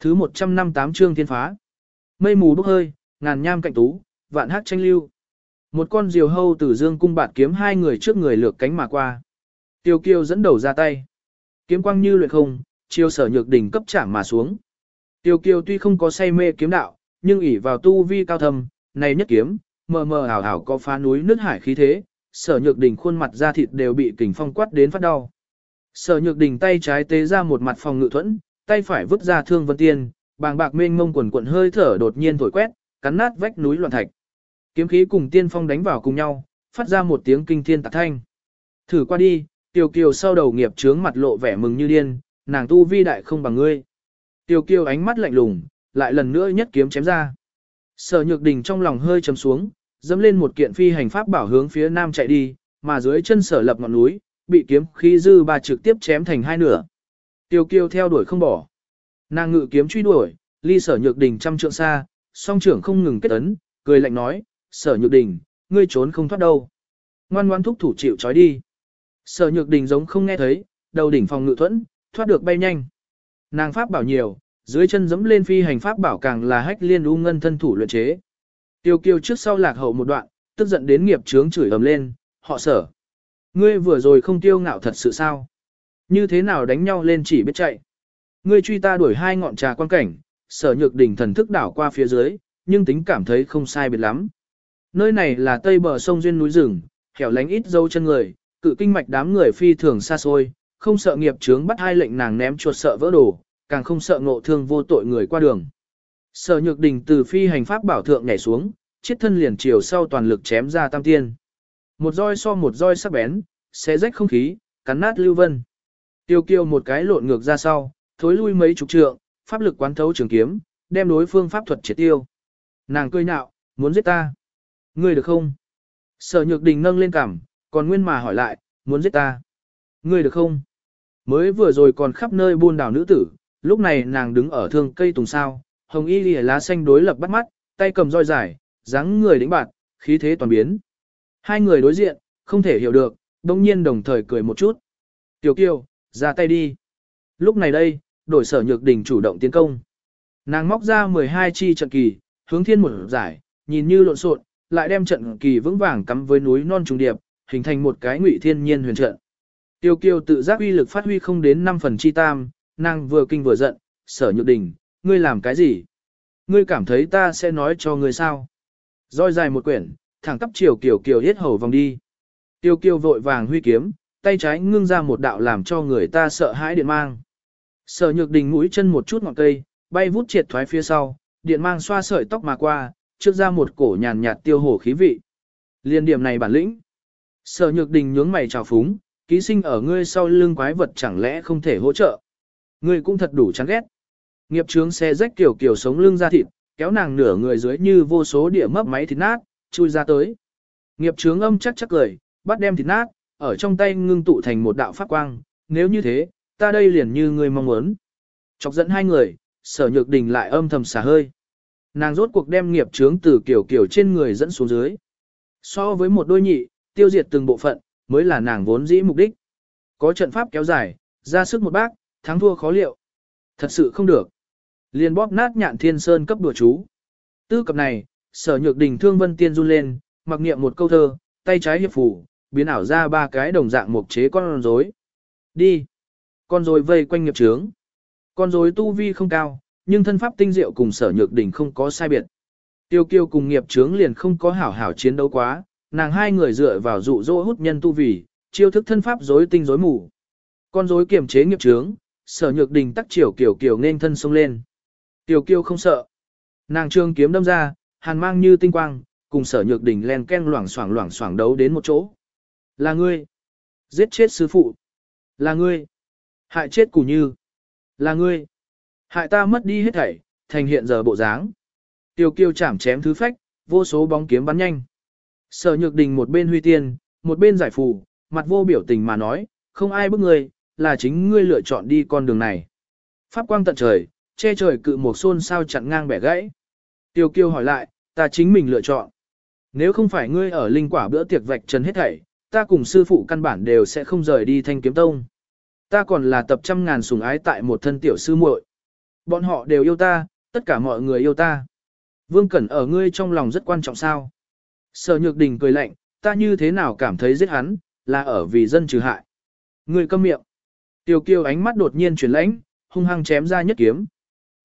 Thứ 158 chương thiên phá. Mây mù bốc hơi, ngàn nham cạnh tú, vạn hát tranh lưu. Một con diều hâu từ dương cung bạt kiếm hai người trước người lược cánh mà qua. Tiêu kiêu dẫn đầu ra tay. Kiếm quang như luyện không, chiêu sở nhược đỉnh cấp chạm mà xuống. Tiêu kiêu tuy không có say mê kiếm đạo, nhưng ỷ vào tu vi cao thầm này nhất kiếm, mờ mờ ảo ảo có phá núi nước hải khí thế, sở nhược đỉnh khuôn mặt da thịt đều bị kình phong quát đến phát đau. Sở nhược đỉnh tay trái tế ra một mặt phòng ngự thuẫn, tay phải vứt ra thương vân tiên, bàng bạc mênh mông quần quận hơi thở đột nhiên thổi quét, cắn nát vách núi loạn thạch. Kiếm khí cùng tiên phong đánh vào cùng nhau, phát ra một tiếng kinh thiên tạc thanh. Thử qua đi, tiểu Kiều sau đầu nghiệp trướng mặt lộ vẻ mừng như điên, nàng tu vi đại không bằng ngươi. tiểu Kiều ánh mắt lạnh lùng, lại lần nữa nhất kiếm chém ra. Sở Nhược Đình trong lòng hơi trầm xuống, dẫm lên một kiện phi hành pháp bảo hướng phía nam chạy đi, mà dưới chân sở lập ngọn núi, bị kiếm khí dư ba trực tiếp chém thành hai nửa. tiểu Kiều theo đuổi không bỏ. Nàng ngự kiếm truy đuổi, ly sở nhược đình trăm trượng xa, song trưởng không ngừng kết ấn, cười lạnh nói, sở nhược đình, ngươi trốn không thoát đâu. Ngoan ngoan thúc thủ chịu trói đi. Sở nhược đình giống không nghe thấy, đầu đỉnh phòng ngự thuẫn, thoát được bay nhanh. Nàng pháp bảo nhiều, dưới chân dẫm lên phi hành pháp bảo càng là hách liên u ngân thân thủ luyện chế. Tiêu kiêu trước sau lạc hậu một đoạn, tức giận đến nghiệp trướng chửi ầm lên, họ sở. Ngươi vừa rồi không tiêu ngạo thật sự sao? Như thế nào đánh nhau lên chỉ biết chạy? Ngươi truy ta đuổi hai ngọn trà quan cảnh, sở nhược đỉnh thần thức đảo qua phía dưới, nhưng tính cảm thấy không sai biệt lắm. Nơi này là tây bờ sông duyên núi rừng, hẻo lánh ít dấu chân người, cự kinh mạch đám người phi thường xa xôi, không sợ nghiệp chướng bắt hai lệnh nàng ném chuột sợ vỡ đồ, càng không sợ ngộ thương vô tội người qua đường. Sở nhược đình từ phi hành pháp bảo thượng nhảy xuống, chiết thân liền chiều sau toàn lực chém ra tam tiên. Một roi so một roi sắc bén, xé rách không khí, cắn nát lưu vân. Tiêu kiêu một cái lộn ngược ra sau, thối lui mấy chục trượng, pháp lực quán thấu trường kiếm, đem đối phương pháp thuật triệt tiêu. Nàng cười nhạo, muốn giết ta. Ngươi được không? Sở nhược đình nâng lên cằm, còn nguyên mà hỏi lại, muốn giết ta. Ngươi được không? Mới vừa rồi còn khắp nơi buôn đảo nữ tử, lúc này nàng đứng ở thương cây tùng sao, hồng y lìa lá xanh đối lập bắt mắt, tay cầm roi dài, dáng người đánh bạt, khí thế toàn biến. Hai người đối diện, không thể hiểu được, đồng nhiên đồng thời cười một chút. Tiểu kiều, ra tay đi. Lúc này đây, đổi sở nhược đình chủ động tiến công. Nàng móc ra 12 chi trận kỳ, hướng thiên một giải, nhìn như lộn xộn, lại đem trận kỳ vững vàng cắm với núi non trùng điệp, hình thành một cái ngụy thiên nhiên huyền trận. Tiêu kiêu tự giác uy lực phát huy không đến 5 phần chi tam, nàng vừa kinh vừa giận, sở nhược đình, ngươi làm cái gì? Ngươi cảm thấy ta sẽ nói cho ngươi sao? Roi dài một quyển, thẳng tắp chiều kiều kiều hết hầu vòng đi. Tiêu kiêu vội vàng huy kiếm, tay trái ngưng ra một đạo làm cho người ta sợ hãi điện mang. Sở nhược đình mũi chân một chút ngọn cây, bay vút triệt thoái phía sau, điện mang xoa sợi tóc mà qua, trước ra một cổ nhàn nhạt tiêu hổ khí vị. Liên điểm này bản lĩnh. Sở nhược đình nhướng mày chào phúng, ký sinh ở ngươi sau lưng quái vật chẳng lẽ không thể hỗ trợ. Ngươi cũng thật đủ chán ghét. Nghiệp trướng xe rách kiểu kiểu sống lưng ra thịt, kéo nàng nửa người dưới như vô số địa mấp máy thịt nát, chui ra tới. Nghiệp trướng âm chắc chắc cười, bắt đem thịt nát, ở trong tay ngưng tụ thành một đạo pháp quang, nếu như thế, ta đây liền như ngươi mong muốn. Chọc dẫn hai người, sở nhược đình lại âm thầm xả hơi. Nàng rốt cuộc đem nghiệp trướng từ kiểu kiểu trên người dẫn xuống dưới. So với một đôi nhị, tiêu diệt từng bộ phận, mới là nàng vốn dĩ mục đích. Có trận pháp kéo dài, ra sức một bác, thắng thua khó liệu. Thật sự không được. liền bóp nát nhạn thiên sơn cấp đùa chú. Tư cập này, sở nhược đình thương vân tiên run lên, mặc niệm một câu thơ, tay trái hiệp phủ, biến ảo ra ba cái đồng dạng mục chế con rối. Đi. Con rối vây quanh nghiệp trướng. Con rối tu vi không cao, nhưng thân pháp tinh diệu cùng sở nhược đỉnh không có sai biệt. Tiêu kiêu cùng nghiệp trướng liền không có hảo hảo chiến đấu quá, nàng hai người dựa vào dụ dỗ hút nhân tu vì, chiêu thức thân pháp rối tinh rối mù. Con rối kiềm chế nghiệp trướng, sở nhược đình tắc chiều kiểu kiểu nên thân xông lên. Tiêu kiêu không sợ. Nàng trương kiếm đâm ra, hàn mang như tinh quang, cùng sở nhược đình len ken loảng xoảng loảng xoảng đấu đến một chỗ. Là ngươi. Giết chết sư phụ. Là ngươi. Hại chết củ như. Là ngươi. Hại ta mất đi hết thảy, thành hiện giờ bộ dáng. Tiêu kiêu chảm chém thứ phách, vô số bóng kiếm bắn nhanh. Sở nhược đình một bên huy tiên, một bên giải phù, mặt vô biểu tình mà nói, không ai bức ngươi, là chính ngươi lựa chọn đi con đường này. Pháp quang tận trời, che trời cự một xôn sao chặn ngang bẻ gãy. Tiêu kiêu hỏi lại, ta chính mình lựa chọn. Nếu không phải ngươi ở linh quả bữa tiệc vạch trần hết thảy, ta cùng sư phụ căn bản đều sẽ không rời đi thanh kiếm tông. Ta còn là tập trăm ngàn sủng ái tại một thân tiểu sư muội. Bọn họ đều yêu ta, tất cả mọi người yêu ta. Vương Cẩn ở ngươi trong lòng rất quan trọng sao? Sở Nhược Đình cười lạnh, ta như thế nào cảm thấy giết hắn, là ở vì dân trừ hại. Ngươi câm miệng. Tiêu kiêu ánh mắt đột nhiên chuyển lãnh, hung hăng chém ra nhất kiếm.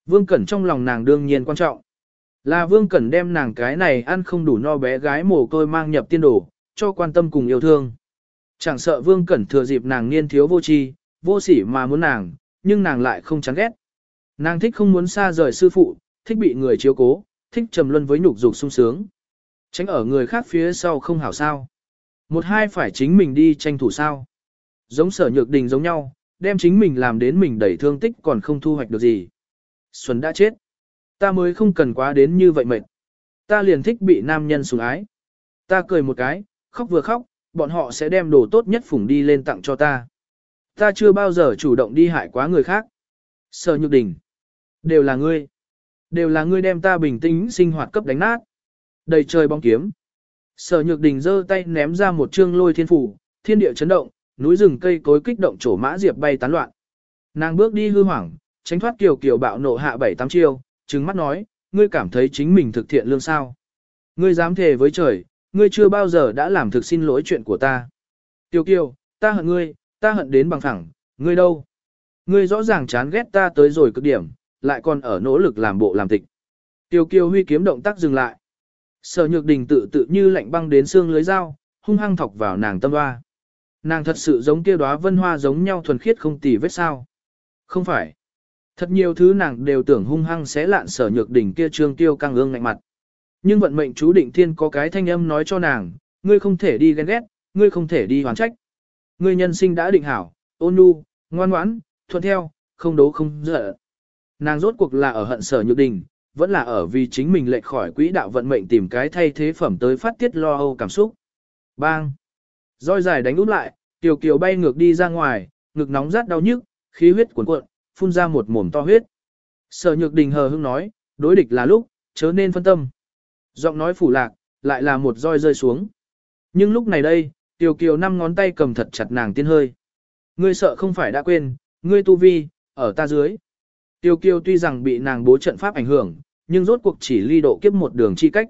Vương Cẩn trong lòng nàng đương nhiên quan trọng. Là Vương Cẩn đem nàng cái này ăn không đủ no bé gái mồ côi mang nhập tiên đồ, cho quan tâm cùng yêu thương. Chẳng sợ Vương Cẩn thừa dịp nàng niên thiếu vô tri, vô sỉ mà muốn nàng, nhưng nàng lại không chán ghét. Nàng thích không muốn xa rời sư phụ, thích bị người chiếu cố, thích trầm luân với nhục dục sung sướng. Tránh ở người khác phía sau không hảo sao. Một hai phải chính mình đi tranh thủ sao. Giống sở nhược đình giống nhau, đem chính mình làm đến mình đẩy thương tích còn không thu hoạch được gì. Xuân đã chết. Ta mới không cần quá đến như vậy mệt. Ta liền thích bị nam nhân sủng ái. Ta cười một cái, khóc vừa khóc, bọn họ sẽ đem đồ tốt nhất phủng đi lên tặng cho ta. Ta chưa bao giờ chủ động đi hại quá người khác. Sở nhược đình. Đều là ngươi. Đều là ngươi đem ta bình tĩnh sinh hoạt cấp đánh nát. Đầy trời bóng kiếm. Sở nhược đình giơ tay ném ra một chương lôi thiên phủ, thiên địa chấn động, núi rừng cây cối kích động trổ mã diệp bay tán loạn. Nàng bước đi hư hoảng, tránh thoát kiều kiều bạo nộ hạ bảy tám chiêu, trừng mắt nói, ngươi cảm thấy chính mình thực thiện lương sao. Ngươi dám thề với trời, ngươi chưa bao giờ đã làm thực xin lỗi chuyện của ta. Kiều kiều, ta hận ngươi, ta hận đến bằng thẳng, ngươi đâu? Ngươi rõ ràng chán ghét ta tới rồi cực điểm, lại còn ở nỗ lực làm bộ làm tịch. Tiêu kiều huy kiếm động tác dừng lại. Sở nhược đình tự tự như lạnh băng đến xương lưới dao, hung hăng thọc vào nàng tâm hoa. Nàng thật sự giống kia đóa vân hoa giống nhau thuần khiết không tì vết sao. Không phải. Thật nhiều thứ nàng đều tưởng hung hăng xé lạn sở nhược đỉnh kia trương tiêu căng ương ngạnh mặt. Nhưng vận mệnh chú định thiên có cái thanh âm nói cho nàng, ngươi không thể đi ghen ghét, ngươi không thể đi hoàn trách. Ngươi nhân sinh đã định hảo, ôn nhu, ngoan ngoãn, thuận theo, không đấu không dở. Nàng rốt cuộc là ở hận sở nhược đình, vẫn là ở vì chính mình lệch khỏi quỹ đạo vận mệnh tìm cái thay thế phẩm tới phát tiết lo âu cảm xúc. Bang! Roi dài đánh út lại, Tiểu Kiều bay ngược đi ra ngoài, ngực nóng rát đau nhức, khí huyết cuồn cuộn, phun ra một mồm to huyết. Sở Nhược Đình hờ hững nói, đối địch là lúc, chớ nên phân tâm. Giọng nói phủ lạc, lại là một roi rơi xuống. Nhưng lúc này đây, Tiểu Kiều năm ngón tay cầm thật chặt nàng tiên hơi. Ngươi sợ không phải đã quên, ngươi tu vi, ở ta dưới. Tiêu Kiều tuy rằng bị nàng bố trận pháp ảnh hưởng, nhưng rốt cuộc chỉ ly độ kiếp một đường chi cách.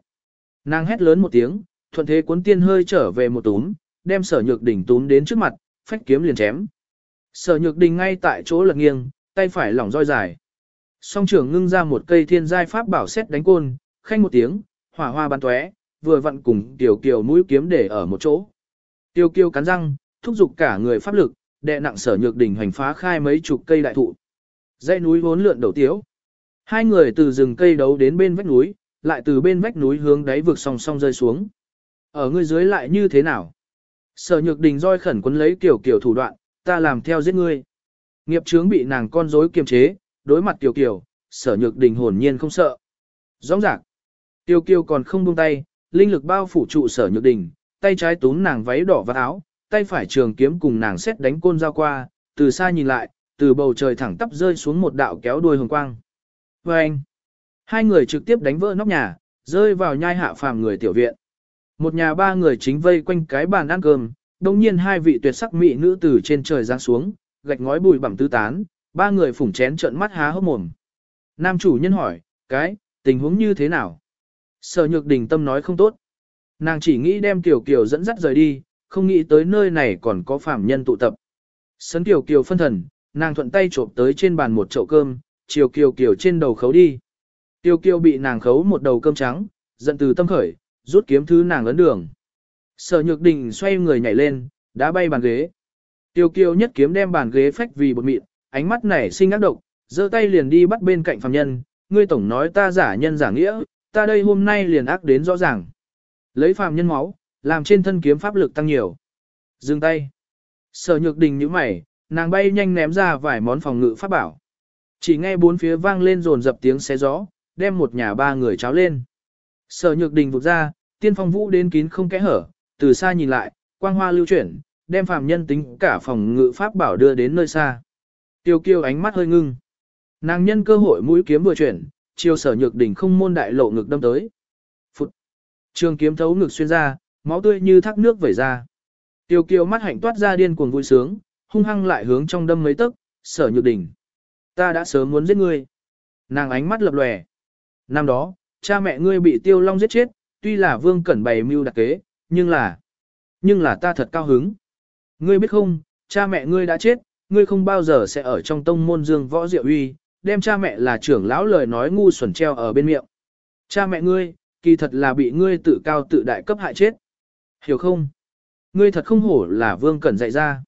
Nàng hét lớn một tiếng, thuận thế cuốn tiên hơi trở về một túm, đem sở nhược đỉnh túm đến trước mặt, phách kiếm liền chém. Sở nhược đỉnh ngay tại chỗ lật nghiêng, tay phải lỏng roi dài. Song trưởng ngưng ra một cây thiên giai pháp bảo xét đánh côn, khanh một tiếng, hỏa hoa bắn tóe, vừa vặn cùng tiểu kiều mũi kiếm để ở một chỗ. Tiêu Kiêu cắn răng, thúc giục cả người pháp lực, đệ nặng sở nhược đỉnh hành phá khai mấy chục cây đại thụ. Dãy núi vốn lượn đầu tiếu. Hai người từ rừng cây đấu đến bên vách núi, lại từ bên vách núi hướng đáy vực song song rơi xuống. Ở ngươi dưới lại như thế nào? Sở nhược đình roi khẩn quấn lấy kiểu kiểu thủ đoạn, ta làm theo giết ngươi. Nghiệp trướng bị nàng con rối kiềm chế, đối mặt tiểu kiểu, sở nhược đình hồn nhiên không sợ. Rõ ràng, tiêu kiều còn không buông tay, linh lực bao phủ trụ sở nhược đình, tay trái túm nàng váy đỏ và áo, tay phải trường kiếm cùng nàng xét đánh côn dao qua, từ xa nhìn lại, từ bầu trời thẳng tắp rơi xuống một đạo kéo đuôi hồng quang. Và anh, hai người trực tiếp đánh vỡ nóc nhà, rơi vào nhai hạ phàm người tiểu viện. Một nhà ba người chính vây quanh cái bàn ăn cơm, đồng nhiên hai vị tuyệt sắc mỹ nữ từ trên trời giáng xuống, gạch ngói bùi bẩm tứ tán, ba người phủng chén trợn mắt há hốc mồm. Nam chủ nhân hỏi, cái, tình huống như thế nào? Sở nhược đình tâm nói không tốt. Nàng chỉ nghĩ đem Kiều Kiều dẫn dắt rời đi, không nghĩ tới nơi này còn có phạm nhân tụ tập. Sấn Kiều Kiều phân thần, nàng thuận tay trộm tới trên bàn một chậu cơm, chiều Kiều Kiều trên đầu khấu đi. Kiều Kiều bị nàng khấu một đầu cơm trắng, giận từ tâm khởi, rút kiếm thứ nàng lớn đường. Sở nhược đình xoay người nhảy lên, đá bay bàn ghế. Tiêu Kiều nhất kiếm đem bàn ghế phách vì bột mịn, ánh mắt nảy sinh ác độc, giơ tay liền đi bắt bên cạnh phàm nhân, ngươi tổng nói ta giả nhân giả nghĩa, ta đây hôm nay liền ác đến rõ ràng. Lấy phàm nhân máu, làm trên thân kiếm pháp lực tăng nhiều. Dừng tay. Sở nhược đình như mày, nàng bay nhanh ném ra vài món phòng ngự pháp bảo. Chỉ nghe bốn phía vang lên rồn dập tiếng xé gió, đem một nhà ba người cháo lên. Sở nhược đình vụt ra, tiên phong vũ đến kín không kẽ hở, từ xa nhìn lại, quang hoa lưu chuyển, đem phàm nhân tính cả phòng ngự pháp bảo đưa đến nơi xa. Tiêu kiêu ánh mắt hơi ngưng. Nàng nhân cơ hội mũi kiếm vừa chuyển, chiều sở nhược đỉnh không môn đại lộ ngực đâm tới. Trường kiếm thấu ngực xuyên ra, máu tươi như thác nước vẩy ra. Tiêu kiêu mắt hạnh toát ra điên cuồng vui sướng, hung hăng lại hướng trong đâm mấy tấc, sở nhược đỉnh. Ta đã sớm muốn giết ngươi. Nàng ánh mắt lập lòe. Năm đó, cha mẹ ngươi bị tiêu long giết chết, tuy là vương cẩn bày mưu đặc kế, nhưng là... Nhưng là ta thật cao hứng. Ngươi biết không, cha mẹ ngươi đã chết, ngươi không bao giờ sẽ ở trong tông môn dương võ diệu uy, đem cha mẹ là trưởng lão lời nói ngu xuẩn treo ở bên miệng. Cha mẹ ngươi, kỳ thật là bị ngươi tự cao tự đại cấp hại chết. Hiểu không? Ngươi thật không hổ là vương cẩn dạy ra.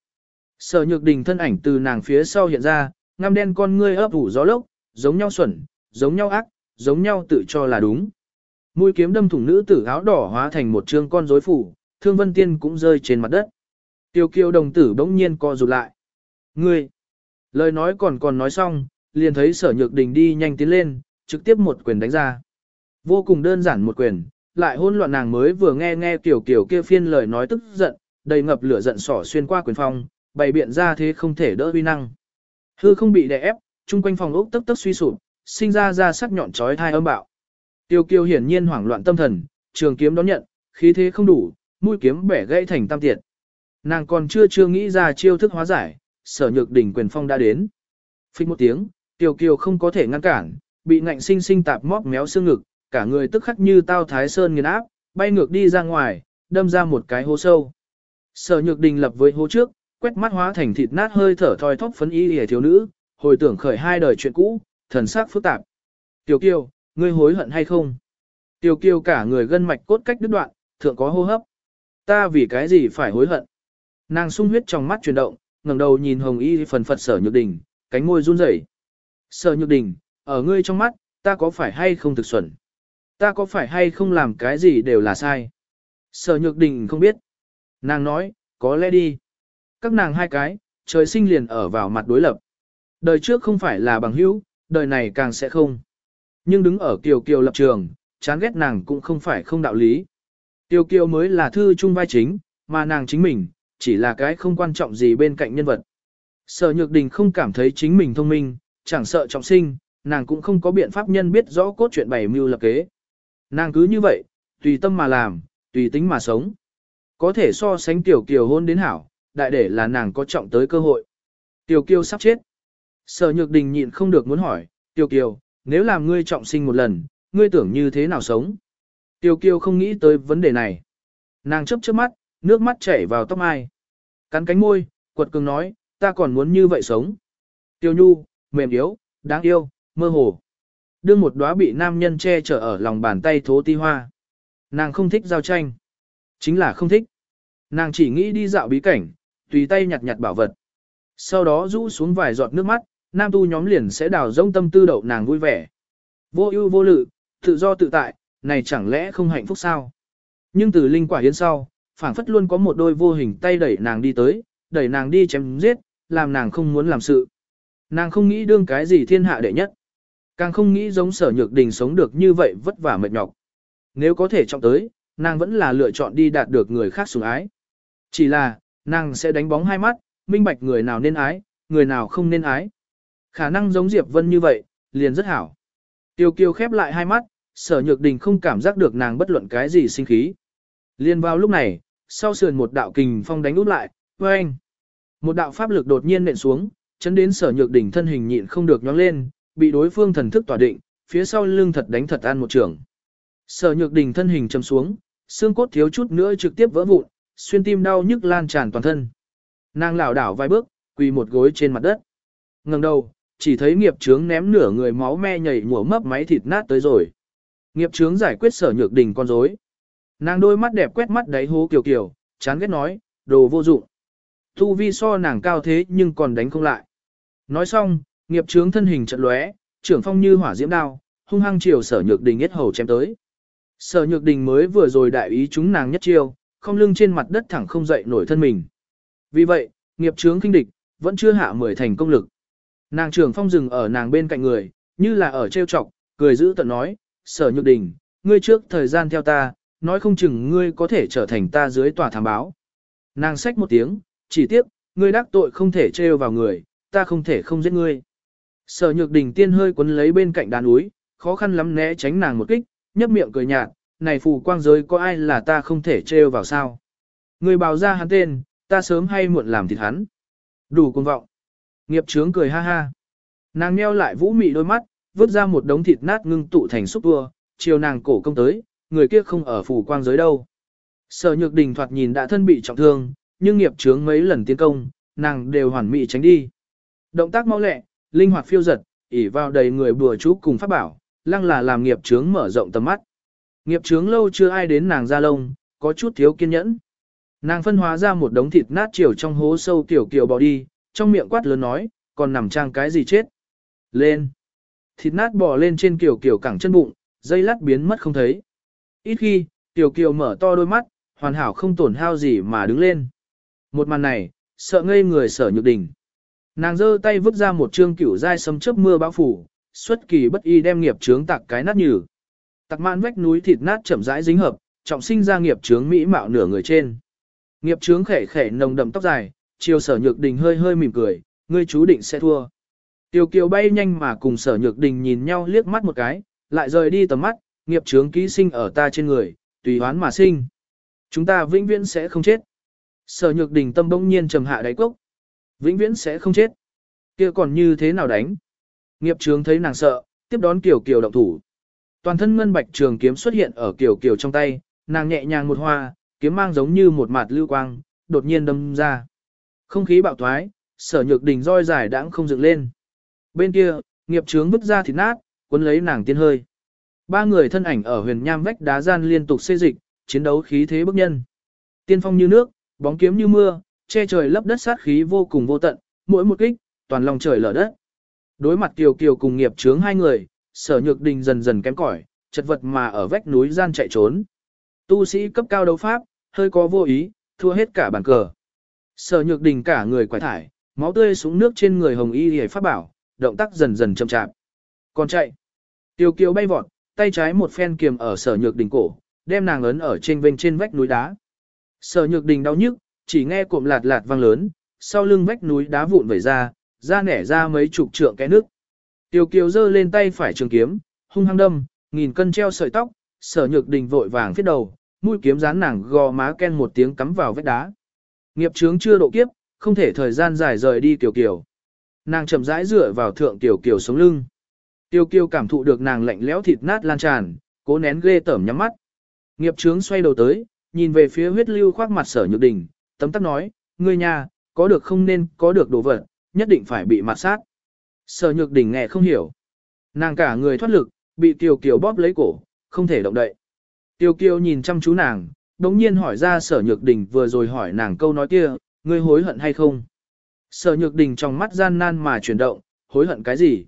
Sở nhược đình thân ảnh từ nàng phía sau hiện ra, ngăm đen con ngươi ấp ủ gió lốc, giống nhau xuẩn, giống nhau ác, giống nhau tự cho là đúng. Mũi kiếm đâm thủng nữ tử áo đỏ hóa thành một trương con rối phủ, thương vân tiên cũng rơi trên mặt đất. Tiêu kiêu đồng tử bỗng nhiên co rụt lại. Ngươi! Lời nói còn còn nói xong, liền thấy sở nhược đình đi nhanh tiến lên, trực tiếp một quyền đánh ra. Vô cùng đơn giản một quyền, lại hôn loạn nàng mới vừa nghe nghe tiểu kiểu kia phiên lời nói tức giận, đầy ngập lửa giận sỏ xuyên qua quyền phong, bày biện ra thế không thể đỡ uy năng. Hư không bị đè ép, chung quanh phòng ốc tức tức suy sụp, sinh ra ra sắc nhọn chói thai âm bạo. Tiêu kiêu hiển nhiên hoảng loạn tâm thần, trường kiếm đón nhận, khí thế không đủ, mũi kiếm bẻ gãy thành tam tiệt. Nàng còn chưa chưa nghĩ ra chiêu thức hóa giải, sở nhược đỉnh quyền phong đã đến. Phích một tiếng, tiêu kiều không có thể ngăn cản, bị ngạnh sinh sinh tạp móc méo xương ngực, cả người tức khắc như tao thái sơn nghiền áp, bay ngược đi ra ngoài, đâm ra một cái hố sâu. Sở nhược đình lập với hố trước, quét mắt hóa thành thịt nát hơi thở thoi thóp phấn y hề thiếu nữ, hồi tưởng khởi hai đời chuyện cũ, thần sắc phức tạp. Tiểu kiều, ngươi hối hận hay không? Tiểu kiều cả người gân mạch cốt cách đứt đoạn, thượng có hô hấp. Ta vì cái gì phải hối hận? Nàng sung huyết trong mắt chuyển động, ngẩng đầu nhìn hồng y phần phật sở nhược đình, cánh môi run rẩy. Sở nhược đình, ở ngươi trong mắt, ta có phải hay không thực xuẩn? Ta có phải hay không làm cái gì đều là sai? Sở nhược đình không biết. Nàng nói, có lẽ đi. Các nàng hai cái, trời sinh liền ở vào mặt đối lập. Đời trước không phải là bằng hữu, đời này càng sẽ không. Nhưng đứng ở kiều kiều lập trường, chán ghét nàng cũng không phải không đạo lý. Kiều kiều mới là thư trung vai chính, mà nàng chính mình, chỉ là cái không quan trọng gì bên cạnh nhân vật. Sở Nhược Đình không cảm thấy chính mình thông minh, chẳng sợ trọng sinh, nàng cũng không có biện pháp nhân biết rõ cốt truyện bày mưu lập kế. Nàng cứ như vậy, tùy tâm mà làm, tùy tính mà sống. Có thể so sánh Tiểu Kiều hôn đến hảo, đại để là nàng có trọng tới cơ hội. Tiểu Kiều sắp chết. Sở Nhược Đình nhịn không được muốn hỏi, Tiểu Kiều, nếu làm ngươi trọng sinh một lần, ngươi tưởng như thế nào sống? Tiểu Kiều không nghĩ tới vấn đề này. Nàng chấp chớp mắt, nước mắt chảy vào tóc ai, Cắn cánh môi, quật cường nói, ta còn muốn như vậy sống. tiểu nhu, mềm yếu, đáng yêu, mơ hồ. Đưa một đóa bị nam nhân che chở ở lòng bàn tay thố ti hoa. Nàng không thích giao tranh. Chính là không thích. Nàng chỉ nghĩ đi dạo bí cảnh, tùy tay nhặt nhặt bảo vật. Sau đó rũ xuống vài giọt nước mắt, nam tu nhóm liền sẽ đào rông tâm tư đậu nàng vui vẻ. Vô ưu vô lự, tự do tự tại, này chẳng lẽ không hạnh phúc sao? Nhưng từ linh quả hiến sau, phảng phất luôn có một đôi vô hình tay đẩy nàng đi tới, đẩy nàng đi chém giết, làm nàng không muốn làm sự. Nàng không nghĩ đương cái gì thiên hạ đệ nhất. Càng không nghĩ giống sở nhược đình sống được như vậy vất vả mệt nhọc. Nếu có thể trọng tới, nàng vẫn là lựa chọn đi đạt được người khác sủng ái. Chỉ là, nàng sẽ đánh bóng hai mắt, minh bạch người nào nên ái, người nào không nên ái. Khả năng giống Diệp Vân như vậy, liền rất hảo. Tiêu kiêu khép lại hai mắt, sở nhược đình không cảm giác được nàng bất luận cái gì sinh khí. Liên vào lúc này, sau sườn một đạo kình phong đánh út lại, với anh. Một đạo pháp lực đột nhiên nện xuống, chấn đến sở nhược đỉnh thân hình nhịn không được nhóng lên, bị đối phương thần thức tỏa định, phía sau lưng thật đánh thật an một trường. Sở nhược đình thân hình chầm xuống, xương cốt thiếu chút nữa trực tiếp vỡ vụn, xuyên tim đau nhức lan tràn toàn thân. Nàng lảo đảo vài bước, quỳ một gối trên mặt đất. ngẩng đầu, chỉ thấy nghiệp trướng ném nửa người máu me nhảy nhủa mấp máy thịt nát tới rồi. Nghiệp trướng giải quyết sở nhược đình con rối. Nàng đôi mắt đẹp quét mắt đáy hố kiều kiều, chán ghét nói, đồ vô dụng. Thu vi so nàng cao thế nhưng còn đánh không lại. Nói xong, nghiệp trướng thân hình trận lóe, trưởng phong như hỏa diễm đao, hung hăng chiều sở nhược đình nhất hầu chém tới. Sở nhược đình mới vừa rồi đại ý chúng nàng nhất chiêu, không lưng trên mặt đất thẳng không dậy nổi thân mình. Vì vậy, nghiệp trướng kinh địch, vẫn chưa hạ mười thành công lực. Nàng trưởng phong dừng ở nàng bên cạnh người, như là ở trêu chọc, cười giữ tận nói, sở nhược đình, ngươi trước thời gian theo ta, nói không chừng ngươi có thể trở thành ta dưới tòa thám báo. Nàng xách một tiếng, chỉ tiếc, ngươi đắc tội không thể trêu vào người, ta không thể không giết ngươi. Sở nhược đình tiên hơi quấn lấy bên cạnh đàn núi, khó khăn lắm né tránh nàng một kích, nhấp miệng cười nhạt, này phù quang giới có ai là ta không thể trêu vào sao. Người bào ra hắn tên, ta sớm hay muộn làm thịt hắn. Đủ cuồng vọng. Nghiệp trướng cười ha ha. Nàng nheo lại vũ mị đôi mắt, vứt ra một đống thịt nát ngưng tụ thành xúc tua, chiều nàng cổ công tới, người kia không ở phủ quang giới đâu. Sở nhược đình thoạt nhìn đã thân bị trọng thương, nhưng nghiệp chướng mấy lần tiến công, nàng đều hoàn mỹ tránh đi. Động tác mau lẹ, linh hoạt phiêu giật, ỉ vào đầy người bùa chú cùng pháp bảo, lăng là làm nghiệp chướng mở rộng tầm mắt. Nghiệp chướng lâu chưa ai đến nàng ra lông, có chút thiếu kiên nhẫn. Nàng phân hóa ra một đống thịt nát chiều trong hố sâu tiểu kiều bỏ đi, trong miệng quát lớn nói, còn nằm trang cái gì chết. Lên. Thịt nát bò lên trên kiều kiều cẳng chân bụng, dây lát biến mất không thấy. Ít khi, tiểu kiều mở to đôi mắt, hoàn hảo không tổn hao gì mà đứng lên. Một màn này, sợ ngây người sở nhược đỉnh. Nàng giơ tay vứt ra một trương cửu dai sấm chớp mưa bão phủ, xuất kỳ bất y đem nghiệp trướng tạc cái nát nhừ. Tạc mạn vách núi thịt nát chậm rãi dính hợp, trọng sinh ra nghiệp trướng mỹ mạo nửa người trên. Nghiệp trướng khẻ khẻ nồng đậm tóc dài, chiều sở nhược đình hơi hơi mỉm cười, ngươi chú định sẽ thua. Tiêu kiều bay nhanh mà cùng sở nhược đình nhìn nhau liếc mắt một cái, lại rời đi tầm mắt, nghiệp trướng ký sinh ở ta trên người, tùy hoán mà sinh. Chúng ta vĩnh viễn sẽ không chết. Sở nhược đình tâm bỗng nhiên trầm hạ đáy cốc. Vĩnh viễn sẽ không chết. kia còn như thế nào đánh? Nghiệp trướng thấy nàng sợ, tiếp đón Kiều Kiều động thủ. Toàn thân ngân bạch trường kiếm xuất hiện ở Kiều Kiều trong tay, nàng nhẹ nhàng một hoa, kiếm mang giống như một mạt lưu quang, đột nhiên đâm ra. Không khí bạo thoái, sở nhược đình roi dài đãng không dựng lên. Bên kia, nghiệp trướng vứt ra thịt nát, cuốn lấy nàng tiên hơi. Ba người thân ảnh ở huyền nham vách đá gian liên tục xê dịch, chiến đấu khí thế bức nhân. Tiên phong như nước, bóng kiếm như mưa, che trời lấp đất sát khí vô cùng vô tận, mỗi một kích, toàn lòng trời lở đất. Đối mặt Kiều Kiều cùng nghiệp chướng hai người, sở nhược đình dần dần kém cỏi, chật vật mà ở vách núi gian chạy trốn. Tu sĩ cấp cao đấu pháp, hơi có vô ý, thua hết cả bàn cờ. Sở nhược đình cả người quải thải, máu tươi xuống nước trên người hồng y hề pháp bảo, động tác dần dần chậm chạp. Còn chạy. Tiêu kiều bay vọt, tay trái một phen kiềm ở sở nhược đình cổ, đem nàng ấn ở trên vênh trên vách núi đá. Sở nhược đình đau nhức, chỉ nghe cụm lạt lạt vang lớn, sau lưng vách núi đá vụn vẩy ra, ra nẻ ra mấy chục trượng cái nước. Tiêu kiều giơ lên tay phải trường kiếm, hung hăng đâm, nghìn cân treo sợi tóc, sở nhược đình vội vàng phía đầu, mũi kiếm dán nàng gò má ken một tiếng cắm vào vách đá. Nghiệp chướng chưa độ kiếp, không thể thời gian dài rời đi Kiều Kiều. Nàng chậm rãi dựa vào thượng Kiều Kiều sống lưng. Tiêu Kiều cảm thụ được nàng lạnh lẽo thịt nát lan tràn, cố nén ghê tởm nhắm mắt. Nghiệp chướng xoay đầu tới, nhìn về phía huyết lưu khoác mặt sở nhược đình, tấm tắc nói, ngươi nhà, có được không nên có được đồ vật, nhất định phải bị mặt sát. Sở nhược đỉnh nghe không hiểu. Nàng cả người thoát lực, bị tiểu Kiều bóp lấy cổ, không thể động đậy. tiểu Kiều nhìn chăm chú nàng, đống nhiên hỏi ra sở nhược đỉnh vừa rồi hỏi nàng câu nói kia, ngươi hối hận hay không? Sở nhược đỉnh trong mắt gian nan mà chuyển động, hối hận cái gì?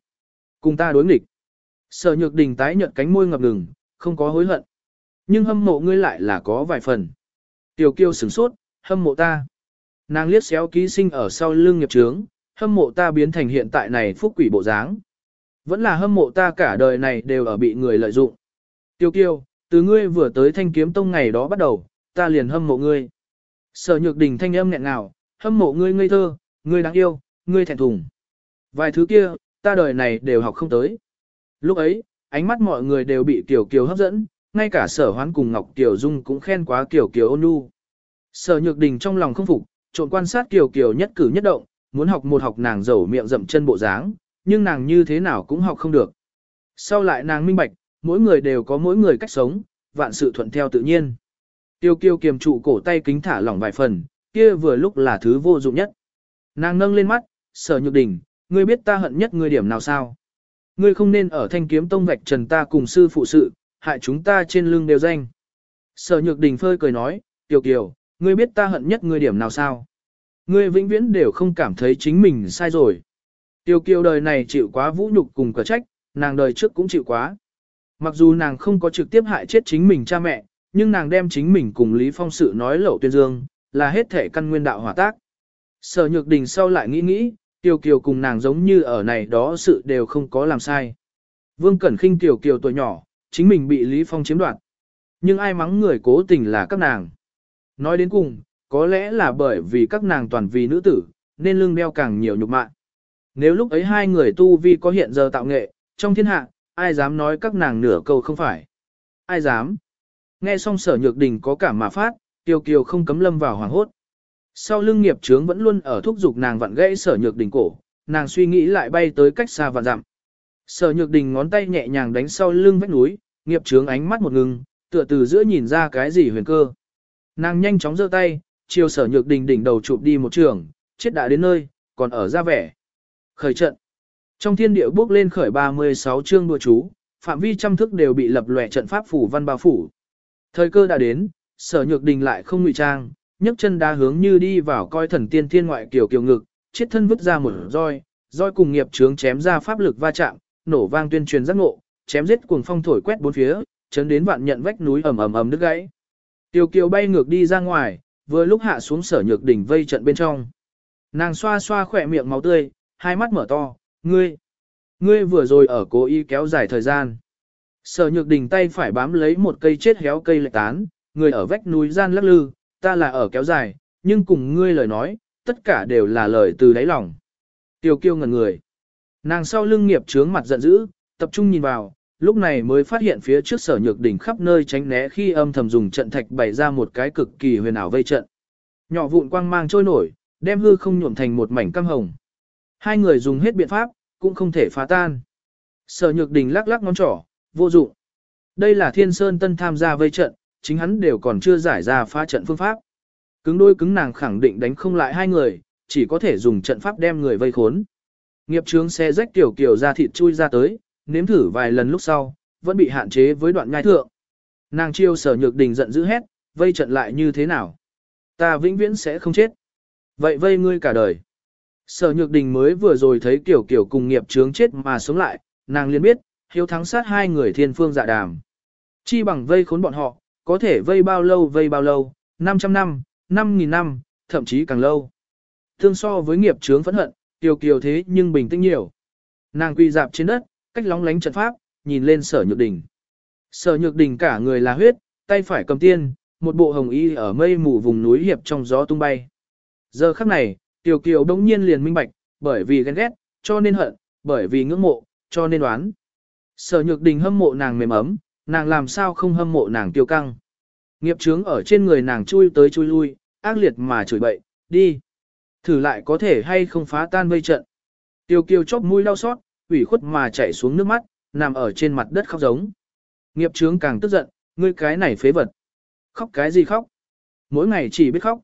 Cùng ta đối nghịch. Sở nhược đỉnh tái nhận cánh môi ngập ngừng, không có hối hận. Nhưng hâm mộ ngươi lại là có vài phần. Tiểu kiêu sửng sốt, hâm mộ ta. Nàng liếc xéo ký sinh ở sau lưng nghiệp trướng, hâm mộ ta biến thành hiện tại này phúc quỷ bộ dáng. Vẫn là hâm mộ ta cả đời này đều ở bị người lợi dụng. Tiêu kiêu, từ ngươi vừa tới thanh kiếm tông ngày đó bắt đầu, ta liền hâm mộ ngươi. Sở nhược đình thanh âm nghẹn ngào, hâm mộ ngươi ngây thơ, ngươi đáng yêu, ngươi thẹn thùng. Vài thứ kia, ta đời này đều học không tới. Lúc ấy, ánh mắt mọi người đều bị Tiểu Kiều hấp dẫn, ngay cả sở hoán cùng Ngọc tiểu Dung cũng khen quá Tiểu Kiều ôn nhu. Sở nhược đình trong lòng không phục, trộn quan sát Kiều Kiều nhất cử nhất động, muốn học một học nàng dầu miệng rậm chân bộ dáng, nhưng nàng như thế nào cũng học không được. Sau lại nàng minh bạch, mỗi người đều có mỗi người cách sống, vạn sự thuận theo tự nhiên. Tiêu Kiều kiềm trụ cổ tay kính thả lỏng vài phần, kia vừa lúc là thứ vô dụng nhất. Nàng nâng lên mắt, sở nhược đình, ngươi biết ta hận nhất ngươi điểm nào sao? Ngươi không nên ở thanh kiếm tông vạch trần ta cùng sư phụ sự, hại chúng ta trên lưng đều danh. Sở nhược đình phơi cười nói, Tiêu kiều, ngươi biết ta hận nhất ngươi điểm nào sao? Ngươi vĩnh viễn đều không cảm thấy chính mình sai rồi. Tiêu kiều đời này chịu quá vũ nhục cùng cờ trách, nàng đời trước cũng chịu quá. Mặc dù nàng không có trực tiếp hại chết chính mình cha mẹ, nhưng nàng đem chính mình cùng Lý Phong sự nói lẩu tuyên dương, là hết thể căn nguyên đạo hỏa tác. Sở Nhược Đình sau lại nghĩ nghĩ, Tiêu Kiều cùng nàng giống như ở này đó sự đều không có làm sai. Vương Cẩn khinh Tiêu Kiều tuổi nhỏ, chính mình bị Lý Phong chiếm đoạt. Nhưng ai mắng người cố tình là các nàng. Nói đến cùng, có lẽ là bởi vì các nàng toàn vì nữ tử, nên lưng đeo càng nhiều nhục mạ. Nếu lúc ấy hai người tu vi có hiện giờ tạo nghệ, trong thiên hạ, ai dám nói các nàng nửa câu không phải. Ai dám. Nghe xong sở nhược đình có cảm mà phát, tiêu kiều không cấm lâm vào hoàng hốt. Sau lưng nghiệp trướng vẫn luôn ở thúc giục nàng vặn gãy sở nhược đình cổ, nàng suy nghĩ lại bay tới cách xa và dặm. Sở nhược đình ngón tay nhẹ nhàng đánh sau lưng vách núi, nghiệp trướng ánh mắt một ngừng, tựa từ giữa nhìn ra cái gì huyền cơ. Nàng nhanh chóng giơ tay, chiều sở nhược đình đỉnh đầu chụp đi một trường, chết đã đến nơi, còn ở ra vẻ. Khởi trận. Trong thiên địa bước lên khởi 36 chương đùa chú, phạm vi trăm thức đều bị lập lòe trận pháp phủ văn bao phủ. Thời cơ đã đến, sở nhược đình lại không ngụy trang, nhấc chân đá hướng như đi vào coi thần tiên thiên ngoại kiểu kiểu ngực, chết thân vứt ra một roi, roi cùng nghiệp trướng chém ra pháp lực va chạm, nổ vang tuyên truyền giác ngộ, chém giết cuồng phong thổi quét bốn phía, chấn đến vạn nhận vách núi ầm ầm ầm đứt gãy. Tiêu Kiều bay ngược đi ra ngoài, vừa lúc hạ xuống sở nhược đỉnh vây trận bên trong. Nàng xoa xoa khỏe miệng máu tươi, hai mắt mở to, ngươi, ngươi vừa rồi ở cố ý kéo dài thời gian. Sở nhược đỉnh tay phải bám lấy một cây chết héo cây lệ tán, người ở vách núi gian lắc lư, ta là ở kéo dài, nhưng cùng ngươi lời nói, tất cả đều là lời từ đáy lòng. Tiêu kiêu ngẩn người. Nàng sau lưng nghiệp trướng mặt giận dữ, tập trung nhìn vào, lúc này mới phát hiện phía trước sở nhược đỉnh khắp nơi tránh né khi âm thầm dùng trận thạch bày ra một cái cực kỳ huyền ảo vây trận. Nhỏ vụn quang mang trôi nổi, đem hư không nhuộm thành một mảnh cam hồng. Hai người dùng hết biện pháp, cũng không thể phá tan. Sở nhược đỉnh lắc lắc ngón trỏ, vô dụng. Đây là thiên sơn tân tham gia vây trận, chính hắn đều còn chưa giải ra phá trận phương pháp. Cứng đôi cứng nàng khẳng định đánh không lại hai người, chỉ có thể dùng trận pháp đem người vây khốn. Nghiệp trướng xe rách tiểu kiều ra thịt chui ra tới, nếm thử vài lần lúc sau, vẫn bị hạn chế với đoạn nhai thượng. Nàng chiêu sở nhược đình giận dữ hét, vây trận lại như thế nào? Ta vĩnh viễn sẽ không chết. Vậy vây ngươi cả đời. Sở nhược đình mới vừa rồi thấy kiểu kiểu cùng nghiệp chướng chết mà sống lại, nàng liền biết, hiếu thắng sát hai người thiên phương dạ đàm. Chi bằng vây khốn bọn họ, có thể vây bao lâu vây bao lâu, 500 năm, 5.000 năm, thậm chí càng lâu. Thương so với nghiệp chướng phẫn hận, tiểu kiều thế nhưng bình tĩnh nhiều. Nàng quy dạp trên đất, cách lóng lánh trận pháp, nhìn lên sở nhược đình. Sở nhược đình cả người là huyết, tay phải cầm tiên, một bộ hồng y ở mây mù vùng núi hiệp trong gió tung bay. Giờ khắc này, tiểu kiều đống nhiên liền minh bạch, bởi vì ghen ghét, cho nên hận, bởi vì ngưỡng mộ, cho nên đoán. Sở nhược đình hâm mộ nàng mềm ấm, nàng làm sao không hâm mộ nàng tiêu căng. Nghiệp trướng ở trên người nàng chui tới chui lui, ác liệt mà chửi bậy, đi. Thử lại có thể hay không phá tan vây trận. Tiêu kiều chóp mũi đau xót, ủy khuất mà chảy xuống nước mắt, nằm ở trên mặt đất khóc giống. Nghiệp trướng càng tức giận, ngươi cái này phế vật. Khóc cái gì khóc? Mỗi ngày chỉ biết khóc.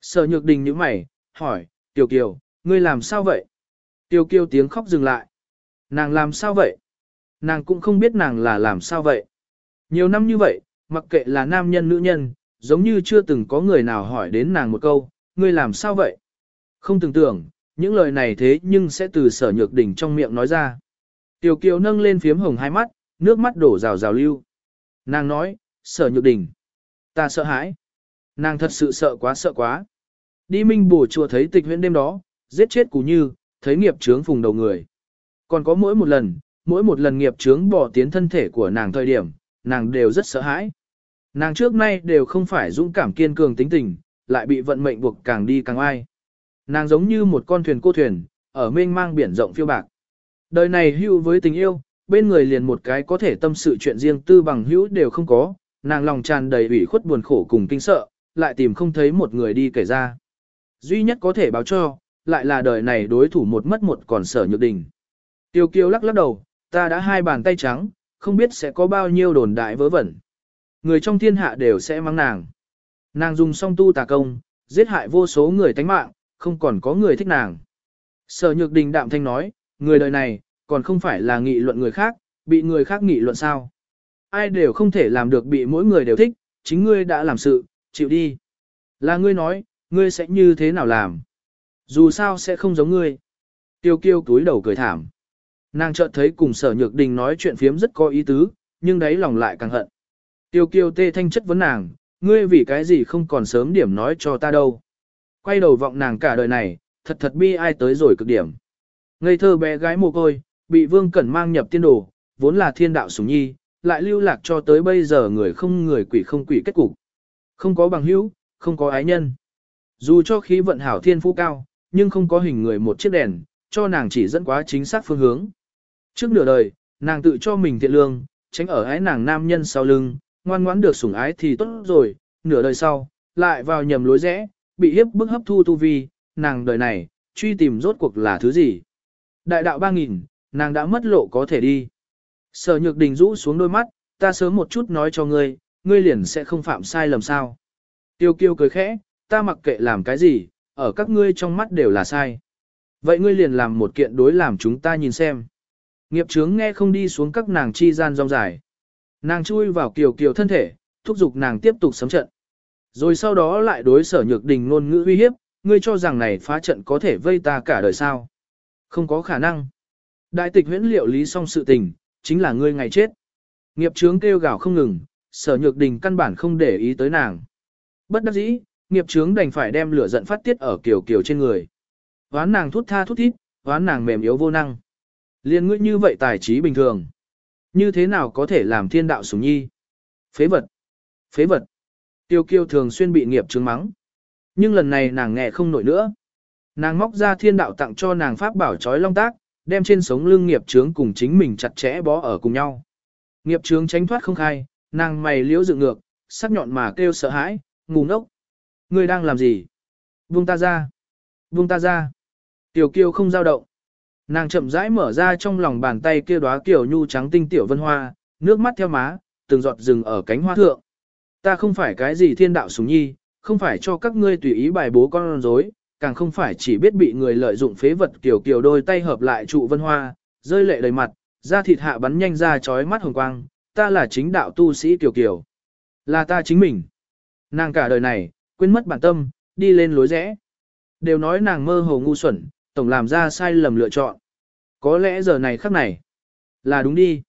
Sở nhược đình như mày, hỏi, Tiểu Kiều, ngươi làm sao vậy? Tiểu Kiều tiếng khóc dừng lại. Nàng làm sao vậy? Nàng cũng không biết nàng là làm sao vậy. Nhiều năm như vậy, mặc kệ là nam nhân nữ nhân, giống như chưa từng có người nào hỏi đến nàng một câu, ngươi làm sao vậy? Không tưởng tưởng, những lời này thế nhưng sẽ từ sở nhược đỉnh trong miệng nói ra. Tiểu kiều nâng lên phiếm hồng hai mắt, nước mắt đổ rào rào lưu. Nàng nói, sở nhược đỉnh. Ta sợ hãi. Nàng thật sự sợ quá sợ quá. Đi minh bổ chùa thấy tịch huyện đêm đó, giết chết cú như, thấy nghiệp trướng phùng đầu người. Còn có mỗi một lần, mỗi một lần nghiệp trướng bỏ tiến thân thể của nàng thời điểm, nàng đều rất sợ hãi. Nàng trước nay đều không phải dũng cảm kiên cường tính tình, lại bị vận mệnh buộc càng đi càng ai. Nàng giống như một con thuyền cô thuyền, ở mênh mang biển rộng phiêu bạc. Đời này hưu với tình yêu, bên người liền một cái có thể tâm sự chuyện riêng tư bằng hữu đều không có, nàng lòng tràn đầy ủy khuất buồn khổ cùng kinh sợ, lại tìm không thấy một người đi kể ra. Duy nhất có thể báo cho, lại là đời này đối thủ một mất một còn sở nhược đình. Tiêu kiêu lắc lắc đầu, ta đã hai bàn tay trắng, không biết sẽ có bao nhiêu đồn đại vớ vẩn. Người trong thiên hạ đều sẽ mang nàng. Nàng dùng song tu tà công, giết hại vô số người tánh mạng, không còn có người thích nàng. Sở nhược đình đạm thanh nói, người đời này, còn không phải là nghị luận người khác, bị người khác nghị luận sao. Ai đều không thể làm được bị mỗi người đều thích, chính ngươi đã làm sự, chịu đi. Là ngươi nói, ngươi sẽ như thế nào làm? Dù sao sẽ không giống ngươi. Tiêu kiêu túi đầu cười thảm. Nàng chợt thấy cùng sở nhược đình nói chuyện phiếm rất có ý tứ, nhưng đấy lòng lại càng hận. Tiêu kiêu tê thanh chất vấn nàng, ngươi vì cái gì không còn sớm điểm nói cho ta đâu. Quay đầu vọng nàng cả đời này, thật thật bi ai tới rồi cực điểm. Ngây thơ bé gái mồ côi, bị vương cẩn mang nhập tiên đồ, vốn là thiên đạo sủng nhi, lại lưu lạc cho tới bây giờ người không người quỷ không quỷ kết cục. Không có bằng hữu, không có ái nhân. Dù cho khí vận hảo thiên phú cao, nhưng không có hình người một chiếc đèn, cho nàng chỉ dẫn quá chính xác phương hướng. Trước nửa đời, nàng tự cho mình thiện lương, tránh ở ái nàng nam nhân sau lưng, ngoan ngoãn được sủng ái thì tốt rồi, nửa đời sau, lại vào nhầm lối rẽ, bị hiếp bức hấp thu tu vi, nàng đời này, truy tìm rốt cuộc là thứ gì. Đại đạo 3.000, nàng đã mất lộ có thể đi. Sở nhược đình rũ xuống đôi mắt, ta sớm một chút nói cho ngươi, ngươi liền sẽ không phạm sai lầm sao. Tiêu kiêu cười khẽ, ta mặc kệ làm cái gì, ở các ngươi trong mắt đều là sai. Vậy ngươi liền làm một kiện đối làm chúng ta nhìn xem. Nghiệp trướng nghe không đi xuống các nàng chi gian rong dài. Nàng chui vào kiều kiều thân thể, thúc giục nàng tiếp tục sấm trận. Rồi sau đó lại đối sở nhược đình ngôn ngữ uy hiếp, ngươi cho rằng này phá trận có thể vây ta cả đời sao. Không có khả năng. Đại tịch huyễn liệu lý xong sự tình, chính là ngươi ngày chết. Nghiệp trướng kêu gào không ngừng, sở nhược đình căn bản không để ý tới nàng. Bất đắc dĩ, nghiệp trướng đành phải đem lửa giận phát tiết ở kiều kiều trên người. Ván nàng thút tha thút thít, ván nàng mềm yếu vô năng. Liên ngươi như vậy tài trí bình thường. Như thế nào có thể làm thiên đạo sủng nhi? Phế vật. Phế vật. Tiêu kiêu thường xuyên bị nghiệp chứng mắng. Nhưng lần này nàng nghe không nổi nữa. Nàng móc ra thiên đạo tặng cho nàng pháp bảo trói long tác, đem trên sống lưng nghiệp trướng cùng chính mình chặt chẽ bó ở cùng nhau. Nghiệp trướng tránh thoát không khai, nàng mày liễu dựng ngược, sắc nhọn mà kêu sợ hãi, ngu ngốc. Ngươi đang làm gì? Buông ta ra. Buông ta ra. Tiểu kiêu không dao động. Nàng chậm rãi mở ra trong lòng bàn tay kia đóa kiểu nhu trắng tinh tiểu vân hoa, nước mắt theo má, từng giọt rừng ở cánh hoa thượng. Ta không phải cái gì thiên đạo súng nhi, không phải cho các ngươi tùy ý bài bố con rối, càng không phải chỉ biết bị người lợi dụng phế vật kiểu kiểu đôi tay hợp lại trụ vân hoa, rơi lệ đầy mặt, da thịt hạ bắn nhanh ra chói mắt hồng quang, ta là chính đạo tu sĩ kiểu kiểu. Là ta chính mình. Nàng cả đời này, quên mất bản tâm, đi lên lối rẽ. Đều nói nàng mơ hồ ngu xuẩn, tổng làm ra sai lầm lựa chọn. Có lẽ giờ này khắc này, là đúng đi.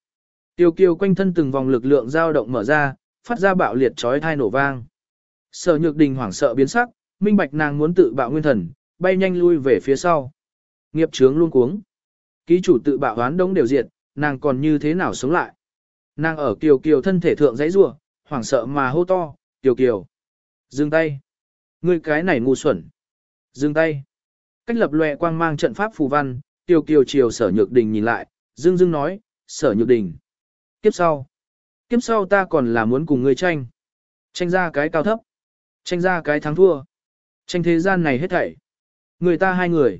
Tiêu kiều quanh thân từng vòng lực lượng dao động mở ra, phát ra bạo liệt chói thai nổ vang. Sở nhược đình hoảng sợ biến sắc, minh bạch nàng muốn tự bạo nguyên thần, bay nhanh lui về phía sau. Nghiệp chướng luôn cuống. Ký chủ tự bạo hoán đống đều diệt, nàng còn như thế nào sống lại. Nàng ở kiều kiều thân thể thượng dãy rủa, hoảng sợ mà hô to, kiều kiều. Dừng tay. Ngươi cái này ngu xuẩn. Dừng tay. Cách lập lòe quang mang trận pháp phù văn, kiều kiều chiều sở nhược đình nhìn lại, dưng dưng nói, sở nhược đình. tiếp sau. Kiếp sau ta còn là muốn cùng ngươi tranh. Tranh ra cái cao thấp. Tranh ra cái thắng thua. Tranh thế gian này hết thảy. Người ta hai người.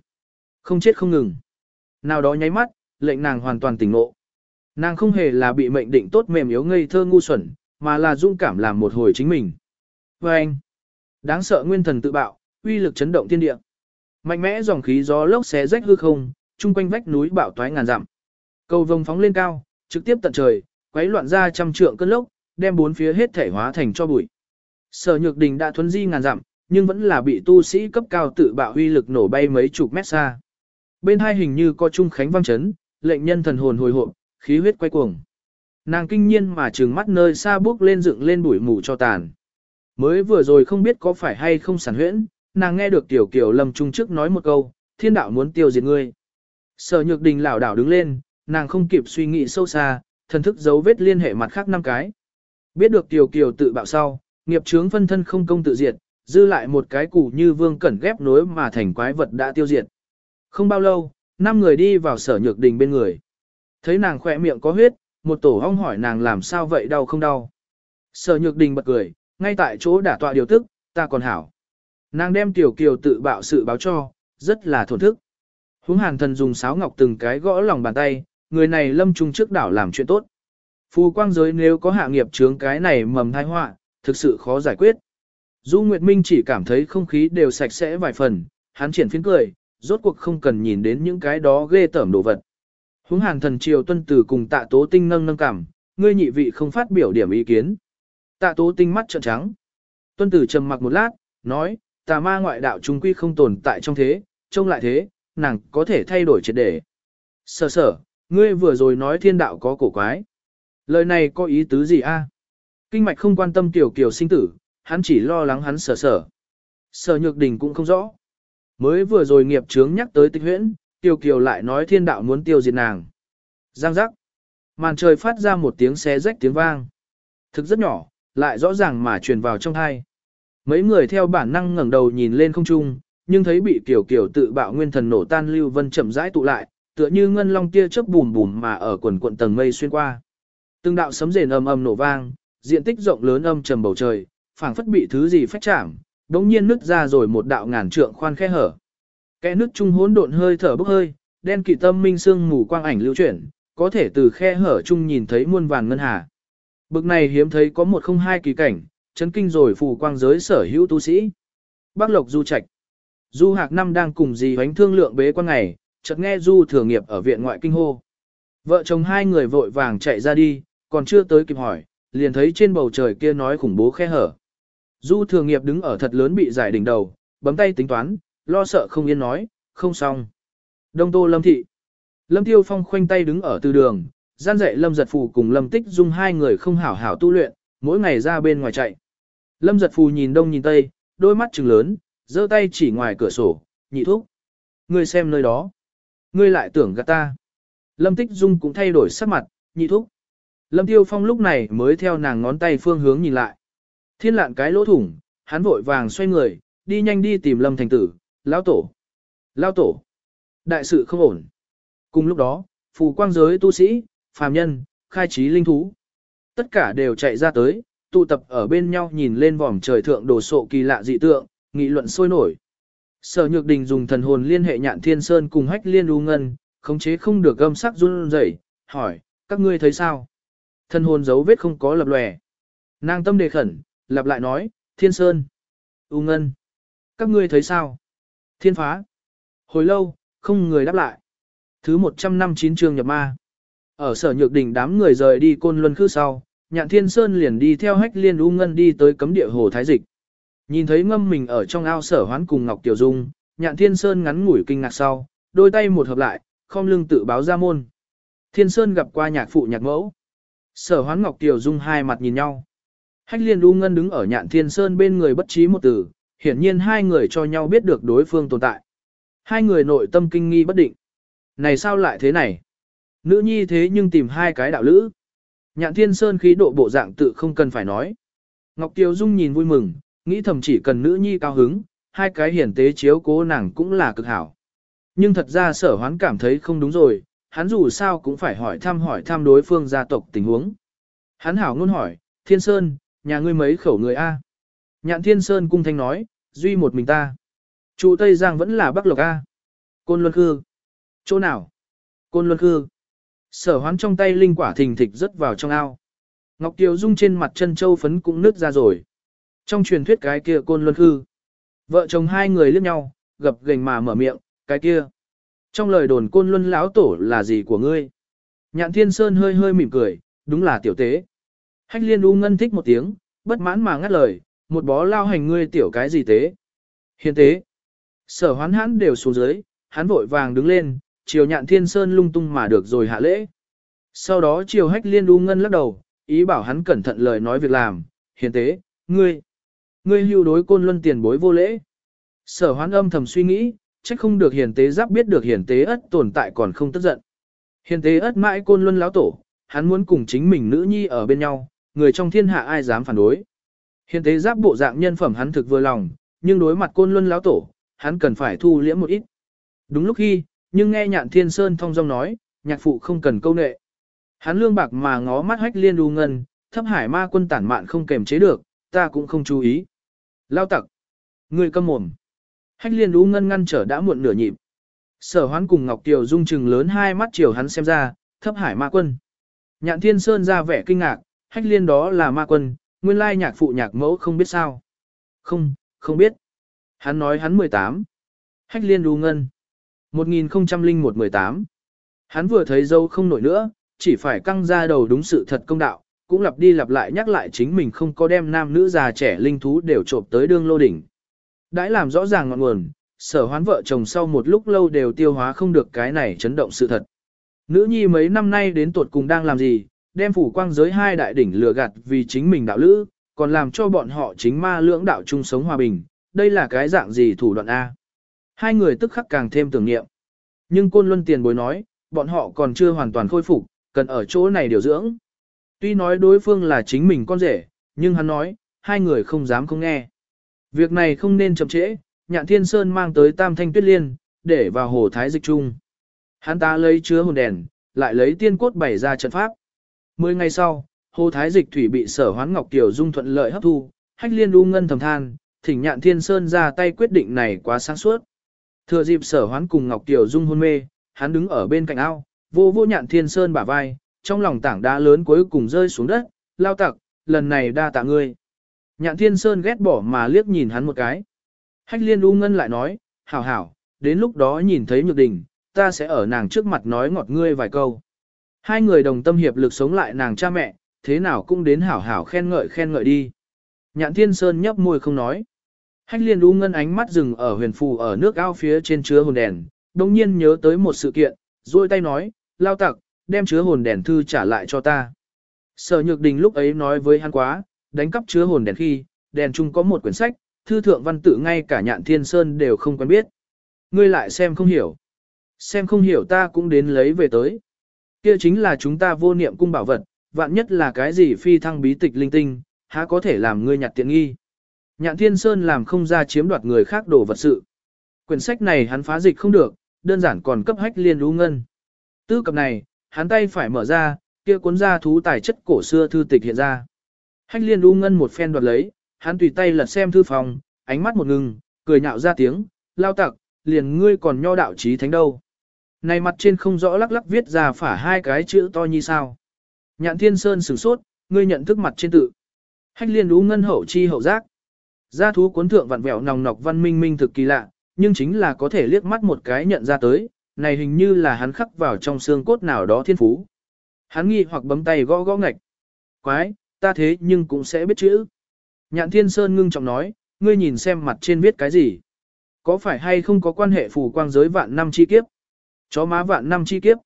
Không chết không ngừng. Nào đó nháy mắt, lệnh nàng hoàn toàn tỉnh ngộ. Nàng không hề là bị mệnh định tốt mềm yếu ngây thơ ngu xuẩn, mà là dung cảm làm một hồi chính mình. Và anh, đáng sợ nguyên thần tự bạo, uy lực chấn động thiên địa. Mạnh mẽ dòng khí gió lốc xé rách hư không, chung quanh vách núi bạo toái ngàn dặm. Cầu vồng phóng lên cao, trực tiếp tận trời, quấy loạn ra trăm trượng cơn lốc, đem bốn phía hết thể hóa thành cho bụi. Sở Nhược Đình đã thuấn di ngàn dặm, nhưng vẫn là bị tu sĩ cấp cao tự bạo uy lực nổ bay mấy chục mét xa. Bên hai hình như có trung khánh vang chấn, lệnh nhân thần hồn hồi hộp, khí huyết quay cuồng. Nàng kinh nhiên mà trừng mắt nơi xa bước lên dựng lên bụi mù cho tàn. Mới vừa rồi không biết có phải hay không sản huyễn, nàng nghe được tiểu kiểu lâm trung trước nói một câu, thiên đạo muốn tiêu diệt ngươi. Sở nhược đình lảo đảo đứng lên, nàng không kịp suy nghĩ sâu xa, thần thức dấu vết liên hệ mặt khác năm cái. Biết được tiểu kiều tự bạo sau, nghiệp chướng phân thân không công tự diệt, dư lại một cái củ như vương cẩn ghép nối mà thành quái vật đã tiêu diệt. Không bao lâu, năm người đi vào sở nhược đình bên người. Thấy nàng khỏe miệng có huyết, một tổ hong hỏi nàng làm sao vậy đau không đau. Sở nhược đình bật cười, ngay tại chỗ đả tọa điều tức, ta còn hảo. Nàng đem tiểu kiều tự bạo sự báo cho, rất là thổn thức. Hướng hàn thần dùng sáo ngọc từng cái gõ lòng bàn tay, người này lâm trung trước đảo làm chuyện tốt. Phù quang giới nếu có hạ nghiệp chướng cái này mầm thai họa, thực sự khó giải quyết. Du Nguyệt Minh chỉ cảm thấy không khí đều sạch sẽ vài phần, hắn triển phiến cười, rốt cuộc không cần nhìn đến những cái đó ghê tởm đồ vật. Húng hàn thần triều tuân tử cùng tạ tố tinh nâng nâng cảm, ngươi nhị vị không phát biểu điểm ý kiến. Tạ tố tinh mắt trợn trắng. Tuân tử trầm mặc một lát, nói, tà ma ngoại đạo trung quy không tồn tại trong thế, trông lại thế, nàng có thể thay đổi triệt để Sở sở, ngươi vừa rồi nói thiên đạo có cổ quái. Lời này có ý tứ gì a? À? Kinh mạch không quan tâm tiểu kiều sinh tử, hắn chỉ lo lắng hắn sở sở. Sở nhược đình cũng không rõ. Mới vừa rồi nghiệp chướng nhắc tới tịch huyễn, tiểu kiều lại nói thiên đạo muốn tiêu diệt nàng. Giang giác. Màn trời phát ra một tiếng xé rách tiếng vang. Thực rất nhỏ, lại rõ ràng mà truyền vào trong thai. Mấy người theo bản năng ngẩng đầu nhìn lên không trung, nhưng thấy bị tiểu kiều tự bạo nguyên thần nổ tan lưu vân chậm rãi tụ lại, tựa như ngân long tia chớp bùm bùm mà ở quần quận tầng mây xuyên qua. Từng đạo sấm rền ầm ầm nổ vang, diện tích rộng lớn âm trầm bầu trời, phảng phất bị thứ gì phách chạm, đống nhiên nứt ra rồi một đạo ngàn trượng khoan khe hở. Kẽ nước trung hỗn độn hơi thở bốc hơi, đen kỵ tâm minh sương mù quang ảnh lưu chuyển, có thể từ khe hở chung nhìn thấy muôn vàng ngân hà. Bực này hiếm thấy có một không hai kỳ cảnh, chấn kinh rồi phù quang giới sở hữu tu sĩ. Bắc Lộc Du Trạch. Du Hạc Năm đang cùng dì hoánh thương lượng bế quan ngày, chợt nghe Du thừa nghiệp ở viện ngoại kinh hô. Vợ chồng hai người vội vàng chạy ra đi, còn chưa tới kịp hỏi, liền thấy trên bầu trời kia nói khủng bố khe hở. Du thừa nghiệp đứng ở thật lớn bị giải đỉnh đầu, bấm tay tính toán, lo sợ không yên nói, không xong. Đông Tô Lâm Thị. Lâm Tiêu Phong khoanh tay đứng ở từ đường, gian dạy Lâm Giật Phù cùng Lâm Tích Dung hai người không hảo hảo tu luyện, mỗi ngày ra bên ngoài chạy. Lâm Giật Phù nhìn đông nhìn tây, đôi mắt trừng lớn, giơ tay chỉ ngoài cửa sổ, nhị thúc. người xem nơi đó. Ngươi lại tưởng gạt ta. Lâm Tích Dung cũng thay đổi sắc mặt, nhị thúc. Lâm Tiêu Phong lúc này mới theo nàng ngón tay phương hướng nhìn lại. Thiên lạn cái lỗ thủng, hắn vội vàng xoay người, đi nhanh đi tìm Lâm Thành Tử, lão tổ. Lão tổ. Đại sự không ổn. Cùng lúc đó, phù quang giới tu sĩ, phàm nhân, khai trí linh thú. Tất cả đều chạy ra tới, tụ tập ở bên nhau nhìn lên vòm trời thượng đồ sộ kỳ lạ dị tượng, nghị luận sôi nổi. Sở Nhược Đình dùng thần hồn liên hệ nhạn thiên sơn cùng hách liên u ngân, khống chế không được âm sắc run rẩy, hỏi, các ngươi thấy sao? Thần hồn dấu vết không có lập lòe. Nàng tâm đề khẩn, lặp lại nói, thiên sơn, u ngân. Các ngươi thấy sao? Thiên phá. Hồi lâu, không người đáp lại. Thứ 159 chương nhập ma. Ở sở nhược đỉnh đám người rời đi côn luân khư sau, nhạn thiên sơn liền đi theo hách liên u ngân đi tới cấm địa hồ thái dịch. Nhìn thấy ngâm mình ở trong ao sở hoán cùng Ngọc Tiểu Dung, nhạn thiên sơn ngắn ngủi kinh ngạc sau, đôi tay một hợp lại, không lưng tự báo ra môn. Thiên sơn gặp qua nhạc phụ nhạc mẫu. Sở hoán Ngọc Tiểu Dung hai mặt nhìn nhau. Hách liên u ngân đứng ở nhạn thiên sơn bên người bất trí một từ, hiển nhiên hai người cho nhau biết được đối phương tồn tại. Hai người nội tâm kinh nghi bất định. Này sao lại thế này? Nữ nhi thế nhưng tìm hai cái đạo lữ. Nhạn thiên sơn khí độ bộ dạng tự không cần phải nói. Ngọc tiểu Dung nhìn vui mừng, nghĩ thầm chỉ cần nữ nhi cao hứng, hai cái hiển tế chiếu cố nàng cũng là cực hảo. Nhưng thật ra sở hoán cảm thấy không đúng rồi, hắn dù sao cũng phải hỏi thăm hỏi thăm đối phương gia tộc tình huống. Hắn hảo ngôn hỏi, Thiên Sơn, nhà ngươi mấy khẩu người A. Nhạn Thiên Sơn cung thanh nói, duy một mình ta. Chủ Tây Giang vẫn là Bắc Lộc A. Côn Luân Khư. Chỗ nào? Côn Luân Khư. Sở hoán trong tay linh quả thình thịch rớt vào trong ao. Ngọc Kiều Dung trên mặt chân châu phấn cũng nứt ra rồi. Trong truyền thuyết cái kia Côn Luân hư Vợ chồng hai người liếc nhau, gập gềnh mà mở miệng, cái kia. Trong lời đồn Côn Luân lão tổ là gì của ngươi? Nhạn Thiên Sơn hơi hơi mỉm cười, đúng là tiểu tế. Hách liên u ngân thích một tiếng, bất mãn mà ngắt lời, một bó lao hành ngươi tiểu cái gì tế. Hiền tế. Sở hoán hãn đều xuống dưới, hắn vội vàng đứng lên, chiều nhạn thiên sơn lung tung mà được rồi hạ lễ. Sau đó chiều hách liên u ngân lắc đầu, ý bảo hắn cẩn thận lời nói việc làm, hiền tế, ngươi, ngươi hưu đối côn luân tiền bối vô lễ. Sở hoán âm thầm suy nghĩ, trách không được hiền tế giáp biết được hiền tế ất tồn tại còn không tức giận. Hiền tế ất mãi côn luân lão tổ, hắn muốn cùng chính mình nữ nhi ở bên nhau, người trong thiên hạ ai dám phản đối. Hiền tế giáp bộ dạng nhân phẩm hắn thực vừa lòng, nhưng đối mặt côn luân lão tổ, hắn cần phải thu liễm một ít. Đúng lúc khi, nhưng nghe nhạn thiên sơn thông dong nói, nhạc phụ không cần câu nệ. Hắn lương bạc mà ngó mắt hách liên đu ngân, thấp hải ma quân tản mạn không kềm chế được, ta cũng không chú ý. Lao tặc. Người câm mồm. Hách liên lũ ngân ngăn trở đã muộn nửa nhịp. Sở hoán cùng Ngọc Kiều dung chừng lớn hai mắt chiều hắn xem ra, thấp hải ma quân. Nhạn thiên sơn ra vẻ kinh ngạc, hách liên đó là ma quân, nguyên lai nhạc phụ nhạc mẫu không biết sao. Không, không biết. Hắn nói hắn 18. Hách liên lũ ngân. 1001-18. Hắn vừa thấy dâu không nổi nữa, chỉ phải căng ra đầu đúng sự thật công đạo, cũng lặp đi lặp lại nhắc lại chính mình không có đem nam nữ già trẻ linh thú đều trộm tới đương lô đỉnh. Đãi làm rõ ràng ngọn nguồn, sở hoán vợ chồng sau một lúc lâu đều tiêu hóa không được cái này chấn động sự thật. Nữ nhi mấy năm nay đến tuột cùng đang làm gì, đem phủ quang giới hai đại đỉnh lừa gạt vì chính mình đạo lữ, còn làm cho bọn họ chính ma lưỡng đạo chung sống hòa bình, đây là cái dạng gì thủ đoạn A. Hai người tức khắc càng thêm tưởng niệm. Nhưng Côn Luân tiền bối nói, bọn họ còn chưa hoàn toàn khôi phục, cần ở chỗ này điều dưỡng. Tuy nói đối phương là chính mình con rể, nhưng hắn nói, hai người không dám không nghe. Việc này không nên chậm trễ, nhạn thiên sơn mang tới tam thanh tuyết liên, để vào hồ thái dịch trung. Hắn ta lấy chứa hồn đèn, lại lấy tiên cốt bày ra trận pháp. Mười ngày sau, hồ thái dịch thủy bị sở hoán ngọc tiểu dung thuận lợi hấp thu, hách liên u ngân thầm than, thỉnh nhạn thiên sơn ra tay quyết định này quá sáng suốt. Thừa dịp sở hoán cùng Ngọc Tiểu Dung hôn mê, hắn đứng ở bên cạnh ao, vô vô nhạn thiên sơn bả vai, trong lòng tảng đá lớn cuối cùng rơi xuống đất, lao tặc, lần này đa tạ ngươi. Nhạn thiên sơn ghét bỏ mà liếc nhìn hắn một cái. Hách liên u ngân lại nói, hảo hảo, đến lúc đó nhìn thấy nhược đình, ta sẽ ở nàng trước mặt nói ngọt ngươi vài câu. Hai người đồng tâm hiệp lực sống lại nàng cha mẹ, thế nào cũng đến hảo hảo khen ngợi khen ngợi đi. Nhạn thiên sơn nhấp môi không nói. Hách liên u ngân ánh mắt dừng ở huyền phù ở nước ao phía trên chứa hồn đèn, đồng nhiên nhớ tới một sự kiện, duỗi tay nói, lao tặc, đem chứa hồn đèn thư trả lại cho ta. Sở Nhược Đình lúc ấy nói với hắn quá, đánh cắp chứa hồn đèn khi, đèn chung có một quyển sách, thư thượng văn tự ngay cả nhạn thiên sơn đều không quen biết. Ngươi lại xem không hiểu. Xem không hiểu ta cũng đến lấy về tới. Kia chính là chúng ta vô niệm cung bảo vật, vạn nhất là cái gì phi thăng bí tịch linh tinh, há có thể làm ngươi nhặt tiện nghi. Nhạn thiên sơn làm không ra chiếm đoạt người khác đồ vật sự. Quyển sách này hắn phá dịch không được, đơn giản còn cấp hách liên đú ngân. Tư cập này, hắn tay phải mở ra, kia cuốn ra thú tài chất cổ xưa thư tịch hiện ra. Hách liên u ngân một phen đoạt lấy, hắn tùy tay lật xem thư phòng, ánh mắt một ngừng, cười nhạo ra tiếng, lao tặc, liền ngươi còn nho đạo trí thánh đâu. Này mặt trên không rõ lắc lắc viết ra phả hai cái chữ to như sao. Nhạn thiên sơn sửng sốt, ngươi nhận thức mặt trên tự. Hách liên u ngân hậu chi hậu giác. Gia thú cuốn thượng vặn vẹo nòng nọc văn minh minh thực kỳ lạ, nhưng chính là có thể liếc mắt một cái nhận ra tới, này hình như là hắn khắc vào trong xương cốt nào đó thiên phú. Hắn nghi hoặc bấm tay gõ gõ ngạch. Quái, ta thế nhưng cũng sẽ biết chữ. Nhạn Thiên Sơn ngưng trọng nói, ngươi nhìn xem mặt trên viết cái gì. Có phải hay không có quan hệ phù quang giới vạn năm chi kiếp? Chó má vạn năm chi kiếp.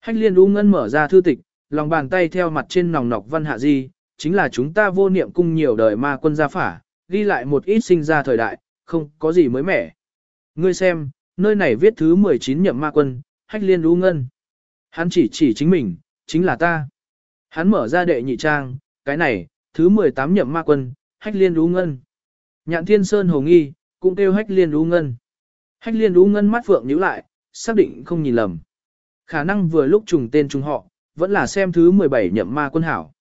Hách liên u ngân mở ra thư tịch, lòng bàn tay theo mặt trên nòng nọc văn hạ di, chính là chúng ta vô niệm cung nhiều đời ma quân gia phả, ghi lại một ít sinh ra thời đại, không có gì mới mẻ. Ngươi xem, nơi này viết thứ 19 nhậm ma quân, hách liên lũ ngân. Hắn chỉ chỉ chính mình, chính là ta. Hắn mở ra đệ nhị trang, cái này, thứ 18 nhậm ma quân, hách liên lũ ngân. Nhạn thiên sơn hồ nghi, cũng kêu hách liên lũ ngân. Hách liên lũ ngân mắt phượng nhíu lại, xác định không nhìn lầm. Khả năng vừa lúc trùng tên trùng họ, vẫn là xem thứ 17 nhậm ma quân hảo.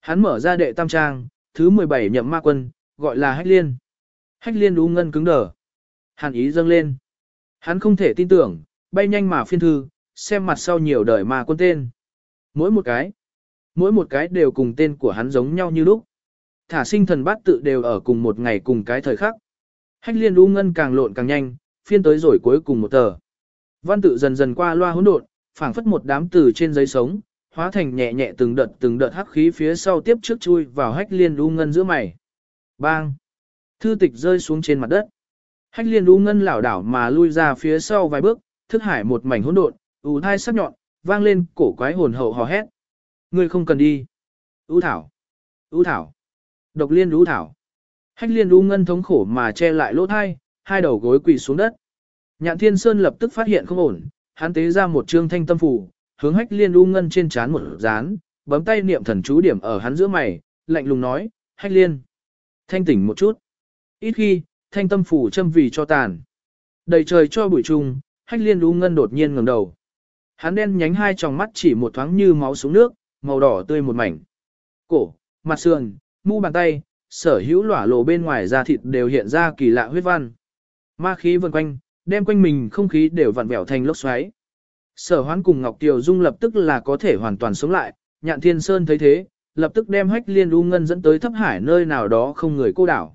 Hắn mở ra đệ tam trang, thứ 17 nhậm ma quân, gọi là hách liên. Hách liên lũ ngân cứng đờ. Hàn ý dâng lên. Hắn không thể tin tưởng, bay nhanh mà phiên thư, xem mặt sau nhiều đời mà quân tên. Mỗi một cái, mỗi một cái đều cùng tên của hắn giống nhau như lúc. Thả sinh thần bát tự đều ở cùng một ngày cùng cái thời khắc. Hách liên u ngân càng lộn càng nhanh, phiên tới rồi cuối cùng một tờ. Văn tự dần dần qua loa hỗn độn, phảng phất một đám từ trên giấy sống, hóa thành nhẹ nhẹ từng đợt từng đợt hắc khí phía sau tiếp trước chui vào hách liên u ngân giữa mày. Bang! Thư tịch rơi xuống trên mặt đất. Hách liên u ngân lảo đảo mà lui ra phía sau vài bước, thức hải một mảnh hỗn độn, ù thai sắc nhọn, vang lên cổ quái hồn hậu hò hét. Ngươi không cần đi. U thảo. U thảo. Độc liên u thảo. Hách liên u ngân thống khổ mà che lại lỗ thai, hai đầu gối quỳ xuống đất. Nhạn thiên sơn lập tức phát hiện không ổn, hắn tế ra một trương thanh tâm phủ, hướng hách liên u ngân trên chán một dán, bấm tay niệm thần chú điểm ở hắn giữa mày, lạnh lùng nói, hách liên. Thanh tỉnh một chút. Ít khi, thanh tâm phủ châm vì cho tàn. Đầy trời cho bụi trùng, hách liên u ngân đột nhiên ngẩng đầu. Hắn đen nhánh hai tròng mắt chỉ một thoáng như máu xuống nước, màu đỏ tươi một mảnh. Cổ, mặt sườn, mu bàn tay, sở hữu lỏa lộ bên ngoài da thịt đều hiện ra kỳ lạ huyết văn. Ma khí vần quanh, đem quanh mình không khí đều vặn vẹo thành lốc xoáy. Sở hoán cùng Ngọc Tiều Dung lập tức là có thể hoàn toàn sống lại, nhạn thiên sơn thấy thế, lập tức đem hách liên u ngân dẫn tới thấp hải nơi nào đó không người cô đảo.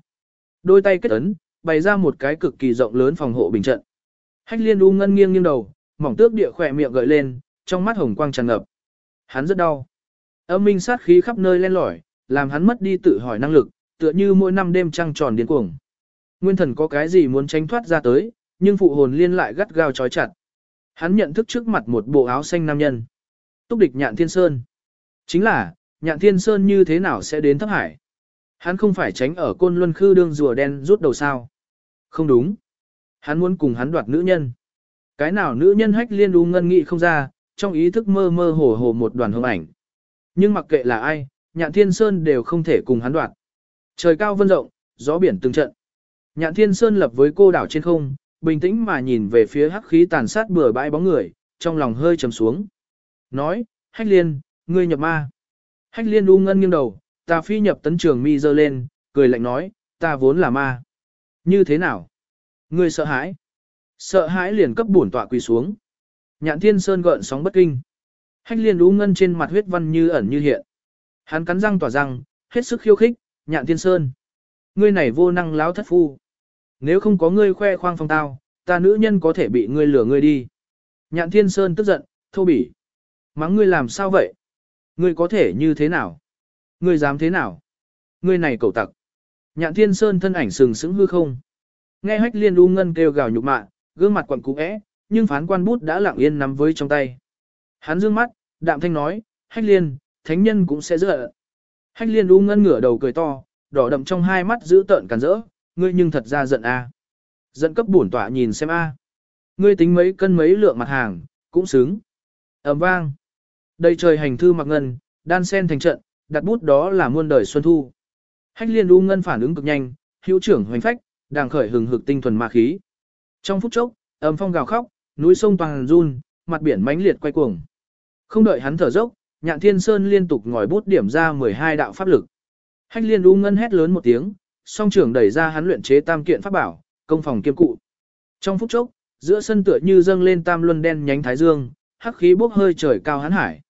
Đôi tay kết ấn, bày ra một cái cực kỳ rộng lớn phòng hộ bình trận. Hách liên u ngân nghiêng nghiêng đầu, mỏng tước địa khỏe miệng gợi lên, trong mắt hồng quang tràn ngập. Hắn rất đau. Âm minh sát khí khắp nơi len lỏi, làm hắn mất đi tự hỏi năng lực, tựa như mỗi năm đêm trăng tròn điên cuồng. Nguyên thần có cái gì muốn tránh thoát ra tới, nhưng phụ hồn liên lại gắt gao trói chặt. Hắn nhận thức trước mặt một bộ áo xanh nam nhân. Túc địch nhạn thiên sơn. Chính là, nhạn thiên sơn như thế nào sẽ đến thấp hải? Hắn không phải tránh ở côn luân khư đương rùa đen rút đầu sao? Không đúng. Hắn muốn cùng hắn đoạt nữ nhân. Cái nào nữ nhân hách liên đu ngân nghị không ra, trong ý thức mơ mơ hồ hồ một đoàn hương ảnh. Nhưng mặc kệ là ai, nhạn thiên sơn đều không thể cùng hắn đoạt. Trời cao vân rộng, gió biển từng trận. Nhạn thiên sơn lập với cô đảo trên không, bình tĩnh mà nhìn về phía hắc khí tàn sát bừa bãi bóng người, trong lòng hơi trầm xuống. Nói, hách liên, ngươi nhập ma. Hách liên u ngân nghiêng đầu, ta phi nhập tấn trường mi dơ lên, cười lạnh nói, ta vốn là ma. Như thế nào? Ngươi sợ hãi? Sợ hãi liền cấp bổn tọa quỳ xuống. Nhạn Thiên Sơn gợn sóng bất kinh. Hách liên Ú ngân trên mặt huyết văn như ẩn như hiện. Hắn cắn răng tỏa răng, hết sức khiêu khích, Nhạn Thiên Sơn. Ngươi này vô năng láo thất phu. Nếu không có ngươi khoe khoang phong tao, ta nữ nhân có thể bị ngươi lừa ngươi đi. Nhạn Thiên Sơn tức giận, thô bỉ. Mắng ngươi làm sao vậy? Ngươi có thể như thế nào? Ngươi dám thế nào? Ngươi này cầu tặc. Nhạn Thiên Sơn thân ảnh sừng sững hư không. Nghe hách liên u ngân kêu gào nhục mạ, gương mặt quặn cũ é, nhưng phán quan bút đã lặng yên nắm với trong tay. Hắn dương mắt, đạm thanh nói, hách liên, thánh nhân cũng sẽ dựa. Hách liên u ngân ngửa đầu cười to, đỏ đậm trong hai mắt giữ tợn cản rỡ, ngươi nhưng thật ra giận a. Giận cấp bổn tọa nhìn xem a. Ngươi tính mấy cân mấy lượng mặt hàng, cũng xứng. ầm vang. Đây trời hành thư mặc ngân, đan sen thành trận, đặt bút đó là muôn đời xuân thu. Hách liên u ngân phản ứng cực nhanh, hữu trưởng hoành phách, đang khởi hừng hực tinh thuần ma khí. Trong phút chốc, âm phong gào khóc, núi sông toàn run, mặt biển mãnh liệt quay cuồng. Không đợi hắn thở dốc, Nhạn Thiên Sơn liên tục ngòi bút điểm ra 12 đạo pháp lực. Hách liên u ngân hét lớn một tiếng, song trưởng đẩy ra hắn luyện chế tam kiện pháp bảo, công phòng kiêm cụ. Trong phút chốc, giữa sân tựa như dâng lên tam luân đen nhánh thái dương, hắc khí bốc hơi trời cao hắn hải.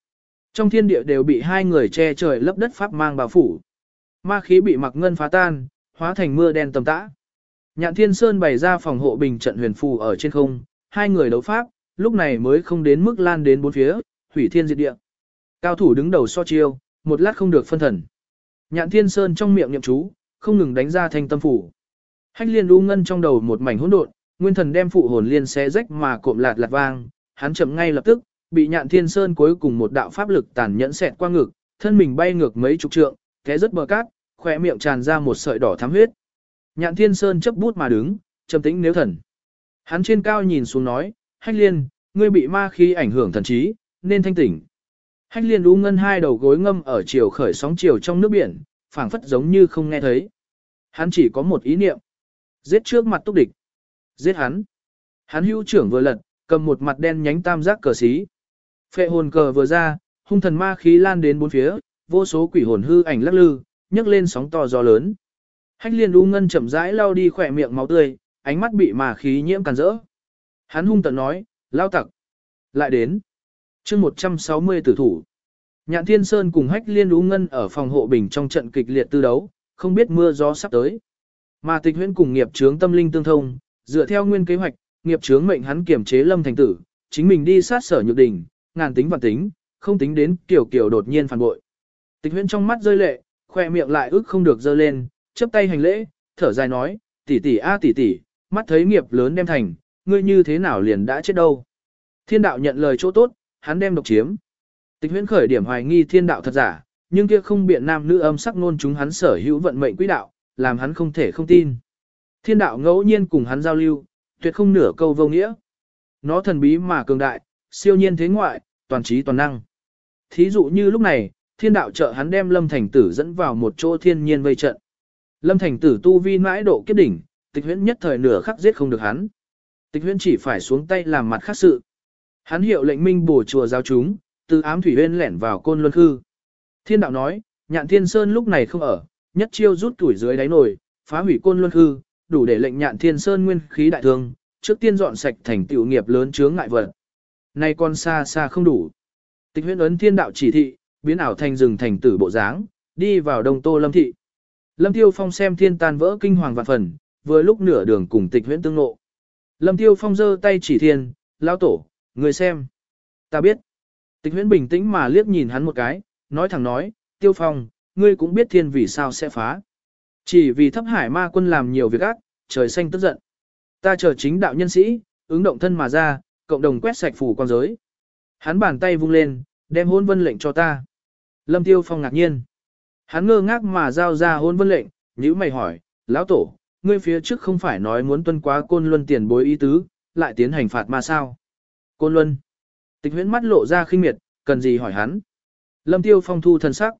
Trong thiên địa đều bị hai người che trời lấp đất pháp mang bao phủ. Ma khí bị mặc ngân phá tan, hóa thành mưa đen tầm tã. Nhạn Thiên Sơn bày ra phòng hộ bình trận huyền phù ở trên không, hai người đấu pháp, lúc này mới không đến mức lan đến bốn phía, hủy thiên diệt địa. Cao thủ đứng đầu so chiêu, một lát không được phân thần. Nhạn Thiên Sơn trong miệng niệm chú, không ngừng đánh ra thanh tâm phủ. Hách liên u ngân trong đầu một mảnh hỗn độn, nguyên thần đem phụ hồn liên xé rách mà cộm lạt lạt vang, hắn chậm ngay lập tức, bị Nhạn Thiên Sơn cuối cùng một đạo pháp lực tàn nhẫn xẹt qua ngực, thân mình bay ngược mấy chục trượng, té rất bờ cát, khỏe miệng tràn ra một sợi đỏ thắm huyết. Nhạn Thiên Sơn chấp bút mà đứng, trầm tĩnh nếu thần. Hắn trên cao nhìn xuống nói, Hách Liên, ngươi bị ma khí ảnh hưởng thần trí, nên thanh tỉnh. Hách Liên u ngân hai đầu gối ngâm ở chiều khởi sóng chiều trong nước biển, phảng phất giống như không nghe thấy. Hắn chỉ có một ý niệm. Giết trước mặt túc địch. Giết hắn. Hắn hữu trưởng vừa lật, cầm một mặt đen nhánh tam giác cờ xí. Phệ hồn cờ vừa ra, hung thần ma khí lan đến bốn phía, vô số quỷ hồn hư ảnh lắc lư, nhấc lên sóng to gió lớn. Hách liên u ngân chậm rãi lau đi khỏe miệng máu tươi, ánh mắt bị mà khí nhiễm càn rỡ. Hắn hung tận nói, lao tặc. Lại đến. chương 160 tử thủ. Nhạn Thiên Sơn cùng Hách Liên Ú Ngân ở phòng hộ bình trong trận kịch liệt tư đấu, không biết mưa gió sắp tới. Mà tịch huyễn cùng nghiệp Trướng tâm linh tương thông, dựa theo nguyên kế hoạch, nghiệp Trướng mệnh hắn kiểm chế lâm thành tử, chính mình đi sát sở nhược đỉnh, ngàn tính và tính, không tính đến kiểu kiểu đột nhiên phản bội. Tịch huyễn trong mắt rơi lệ, khoe miệng lại ức không được dơ lên, chấp tay hành lễ, thở dài nói, tỷ tỷ a tỷ tỷ, mắt thấy nghiệp lớn đem thành, ngươi như thế nào liền đã chết đâu. Thiên đạo nhận lời chỗ tốt, hắn đem độc chiếm. Tịch huyễn khởi điểm hoài nghi thiên đạo thật giả, nhưng kia không biện nam nữ âm sắc nôn chúng hắn sở hữu vận mệnh quỹ đạo, làm hắn không thể không tin. Thiên đạo ngẫu nhiên cùng hắn giao lưu, tuyệt không nửa câu vô nghĩa. Nó thần bí mà cường đại, siêu nhiên thế ngoại, toàn trí toàn năng. Thí dụ như lúc này, thiên đạo trợ hắn đem lâm thành tử dẫn vào một chỗ thiên nhiên vây trận. Lâm thành tử tu vi mãi độ kiếp đỉnh, tịch huyễn nhất thời nửa khắc giết không được hắn. Tịch huyễn chỉ phải xuống tay làm mặt khác sự. Hắn hiệu lệnh minh bổ chùa giao chúng, từ ám thủy huyên lẻn vào côn luân khư. Thiên đạo nói, nhạn thiên sơn lúc này không ở, nhất chiêu rút tuổi dưới đáy nồi, phá hủy côn luân khư, đủ để lệnh nhạn thiên sơn nguyên khí đại thương, trước tiên dọn sạch thành tiểu nghiệp lớn chướng ngại vật. Nay con xa xa không đủ. Tịch huyễn ấn thiên đạo chỉ thị, biến ảo thành rừng thành tử bộ dáng, đi vào đông tô lâm thị. Lâm Tiêu Phong xem thiên tan vỡ kinh hoàng vạn phần, vừa lúc nửa đường cùng tịch huyễn tương ngộ. Lâm Tiêu Phong giơ tay chỉ thiên, lão tổ, người xem. Ta biết. Tịch huyễn bình tĩnh mà liếc nhìn hắn một cái, nói thẳng nói, Tiêu Phong, ngươi cũng biết thiên vì sao sẽ phá. Chỉ vì thấp hải ma quân làm nhiều việc ác, trời xanh tức giận. Ta chờ chính đạo nhân sĩ, ứng động thân mà ra, cộng đồng quét sạch phủ quan giới. Hắn bàn tay vung lên, đem hôn vân lệnh cho ta. Lâm Tiêu Phong ngạc nhiên. Hắn ngơ ngác mà giao ra hôn vân lệnh, nhữ mày hỏi, lão tổ, ngươi phía trước không phải nói muốn tuân quá côn luân tiền bối ý tứ, lại tiến hành phạt ma sao? Côn luân. Tịch huyễn mắt lộ ra khinh miệt, cần gì hỏi hắn. Lâm Tiêu Phong thu thần sắc.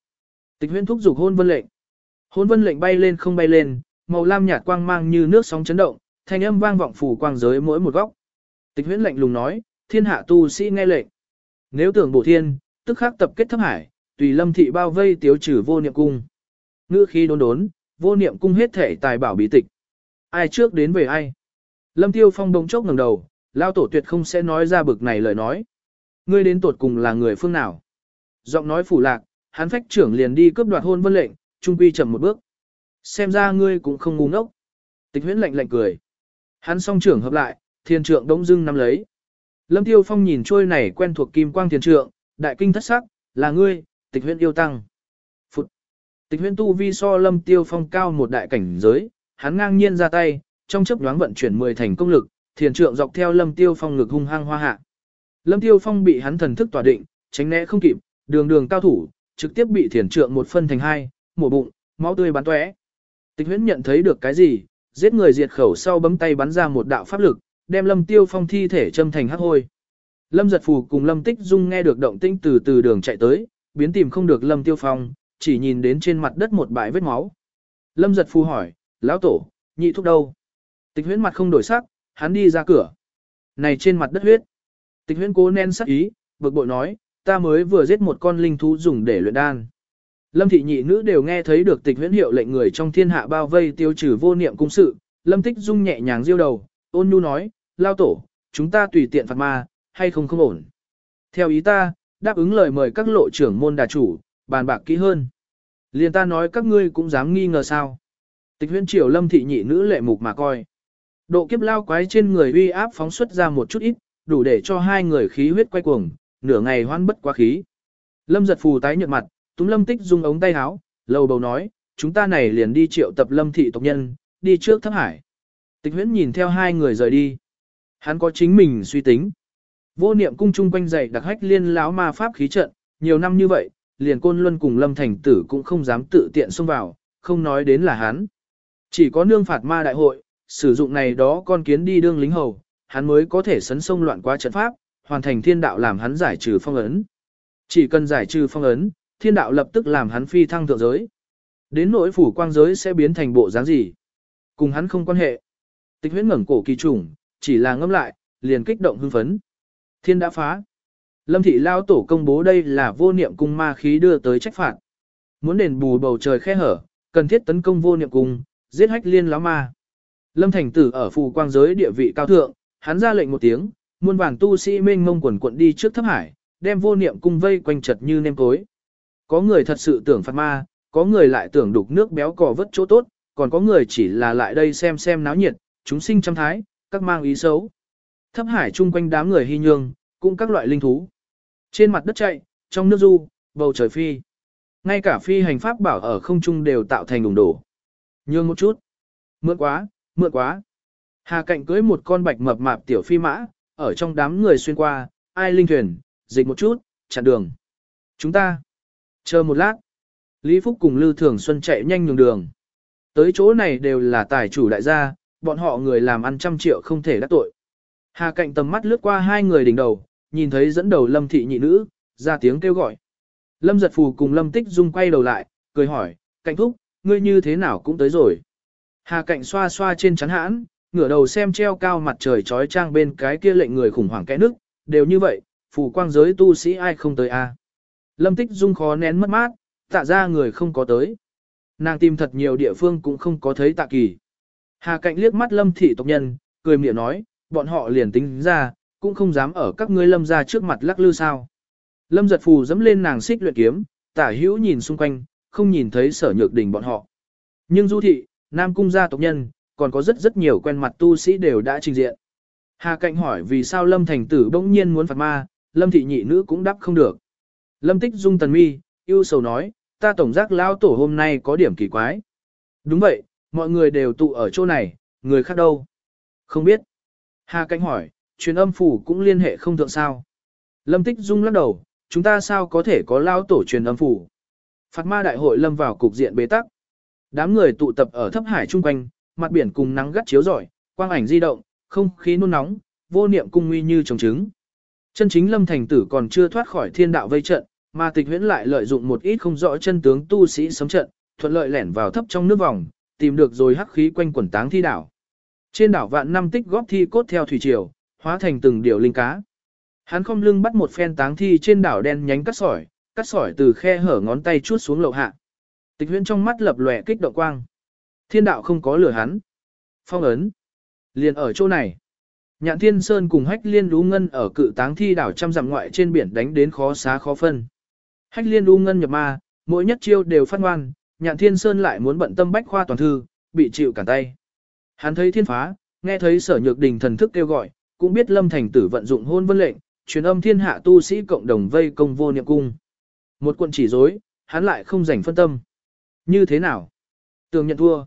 Tịch huyễn thúc giục hôn vân lệnh. Hôn vân lệnh bay lên không bay lên, màu lam nhạt quang mang như nước sóng chấn động, thanh âm vang vọng phủ quang giới mỗi một góc. Tịch huyễn lệnh lùng nói, thiên hạ tu sĩ nghe lệnh. Nếu tưởng bổ thiên, tức khắc tập kết thấp hải, tùy lâm thị bao vây tiếu trừ vô niệm cung. Ngữ khi đốn đốn, vô niệm cung hết thể tài bảo bí tịch. Ai trước đến về ai. Lâm tiêu phong đông chốc ngẩng đầu, Lao tổ tuyệt không sẽ nói ra bực này lời nói. Ngươi đến tột cùng là người phương nào? Giọng nói phủ lạc, hắn phách trưởng liền đi cướp đoạt hôn vân lệnh, trung quy chậm một bước. Xem ra ngươi cũng không ngu ngốc. Tịch huyễn lạnh lạnh cười. Hắn song trưởng hợp lại, thiên trượng đống dưng nắm lấy. Lâm Tiêu Phong nhìn trôi này quen thuộc kim quang thiên trượng, đại kinh thất sắc, là ngươi, tịch huyễn yêu tăng. Phụt. Tịch huyễn tu vi so Lâm Tiêu Phong cao một đại cảnh giới, hắn ngang nhiên ra tay, trong chớp nhoáng vận chuyển 10 thành công lực, thiền trượng dọc theo Lâm Tiêu Phong ngực hung hăng hoa hạ. Lâm Tiêu Phong bị hắn thần thức tỏa định, tránh né không kịp, đường đường cao thủ, trực tiếp bị thiền trượng một phân thành hai, mổ bụng, máu tươi bắn tóe. Tịch huyễn nhận thấy được cái gì, giết người diệt khẩu sau bấm tay bắn ra một đạo pháp lực, đem Lâm Tiêu Phong thi thể châm thành hắc hôi. Lâm Giật Phù cùng Lâm Tích Dung nghe được động tĩnh từ từ đường chạy tới, biến tìm không được Lâm Tiêu Phong, chỉ nhìn đến trên mặt đất một bãi vết máu. Lâm Giật Phù hỏi, lão tổ, nhị thúc đâu? Tịch huyễn mặt không đổi sắc, hắn đi ra cửa. Này trên mặt đất huyết. Tịch huyễn cố nén sắc ý, bực bội nói, ta mới vừa giết một con linh thú dùng để luyện đan. Lâm thị nhị nữ đều nghe thấy được tịch huyễn hiệu lệnh người trong thiên hạ bao vây tiêu trừ vô niệm cung sự. Lâm tích dung nhẹ nhàng diêu đầu, ôn nhu nói, lao tổ, chúng ta tùy tiện phạt ma, hay không không ổn. Theo ý ta, đáp ứng lời mời các lộ trưởng môn đà chủ, bàn bạc kỹ hơn. Liền ta nói các ngươi cũng dám nghi ngờ sao. Tịch huyễn triều lâm thị nhị nữ lệ mục mà coi. Độ kiếp lao quái trên người uy áp phóng xuất ra một chút ít, đủ để cho hai người khí huyết quay cuồng, nửa ngày hoan bất quá khí. Lâm giật phù tái nhợt mặt, túm lâm tích dung ống tay áo, lầu bầu nói, chúng ta này liền đi triệu tập lâm thị tộc nhân, đi trước thấp hải. Tịch huyễn nhìn theo hai người rời đi. Hắn có chính mình suy tính. Vô niệm cung chung quanh dày đặc hách liên láo ma pháp khí trận, nhiều năm như vậy, liền côn luân cùng lâm thành tử cũng không dám tự tiện xông vào, không nói đến là hắn. Chỉ có nương phạt ma đại hội, sử dụng này đó con kiến đi đương lính hầu, hắn mới có thể sấn sông loạn qua trận pháp, hoàn thành thiên đạo làm hắn giải trừ phong ấn. Chỉ cần giải trừ phong ấn, thiên đạo lập tức làm hắn phi thăng thượng giới. Đến nỗi phủ quang giới sẽ biến thành bộ dáng gì? Cùng hắn không quan hệ. Tịch huyết ngẩng cổ kỳ trùng, chỉ là ngâm lại, liền kích động hưng phấn. Thiên đã phá. Lâm thị lao tổ công bố đây là vô niệm cung ma khí đưa tới trách phạt. Muốn đền bù bầu trời khe hở, cần thiết tấn công vô niệm cung, giết hách liên lão ma. Lâm thành tử ở phù quang giới địa vị cao thượng, hắn ra lệnh một tiếng, muôn vàng tu sĩ mênh mông quần quận đi trước thấp hải, đem vô niệm cung vây quanh chật như nêm cối. Có người thật sự tưởng phạt ma, có người lại tưởng đục nước béo cò vất chỗ tốt, còn có người chỉ là lại đây xem xem náo nhiệt, chúng sinh trăm thái, các mang ý xấu. Thấp hải chung quanh đám người hy nhương, cũng các loại linh thú. Trên mặt đất chạy, trong nước du, bầu trời phi. Ngay cả phi hành pháp bảo ở không trung đều tạo thành đùng đổ. Nhương một chút. Mượn quá, mượn quá. Hà cạnh cưới một con bạch mập mạp tiểu phi mã, ở trong đám người xuyên qua, ai linh thuyền, dịch một chút, chặn đường. Chúng ta. Chờ một lát. Lý Phúc cùng Lư Thường Xuân chạy nhanh nhường đường. Tới chỗ này đều là tài chủ đại gia, bọn họ người làm ăn trăm triệu không thể đắc tội. Hà cạnh tầm mắt lướt qua hai người đỉnh đầu, nhìn thấy dẫn đầu lâm thị nhị nữ, ra tiếng kêu gọi. Lâm giật phù cùng lâm tích dung quay đầu lại, cười hỏi, cạnh thúc, ngươi như thế nào cũng tới rồi. Hà cạnh xoa xoa trên chắn hãn, ngửa đầu xem treo cao mặt trời trói trang bên cái kia lệnh người khủng hoảng kẽ nước, đều như vậy, phù quang giới tu sĩ ai không tới a? Lâm tích dung khó nén mất mát, tạ ra người không có tới. Nàng tìm thật nhiều địa phương cũng không có thấy tạ kỳ. Hà cạnh liếc mắt lâm thị tộc nhân, cười miệng nói, bọn họ liền tính ra, cũng không dám ở các ngươi lâm ra trước mặt lắc lư sao. Lâm giật phù dẫm lên nàng xích luyện kiếm, tả hữu nhìn xung quanh, không nhìn thấy sở nhược đình bọn họ. Nhưng du thị, nam cung gia tộc nhân, còn có rất rất nhiều quen mặt tu sĩ đều đã trình diện. Hà cạnh hỏi vì sao lâm thành tử bỗng nhiên muốn phạt ma, lâm thị nhị nữ cũng đáp không được. Lâm tích dung tần mi, yêu sầu nói, ta tổng giác lao tổ hôm nay có điểm kỳ quái. Đúng vậy, mọi người đều tụ ở chỗ này, người khác đâu? Không biết. Hà Cảnh hỏi, truyền âm phủ cũng liên hệ không thượng sao. Lâm Tích Dung lắc đầu, chúng ta sao có thể có lao tổ truyền âm phủ. Phạt ma đại hội lâm vào cục diện bế tắc. Đám người tụ tập ở thấp hải chung quanh, mặt biển cùng nắng gắt chiếu rọi, quang ảnh di động, không khí nôn nóng, vô niệm cung nguy như trồng trứng. Chân chính lâm thành tử còn chưa thoát khỏi thiên đạo vây trận, mà tịch huyễn lại lợi dụng một ít không rõ chân tướng tu sĩ sống trận, thuận lợi lẻn vào thấp trong nước vòng, tìm được rồi hắc khí quanh quần táng thi đảo. Trên đảo vạn năm tích góp thi cốt theo thủy triều, hóa thành từng điều linh cá. Hắn không lưng bắt một phen táng thi trên đảo đen nhánh cắt sỏi, cắt sỏi từ khe hở ngón tay chuốt xuống lậu hạ. Tịch huyễn trong mắt lập lòe kích động quang. Thiên đạo không có lửa hắn. Phong ấn. Liền ở chỗ này. Nhạn Thiên Sơn cùng Hách Liên Đú Ngân ở cự táng thi đảo trăm dặm ngoại trên biển đánh đến khó xá khó phân. Hách Liên Đú Ngân nhập ma, mỗi nhất chiêu đều phát ngoan, Nhạn Thiên Sơn lại muốn bận tâm bách khoa toàn thư, bị chịu cản tay. Hắn thấy thiên phá, nghe thấy sở nhược đình thần thức kêu gọi, cũng biết lâm thành tử vận dụng hôn vân lệnh, truyền âm thiên hạ tu sĩ cộng đồng vây công vô niệm cung. Một quận chỉ dối, hắn lại không rảnh phân tâm. Như thế nào? Tường nhận thua.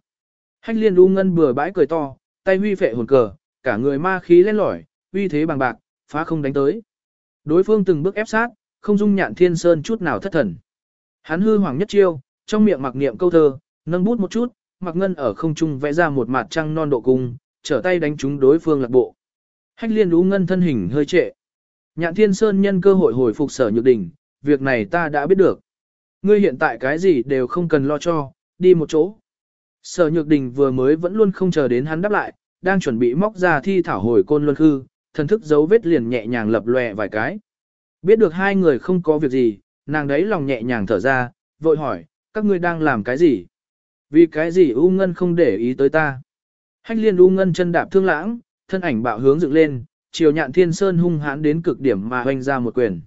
Hách liên u ngân bừa bãi cười to, tay huy phệ hồn cờ, cả người ma khí lên lỏi, uy thế bằng bạc, phá không đánh tới. Đối phương từng bước ép sát, không dung nhạn thiên sơn chút nào thất thần. Hắn hư hoàng nhất chiêu, trong miệng mặc niệm câu thơ, nâng bút một chút, mặc ngân ở không trung vẽ ra một mặt trăng non độ cung, trở tay đánh trúng đối phương lạc bộ. Hách liên lũ ngân thân hình hơi trệ. Nhạn thiên sơn nhân cơ hội hồi phục sở nhược đỉnh, việc này ta đã biết được. Ngươi hiện tại cái gì đều không cần lo cho, đi một chỗ. Sở nhược đình vừa mới vẫn luôn không chờ đến hắn đáp lại, đang chuẩn bị móc ra thi thảo hồi côn luân khư, thần thức dấu vết liền nhẹ nhàng lập lòe vài cái. Biết được hai người không có việc gì, nàng đấy lòng nhẹ nhàng thở ra, vội hỏi, các ngươi đang làm cái gì? Vì cái gì U Ngân không để ý tới ta? Hách liên U Ngân chân đạp thương lãng, thân ảnh bạo hướng dựng lên, chiều nhạn thiên sơn hung hãn đến cực điểm mà hoành ra một quyền.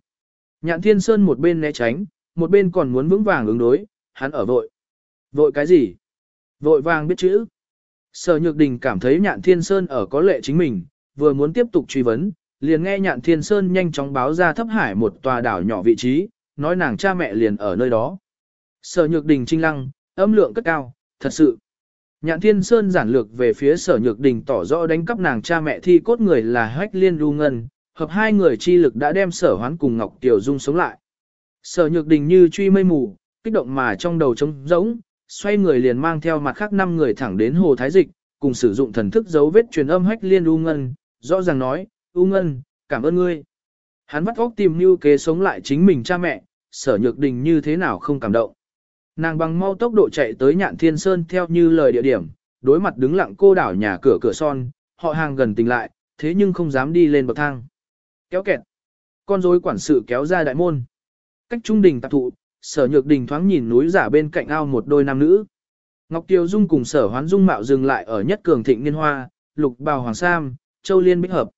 Nhạn thiên sơn một bên né tránh, một bên còn muốn vững vàng ứng đối, hắn ở vội. Vội cái gì? Vội vàng biết chữ. Sở Nhược Đình cảm thấy Nhạn Thiên Sơn ở có lệ chính mình, vừa muốn tiếp tục truy vấn, liền nghe Nhạn Thiên Sơn nhanh chóng báo ra thấp hải một tòa đảo nhỏ vị trí, nói nàng cha mẹ liền ở nơi đó. Sở Nhược Đình trinh lăng, âm lượng cất cao, thật sự. Nhạn Thiên Sơn giản lược về phía Sở Nhược Đình tỏ rõ đánh cắp nàng cha mẹ thi cốt người là Hách Liên Du Ngân, hợp hai người chi lực đã đem Sở Hoán cùng Ngọc Tiểu Dung sống lại. Sở Nhược Đình như truy mây mù, kích động mà trong đầu trống rỗng, xoay người liền mang theo mặt khác năm người thẳng đến Hồ Thái Dịch, cùng sử dụng thần thức dấu vết truyền âm Hách Liên Du Ngân, rõ ràng nói, U Ngân, cảm ơn ngươi. Hắn vắt óc tìm mưu kế sống lại chính mình cha mẹ, Sở Nhược Đình như thế nào không cảm động. Nàng bằng mau tốc độ chạy tới nhạn thiên sơn theo như lời địa điểm, đối mặt đứng lặng cô đảo nhà cửa cửa son, họ hàng gần tình lại, thế nhưng không dám đi lên bậc thang. Kéo kẹt. Con rối quản sự kéo ra đại môn. Cách trung đình tạp thụ, sở nhược đình thoáng nhìn núi giả bên cạnh ao một đôi nam nữ. Ngọc Tiêu Dung cùng sở hoán dung mạo dừng lại ở nhất cường thịnh niên hoa, lục bào hoàng sam, châu liên bích hợp.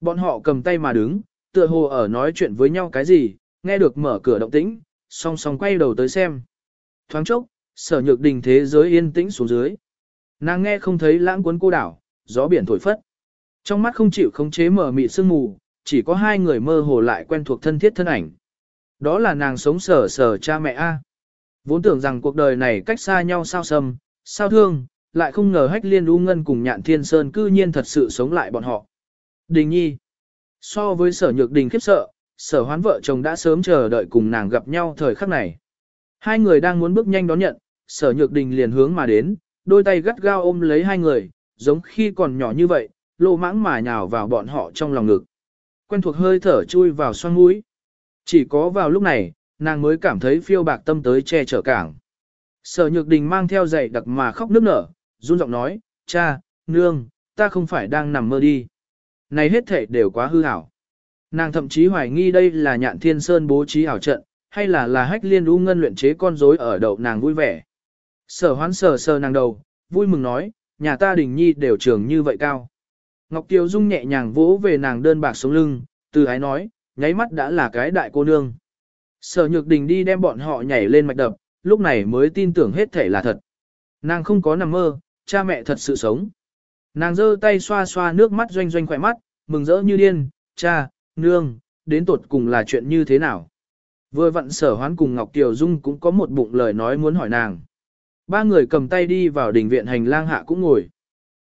Bọn họ cầm tay mà đứng, tựa hồ ở nói chuyện với nhau cái gì, nghe được mở cửa động tĩnh, song song quay đầu tới xem. Thoáng chốc, sở nhược đình thế giới yên tĩnh xuống dưới. Nàng nghe không thấy lãng cuốn cô đảo, gió biển thổi phất. Trong mắt không chịu khống chế mở mịt sương mù, chỉ có hai người mơ hồ lại quen thuộc thân thiết thân ảnh. Đó là nàng sống sở sở cha mẹ A. Vốn tưởng rằng cuộc đời này cách xa nhau sao sầm, sao thương, lại không ngờ hách liên u ngân cùng nhạn thiên sơn cư nhiên thật sự sống lại bọn họ. Đình nhi. So với sở nhược đình khiếp sợ, sở hoán vợ chồng đã sớm chờ đợi cùng nàng gặp nhau thời khắc này. Hai người đang muốn bước nhanh đón nhận, sở nhược đình liền hướng mà đến, đôi tay gắt gao ôm lấy hai người, giống khi còn nhỏ như vậy, lô mãng mà nhào vào bọn họ trong lòng ngực. Quen thuộc hơi thở chui vào xoang mũi. Chỉ có vào lúc này, nàng mới cảm thấy phiêu bạc tâm tới che chở cảng. Sở nhược đình mang theo dậy đặc mà khóc nức nở, run giọng nói, cha, nương, ta không phải đang nằm mơ đi. Này hết thể đều quá hư hảo. Nàng thậm chí hoài nghi đây là nhạn thiên sơn bố trí ảo trận, hay là là hách liên u ngân luyện chế con rối ở đậu nàng vui vẻ. Sở hoán sờ sờ nàng đầu, vui mừng nói, nhà ta đình nhi đều trường như vậy cao. Ngọc Kiều Dung nhẹ nhàng vỗ về nàng đơn bạc sống lưng, từ ái nói, nháy mắt đã là cái đại cô nương. Sở nhược đình đi đem bọn họ nhảy lên mạch đập, lúc này mới tin tưởng hết thể là thật. Nàng không có nằm mơ, cha mẹ thật sự sống. Nàng giơ tay xoa xoa nước mắt doanh doanh khỏe mắt, mừng rỡ như điên, cha, nương, đến tột cùng là chuyện như thế nào. Vừa vặn sở hoán cùng Ngọc Kiều Dung cũng có một bụng lời nói muốn hỏi nàng. Ba người cầm tay đi vào đình viện hành lang hạ cũng ngồi.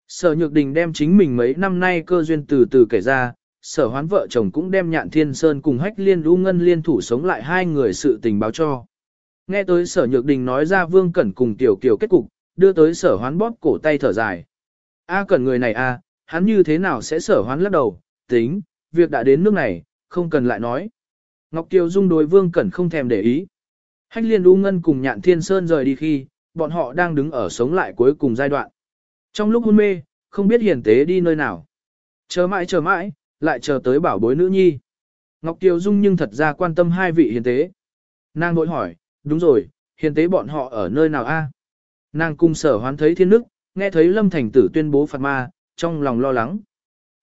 Sở nhược đình đem chính mình mấy năm nay cơ duyên từ từ kể ra, sở hoán vợ chồng cũng đem nhạn thiên sơn cùng hách liên lũ ngân liên thủ sống lại hai người sự tình báo cho. Nghe tới sở nhược đình nói ra vương cẩn cùng tiểu kiều kết cục, đưa tới sở hoán bóp cổ tay thở dài. A cẩn người này a, hắn như thế nào sẽ sở hoán lắc đầu, tính, việc đã đến nước này, không cần lại nói. Ngọc Kiều Dung đối Vương Cẩn không thèm để ý. Hách liên U Ngân cùng Nhạn Thiên Sơn rời đi khi, bọn họ đang đứng ở sống lại cuối cùng giai đoạn. Trong lúc hôn mê, không biết hiền tế đi nơi nào. Chờ mãi chờ mãi, lại chờ tới bảo bối nữ nhi. Ngọc Kiều Dung nhưng thật ra quan tâm hai vị hiền tế. Nàng bội hỏi, đúng rồi, hiền tế bọn họ ở nơi nào a? Nàng cung sở hoán thấy thiên Đức, nghe thấy lâm thành tử tuyên bố phạt ma, trong lòng lo lắng.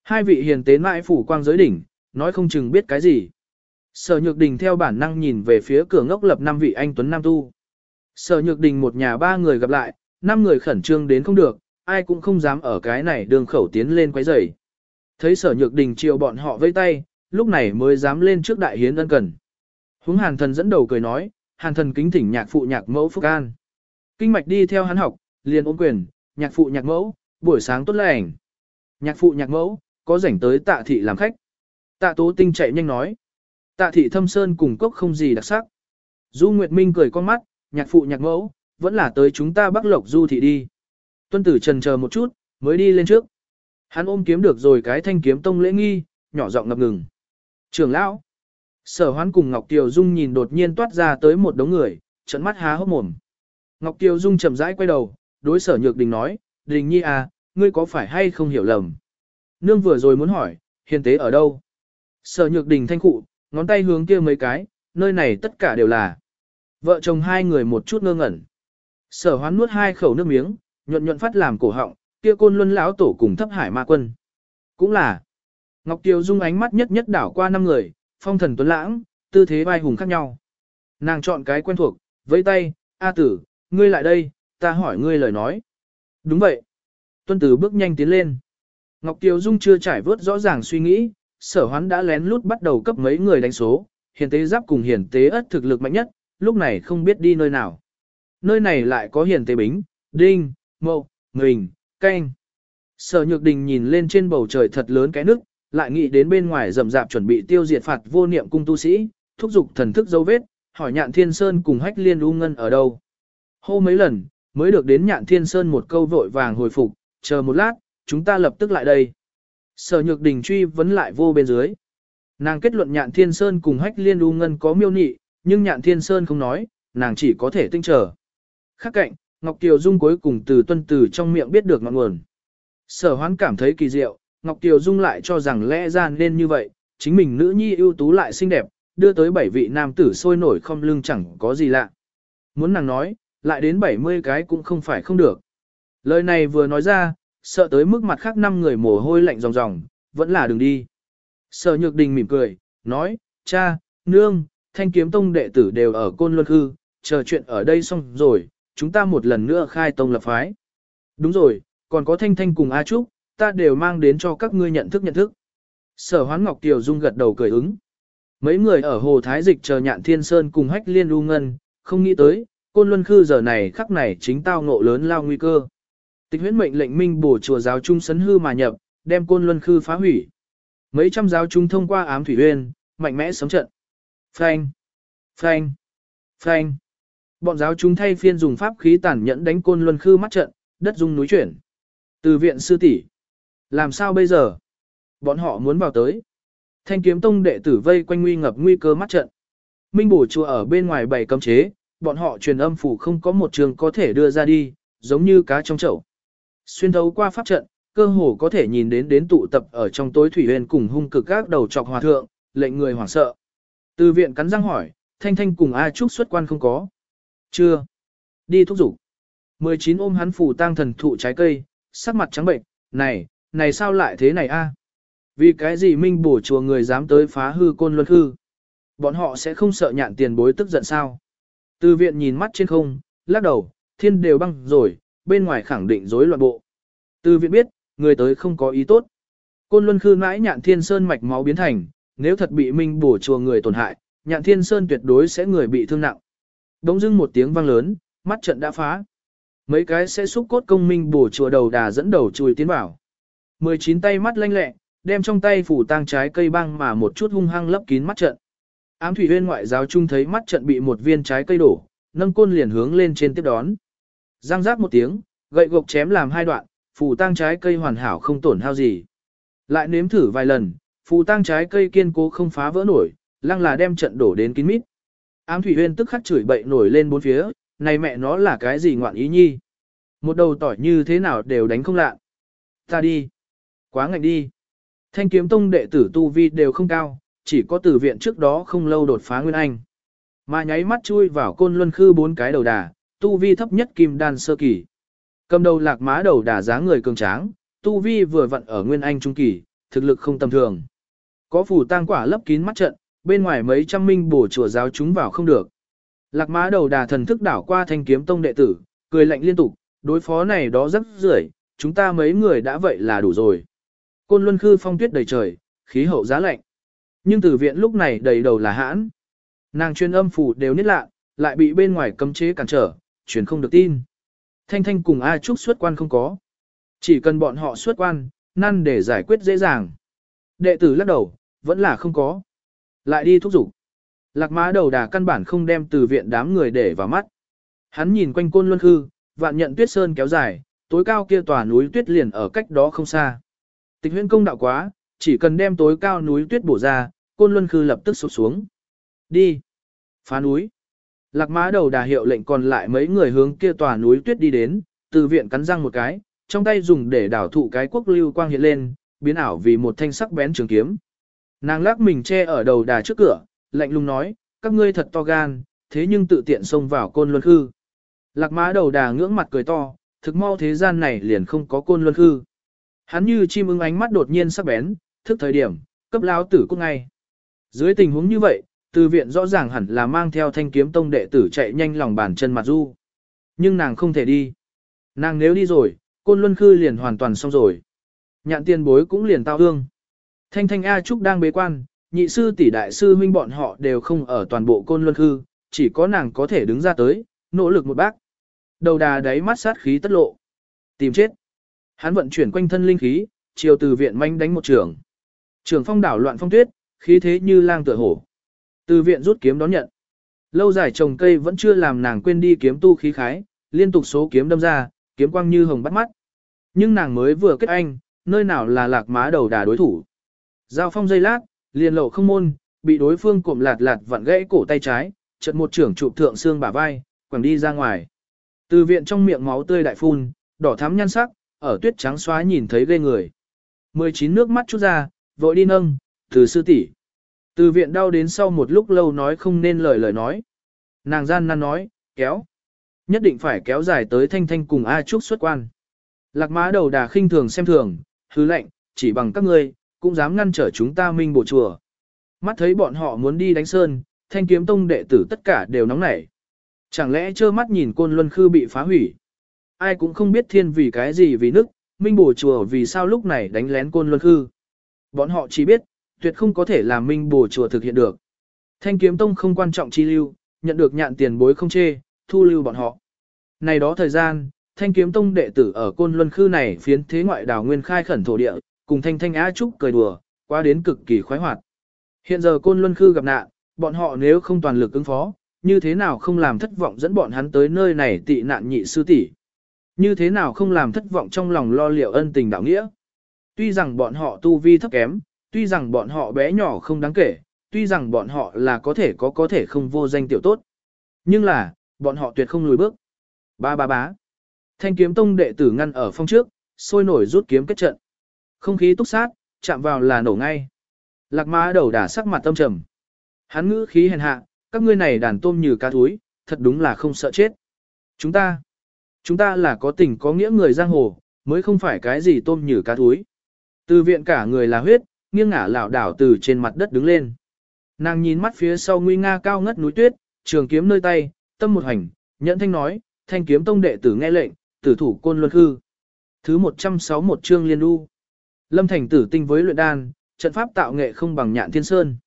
Hai vị hiền tế mãi phủ quang giới đỉnh, nói không chừng biết cái gì. Sở Nhược Đình theo bản năng nhìn về phía cửa ngốc lập năm vị anh Tuấn Nam Tu. Sở Nhược Đình một nhà ba người gặp lại, năm người khẩn trương đến không được, ai cũng không dám ở cái này đường khẩu tiến lên quấy rầy. Thấy Sở Nhược Đình chiều bọn họ vây tay, lúc này mới dám lên trước đại hiến ân cần. Húng hàn thần dẫn đầu cười nói, hàn thần kính thỉnh nhạc phụ nhạc mẫu Phúc An. Kinh mạch đi theo hắn học, liền ôn quyền, nhạc phụ nhạc mẫu, buổi sáng tốt lành. Nhạc phụ nhạc mẫu, có rảnh tới tạ thị làm khách. Tạ tố tinh chạy nhanh nói. Tạ thị thâm sơn cùng cốc không gì đặc sắc. Du Nguyệt Minh cười con mắt, nhạc phụ nhạc mẫu, vẫn là tới chúng ta bắc lộc du thị đi. Tuân tử trần chờ một chút, mới đi lên trước. Hắn ôm kiếm được rồi cái thanh kiếm tông lễ nghi, nhỏ giọng ngập ngừng. Trường lão. Sở hoán cùng Ngọc Tiều Dung nhìn đột nhiên toát ra tới một đống người, trận mắt há hốc mồm. Ngọc Tiều Dung chậm rãi quay đầu, đối sở nhược đình nói, đình nhi à, ngươi có phải hay không hiểu lầm? Nương vừa rồi muốn hỏi, hiền tế ở đâu? Sở nhược đình thanh cụ, ngón tay hướng kia mấy cái, nơi này tất cả đều là. Vợ chồng hai người một chút ngơ ngẩn. Sở hoán nuốt hai khẩu nước miếng, nhuận nhuận phát làm cổ họng, kia côn luân lão tổ cùng thấp hải ma quân. Cũng là. Ngọc Tiêu Dung ánh mắt nhất nhất đảo qua năm người, phong thần tuấn lãng, tư thế vai hùng khác nhau. Nàng chọn cái quen thuộc, với tay, A tử, ngươi lại đây, ta hỏi ngươi lời nói. Đúng vậy. Tuân tử bước nhanh tiến lên. Ngọc Tiêu Dung chưa trải vớt rõ ràng suy nghĩ, sở hoán đã lén lút bắt đầu cấp mấy người đánh số, hiền tế giáp cùng hiền tế ất thực lực mạnh nhất, lúc này không biết đi nơi nào. Nơi này lại có hiền tế bính, đinh, mậu, ngình, canh. Sở nhược đình nhìn lên trên bầu trời thật lớn cái nước, lại nghĩ đến bên ngoài rầm rạp chuẩn bị tiêu diệt phạt vô niệm cung tu sĩ, thúc giục thần thức dấu vết, hỏi nhạn thiên sơn cùng hách liên u ngân ở đâu. Hô mấy lần, mới được đến nhạn thiên sơn một câu vội vàng hồi phục, chờ một lát, chúng ta lập tức lại đây. Sở nhược đình truy vấn lại vô bên dưới. Nàng kết luận nhạn thiên sơn cùng hách liên u ngân có miêu nị, nhưng nhạn thiên sơn không nói, nàng chỉ có thể tinh trở. Khác cạnh, Ngọc Kiều Dung cuối cùng từ tuân từ trong miệng biết được ngọn nguồn. Sở hoán cảm thấy kỳ diệu, Ngọc Kiều Dung lại cho rằng lẽ ra nên như vậy, chính mình nữ nhi ưu tú lại xinh đẹp, đưa tới bảy vị nam tử sôi nổi không lưng chẳng có gì lạ. Muốn nàng nói, lại đến 70 cái cũng không phải không được. Lời này vừa nói ra, sợ tới mức mặt khác năm người mồ hôi lạnh ròng ròng, vẫn là đừng đi. Sở Nhược Đình mỉm cười, nói, cha, nương, thanh kiếm tông đệ tử đều ở Côn Luân Hư, chờ chuyện ở đây xong rồi, chúng ta một lần nữa khai tông lập phái. Đúng rồi, còn có Thanh Thanh cùng A Trúc, ta đều mang đến cho các ngươi nhận thức nhận thức. Sở Hoán Ngọc Tiểu Dung gật đầu cười ứng. Mấy người ở Hồ Thái Dịch chờ nhạn Thiên Sơn cùng hách liên u ngân, không nghĩ tới, Côn Luân Khư giờ này khắc này chính tao ngộ lớn lao nguy cơ. Tịch huyễn mệnh lệnh minh bổ chùa giáo trung sấn hư mà nhập, đem Côn Luân Khư phá hủy. Mấy trăm giáo trung thông qua ám thủy uyên, mạnh mẽ sống trận. Phanh, phanh, phanh. Bọn giáo chúng thay phiên dùng pháp khí tàn nhẫn đánh Côn Luân Khư mắt trận, đất rung núi chuyển. Từ viện sư tỷ, làm sao bây giờ? Bọn họ muốn vào tới. Thanh kiếm tông đệ tử vây quanh nguy ngập nguy cơ mắt trận. Minh bổ chùa ở bên ngoài bày cấm chế, bọn họ truyền âm phủ không có một trường có thể đưa ra đi, giống như cá trong chậu. Xuyên thấu qua pháp trận, cơ hồ có thể nhìn đến đến tụ tập ở trong tối thủy huyền cùng hung cực các đầu trọc hòa thượng, lệnh người hoảng sợ. Từ viện cắn răng hỏi, Thanh Thanh cùng A Trúc xuất quan không có. Chưa. Đi thúc giục. 19 ôm hắn phủ tang thần thụ trái cây, sắc mặt trắng bệnh, này, này sao lại thế này a? Vì cái gì minh bổ chùa người dám tới phá hư côn luân hư? Bọn họ sẽ không sợ nhạn tiền bối tức giận sao? Từ viện nhìn mắt trên không, lắc đầu, thiên đều băng rồi, bên ngoài khẳng định rối loạn bộ. Từ viện biết, người tới không có ý tốt. Côn luân khư mãi nhạn thiên sơn mạch máu biến thành, nếu thật bị minh bổ chùa người tổn hại, nhạn thiên sơn tuyệt đối sẽ người bị thương nặng. Đống dưng một tiếng vang lớn, mắt trận đã phá. Mấy cái sẽ xúc cốt công minh bổ chùa đầu đà dẫn đầu chui tiến vào. 19 tay mắt lanh lẹ, đem trong tay phủ tang trái cây băng mà một chút hung hăng lấp kín mắt trận. Ám thủy huyên ngoại giáo trung thấy mắt trận bị một viên trái cây đổ, nâng côn liền hướng lên trên tiếp đón. Giang rác một tiếng, gậy gộc chém làm hai đoạn, phù tang trái cây hoàn hảo không tổn hao gì. Lại nếm thử vài lần, phù tang trái cây kiên cố không phá vỡ nổi, lăng là đem trận đổ đến kín mít. Ám thủy huyên tức khắc chửi bậy nổi lên bốn phía, này mẹ nó là cái gì ngoạn ý nhi. Một đầu tỏi như thế nào đều đánh không lạ. Ta đi. Quá ngạnh đi. Thanh kiếm tông đệ tử tu vi đều không cao, chỉ có tử viện trước đó không lâu đột phá nguyên anh. Mà nháy mắt chui vào côn luân khư bốn cái đầu đà, tu vi thấp nhất kim đan sơ kỳ. Cầm đầu lạc má đầu đà dáng người cường tráng, tu vi vừa vặn ở nguyên anh trung kỳ, thực lực không tầm thường. Có phủ tang quả lấp kín mắt trận, bên ngoài mấy trăm minh bổ chùa giáo chúng vào không được. Lạc má đầu đà thần thức đảo qua thanh kiếm tông đệ tử, cười lạnh liên tục, đối phó này đó rất rưởi, chúng ta mấy người đã vậy là đủ rồi. Côn luân khư phong tuyết đầy trời, khí hậu giá lạnh. Nhưng tử viện lúc này đầy đầu là hãn. Nàng chuyên âm phủ đều nít lạ, lại bị bên ngoài cấm chế cản trở, truyền không được tin. Thanh Thanh cùng A Trúc xuất quan không có. Chỉ cần bọn họ xuất quan, năn để giải quyết dễ dàng. Đệ tử lắc đầu, vẫn là không có. Lại đi thúc giục. Lạc má đầu đà căn bản không đem từ viện đám người để vào mắt. Hắn nhìn quanh côn luân hư, vạn nhận tuyết sơn kéo dài, tối cao kia tòa núi tuyết liền ở cách đó không xa. Tịch huyên công đạo quá, chỉ cần đem tối cao núi tuyết bổ ra, côn luân khư lập tức sụp xuống. Đi. Phá núi. Lạc má đầu đà hiệu lệnh còn lại mấy người hướng kia tòa núi tuyết đi đến, từ viện cắn răng một cái, trong tay dùng để đảo thụ cái quốc lưu quang hiện lên, biến ảo vì một thanh sắc bén trường kiếm. Nàng lắc mình che ở đầu đà trước cửa, lạnh lùng nói, các ngươi thật to gan, thế nhưng tự tiện xông vào côn luân khư. Lạc má đầu đà ngưỡng mặt cười to, thực mau thế gian này liền không có côn luân khư. Hắn như chim ưng ánh mắt đột nhiên sắc bén, thức thời điểm, cấp lao tử cũng ngay. Dưới tình huống như vậy, từ viện rõ ràng hẳn là mang theo thanh kiếm tông đệ tử chạy nhanh lòng bàn chân mặt du. Nhưng nàng không thể đi. Nàng nếu đi rồi, côn luân khư liền hoàn toàn xong rồi. Nhạn tiền bối cũng liền tao hương. Thanh thanh A Trúc đang bế quan, nhị sư tỷ đại sư huynh bọn họ đều không ở toàn bộ côn luân khư, chỉ có nàng có thể đứng ra tới, nỗ lực một bác. Đầu đà đáy mắt sát khí tất lộ. Tìm chết. Hắn vận chuyển quanh thân linh khí, chiều từ viện manh đánh một trường. Trường phong đảo loạn phong tuyết, khí thế như lang tựa hổ. Từ viện rút kiếm đón nhận. Lâu dài trồng cây vẫn chưa làm nàng quên đi kiếm tu khí khái, liên tục số kiếm đâm ra, kiếm quang như hồng bắt mắt. Nhưng nàng mới vừa kết anh, nơi nào là lạc má đầu đà đối thủ. Giao phong dây lát, liền lộ không môn, bị đối phương cụm lạt lạt vặn gãy cổ tay trái, chật một trưởng trụ thượng xương bả vai, quẳng đi ra ngoài. Từ viện trong miệng máu tươi đại phun, đỏ thắm nhan sắc, ở tuyết trắng xóa nhìn thấy ghê người. 19 nước mắt chút ra, vội đi nâng, từ sư tỷ. Từ viện đau đến sau một lúc lâu nói không nên lời lời nói. Nàng gian nan nói, kéo. Nhất định phải kéo dài tới thanh thanh cùng A Trúc xuất quan. Lạc má đầu đà khinh thường xem thường, hứ lệnh, chỉ bằng các ngươi, cũng dám ngăn trở chúng ta minh bộ chùa. Mắt thấy bọn họ muốn đi đánh sơn, thanh kiếm tông đệ tử tất cả đều nóng nảy. Chẳng lẽ trơ mắt nhìn côn luân khư bị phá hủy? Ai cũng không biết thiên vì cái gì vì nước, minh bổ chùa vì sao lúc này đánh lén côn luân khư. Bọn họ chỉ biết, tuyệt không có thể làm minh bổ chùa thực hiện được. Thanh kiếm tông không quan trọng chi lưu, nhận được nhạn tiền bối không chê, thu lưu bọn họ. Này đó thời gian, thanh kiếm tông đệ tử ở côn luân khư này phiến thế ngoại đảo nguyên khai khẩn thổ địa, cùng thanh thanh á trúc cười đùa, qua đến cực kỳ khoái hoạt. Hiện giờ côn luân khư gặp nạn, bọn họ nếu không toàn lực ứng phó, như thế nào không làm thất vọng dẫn bọn hắn tới nơi này tị nạn nhị sư tỷ Như thế nào không làm thất vọng trong lòng lo liệu ân tình đạo nghĩa. Tuy rằng bọn họ tu vi thấp kém, tuy rằng bọn họ bé nhỏ không đáng kể, tuy rằng bọn họ là có thể có có thể không vô danh tiểu tốt. Nhưng là, bọn họ tuyệt không lùi bước. Ba ba bá. Thanh kiếm tông đệ tử ngăn ở phong trước, sôi nổi rút kiếm kết trận. Không khí túc sát, chạm vào là nổ ngay. Lạc má đầu đả sắc mặt tâm trầm. Hắn ngữ khí hèn hạ, các ngươi này đàn tôm như cá thúi, thật đúng là không sợ chết. Chúng ta, chúng ta là có tình có nghĩa người giang hồ, mới không phải cái gì tôm như cá thúi. Từ viện cả người là huyết, nghiêng ngả lảo đảo từ trên mặt đất đứng lên. Nàng nhìn mắt phía sau nguy nga cao ngất núi tuyết, trường kiếm nơi tay, tâm một hành, nhẫn thanh nói, thanh kiếm tông đệ tử nghe lệnh, tử thủ côn luân hư. Thứ 161 chương liên đu. Lâm thành tử tinh với luyện đan, trận pháp tạo nghệ không bằng nhạn thiên sơn.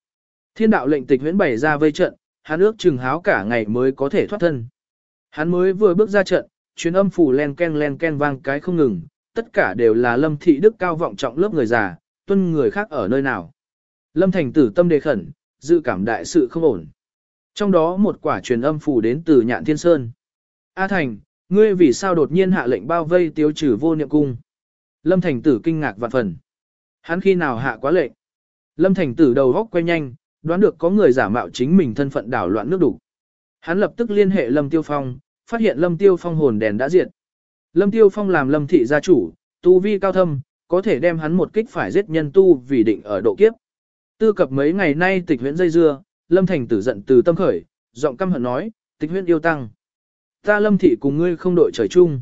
Thiên đạo lệnh tịch huyễn bày ra vây trận, hắn ước chừng háo cả ngày mới có thể thoát thân. Hắn mới vừa bước ra trận, chuyến âm phủ len ken len ken vang cái không ngừng, tất cả đều là lâm thị đức cao vọng trọng lớp người già, tuân người khác ở nơi nào. Lâm thành tử tâm đề khẩn, dự cảm đại sự không ổn. Trong đó một quả truyền âm phủ đến từ nhạn thiên sơn. A thành, ngươi vì sao đột nhiên hạ lệnh bao vây tiêu trừ vô niệm cung? Lâm thành tử kinh ngạc vạn phần. Hắn khi nào hạ quá lệnh? Lâm thành tử đầu góc quay nhanh, đoán được có người giả mạo chính mình thân phận đảo loạn nước đủ. Hắn lập tức liên hệ Lâm Tiêu Phong, phát hiện Lâm Tiêu Phong hồn đèn đã diệt. Lâm Tiêu Phong làm Lâm thị gia chủ, tu vi cao thâm, có thể đem hắn một kích phải giết nhân tu vì định ở độ kiếp. Tư cập mấy ngày nay tịch huyễn dây dưa, Lâm Thành tử giận từ tâm khởi, giọng căm hận nói, tịch huyễn yêu tăng. Ta Lâm thị cùng ngươi không đội trời chung.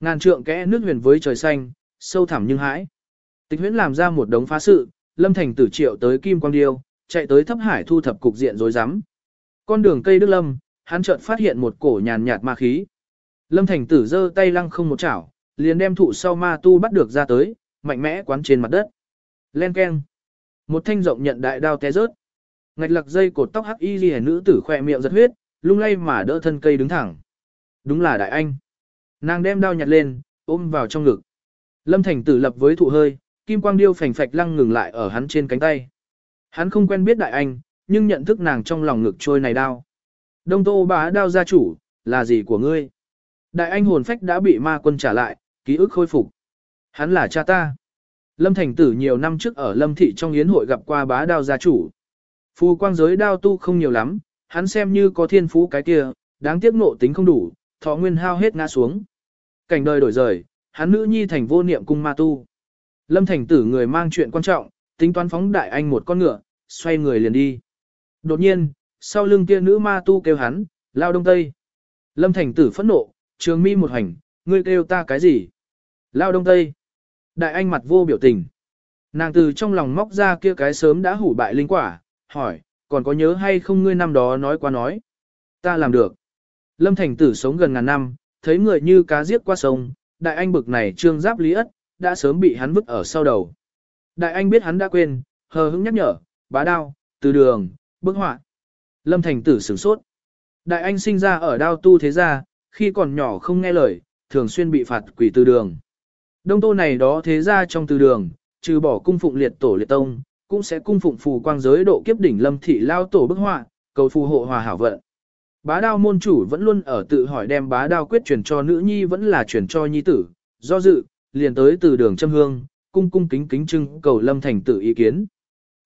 Ngàn trượng kẽ nước huyền với trời xanh, sâu thẳm nhưng hãi. Tịch huyễn làm ra một đống phá sự, lâm thành tử triệu tới kim quang điêu, chạy tới thấp hải thu thập cục diện rối rắm. Con đường cây đức lâm, hắn chợt phát hiện một cổ nhàn nhạt ma khí. Lâm thành tử giơ tay lăng không một chảo, liền đem thụ sau ma tu bắt được ra tới, mạnh mẽ quán trên mặt đất. Len keng. Một thanh rộng nhận đại đao té rớt. Ngạch lặc dây cột tóc hắc y liễu nữ tử khỏe miệng giật huyết, lung lay mà đỡ thân cây đứng thẳng. Đúng là đại anh. Nàng đem đao nhặt lên, ôm vào trong ngực. Lâm Thành Tử lập với thụ hơi, kim quang điêu phành phạch lăng ngừng lại ở hắn trên cánh tay. Hắn không quen biết đại anh, nhưng nhận thức nàng trong lòng ngực trôi này đao. Đông Tô bá đao gia chủ, là gì của ngươi? Đại anh hồn phách đã bị ma quân trả lại, ký ức khôi phục. Hắn là cha ta. Lâm Thành Tử nhiều năm trước ở Lâm Thị trong yến hội gặp qua bá đao gia chủ. Phù quang giới đao tu không nhiều lắm, hắn xem như có thiên phú cái kia, đáng tiếc nộ tính không đủ, thọ nguyên hao hết ngã xuống. Cảnh đời đổi rời, hắn nữ nhi thành vô niệm cung ma tu. Lâm Thành Tử người mang chuyện quan trọng, tính toán phóng đại anh một con ngựa, xoay người liền đi. Đột nhiên, sau lưng kia nữ ma tu kêu hắn, lao đông tây. Lâm Thành Tử phẫn nộ, trường mi một hành, ngươi kêu ta cái gì? Lao đông tây. Đại anh mặt vô biểu tình. Nàng từ trong lòng móc ra kia cái sớm đã hủ bại linh quả, hỏi, còn có nhớ hay không ngươi năm đó nói qua nói? Ta làm được. Lâm Thành Tử sống gần ngàn năm, thấy người như cá giết qua sông, đại anh bực này trương giáp lý ất, đã sớm bị hắn vứt ở sau đầu. Đại anh biết hắn đã quên, hờ hững nhắc nhở, bá đao, từ đường, bức họa. Lâm Thành Tử sửng sốt. Đại anh sinh ra ở đao tu thế gia, khi còn nhỏ không nghe lời, thường xuyên bị phạt quỷ từ đường. Đông tô này đó thế ra trong từ đường, trừ bỏ cung phụng liệt tổ liệt tông, cũng sẽ cung phụng phù quang giới độ kiếp đỉnh lâm thị lao tổ bức họa, cầu phù hộ hòa hảo vận. Bá đao môn chủ vẫn luôn ở tự hỏi đem bá đao quyết truyền cho nữ nhi vẫn là truyền cho nhi tử, do dự, liền tới từ đường châm hương, cung cung kính kính trưng cầu lâm thành tử ý kiến.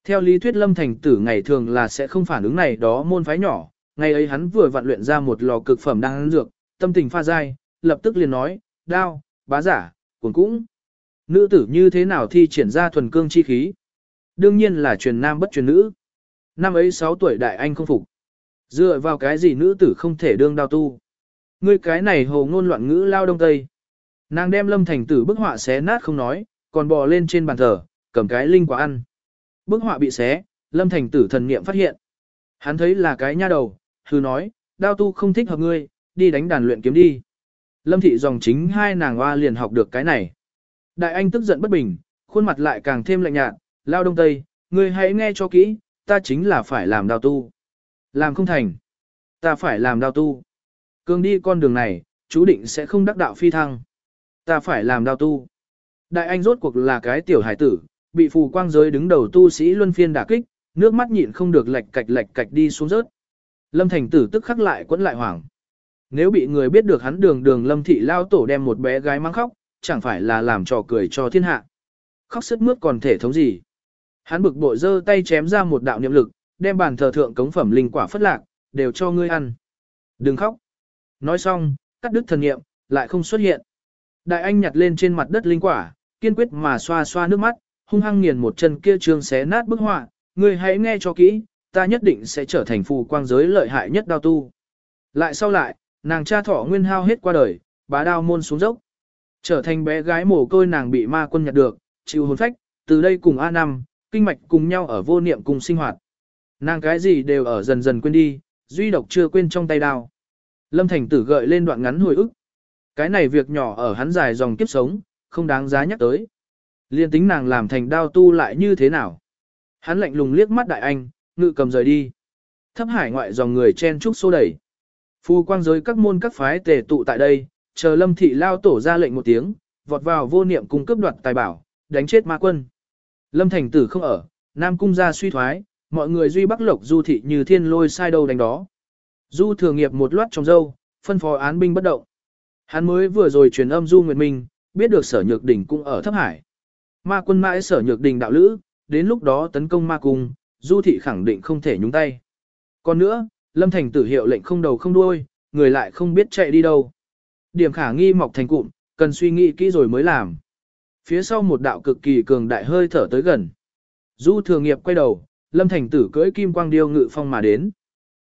Theo lý thuyết lâm thành tử ngày thường là sẽ không phản ứng này đó môn phái nhỏ, ngày ấy hắn vừa vặn luyện ra một lò cực phẩm đang dược, tâm tình pha dai, lập tức liền nói, đao, bá giả, cuồng cũng. Nữ tử như thế nào thi triển ra thuần cương chi khí? Đương nhiên là truyền nam bất truyền nữ. Năm ấy 6 tuổi đại anh không phục. Dựa vào cái gì nữ tử không thể đương đao tu? Ngươi cái này hồ ngôn loạn ngữ lao đông tây. Nàng đem lâm thành tử bức họa xé nát không nói, còn bò lên trên bàn thờ, cầm cái linh quả ăn. Bức họa bị xé, lâm thành tử thần niệm phát hiện. Hắn thấy là cái nha đầu, hư nói, đao tu không thích hợp ngươi, đi đánh đàn luyện kiếm đi. Lâm thị dòng chính hai nàng hoa liền học được cái này. Đại anh tức giận bất bình, khuôn mặt lại càng thêm lạnh nhạt, lao đông tây, ngươi hãy nghe cho kỹ, ta chính là phải làm đào tu. Làm không thành. Ta phải làm đào tu. Cương đi con đường này, chú định sẽ không đắc đạo phi thăng. Ta phải làm đào tu. Đại anh rốt cuộc là cái tiểu hải tử, bị phù quang giới đứng đầu tu sĩ luân phiên đả kích, nước mắt nhịn không được lệch cạch lệch cạch đi xuống rớt. Lâm thành tử tức khắc lại quẫn lại hoảng. Nếu bị người biết được hắn đường đường lâm thị lao tổ đem một bé gái mang khóc, chẳng phải là làm trò cười cho thiên hạ. Khóc sức mướt còn thể thống gì. Hắn bực bội giơ tay chém ra một đạo niệm lực, đem bàn thờ thượng cống phẩm linh quả phất lạc, đều cho ngươi ăn. Đừng khóc. Nói xong, cắt đứt thần niệm, lại không xuất hiện. Đại anh nhặt lên trên mặt đất linh quả, kiên quyết mà xoa xoa nước mắt, hung hăng nghiền một chân kia trương xé nát bức họa, ngươi hãy nghe cho kỹ, ta nhất định sẽ trở thành phù quang giới lợi hại nhất đao tu. Lại sau lại, nàng cha thọ nguyên hao hết qua đời, bá đao môn xuống dốc. Trở thành bé gái mồ côi nàng bị ma quân nhặt được, chịu hồn phách, từ đây cùng A năm, kinh mạch cùng nhau ở vô niệm cùng sinh hoạt. Nàng cái gì đều ở dần dần quên đi, duy độc chưa quên trong tay đao. Lâm Thành Tử gợi lên đoạn ngắn hồi ức. Cái này việc nhỏ ở hắn dài dòng kiếp sống, không đáng giá nhắc tới. Liên tính nàng làm thành đao tu lại như thế nào. Hắn lạnh lùng liếc mắt đại anh, ngự cầm rời đi. Thấp hải ngoại dòng người chen trúc xô đẩy. Phu quang giới các môn các phái tề tụ tại đây, chờ lâm thị lao tổ ra lệnh một tiếng, vọt vào vô niệm cung cấp đoạt tài bảo, đánh chết ma quân. Lâm thành tử không ở, nam cung ra suy thoái, mọi người duy bắc lộc du thị như thiên lôi sai đâu đánh đó. Du thường nghiệp một loạt trong dâu, phân phó án binh bất động. Hắn mới vừa rồi truyền âm Du Nguyệt Minh, biết được sở nhược đỉnh cũng ở thấp hải. Ma quân mãi sở nhược đỉnh đạo lữ, đến lúc đó tấn công ma cung, Du thị khẳng định không thể nhúng tay. Còn nữa, Lâm Thành tử hiệu lệnh không đầu không đuôi, người lại không biết chạy đi đâu. Điểm khả nghi mọc thành cụm, cần suy nghĩ kỹ rồi mới làm. Phía sau một đạo cực kỳ cường đại hơi thở tới gần. Du thường nghiệp quay đầu, Lâm Thành tử cưỡi kim quang điêu ngự phong mà đến.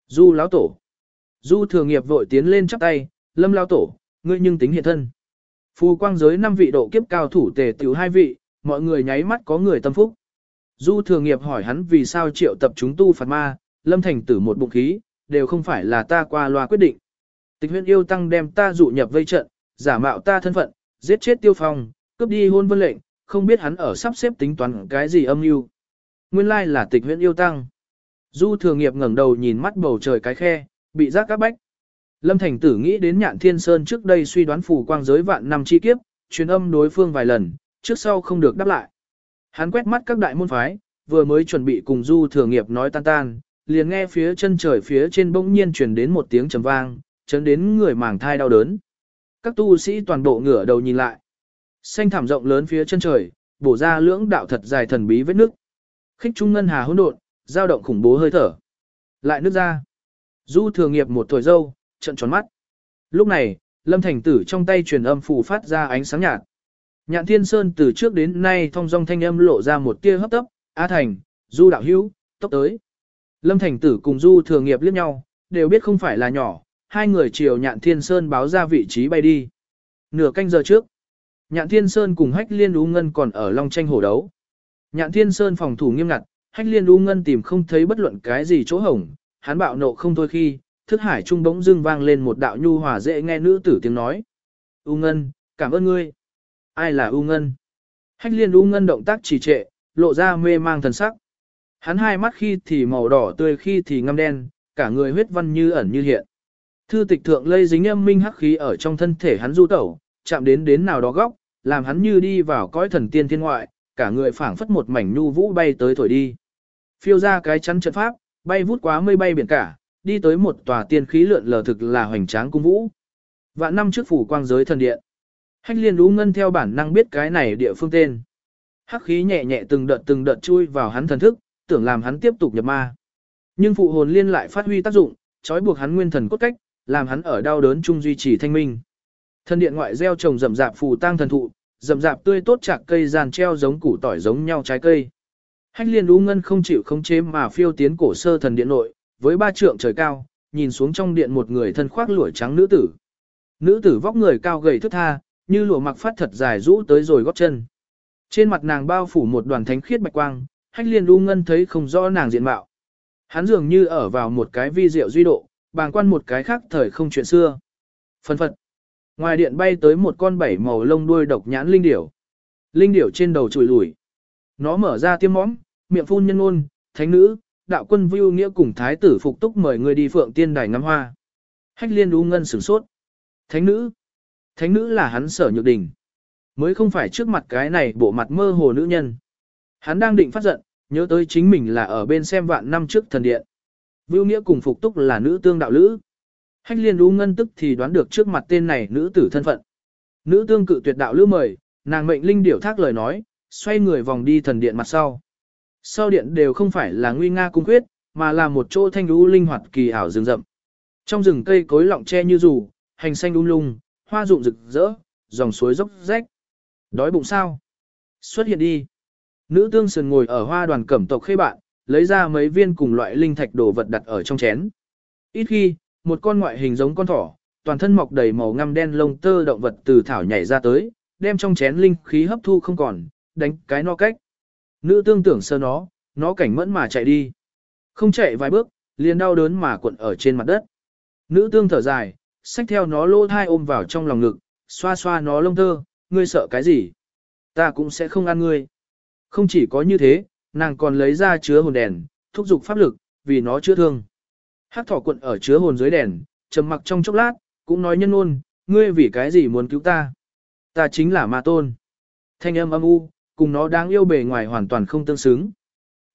Du lão tổ. Du thường nghiệp vội tiến lên chắp tay, Lâm lão tổ, ngươi nhưng tính hiện thân. Phù quang giới năm vị độ kiếp cao thủ tề tiểu hai vị, mọi người nháy mắt có người tâm phúc. Du thừa nghiệp hỏi hắn vì sao triệu tập chúng tu phạt ma, lâm thành tử một bụng khí, đều không phải là ta qua loa quyết định. Tịch huyện yêu tăng đem ta dụ nhập vây trận, giả mạo ta thân phận, giết chết tiêu phong, cướp đi hôn vân lệnh, không biết hắn ở sắp xếp tính toán cái gì âm mưu. Nguyên lai là tịch huyện yêu tăng. Du thừa nghiệp ngẩng đầu nhìn mắt bầu trời cái khe, bị giác các bách. Lâm Thành Tử nghĩ đến Nhạn Thiên Sơn trước đây suy đoán phù quang giới vạn năm chi kiếp, truyền âm đối phương vài lần, trước sau không được đáp lại. Hắn quét mắt các đại môn phái, vừa mới chuẩn bị cùng Du Thừa Nghiệp nói tan tan, liền nghe phía chân trời phía trên bỗng nhiên truyền đến một tiếng trầm vang, chấn đến người màng thai đau đớn. Các tu sĩ toàn bộ ngửa đầu nhìn lại. Xanh thảm rộng lớn phía chân trời, bổ ra lưỡng đạo thật dài thần bí vết nước. Khích trung ngân hà hỗn độn, dao động khủng bố hơi thở. Lại nước ra. Du thường Nghiệp một tuổi dâu, trận tròn mắt. Lúc này, Lâm Thành Tử trong tay truyền âm phù phát ra ánh sáng nhạt. Nhạn Thiên Sơn từ trước đến nay thông dong thanh âm lộ ra một tia hấp tấp, "A Thành, Du đạo hữu, tốc tới." Lâm Thành Tử cùng Du Thừa Nghiệp liếc nhau, đều biết không phải là nhỏ, hai người chiều Nhạn Thiên Sơn báo ra vị trí bay đi. Nửa canh giờ trước, Nhạn Thiên Sơn cùng Hách Liên Ú Ngân còn ở Long Tranh hổ đấu. Nhạn Thiên Sơn phòng thủ nghiêm ngặt, Hách Liên Ú Ngân tìm không thấy bất luận cái gì chỗ hổng, hắn bạo nộ không thôi khi, thức hải trung bỗng dưng vang lên một đạo nhu hòa dễ nghe nữ tử tiếng nói. U Ngân, cảm ơn ngươi. Ai là U Ngân? Hách liên U Ngân động tác trì trệ, lộ ra mê mang thần sắc. Hắn hai mắt khi thì màu đỏ tươi khi thì ngăm đen, cả người huyết văn như ẩn như hiện. Thư tịch thượng lây dính âm minh hắc khí ở trong thân thể hắn du tẩu, chạm đến đến nào đó góc, làm hắn như đi vào cõi thần tiên thiên ngoại, cả người phảng phất một mảnh nhu vũ bay tới thổi đi. Phiêu ra cái chắn trận pháp, bay vút quá mây bay biển cả, đi tới một tòa tiên khí lượn lờ thực là hoành tráng cung vũ. Vạn năm trước phủ quang giới thần điện. Hách liên lũ ngân theo bản năng biết cái này địa phương tên. Hắc khí nhẹ nhẹ từng đợt từng đợt chui vào hắn thần thức, tưởng làm hắn tiếp tục nhập ma. Nhưng phụ hồn liên lại phát huy tác dụng, trói buộc hắn nguyên thần cốt cách, làm hắn ở đau đớn chung duy trì thanh minh. Thần điện ngoại gieo trồng rậm rạp phù tang thần thụ, rậm rạp tươi tốt chạc cây giàn treo giống củ tỏi giống nhau trái cây. Hách liên lũ ngân không chịu khống chế mà phiêu tiến cổ sơ thần điện nội, với ba trượng trời cao, nhìn xuống trong điện một người thân khoác lụa trắng nữ tử. Nữ tử vóc người cao gầy thức tha, như lụa mặc phát thật dài rũ tới rồi gót chân. Trên mặt nàng bao phủ một đoàn thánh khiết bạch quang, hách liên u ngân thấy không rõ nàng diện mạo. Hắn dường như ở vào một cái vi diệu duy độ, bàng quan một cái khác thời không chuyện xưa. Phân phật. Ngoài điện bay tới một con bảy màu lông đuôi độc nhãn linh điểu. Linh điểu trên đầu chùi lùi, Nó mở ra tiêm mõm, miệng phun nhân ôn, thánh nữ, đạo quân vưu nghĩa cùng thái tử phục túc mời người đi phượng tiên đài ngắm hoa. Hách liên u ngân sửng sốt. Thánh nữ. Thánh nữ là hắn sở nhược đình. Mới không phải trước mặt cái này bộ mặt mơ hồ nữ nhân. Hắn đang định phát giận, nhớ tới chính mình là ở bên xem vạn năm trước thần điện. Vưu nghĩa cùng phục túc là nữ tương đạo lữ. Hách liên đu ngân tức thì đoán được trước mặt tên này nữ tử thân phận. Nữ tương cự tuyệt đạo lữ mời, nàng mệnh linh điểu thác lời nói, xoay người vòng đi thần điện mặt sau. Sau điện đều không phải là nguy nga cung quyết, mà là một chỗ thanh lũ linh hoạt kỳ ảo rừng rậm. Trong rừng cây cối lọng che như rủ, hành xanh lung lung, hoa rụng rực rỡ, dòng suối dốc rách. Đói bụng sao? Xuất hiện đi. Nữ tương sườn ngồi ở hoa đoàn cẩm tộc khê bạn, lấy ra mấy viên cùng loại linh thạch đồ vật đặt ở trong chén. Ít khi, một con ngoại hình giống con thỏ, toàn thân mọc đầy màu ngăm đen lông tơ động vật từ thảo nhảy ra tới, đem trong chén linh khí hấp thu không còn, đánh cái no cách. Nữ tương tưởng sơ nó, nó cảnh mẫn mà chạy đi. Không chạy vài bước, liền đau đớn mà cuộn ở trên mặt đất. Nữ tương thở dài, xách theo nó lô thai ôm vào trong lòng ngực, xoa xoa nó lông tơ, ngươi sợ cái gì? Ta cũng sẽ không ăn ngươi. Không chỉ có như thế, nàng còn lấy ra chứa hồn đèn, thúc giục pháp lực, vì nó chữa thương. Hắc thỏ Quận ở chứa hồn dưới đèn, trầm mặc trong chốc lát, cũng nói nhân ôn, ngươi vì cái gì muốn cứu ta? Ta chính là ma tôn. Thanh âm âm u, cùng nó đáng yêu bề ngoài hoàn toàn không tương xứng.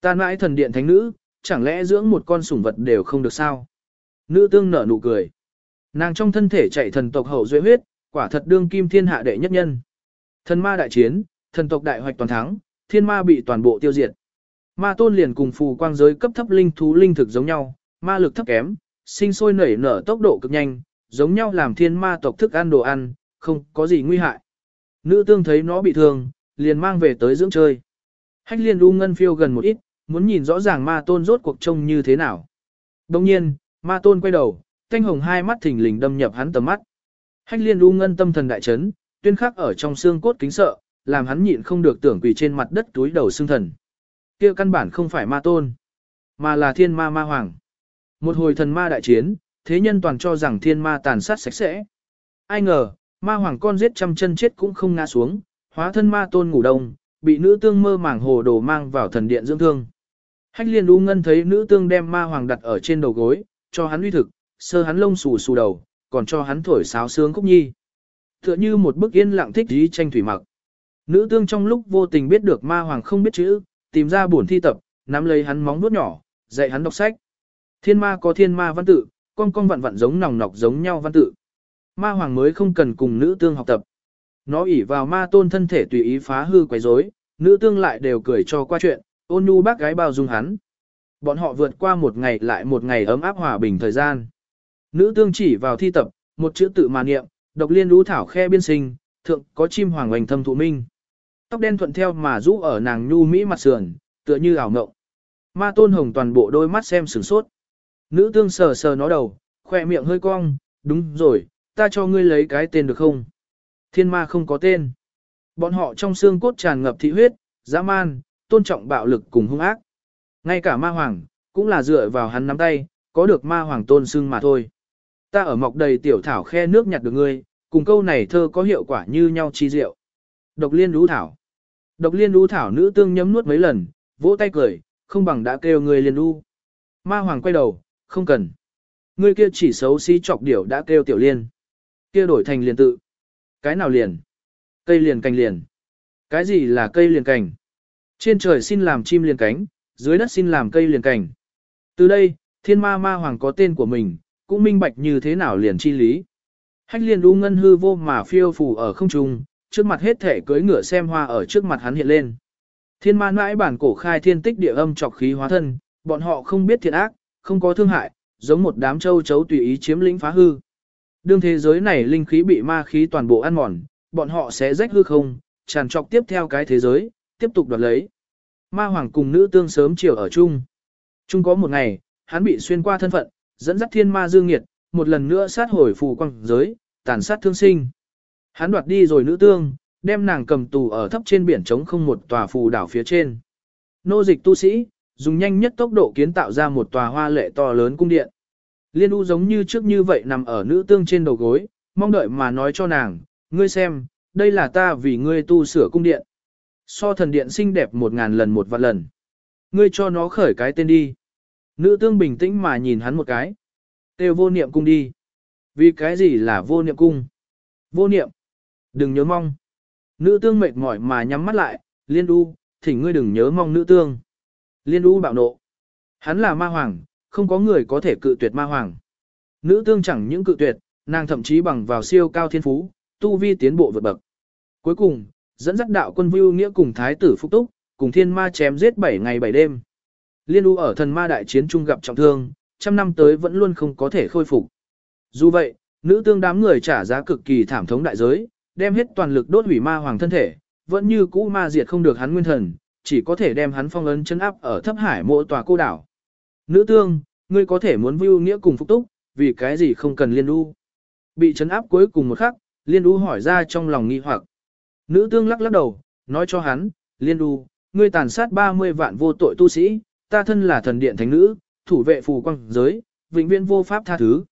Ta mãi thần điện thánh nữ, chẳng lẽ dưỡng một con sủng vật đều không được sao? Nữ tương nở nụ cười. Nàng trong thân thể chạy thần tộc hậu duệ huyết, quả thật đương kim thiên hạ đệ nhất nhân. Thần ma đại chiến, thần tộc đại hoạch toàn thắng, thiên ma bị toàn bộ tiêu diệt. Ma tôn liền cùng phù quang giới cấp thấp linh thú linh thực giống nhau, ma lực thấp kém, sinh sôi nảy nở tốc độ cực nhanh, giống nhau làm thiên ma tộc thức ăn đồ ăn, không có gì nguy hại. Nữ tương thấy nó bị thương, liền mang về tới dưỡng chơi. Hách liên u ngân phiêu gần một ít, muốn nhìn rõ ràng ma tôn rốt cuộc trông như thế nào. Đồng nhiên, ma tôn quay đầu, thanh hồng hai mắt thình lình đâm nhập hắn tầm mắt. Hách liên u ngân tâm thần đại chấn, tuyên khắc ở trong xương cốt kính sợ, làm hắn nhịn không được tưởng quỳ trên mặt đất túi đầu xương thần. Kia căn bản không phải ma tôn, mà là thiên ma ma hoàng. Một hồi thần ma đại chiến, thế nhân toàn cho rằng thiên ma tàn sát sạch sẽ. Ai ngờ, ma hoàng con giết trăm chân chết cũng không ngã xuống, hóa thân ma tôn ngủ đông, bị nữ tương mơ màng hồ đồ mang vào thần điện dưỡng thương. Hách liên u ngân thấy nữ tương đem ma hoàng đặt ở trên đầu gối, cho hắn uy thực, sơ hắn lông xù xù đầu, còn cho hắn thổi sáo sướng khúc nhi. Tựa như một bức yên lặng thích dí tranh thủy mặc. Nữ tương trong lúc vô tình biết được ma hoàng không biết chữ, tìm ra bổn thi tập, nắm lấy hắn móng vuốt nhỏ, dạy hắn đọc sách. Thiên ma có thiên ma văn tự, con con vặn vặn giống nòng nọc giống nhau văn tự. Ma hoàng mới không cần cùng nữ tương học tập. Nó ỉ vào ma tôn thân thể tùy ý phá hư quấy rối, nữ tương lại đều cười cho qua chuyện, ôn nhu bác gái bao dung hắn. Bọn họ vượt qua một ngày lại một ngày ấm áp hòa bình thời gian. Nữ tương chỉ vào thi tập, một chữ tự mà niệm, độc liên lũ thảo khe biên sinh, thượng có chim hoàng hoành thâm thụ minh. Tóc đen thuận theo mà rũ ở nàng nhu mỹ mặt sườn, tựa như ảo ngộng. Ma tôn hồng toàn bộ đôi mắt xem sửng sốt. Nữ tương sờ sờ nó đầu, khoe miệng hơi cong, đúng rồi, ta cho ngươi lấy cái tên được không? Thiên ma không có tên. Bọn họ trong xương cốt tràn ngập thị huyết, dã man, tôn trọng bạo lực cùng hung ác. Ngay cả ma hoàng, cũng là dựa vào hắn nắm tay, có được ma hoàng tôn xương mà thôi. Ta ở mọc đầy tiểu thảo khe nước nhặt được ngươi, cùng câu này thơ có hiệu quả như nhau chi diệu. Độc liên đú thảo. Độc liên đu thảo nữ tương nhấm nuốt mấy lần, vỗ tay cười, không bằng đã kêu người liền đu. Ma hoàng quay đầu, không cần. Ngươi kia chỉ xấu xí chọc điểu đã kêu tiểu liên. Kia đổi thành liền tự. Cái nào liền? Cây liền cành liền. Cái gì là cây liền cành? Trên trời xin làm chim liền cánh, dưới đất xin làm cây liền cành. Từ đây, thiên ma ma hoàng có tên của mình, cũng minh bạch như thế nào liền chi lý. Hách liên đu ngân hư vô mà phiêu phù ở không trung, trước mặt hết thể cưới ngựa xem hoa ở trước mặt hắn hiện lên. Thiên ma nãi bản cổ khai thiên tích địa âm trọc khí hóa thân, bọn họ không biết thiện ác, không có thương hại, giống một đám châu chấu tùy ý chiếm lĩnh phá hư. Đương thế giới này linh khí bị ma khí toàn bộ ăn mòn, bọn họ sẽ rách hư không, tràn trọc tiếp theo cái thế giới, tiếp tục đoạt lấy. Ma hoàng cùng nữ tương sớm chiều ở chung. Chung có một ngày, hắn bị xuyên qua thân phận, dẫn dắt thiên ma dương nghiệt, một lần nữa sát hồi phù quang giới, tàn sát thương sinh. Hắn đoạt đi rồi nữ tương, đem nàng cầm tù ở thấp trên biển trống không một tòa phù đảo phía trên. Nô dịch tu sĩ, dùng nhanh nhất tốc độ kiến tạo ra một tòa hoa lệ to lớn cung điện. Liên U giống như trước như vậy nằm ở nữ tương trên đầu gối, mong đợi mà nói cho nàng, ngươi xem, đây là ta vì ngươi tu sửa cung điện. So thần điện xinh đẹp một ngàn lần một vạn lần. Ngươi cho nó khởi cái tên đi. Nữ tương bình tĩnh mà nhìn hắn một cái. Têu vô niệm cung đi. Vì cái gì là vô niệm cung? Vô niệm. Đừng nhớ mong. Nữ tương mệt mỏi mà nhắm mắt lại, liên đu, thỉnh ngươi đừng nhớ mong nữ tương. Liên đu bạo nộ. Hắn là ma hoàng, không có người có thể cự tuyệt ma hoàng. Nữ tương chẳng những cự tuyệt, nàng thậm chí bằng vào siêu cao thiên phú, tu vi tiến bộ vượt bậc. Cuối cùng, dẫn dắt đạo quân vưu nghĩa cùng thái tử phúc túc, cùng thiên ma chém giết 7 ngày 7 đêm. Liên u ở thần ma đại chiến trung gặp trọng thương, trăm năm tới vẫn luôn không có thể khôi phục. Dù vậy, nữ tương đám người trả giá cực kỳ thảm thống đại giới, đem hết toàn lực đốt hủy ma hoàng thân thể, vẫn như cũ ma diệt không được hắn nguyên thần, chỉ có thể đem hắn phong ấn chân áp ở thấp hải mộ tòa cô đảo. Nữ tương, ngươi có thể muốn vưu nghĩa cùng phục túc, vì cái gì không cần liên đu. Bị chấn áp cuối cùng một khắc, liên đu hỏi ra trong lòng nghi hoặc. Nữ tương lắc lắc đầu, nói cho hắn, liên đu, ngươi tàn sát 30 vạn vô tội tu sĩ, ta thân là thần điện thánh nữ, thủ vệ phù quang giới, vĩnh viễn vô pháp tha thứ.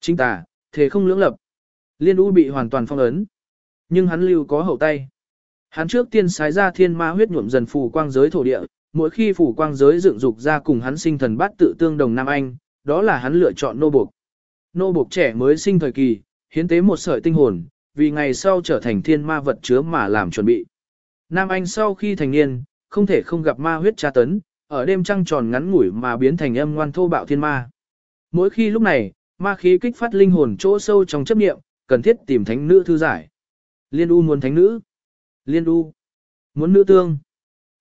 Chính tà, thế không lưỡng lập. Liên đu bị hoàn toàn phong ấn. Nhưng hắn lưu có hậu tay. Hắn trước tiên sái ra thiên ma huyết nhuộm dần phù quang giới thổ địa, mỗi khi phù quang giới dựng dục ra cùng hắn sinh thần bát tự tương đồng Nam Anh, đó là hắn lựa chọn nô buộc. Nô buộc trẻ mới sinh thời kỳ, hiến tế một sợi tinh hồn, vì ngày sau trở thành thiên ma vật chứa mà làm chuẩn bị. Nam Anh sau khi thành niên, không thể không gặp ma huyết tra tấn, ở đêm trăng tròn ngắn ngủi mà biến thành âm ngoan thô bạo thiên ma. Mỗi khi lúc này, ma khí kích phát linh hồn chỗ sâu trong chấp niệm, cần thiết tìm thánh nữ thư giải. Liên U muốn thánh nữ. Liên U muốn nữ tương.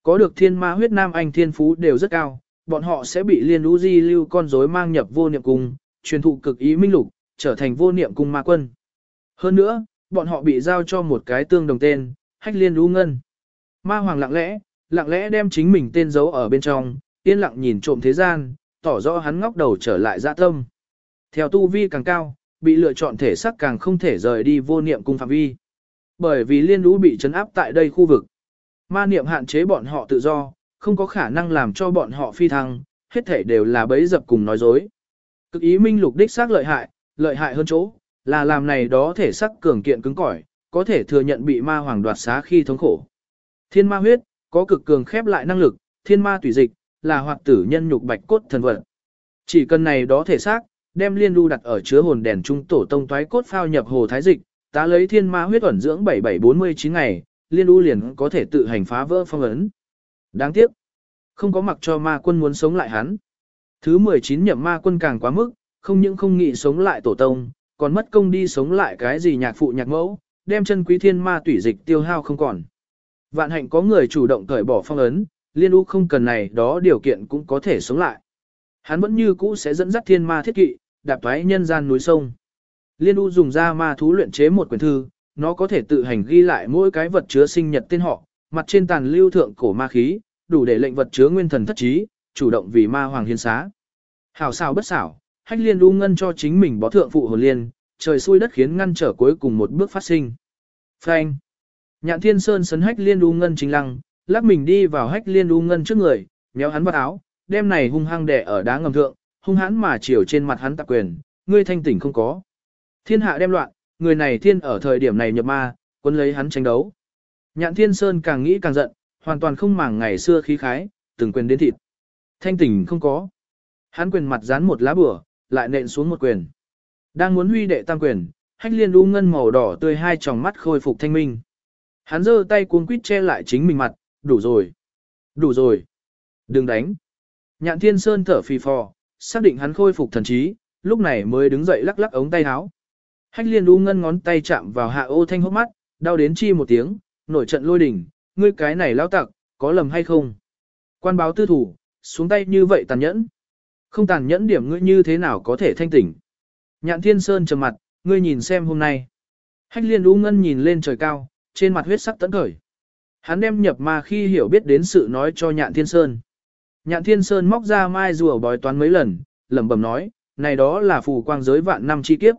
Có được thiên ma huyết nam anh thiên phú đều rất cao, bọn họ sẽ bị Liên U di lưu con rối mang nhập vô niệm cung, truyền thụ cực ý minh lục, trở thành vô niệm cung ma quân. Hơn nữa, bọn họ bị giao cho một cái tương đồng tên, hách Liên U ngân. Ma hoàng lặng lẽ, lặng lẽ đem chính mình tên giấu ở bên trong, yên lặng nhìn trộm thế gian, tỏ rõ hắn ngóc đầu trở lại dạ tâm. Theo tu vi càng cao, bị lựa chọn thể sắc càng không thể rời đi vô niệm cung phạm vi. Bởi vì liên lũ bị chấn áp tại đây khu vực. Ma niệm hạn chế bọn họ tự do, không có khả năng làm cho bọn họ phi thăng, hết thể đều là bấy dập cùng nói dối. Cực ý minh lục đích xác lợi hại, lợi hại hơn chỗ, là làm này đó thể sắc cường kiện cứng cỏi, có thể thừa nhận bị ma hoàng đoạt xá khi thống khổ. Thiên ma huyết, có cực cường khép lại năng lực, thiên ma tùy dịch, là hoạt tử nhân nhục bạch cốt thần vật. Chỉ cần này đó thể xác, đem liên lưu đặt ở chứa hồn đèn trung tổ tông toái cốt phao nhập hồ thái dịch, ta lấy thiên ma huyết ẩn dưỡng 7749 ngày, liên u liền có thể tự hành phá vỡ phong ấn. Đáng tiếc, không có mặc cho ma quân muốn sống lại hắn. Thứ 19 nhậm ma quân càng quá mức, không những không nghĩ sống lại tổ tông, còn mất công đi sống lại cái gì nhạc phụ nhạc mẫu, đem chân quý thiên ma tủy dịch tiêu hao không còn. Vạn hạnh có người chủ động cởi bỏ phong ấn, liên u không cần này đó điều kiện cũng có thể sống lại. Hắn vẫn như cũ sẽ dẫn dắt thiên ma thiết kỵ, đạp thoái nhân gian núi sông. Liên u dùng ra ma thú luyện chế một quyển thư, nó có thể tự hành ghi lại mỗi cái vật chứa sinh nhật tên họ, mặt trên tàn lưu thượng cổ ma khí, đủ để lệnh vật chứa nguyên thần thất trí, chủ động vì ma hoàng hiến xá. Hảo xảo bất xảo, hách liên u ngân cho chính mình bó thượng phụ hồn liên, trời xui đất khiến ngăn trở cuối cùng một bước phát sinh. Phanh. Nhạn thiên sơn sấn hách liên u ngân chính lăng, lắc mình đi vào hách liên u ngân trước người, méo hắn vào áo, đem này hung hăng đè ở đá ngầm thượng, hung hãn mà chiều trên mặt hắn tạc quyền, ngươi thanh tỉnh không có. Thiên hạ đem loạn, người này thiên ở thời điểm này nhập ma, quân lấy hắn tranh đấu. Nhạn thiên sơn càng nghĩ càng giận, hoàn toàn không màng ngày xưa khí khái, từng quyền đến thịt. Thanh tỉnh không có. Hắn quyền mặt dán một lá bửa, lại nện xuống một quyền. Đang muốn huy đệ tam quyền, hách liên u ngân màu đỏ tươi hai tròng mắt khôi phục thanh minh. Hắn giơ tay cuống quýt che lại chính mình mặt, đủ rồi. Đủ rồi. Đừng đánh. Nhạn thiên sơn thở phì phò, xác định hắn khôi phục thần trí, lúc này mới đứng dậy lắc lắc ống tay áo. Hách liên u ngân ngón tay chạm vào hạ ô thanh hốc mắt, đau đến chi một tiếng, nổi trận lôi đỉnh, ngươi cái này lao tặc, có lầm hay không? Quan báo tư thủ, xuống tay như vậy tàn nhẫn. Không tàn nhẫn điểm ngươi như thế nào có thể thanh tỉnh. Nhạn thiên sơn trầm mặt, ngươi nhìn xem hôm nay. Hách liên u ngân nhìn lên trời cao, trên mặt huyết sắc tấn khởi. Hắn đem nhập mà khi hiểu biết đến sự nói cho nhạn thiên sơn. Nhạn thiên sơn móc ra mai rùa bói toán mấy lần, lẩm bẩm nói, này đó là phù quang giới vạn năm chi kiếp.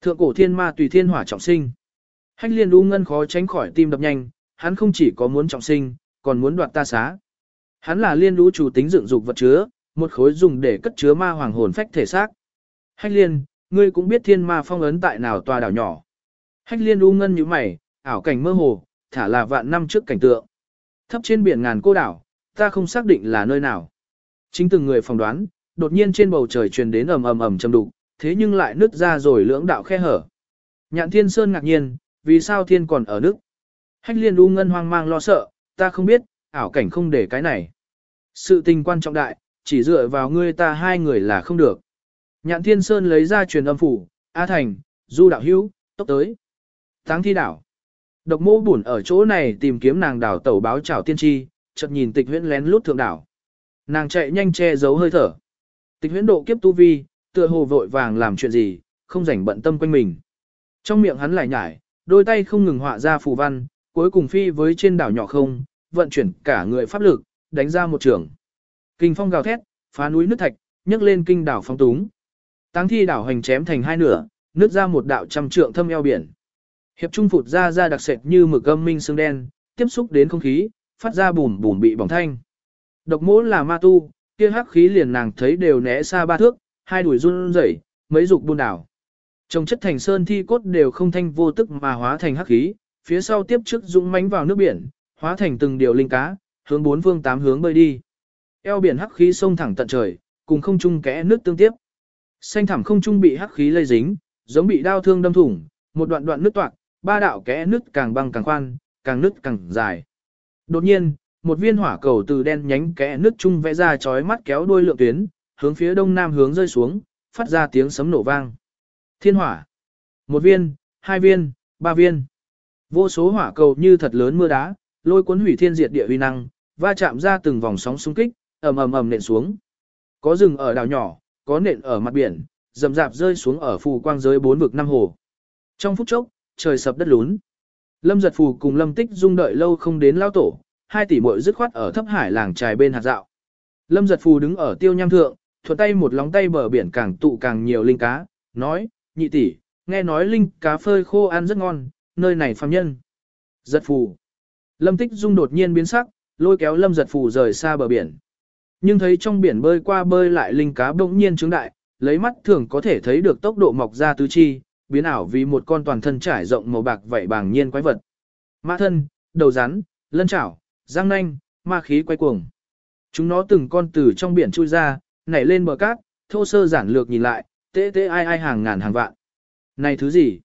Thượng cổ thiên ma tùy thiên hỏa trọng sinh. Hách liên u ngân khó tránh khỏi tim đập nhanh, hắn không chỉ có muốn trọng sinh, còn muốn đoạt ta xá. Hắn là liên đũ chủ tính dựng dục vật chứa, một khối dùng để cất chứa ma hoàng hồn phách thể xác. Hách liên, ngươi cũng biết thiên ma phong ấn tại nào tòa đảo nhỏ. Hách liên u ngân như mày, ảo cảnh mơ hồ, thả là vạn năm trước cảnh tượng. Thấp trên biển ngàn cô đảo, ta không xác định là nơi nào. Chính từng người phỏng đoán, đột nhiên trên bầu trời truyền đến ầm ầm ầm châm đục, thế nhưng lại nứt ra rồi lưỡng đạo khe hở. Nhạn thiên sơn ngạc nhiên, vì sao thiên còn ở nước? Hách liên u ngân hoang mang lo sợ, ta không biết, ảo cảnh không để cái này. Sự tình quan trọng đại, chỉ dựa vào ngươi ta hai người là không được. Nhạn thiên sơn lấy ra truyền âm phủ, A Thành, Du đạo hữu, tốc tới. Táng thi đảo. Độc mô buồn ở chỗ này tìm kiếm nàng đảo tẩu báo chảo tiên tri, chợt nhìn tịch huyễn lén lút thượng đảo. Nàng chạy nhanh che giấu hơi thở. Tịch huyễn độ kiếp tu vi, tựa hồ vội vàng làm chuyện gì, không rảnh bận tâm quanh mình. Trong miệng hắn lại nhải, đôi tay không ngừng họa ra phù văn, cuối cùng phi với trên đảo nhỏ không, vận chuyển cả người pháp lực, đánh ra một trường. Kinh phong gào thét, phá núi nước thạch, nhấc lên kinh đảo phong túng. Táng thi đảo hành chém thành hai nửa, nứt ra một đạo trăm trượng thâm eo biển. Hiệp trung phụt ra ra đặc sệt như mực âm minh xương đen, tiếp xúc đến không khí, phát ra bùm bùm bị bỏng thanh. Độc mỗ là ma tu, kia hắc khí liền nàng thấy đều né xa ba thước, hai đuổi run rẩy, mấy dục buôn đảo. Trong chất thành sơn thi cốt đều không thanh vô tức mà hóa thành hắc khí, phía sau tiếp trước dũng mãnh vào nước biển, hóa thành từng điều linh cá, hướng bốn phương tám hướng bơi đi. Eo biển hắc khí sông thẳng tận trời, cùng không trung kẽ nước tương tiếp. Xanh thẳm không trung bị hắc khí lây dính, giống bị đao thương đâm thủng, một đoạn đoạn nước toạc, ba đạo kẽ nước càng băng càng khoan, càng nứt càng dài. Đột nhiên, một viên hỏa cầu từ đen nhánh kẽ nước trung vẽ ra chói mắt kéo đuôi lượng tuyến, hướng phía đông nam hướng rơi xuống, phát ra tiếng sấm nổ vang. Thiên hỏa. Một viên, hai viên, ba viên. Vô số hỏa cầu như thật lớn mưa đá, lôi cuốn hủy thiên diệt địa uy năng, va chạm ra từng vòng sóng xung kích, ầm ầm ầm nện xuống. Có rừng ở đảo nhỏ, có nện ở mặt biển, rầm rạp rơi xuống ở phù quang giới bốn vực năm hồ. Trong phút chốc, trời sập đất lún. Lâm giật phù cùng Lâm tích dung đợi lâu không đến lao tổ, hai tỷ muội dứt khoát ở thấp hải làng trài bên hạt dạo. Lâm giật phù đứng ở tiêu nham thượng, thuận tay một lóng tay bờ biển càng tụ càng nhiều linh cá, nói, nhị tỷ, nghe nói linh cá phơi khô ăn rất ngon, nơi này phàm nhân. Giật phù. Lâm Tích Dung đột nhiên biến sắc, lôi kéo Lâm giật phù rời xa bờ biển. Nhưng thấy trong biển bơi qua bơi lại linh cá bỗng nhiên trứng đại, lấy mắt thường có thể thấy được tốc độ mọc ra tứ chi, biến ảo vì một con toàn thân trải rộng màu bạc vảy bàng nhiên quái vật. Mã thân, đầu rắn, lân chảo, răng nanh, ma khí quay cuồng. Chúng nó từng con từ trong biển chui ra, nảy lên bờ cát, thô sơ giản lược nhìn lại, tê tê ai ai hàng ngàn hàng vạn. Này thứ gì?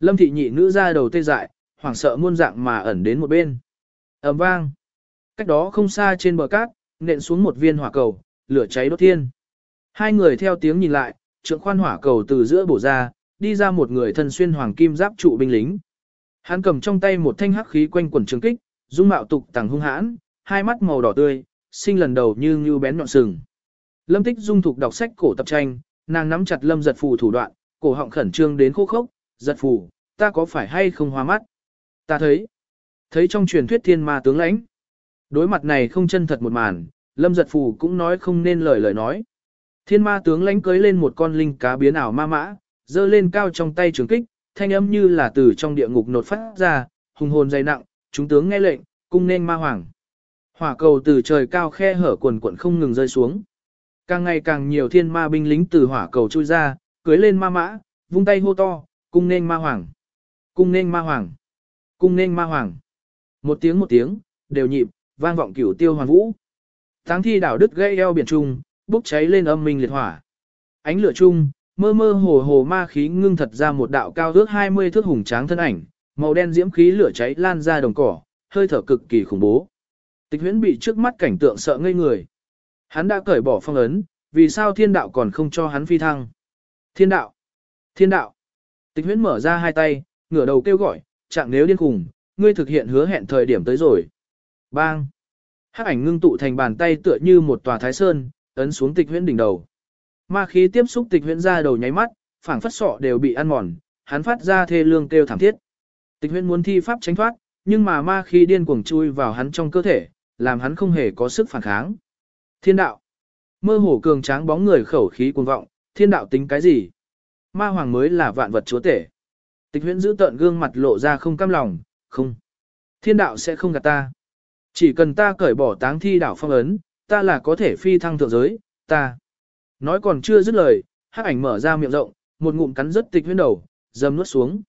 Lâm thị nhị nữ ra đầu tê dại, hoảng sợ muôn dạng mà ẩn đến một bên. ầm vang. Cách đó không xa trên bờ cát, nện xuống một viên hỏa cầu, lửa cháy đốt thiên. Hai người theo tiếng nhìn lại, trượng khoan hỏa cầu từ giữa bổ ra, đi ra một người thân xuyên hoàng kim giáp trụ binh lính. Hắn cầm trong tay một thanh hắc khí quanh quần trường kích, dung mạo tục tàng hung hãn, hai mắt màu đỏ tươi, sinh lần đầu như như bén nhọn sừng. Lâm Tích dung thục đọc sách cổ tập tranh, nàng nắm chặt Lâm Giật Phù thủ đoạn, cổ họng khẩn trương đến khô khốc, "Giật Phù, ta có phải hay không hoa mắt?" "Ta thấy." Thấy trong truyền thuyết thiên ma tướng lãnh. Đối mặt này không chân thật một màn, Lâm Giật Phù cũng nói không nên lời lời nói. Thiên ma tướng lãnh cưới lên một con linh cá biến ảo ma mã, dơ lên cao trong tay trường kích, thanh âm như là từ trong địa ngục nột phát ra, hùng hồn dày nặng, chúng tướng nghe lệnh, cung nên ma hoàng. Hỏa cầu từ trời cao khe hở quần quận không ngừng rơi xuống. Càng ngày càng nhiều thiên ma binh lính từ hỏa cầu chui ra, cưới lên ma mã, vung tay hô to, cung nên ma hoàng. Cung nên ma hoàng. Cung nên ma hoàng. Một tiếng một tiếng, đều nhịp, vang vọng cửu tiêu hoàn vũ. Táng thi đảo đứt gây eo biển trung, bốc cháy lên âm minh liệt hỏa. Ánh lửa chung, mơ mơ hồ hồ ma khí ngưng thật ra một đạo cao ước 20 thước hùng tráng thân ảnh, màu đen diễm khí lửa cháy lan ra đồng cỏ, hơi thở cực kỳ khủng bố. Tịch huyễn bị trước mắt cảnh tượng sợ ngây người. Hắn đã cởi bỏ phong ấn, vì sao thiên đạo còn không cho hắn phi thăng? Thiên đạo! Thiên đạo! Tịch huyễn mở ra hai tay, ngửa đầu kêu gọi, chẳng nếu điên khùng, ngươi thực hiện hứa hẹn thời điểm tới rồi. Bang! Hắc ảnh ngưng tụ thành bàn tay tựa như một tòa thái sơn, ấn xuống tịch huyễn đỉnh đầu. Ma khí tiếp xúc tịch huyễn ra đầu nháy mắt, phảng phất sọ đều bị ăn mòn, hắn phát ra thê lương kêu thảm thiết. Tịch huyễn muốn thi pháp tránh thoát, nhưng mà ma khí điên cuồng chui vào hắn trong cơ thể, làm hắn không hề có sức phản kháng. Thiên đạo. Mơ hồ cường tráng bóng người khẩu khí cuồng vọng, thiên đạo tính cái gì? Ma hoàng mới là vạn vật chúa tể. Tịch huyễn giữ tận gương mặt lộ ra không cam lòng, không. Thiên đạo sẽ không gạt ta. Chỉ cần ta cởi bỏ táng thi đảo phong ấn, ta là có thể phi thăng thượng giới, ta. Nói còn chưa dứt lời, hắc ảnh mở ra miệng rộng, một ngụm cắn rất tịch huyễn đầu, dầm nuốt xuống.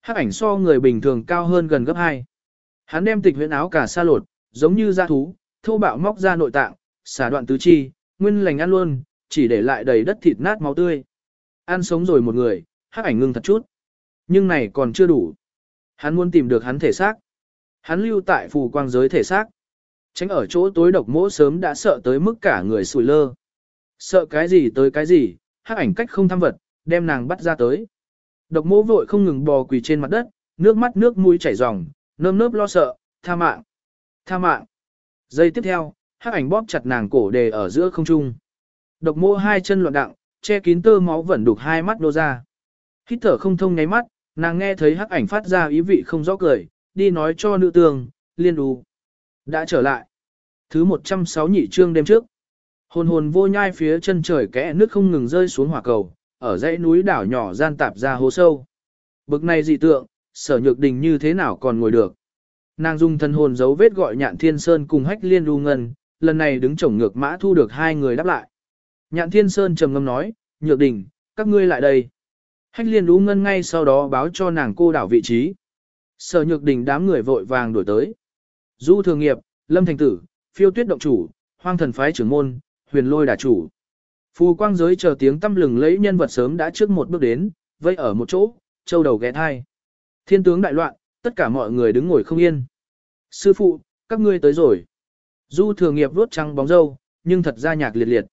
Hắc ảnh so người bình thường cao hơn gần gấp 2. Hắn đem tịch huyễn áo cả sa lột, giống như da thú, thô bạo móc ra nội tạng, xả đoạn tứ chi, nguyên lành ăn luôn, chỉ để lại đầy đất thịt nát máu tươi. Ăn sống rồi một người, hắc ảnh ngưng thật chút. Nhưng này còn chưa đủ. Hắn muốn tìm được hắn thể xác. Hắn lưu tại phù quang giới thể xác. Tránh ở chỗ tối độc mỗ sớm đã sợ tới mức cả người sùi lơ. Sợ cái gì tới cái gì, hắc ảnh cách không thăm vật, đem nàng bắt ra tới. Độc mỗ vội không ngừng bò quỳ trên mặt đất, nước mắt nước mũi chảy ròng, nơm nớp lo sợ, tha mạng, tha mạng. Giây tiếp theo, hắc ảnh bóp chặt nàng cổ đề ở giữa không trung. Độc mô hai chân loạn đặng, che kín tơ máu vẫn đục hai mắt nô ra. Hít thở không thông nháy mắt, nàng nghe thấy hắc ảnh phát ra ý vị không rõ cười, đi nói cho nữ tường, liên đù. Đã trở lại. Thứ 106 nhị trương đêm trước. Hồn hồn vô nhai phía chân trời kẽ nước không ngừng rơi xuống hỏa cầu, ở dãy núi đảo nhỏ gian tạp ra hố sâu. Bực này dị tượng, sở nhược đình như thế nào còn ngồi được. Nàng dùng thân hồn dấu vết gọi nhạn thiên sơn cùng hách liên đu ngân, lần này đứng chổng ngược mã thu được hai người đáp lại. Nhạn thiên sơn trầm ngâm nói, nhược đình, các ngươi lại đây. Hách liên đu ngân ngay sau đó báo cho nàng cô đảo vị trí. Sở nhược đình đám người vội vàng đuổi tới. Du thường nghiệp, lâm thành tử, phiêu tuyết động chủ, hoang thần phái trưởng môn, huyền lôi đà chủ. Phù quang giới chờ tiếng tâm lừng lấy nhân vật sớm đã trước một bước đến, vây ở một chỗ, châu đầu ghé thai. Thiên tướng đại loạn, tất cả mọi người đứng ngồi không yên. Sư phụ, các ngươi tới rồi. Du thường nghiệp vuốt trăng bóng dâu, nhưng thật ra nhạc liệt liệt.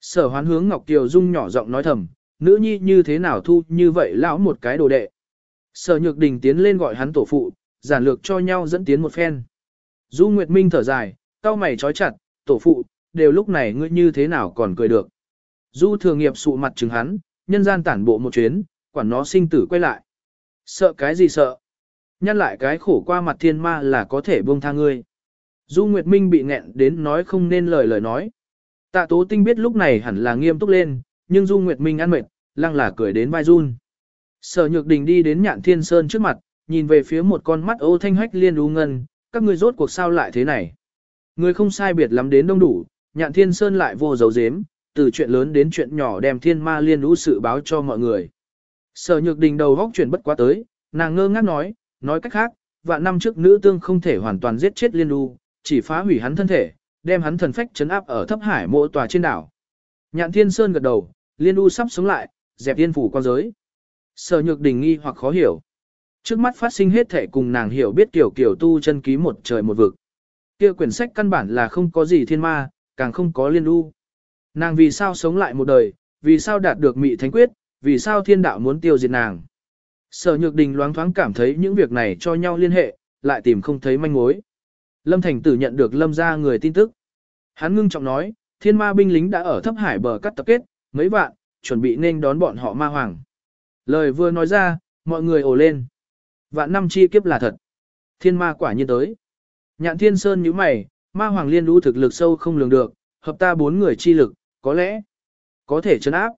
Sở hoán hướng Ngọc Kiều Dung nhỏ giọng nói thầm, nữ nhi như thế nào thu như vậy lão một cái đồ đệ. Sở nhược đình tiến lên gọi hắn tổ phụ, giản lược cho nhau dẫn tiến một phen. Du Nguyệt Minh thở dài, cao mày trói chặt, tổ phụ, đều lúc này ngươi như thế nào còn cười được. Du thường nghiệp sụ mặt chừng hắn, nhân gian tản bộ một chuyến, quản nó sinh tử quay lại. Sợ cái gì sợ? Nhăn lại cái khổ qua mặt thiên ma là có thể buông tha ngươi. Du Nguyệt Minh bị nghẹn đến nói không nên lời lời nói. Tạ Tố Tinh biết lúc này hẳn là nghiêm túc lên, nhưng Du Nguyệt Minh ăn mệt, lăng là cười đến vai run. Sở Nhược Đình đi đến Nhạn Thiên Sơn trước mặt, nhìn về phía một con mắt ô thanh hách liên u ngân, các ngươi rốt cuộc sao lại thế này. Người không sai biệt lắm đến đông đủ, nhạn thiên sơn lại vô dấu dếm, từ chuyện lớn đến chuyện nhỏ đem thiên ma liên lũ sự báo cho mọi người. Sở nhược đình đầu góc chuyển bất quá tới, nàng ngơ ngác nói, nói cách khác, vạn năm trước nữ tương không thể hoàn toàn giết chết liên đu, chỉ phá hủy hắn thân thể, đem hắn thần phách chấn áp ở thấp hải mộ tòa trên đảo. Nhạn thiên sơn gật đầu, liên u sắp sống lại, dẹp tiên phủ quan giới. Sở nhược đình nghi hoặc khó hiểu. Trước mắt phát sinh hết thể cùng nàng hiểu biết kiểu kiểu tu chân ký một trời một vực. Kia quyển sách căn bản là không có gì thiên ma, càng không có liên đu. Nàng vì sao sống lại một đời, vì sao đạt được mị thánh quyết, vì sao thiên đạo muốn tiêu diệt nàng. Sở Nhược Đình loáng thoáng cảm thấy những việc này cho nhau liên hệ, lại tìm không thấy manh mối. Lâm Thành Tử nhận được Lâm ra người tin tức. Hắn ngưng trọng nói, thiên ma binh lính đã ở thấp hải bờ cắt tập kết, mấy vạn, chuẩn bị nên đón bọn họ ma hoàng. Lời vừa nói ra, mọi người ồ lên. Vạn năm chi kiếp là thật. Thiên ma quả nhiên tới. Nhạn thiên sơn như mày, ma hoàng liên đu thực lực sâu không lường được, hợp ta bốn người chi lực, có lẽ, có thể chấn áp.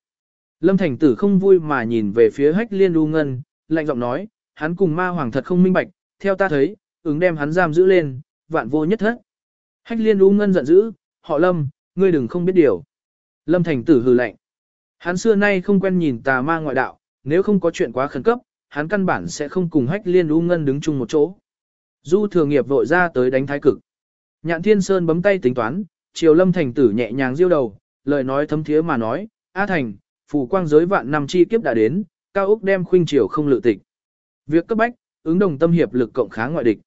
Lâm Thành Tử không vui mà nhìn về phía hách liên đu ngân, lạnh giọng nói, hắn cùng ma hoàng thật không minh bạch, theo ta thấy, ứng đem hắn giam giữ lên, vạn vô nhất thất. Hách liên u ngân giận dữ, họ lâm, ngươi đừng không biết điều. Lâm Thành Tử hừ lạnh. Hắn xưa nay không quen nhìn tà ma ngoại đạo, nếu không có chuyện quá khẩn cấp, hắn căn bản sẽ không cùng hách liên u ngân đứng chung một chỗ. Du thừa nghiệp vội ra tới đánh thái cực. Nhạn Thiên Sơn bấm tay tính toán, Triều Lâm Thành Tử nhẹ nhàng diêu đầu, lời nói thấm thiế mà nói, A Thành, phủ quang giới vạn năm chi kiếp đã đến, cao úc đem khuynh triều không lự tịch. Việc cấp bách, ứng đồng tâm hiệp lực cộng kháng ngoại địch.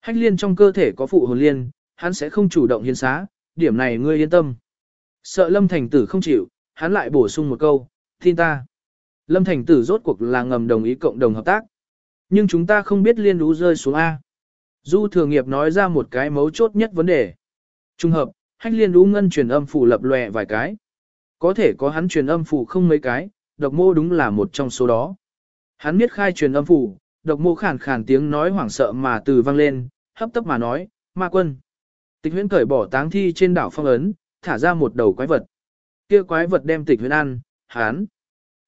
Hách liên trong cơ thể có phụ hồn liên, hắn sẽ không chủ động hiến xá, điểm này ngươi yên tâm. Sợ Lâm Thành Tử không chịu, hắn lại bổ sung một câu, tin ta. Lâm Thành Tử rốt cuộc là ngầm đồng ý cộng đồng hợp tác. Nhưng chúng ta không biết liên đú rơi xuống A. Du Thừa Nghiệp nói ra một cái mấu chốt nhất vấn đề. Trung hợp, hách liên đú ngân truyền âm phủ lập lòe vài cái. Có thể có hắn truyền âm phủ không mấy cái, độc mô đúng là một trong số đó. Hắn biết khai truyền âm phủ, độc mô khàn khàn tiếng nói hoảng sợ mà từ vang lên, hấp tấp mà nói, ma quân. Tịch huyễn cởi bỏ táng thi trên đảo phong ấn, thả ra một đầu quái vật. Kia quái vật đem tịch huyễn ăn, hắn.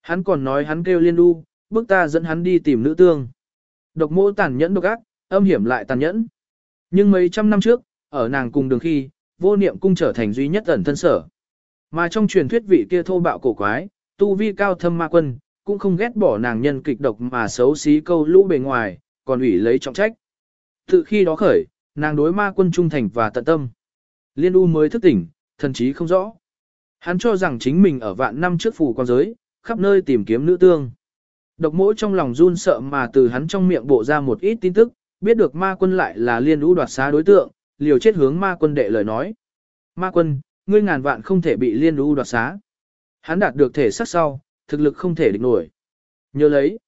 Hắn còn nói hắn kêu liên đu, bước ta dẫn hắn đi tìm nữ tương. Độc mô tàn nhẫn độc ác, âm hiểm lại tàn nhẫn. Nhưng mấy trăm năm trước, ở nàng cùng đường khi, vô niệm cung trở thành duy nhất ẩn thân sở. Mà trong truyền thuyết vị kia thô bạo cổ quái, tu vi cao thâm ma quân, cũng không ghét bỏ nàng nhân kịch độc mà xấu xí câu lũ bề ngoài, còn ủy lấy trọng trách. Từ khi đó khởi, nàng đối ma quân trung thành và tận tâm. Liên U mới thức tỉnh, thần chí không rõ. Hắn cho rằng chính mình ở vạn năm trước phủ quan giới, khắp nơi tìm kiếm nữ tương. Độc mỗi trong lòng run sợ mà từ hắn trong miệng bộ ra một ít tin tức, biết được ma quân lại là liên U đoạt xá đối tượng, liều chết hướng ma quân đệ lời nói. Ma quân, ngươi ngàn vạn không thể bị liên U đoạt xá. Hắn đạt được thể sắc sau, thực lực không thể địch nổi. Nhớ lấy,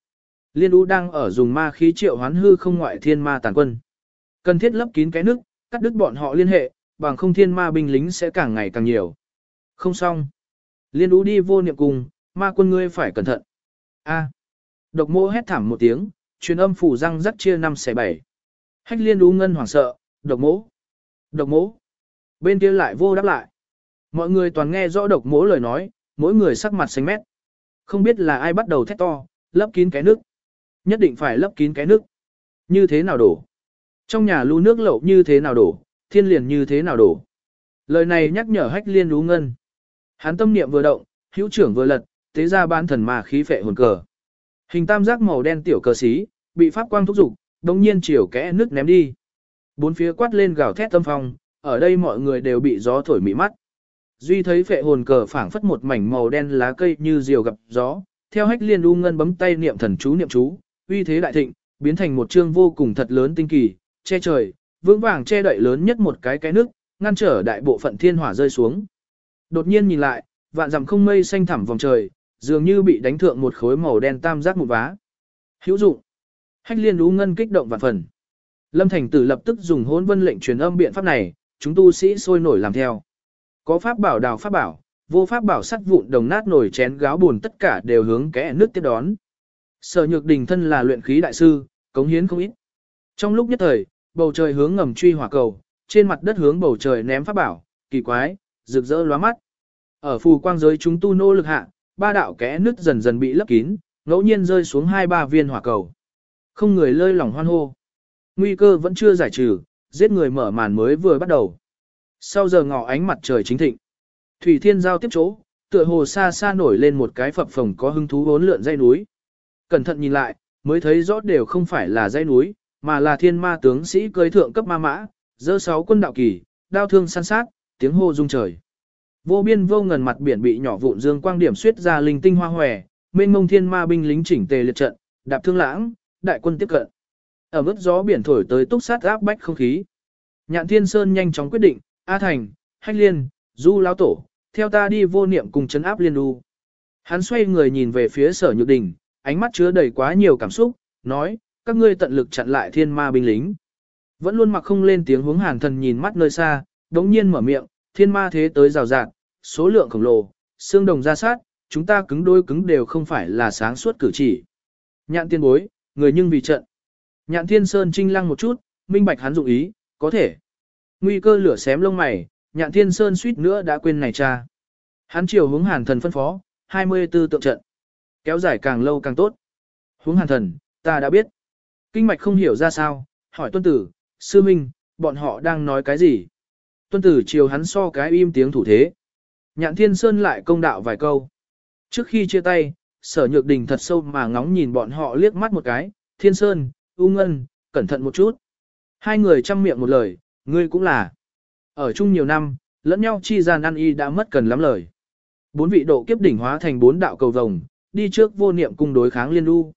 Liên U đang ở dùng ma khí triệu hoán hư không ngoại thiên ma tàn quân. Cần thiết lấp kín cái nước, cắt đứt bọn họ liên hệ, bằng không thiên ma binh lính sẽ càng ngày càng nhiều. Không xong. Liên U đi vô niệm cùng, ma quân ngươi phải cẩn thận. A. Độc mô hét thảm một tiếng, truyền âm phủ răng rắc chia năm xẻ bảy. Hách liên U ngân hoảng sợ, độc mỗ. Độc mỗ. Bên kia lại vô đáp lại. Mọi người toàn nghe rõ độc mỗ lời nói, mỗi người sắc mặt xanh mét. Không biết là ai bắt đầu thét to, lấp kín cái nước. Nhất định phải lấp kín cái nước. Như thế nào đổ? Trong nhà lưu nước lậu như thế nào đổ? Thiên liền như thế nào đổ? Lời này nhắc nhở hách liên đú ngân. Hắn tâm niệm vừa động, hữu trưởng vừa lật, tế ra ban thần mà khí phệ hồn cờ. Hình tam giác màu đen tiểu cờ xí, bị pháp quang thúc dục, đồng nhiên chiều kẽ nước ném đi. Bốn phía quát lên gào thét tâm phong, ở đây mọi người đều bị gió thổi mị mắt. Duy thấy phệ hồn cờ phảng phất một mảnh màu đen lá cây như diều gặp gió, theo hách liên u ngân bấm tay niệm thần chú niệm chú, uy thế đại thịnh, biến thành một chương vô cùng thật lớn tinh kỳ, che trời, vững vàng che đậy lớn nhất một cái cái nước, ngăn trở đại bộ phận thiên hỏa rơi xuống. Đột nhiên nhìn lại, vạn dặm không mây xanh thẳm vòng trời, dường như bị đánh thượng một khối màu đen tam giác một vá. Hữu dụng. Hách liên u ngân kích động vạn phần. Lâm Thành Tử lập tức dùng hỗn vân lệnh truyền âm biện pháp này, chúng tu sĩ sôi nổi làm theo. Có pháp bảo đào pháp bảo, vô pháp bảo sắt vụn đồng nát nổi chén gáo buồn tất cả đều hướng kẽ nước tiếp đón. Sở nhược đình thân là luyện khí đại sư, cống hiến không ít. Trong lúc nhất thời, bầu trời hướng ngầm truy hỏa cầu, trên mặt đất hướng bầu trời ném pháp bảo, kỳ quái, rực rỡ lóa mắt. Ở phù quang giới chúng tu nô lực hạ, ba đạo kẽ nước dần dần bị lấp kín, ngẫu nhiên rơi xuống hai ba viên hỏa cầu. Không người lơi lỏng hoan hô. Nguy cơ vẫn chưa giải trừ, giết người mở màn mới vừa bắt đầu. Sau giờ ngọ ánh mặt trời chính thịnh. Thủy Thiên giao tiếp chỗ, tựa hồ xa xa nổi lên một cái phập phồng có hứng thú bốn lượn dây núi. Cẩn thận nhìn lại, mới thấy rõ đều không phải là dây núi, mà là thiên ma tướng sĩ cưới thượng cấp ma mã, dơ sáu quân đạo kỳ, đao thương săn sát, tiếng hô rung trời. Vô biên vô ngần mặt biển bị nhỏ vụn dương quang điểm xuyết ra linh tinh hoa hòe, mênh mông thiên ma binh lính chỉnh tề liệt trận, đạp thương lãng, đại quân tiếp cận. Ở mức gió biển thổi tới túc sát áp bách không khí. Nhạn Thiên Sơn nhanh chóng quyết định, A Thành, Hách Liên, Du Lão Tổ, theo ta đi vô niệm cùng chấn áp liên Du. Hắn xoay người nhìn về phía sở nhược đình, ánh mắt chứa đầy quá nhiều cảm xúc, nói, các ngươi tận lực chặn lại thiên ma binh lính. Vẫn luôn mặc không lên tiếng hướng hàn thần nhìn mắt nơi xa, đống nhiên mở miệng, thiên ma thế tới rào rạt, số lượng khổng lồ, xương đồng ra sát, chúng ta cứng đôi cứng đều không phải là sáng suốt cử chỉ. Nhạn tiên bối, người nhưng vì trận. Nhạn thiên sơn trinh lăng một chút, minh bạch hắn dụng ý, có thể. Nguy cơ lửa xém lông mày, nhạn thiên sơn suýt nữa đã quên này cha. Hắn chiều hướng hàn thần phân phó, 24 tượng trận. Kéo dài càng lâu càng tốt. Hướng hàn thần, ta đã biết. Kinh mạch không hiểu ra sao, hỏi tuân tử, sư minh, bọn họ đang nói cái gì? Tuân tử chiều hắn so cái im tiếng thủ thế. Nhạn thiên sơn lại công đạo vài câu. Trước khi chia tay, sở nhược đình thật sâu mà ngóng nhìn bọn họ liếc mắt một cái, thiên sơn, u ngân, cẩn thận một chút. Hai người chăm miệng một lời, ngươi cũng là. Ở chung nhiều năm, lẫn nhau chi gian ăn y đã mất cần lắm lời. Bốn vị độ kiếp đỉnh hóa thành bốn đạo cầu vồng, đi trước vô niệm cung đối kháng liên lưu.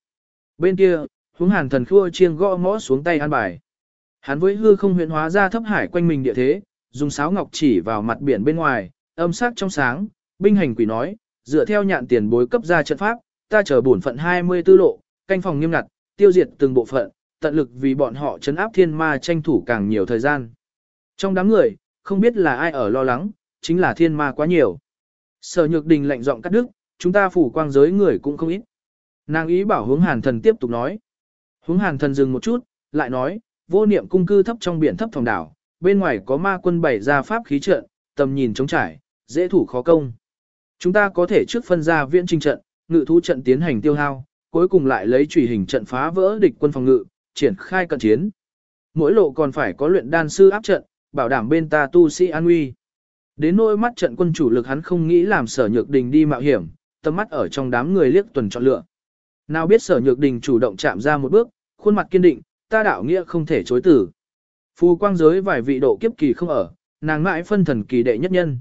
Bên kia, hướng hàn thần khua chiêng gõ mõ xuống tay an bài. Hắn với hư không huyện hóa ra thấp hải quanh mình địa thế, dùng sáo ngọc chỉ vào mặt biển bên ngoài, âm sắc trong sáng, binh hành quỷ nói, dựa theo nhạn tiền bối cấp ra trận pháp, ta chờ bổn phận 24 lộ, canh phòng nghiêm ngặt, tiêu diệt từng bộ phận, tận lực vì bọn họ chấn áp thiên ma tranh thủ càng nhiều thời gian. Trong đám người, không biết là ai ở lo lắng, chính là thiên ma quá nhiều. Sở nhược đình lạnh giọng cắt đứt, chúng ta phủ quang giới người cũng không ít. Nàng ý bảo hướng hàn thần tiếp tục nói. Hướng hàn thần dừng một chút, lại nói, vô niệm cung cư thấp trong biển thấp thòng đảo, bên ngoài có ma quân bày ra pháp khí trận, tầm nhìn trống trải, dễ thủ khó công. Chúng ta có thể trước phân ra viễn trình trận, ngự thú trận tiến hành tiêu hao, cuối cùng lại lấy chủy hình trận phá vỡ địch quân phòng ngự, triển khai cận chiến. Mỗi lộ còn phải có luyện đan sư áp trận, bảo đảm bên ta tu sĩ an nguy. Đến nỗi mắt trận quân chủ lực hắn không nghĩ làm sở nhược đình đi mạo hiểm, tầm mắt ở trong đám người liếc tuần chọn lựa. Nào biết sở nhược đình chủ động chạm ra một bước, khuôn mặt kiên định, ta đạo nghĩa không thể chối tử. Phù quang giới vài vị độ kiếp kỳ không ở, nàng mãi phân thần kỳ đệ nhất nhân.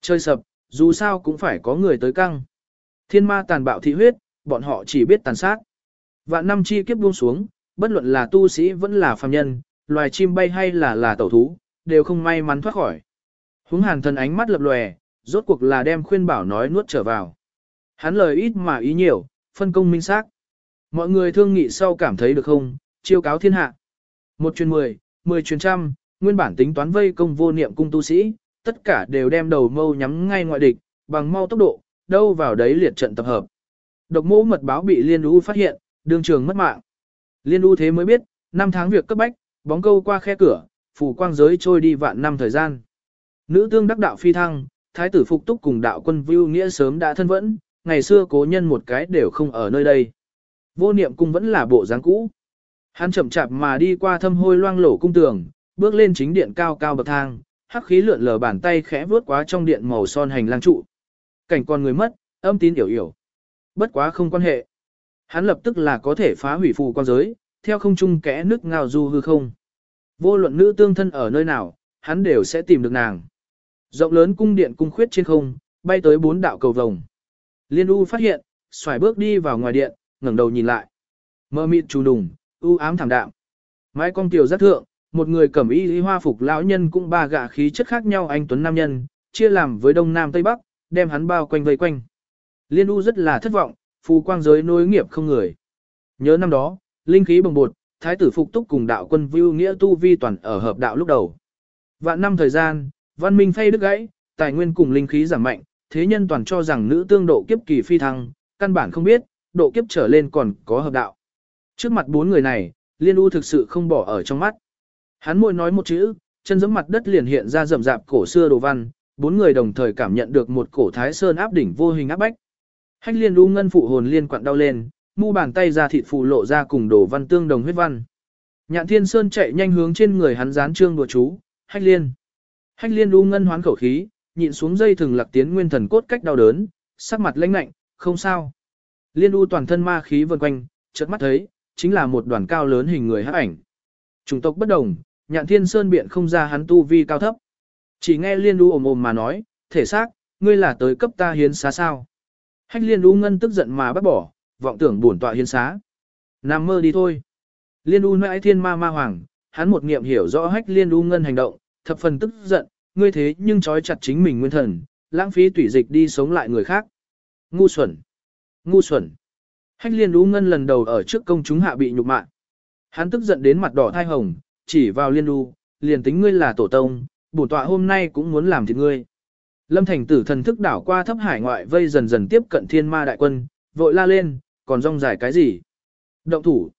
Chơi sập, dù sao cũng phải có người tới căng. Thiên ma tàn bạo thị huyết, bọn họ chỉ biết tàn sát. Vạn năm chi kiếp buông xuống, bất luận là tu sĩ vẫn là phàm nhân, loài chim bay hay là là tẩu thú, đều không may mắn thoát khỏi. Húng hàn thần ánh mắt lập lòe, rốt cuộc là đem khuyên bảo nói nuốt trở vào. Hắn lời ít mà ý nhiều, phân công minh xác. Mọi người thương nghị sau cảm thấy được không, chiêu cáo thiên hạ. Một chuyên mười, mười chuyên trăm, nguyên bản tính toán vây công vô niệm cung tu sĩ, tất cả đều đem đầu mâu nhắm ngay ngoại địch, bằng mau tốc độ, đâu vào đấy liệt trận tập hợp. Độc mũ mật báo bị Liên U phát hiện, đường trường mất mạng. Liên U thế mới biết, năm tháng việc cấp bách, bóng câu qua khe cửa, phủ quang giới trôi đi vạn năm thời gian. Nữ tương đắc đạo phi thăng, thái tử phục túc cùng đạo quân vưu nghĩa sớm đã thân vẫn, ngày xưa cố nhân một cái đều không ở nơi đây. Vô niệm cung vẫn là bộ dáng cũ. Hắn chậm chạp mà đi qua thâm hôi loang lổ cung tường, bước lên chính điện cao cao bậc thang, hắc khí lượn lờ bàn tay khẽ vuốt quá trong điện màu son hành lang trụ. Cảnh con người mất, âm tín hiểu hiểu. Bất quá không quan hệ. Hắn lập tức là có thể phá hủy phù quan giới, theo không trung kẽ nước ngào du hư không. Vô luận nữ tương thân ở nơi nào, hắn đều sẽ tìm được nàng. Rộng lớn cung điện cung khuyết trên không, bay tới bốn đạo cầu vồng. Liên U phát hiện, xoài bước đi vào ngoài điện, ngẩng đầu nhìn lại. Mơ mịt trù đùng, u ám thảm đạm. Mái cong tiểu giác thượng, một người cẩm y lý hoa phục lão nhân cũng ba gạ khí chất khác nhau anh tuấn nam nhân, chia làm với đông nam tây bắc, đem hắn bao quanh vây quanh. Liên U rất là thất vọng, phù quang giới nối nghiệp không người. Nhớ năm đó, linh khí bồng bột, thái tử phục túc cùng đạo quân vưu nghĩa tu vi toàn ở hợp đạo lúc đầu. Vạn năm thời gian, văn minh phay đứt gãy, tài nguyên cùng linh khí giảm mạnh, thế nhân toàn cho rằng nữ tương độ kiếp kỳ phi thăng, căn bản không biết, độ kiếp trở lên còn có hợp đạo. Trước mặt bốn người này, Liên U thực sự không bỏ ở trong mắt. Hắn môi nói một chữ, chân giẫm mặt đất liền hiện ra rậm rạp cổ xưa đồ văn, bốn người đồng thời cảm nhận được một cổ thái sơn áp đỉnh vô hình áp bách. Hách liên u ngân phụ hồn liên quặn đau lên, mu bàn tay ra thịt phù lộ ra cùng đồ văn tương đồng huyết văn. Nhạn Thiên Sơn chạy nhanh hướng trên người hắn dán trương đùa chú, Hách Liên. Hách Liên u ngân hoán khẩu khí, nhịn xuống dây thừng lạc tiến nguyên thần cốt cách đau đớn, sắc mặt lãnh lạnh, không sao. Liên u toàn thân ma khí vần quanh, chợt mắt thấy, chính là một đoàn cao lớn hình người hắc ảnh. Chủng tộc bất đồng, Nhạn Thiên Sơn biện không ra hắn tu vi cao thấp. Chỉ nghe Liên u ồm ồm mà nói, thể xác, ngươi là tới cấp ta hiến xá sao. Hách Liên u ngân tức giận mà bắt bỏ, vọng tưởng bổn tọa hiến xá. Nằm mơ đi thôi. Liên U nãi thiên ma ma hoàng, hắn một niệm hiểu rõ hách liên U ngân hành động, thập phần tức giận, ngươi thế nhưng trói chặt chính mình nguyên thần, lãng phí tủy dịch đi sống lại người khác. Ngu xuẩn! Ngu xuẩn! Hách liên U ngân lần đầu ở trước công chúng hạ bị nhục mạ. Hắn tức giận đến mặt đỏ thai hồng, chỉ vào liên U, liền tính ngươi là tổ tông, bổn tọa hôm nay cũng muốn làm thịt ngươi. Lâm thành tử thần thức đảo qua thấp hải ngoại vây dần dần tiếp cận thiên ma đại quân, vội la lên, còn rong dài cái gì? Động thủ!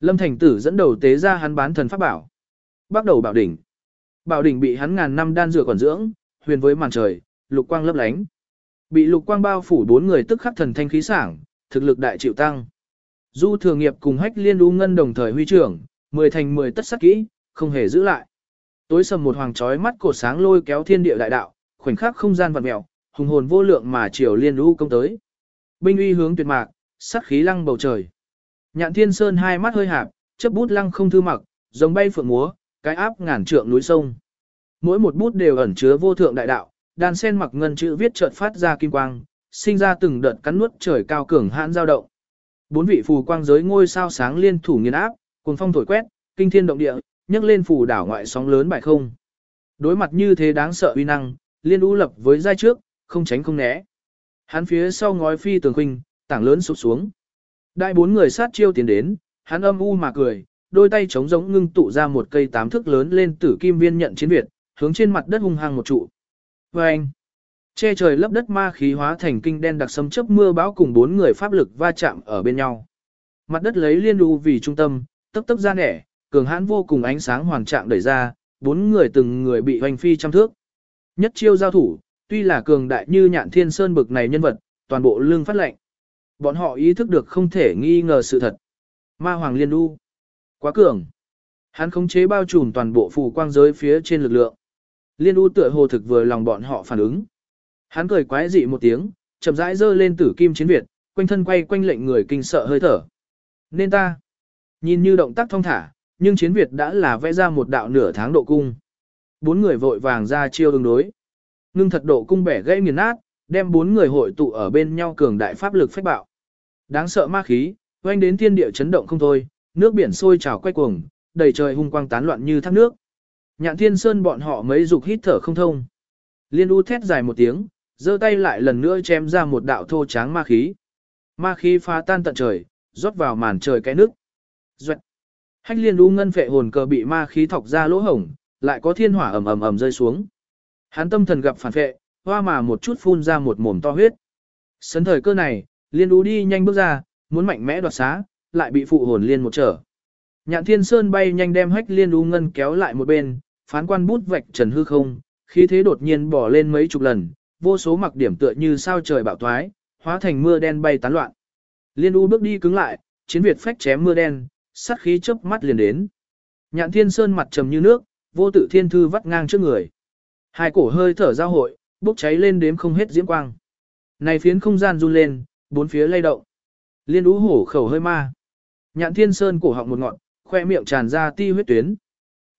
Lâm Thành Tử dẫn đầu tế ra hắn bán thần pháp bảo. Bắt đầu bảo đỉnh. Bảo đỉnh bị hắn ngàn năm đan dược còn dưỡng, huyền với màn trời, lục quang lấp lánh. Bị lục quang bao phủ bốn người tức khắc thần thanh khí sảng, thực lực đại chịu tăng. Du thường nghiệp cùng hách liên u ngân đồng thời huy trưởng, mười thành mười tất sắc kỹ, không hề giữ lại. Tối sầm một hoàng chói mắt cột sáng lôi kéo thiên địa đại đạo, khoảnh khắc không gian vặn mèo, hùng hồn vô lượng mà chiều liên u công tới. Binh uy hướng tuyệt mạc, sắc khí lăng bầu trời. Nhạn Thiên Sơn hai mắt hơi hạp, chấp bút lăng không thư mặc, giống bay phượng múa, cái áp ngàn trượng núi sông. Mỗi một bút đều ẩn chứa vô thượng đại đạo, đàn sen mặc ngân chữ viết chợt phát ra kim quang, sinh ra từng đợt cắn nuốt trời cao cường hãn dao động. Bốn vị phù quang giới ngôi sao sáng liên thủ nghiền áp, cuồng phong thổi quét, kinh thiên động địa, nhấc lên phù đảo ngoại sóng lớn bại không. Đối mặt như thế đáng sợ uy năng, liên u lập với giai trước, không tránh không né. Hắn phía sau ngói phi tường huynh, tảng lớn sụp xuống. Đại bốn người sát chiêu tiến đến, hắn âm u mà cười, đôi tay trống giống ngưng tụ ra một cây tám thước lớn lên tử kim viên nhận chiến việt, hướng trên mặt đất hung hăng một trụ. Và anh, che trời lấp đất ma khí hóa thành kinh đen đặc sấm chớp mưa bão cùng bốn người pháp lực va chạm ở bên nhau. Mặt đất lấy liên đu vì trung tâm, tấp tấp ra nẻ, cường hãn vô cùng ánh sáng hoàn trạng đẩy ra, bốn người từng người bị hoành phi trăm thước. Nhất chiêu giao thủ, tuy là cường đại như nhạn thiên sơn bực này nhân vật, toàn bộ lương phát lệnh. Bọn họ ý thức được không thể nghi ngờ sự thật. Ma Hoàng Liên Du. Quá cường. Hắn khống chế bao trùm toàn bộ phù quang giới phía trên lực lượng. Liên U tựa hồ thực vừa lòng bọn họ phản ứng. Hắn cười quái dị một tiếng, chậm rãi giơ lên tử kim chiến việt, quanh thân quay quanh lệnh người kinh sợ hơi thở. Nên ta. Nhìn như động tác thông thả, nhưng chiến việt đã là vẽ ra một đạo nửa tháng độ cung. Bốn người vội vàng ra chiêu ứng đối. Ngưng thật độ cung bẻ gãy nghiền nát, đem bốn người hội tụ ở bên nhau cường đại pháp lực phách bạo. Đáng sợ ma khí, oanh đến thiên địa chấn động không thôi, nước biển sôi trào quay cuồng, đầy trời hung quang tán loạn như thác nước. Nhạn Thiên Sơn bọn họ mấy dục hít thở không thông. Liên U thét dài một tiếng, giơ tay lại lần nữa chém ra một đạo thô tráng ma khí. Ma khí phá tan tận trời, rót vào màn trời cái nước. Duệt. Hách Liên U ngân phệ hồn cờ bị ma khí thọc ra lỗ hổng, lại có thiên hỏa ầm ầm ầm rơi xuống. Hắn tâm thần gặp phản phệ, hoa mà một chút phun ra một mồm to huyết. Sấn thời cơ này, liên đú đi nhanh bước ra, muốn mạnh mẽ đoạt xá, lại bị phụ hồn liên một trở. Nhạn thiên sơn bay nhanh đem hách liên đú ngân kéo lại một bên, phán quan bút vạch trần hư không, khí thế đột nhiên bỏ lên mấy chục lần, vô số mặc điểm tựa như sao trời bạo thoái, hóa thành mưa đen bay tán loạn. Liên u bước đi cứng lại, chiến việt phách chém mưa đen, sát khí chớp mắt liền đến. Nhạn thiên sơn mặt trầm như nước, vô tự thiên thư vắt ngang trước người. Hai cổ hơi thở giao hội, bốc cháy lên đếm không hết diễm quang. Này phiến không gian run lên, bốn phía lay động. Liên ú hổ khẩu hơi ma. Nhạn thiên sơn cổ họng một ngọn, khoe miệng tràn ra ti huyết tuyến.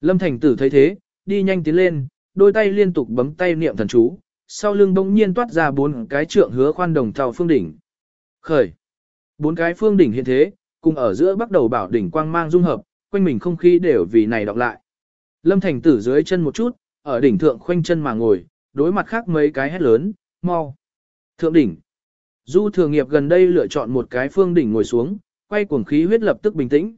Lâm thành tử thấy thế, đi nhanh tiến lên, đôi tay liên tục bấm tay niệm thần chú, sau lưng bỗng nhiên toát ra bốn cái trượng hứa khoan đồng thảo phương đỉnh. Khởi. Bốn cái phương đỉnh hiện thế, cùng ở giữa bắt đầu bảo đỉnh quang mang dung hợp, quanh mình không khí đều vì này đọc lại. Lâm thành tử dưới chân một chút, ở đỉnh thượng khoanh chân mà ngồi, đối mặt khác mấy cái hét lớn, mau. Thượng đỉnh. Du thường nghiệp gần đây lựa chọn một cái phương đỉnh ngồi xuống, quay cuồng khí huyết lập tức bình tĩnh.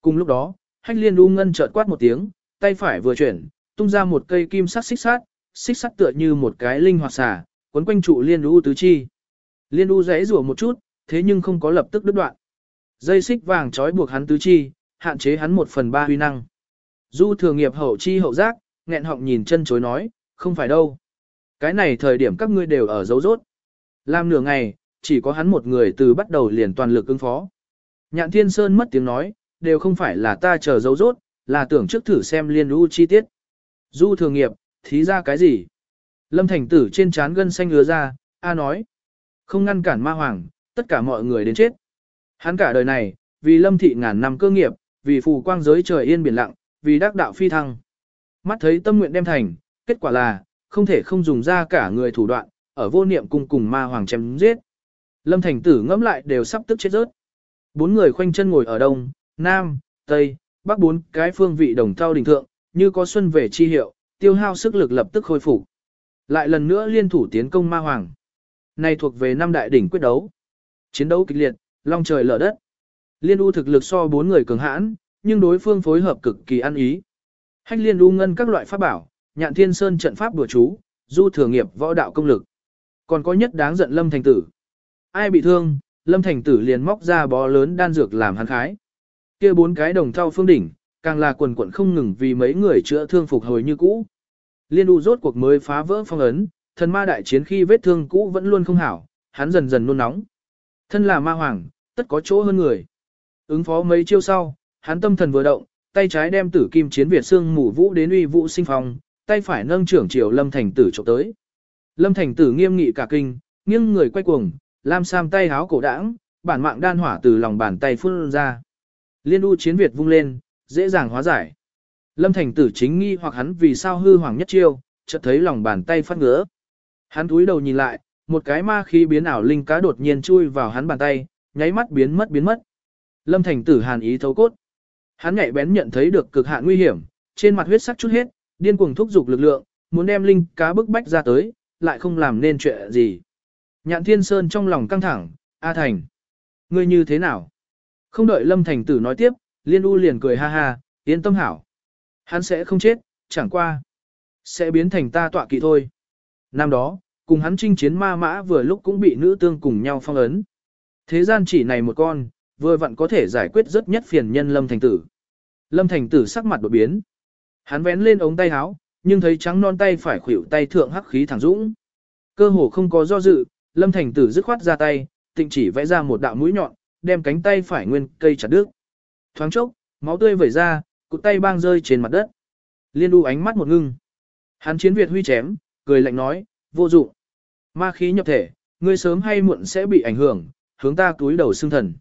Cùng lúc đó, hách liên u ngân chợt quát một tiếng, tay phải vừa chuyển, tung ra một cây kim sắc xích sát, xích sắt tựa như một cái linh hoạt xả, quấn quanh trụ liên u tứ chi. Liên u rẽ rủa một chút, thế nhưng không có lập tức đứt đoạn. Dây xích vàng trói buộc hắn tứ chi, hạn chế hắn một phần ba huy năng. Du thường nghiệp hậu chi hậu giác, nghẹn họng nhìn chân chối nói, không phải đâu. Cái này thời điểm các ngươi đều ở dấu rốt. Làm nửa ngày, chỉ có hắn một người từ bắt đầu liền toàn lực ứng phó. Nhạn Thiên Sơn mất tiếng nói, đều không phải là ta chờ dấu rốt, là tưởng trước thử xem liên lũ chi tiết. Du thường nghiệp, thí ra cái gì? Lâm Thành Tử trên trán gân xanh ứa ra, A nói. Không ngăn cản ma hoàng, tất cả mọi người đến chết. Hắn cả đời này, vì lâm thị ngàn năm cơ nghiệp, vì phù quang giới trời yên biển lặng, vì đắc đạo phi thăng. Mắt thấy tâm nguyện đem thành, kết quả là, không thể không dùng ra cả người thủ đoạn, ở vô niệm cung cùng ma hoàng chém giết. Lâm Thành Tử ngẫm lại đều sắp tức chết rớt. Bốn người khoanh chân ngồi ở đông, nam, tây, bắc bốn cái phương vị đồng thao đỉnh thượng, như có xuân về chi hiệu, tiêu hao sức lực lập tức khôi phục. Lại lần nữa liên thủ tiến công ma hoàng. Này thuộc về năm đại đỉnh quyết đấu. Chiến đấu kịch liệt, long trời lở đất. Liên U thực lực so bốn người cường hãn, nhưng đối phương phối hợp cực kỳ ăn ý. Hách liên U ngân các loại pháp bảo, nhạn thiên sơn trận pháp đùa chú, du thừa nghiệp võ đạo công lực. Còn có nhất đáng giận lâm thành tử. Ai bị thương, lâm thành tử liền móc ra bó lớn đan dược làm hắn khái. kia bốn cái đồng thau phương đỉnh, càng là quần quận không ngừng vì mấy người chữa thương phục hồi như cũ. Liên U rốt cuộc mới phá vỡ phong ấn, thần ma đại chiến khi vết thương cũ vẫn luôn không hảo, hắn dần dần nôn nóng. Thân là ma hoàng, tất có chỗ hơn người. Ứng phó mấy chiêu sau, hắn tâm thần vừa động, tay trái đem tử kim chiến Việt xương mù vũ đến uy vũ sinh phong, tay phải nâng trưởng triều lâm thành tử chụp tới. Lâm thành tử nghiêm nghị cả kinh, nghiêng người quay cuồng, lam sam tay háo cổ đãng, bản mạng đan hỏa từ lòng bàn tay phun ra. Liên u chiến Việt vung lên, dễ dàng hóa giải. Lâm thành tử chính nghi hoặc hắn vì sao hư hoàng nhất chiêu, chợt thấy lòng bàn tay phát ngứa. Hắn túi đầu nhìn lại, một cái ma khí biến ảo linh cá đột nhiên chui vào hắn bàn tay, nháy mắt biến mất biến mất. Lâm Thành Tử hàn ý thấu cốt. Hắn nhạy bén nhận thấy được cực hạn nguy hiểm, trên mặt huyết sắc chút hết, điên cuồng thúc giục lực lượng, muốn đem linh cá bức bách ra tới, lại không làm nên chuyện gì. Nhạn Thiên Sơn trong lòng căng thẳng, A Thành. Ngươi như thế nào? Không đợi Lâm Thành Tử nói tiếp, Liên U liền cười ha ha, yên tâm hảo. Hắn sẽ không chết, chẳng qua. Sẽ biến thành ta tọa kỵ thôi. Năm đó, cùng hắn chinh chiến ma mã vừa lúc cũng bị nữ tương cùng nhau phong ấn. Thế gian chỉ này một con, vừa vặn có thể giải quyết rất nhất phiền nhân Lâm Thành Tử. Lâm Thành Tử sắc mặt đột biến. Hắn vén lên ống tay áo, nhưng thấy trắng non tay phải khuỷu tay thượng hắc khí thẳng dũng. Cơ hồ không có do dự, Lâm Thành Tử dứt khoát ra tay, tịnh chỉ vẽ ra một đạo mũi nhọn, đem cánh tay phải nguyên cây chặt đứt. Thoáng chốc, máu tươi vẩy ra, cụt tay bang rơi trên mặt đất. Liên đu ánh mắt một ngưng. Hắn chiến Việt huy chém, cười lạnh nói, vô dụng. Ma khí nhập thể, ngươi sớm hay muộn sẽ bị ảnh hưởng, hướng ta túi đầu xương thần.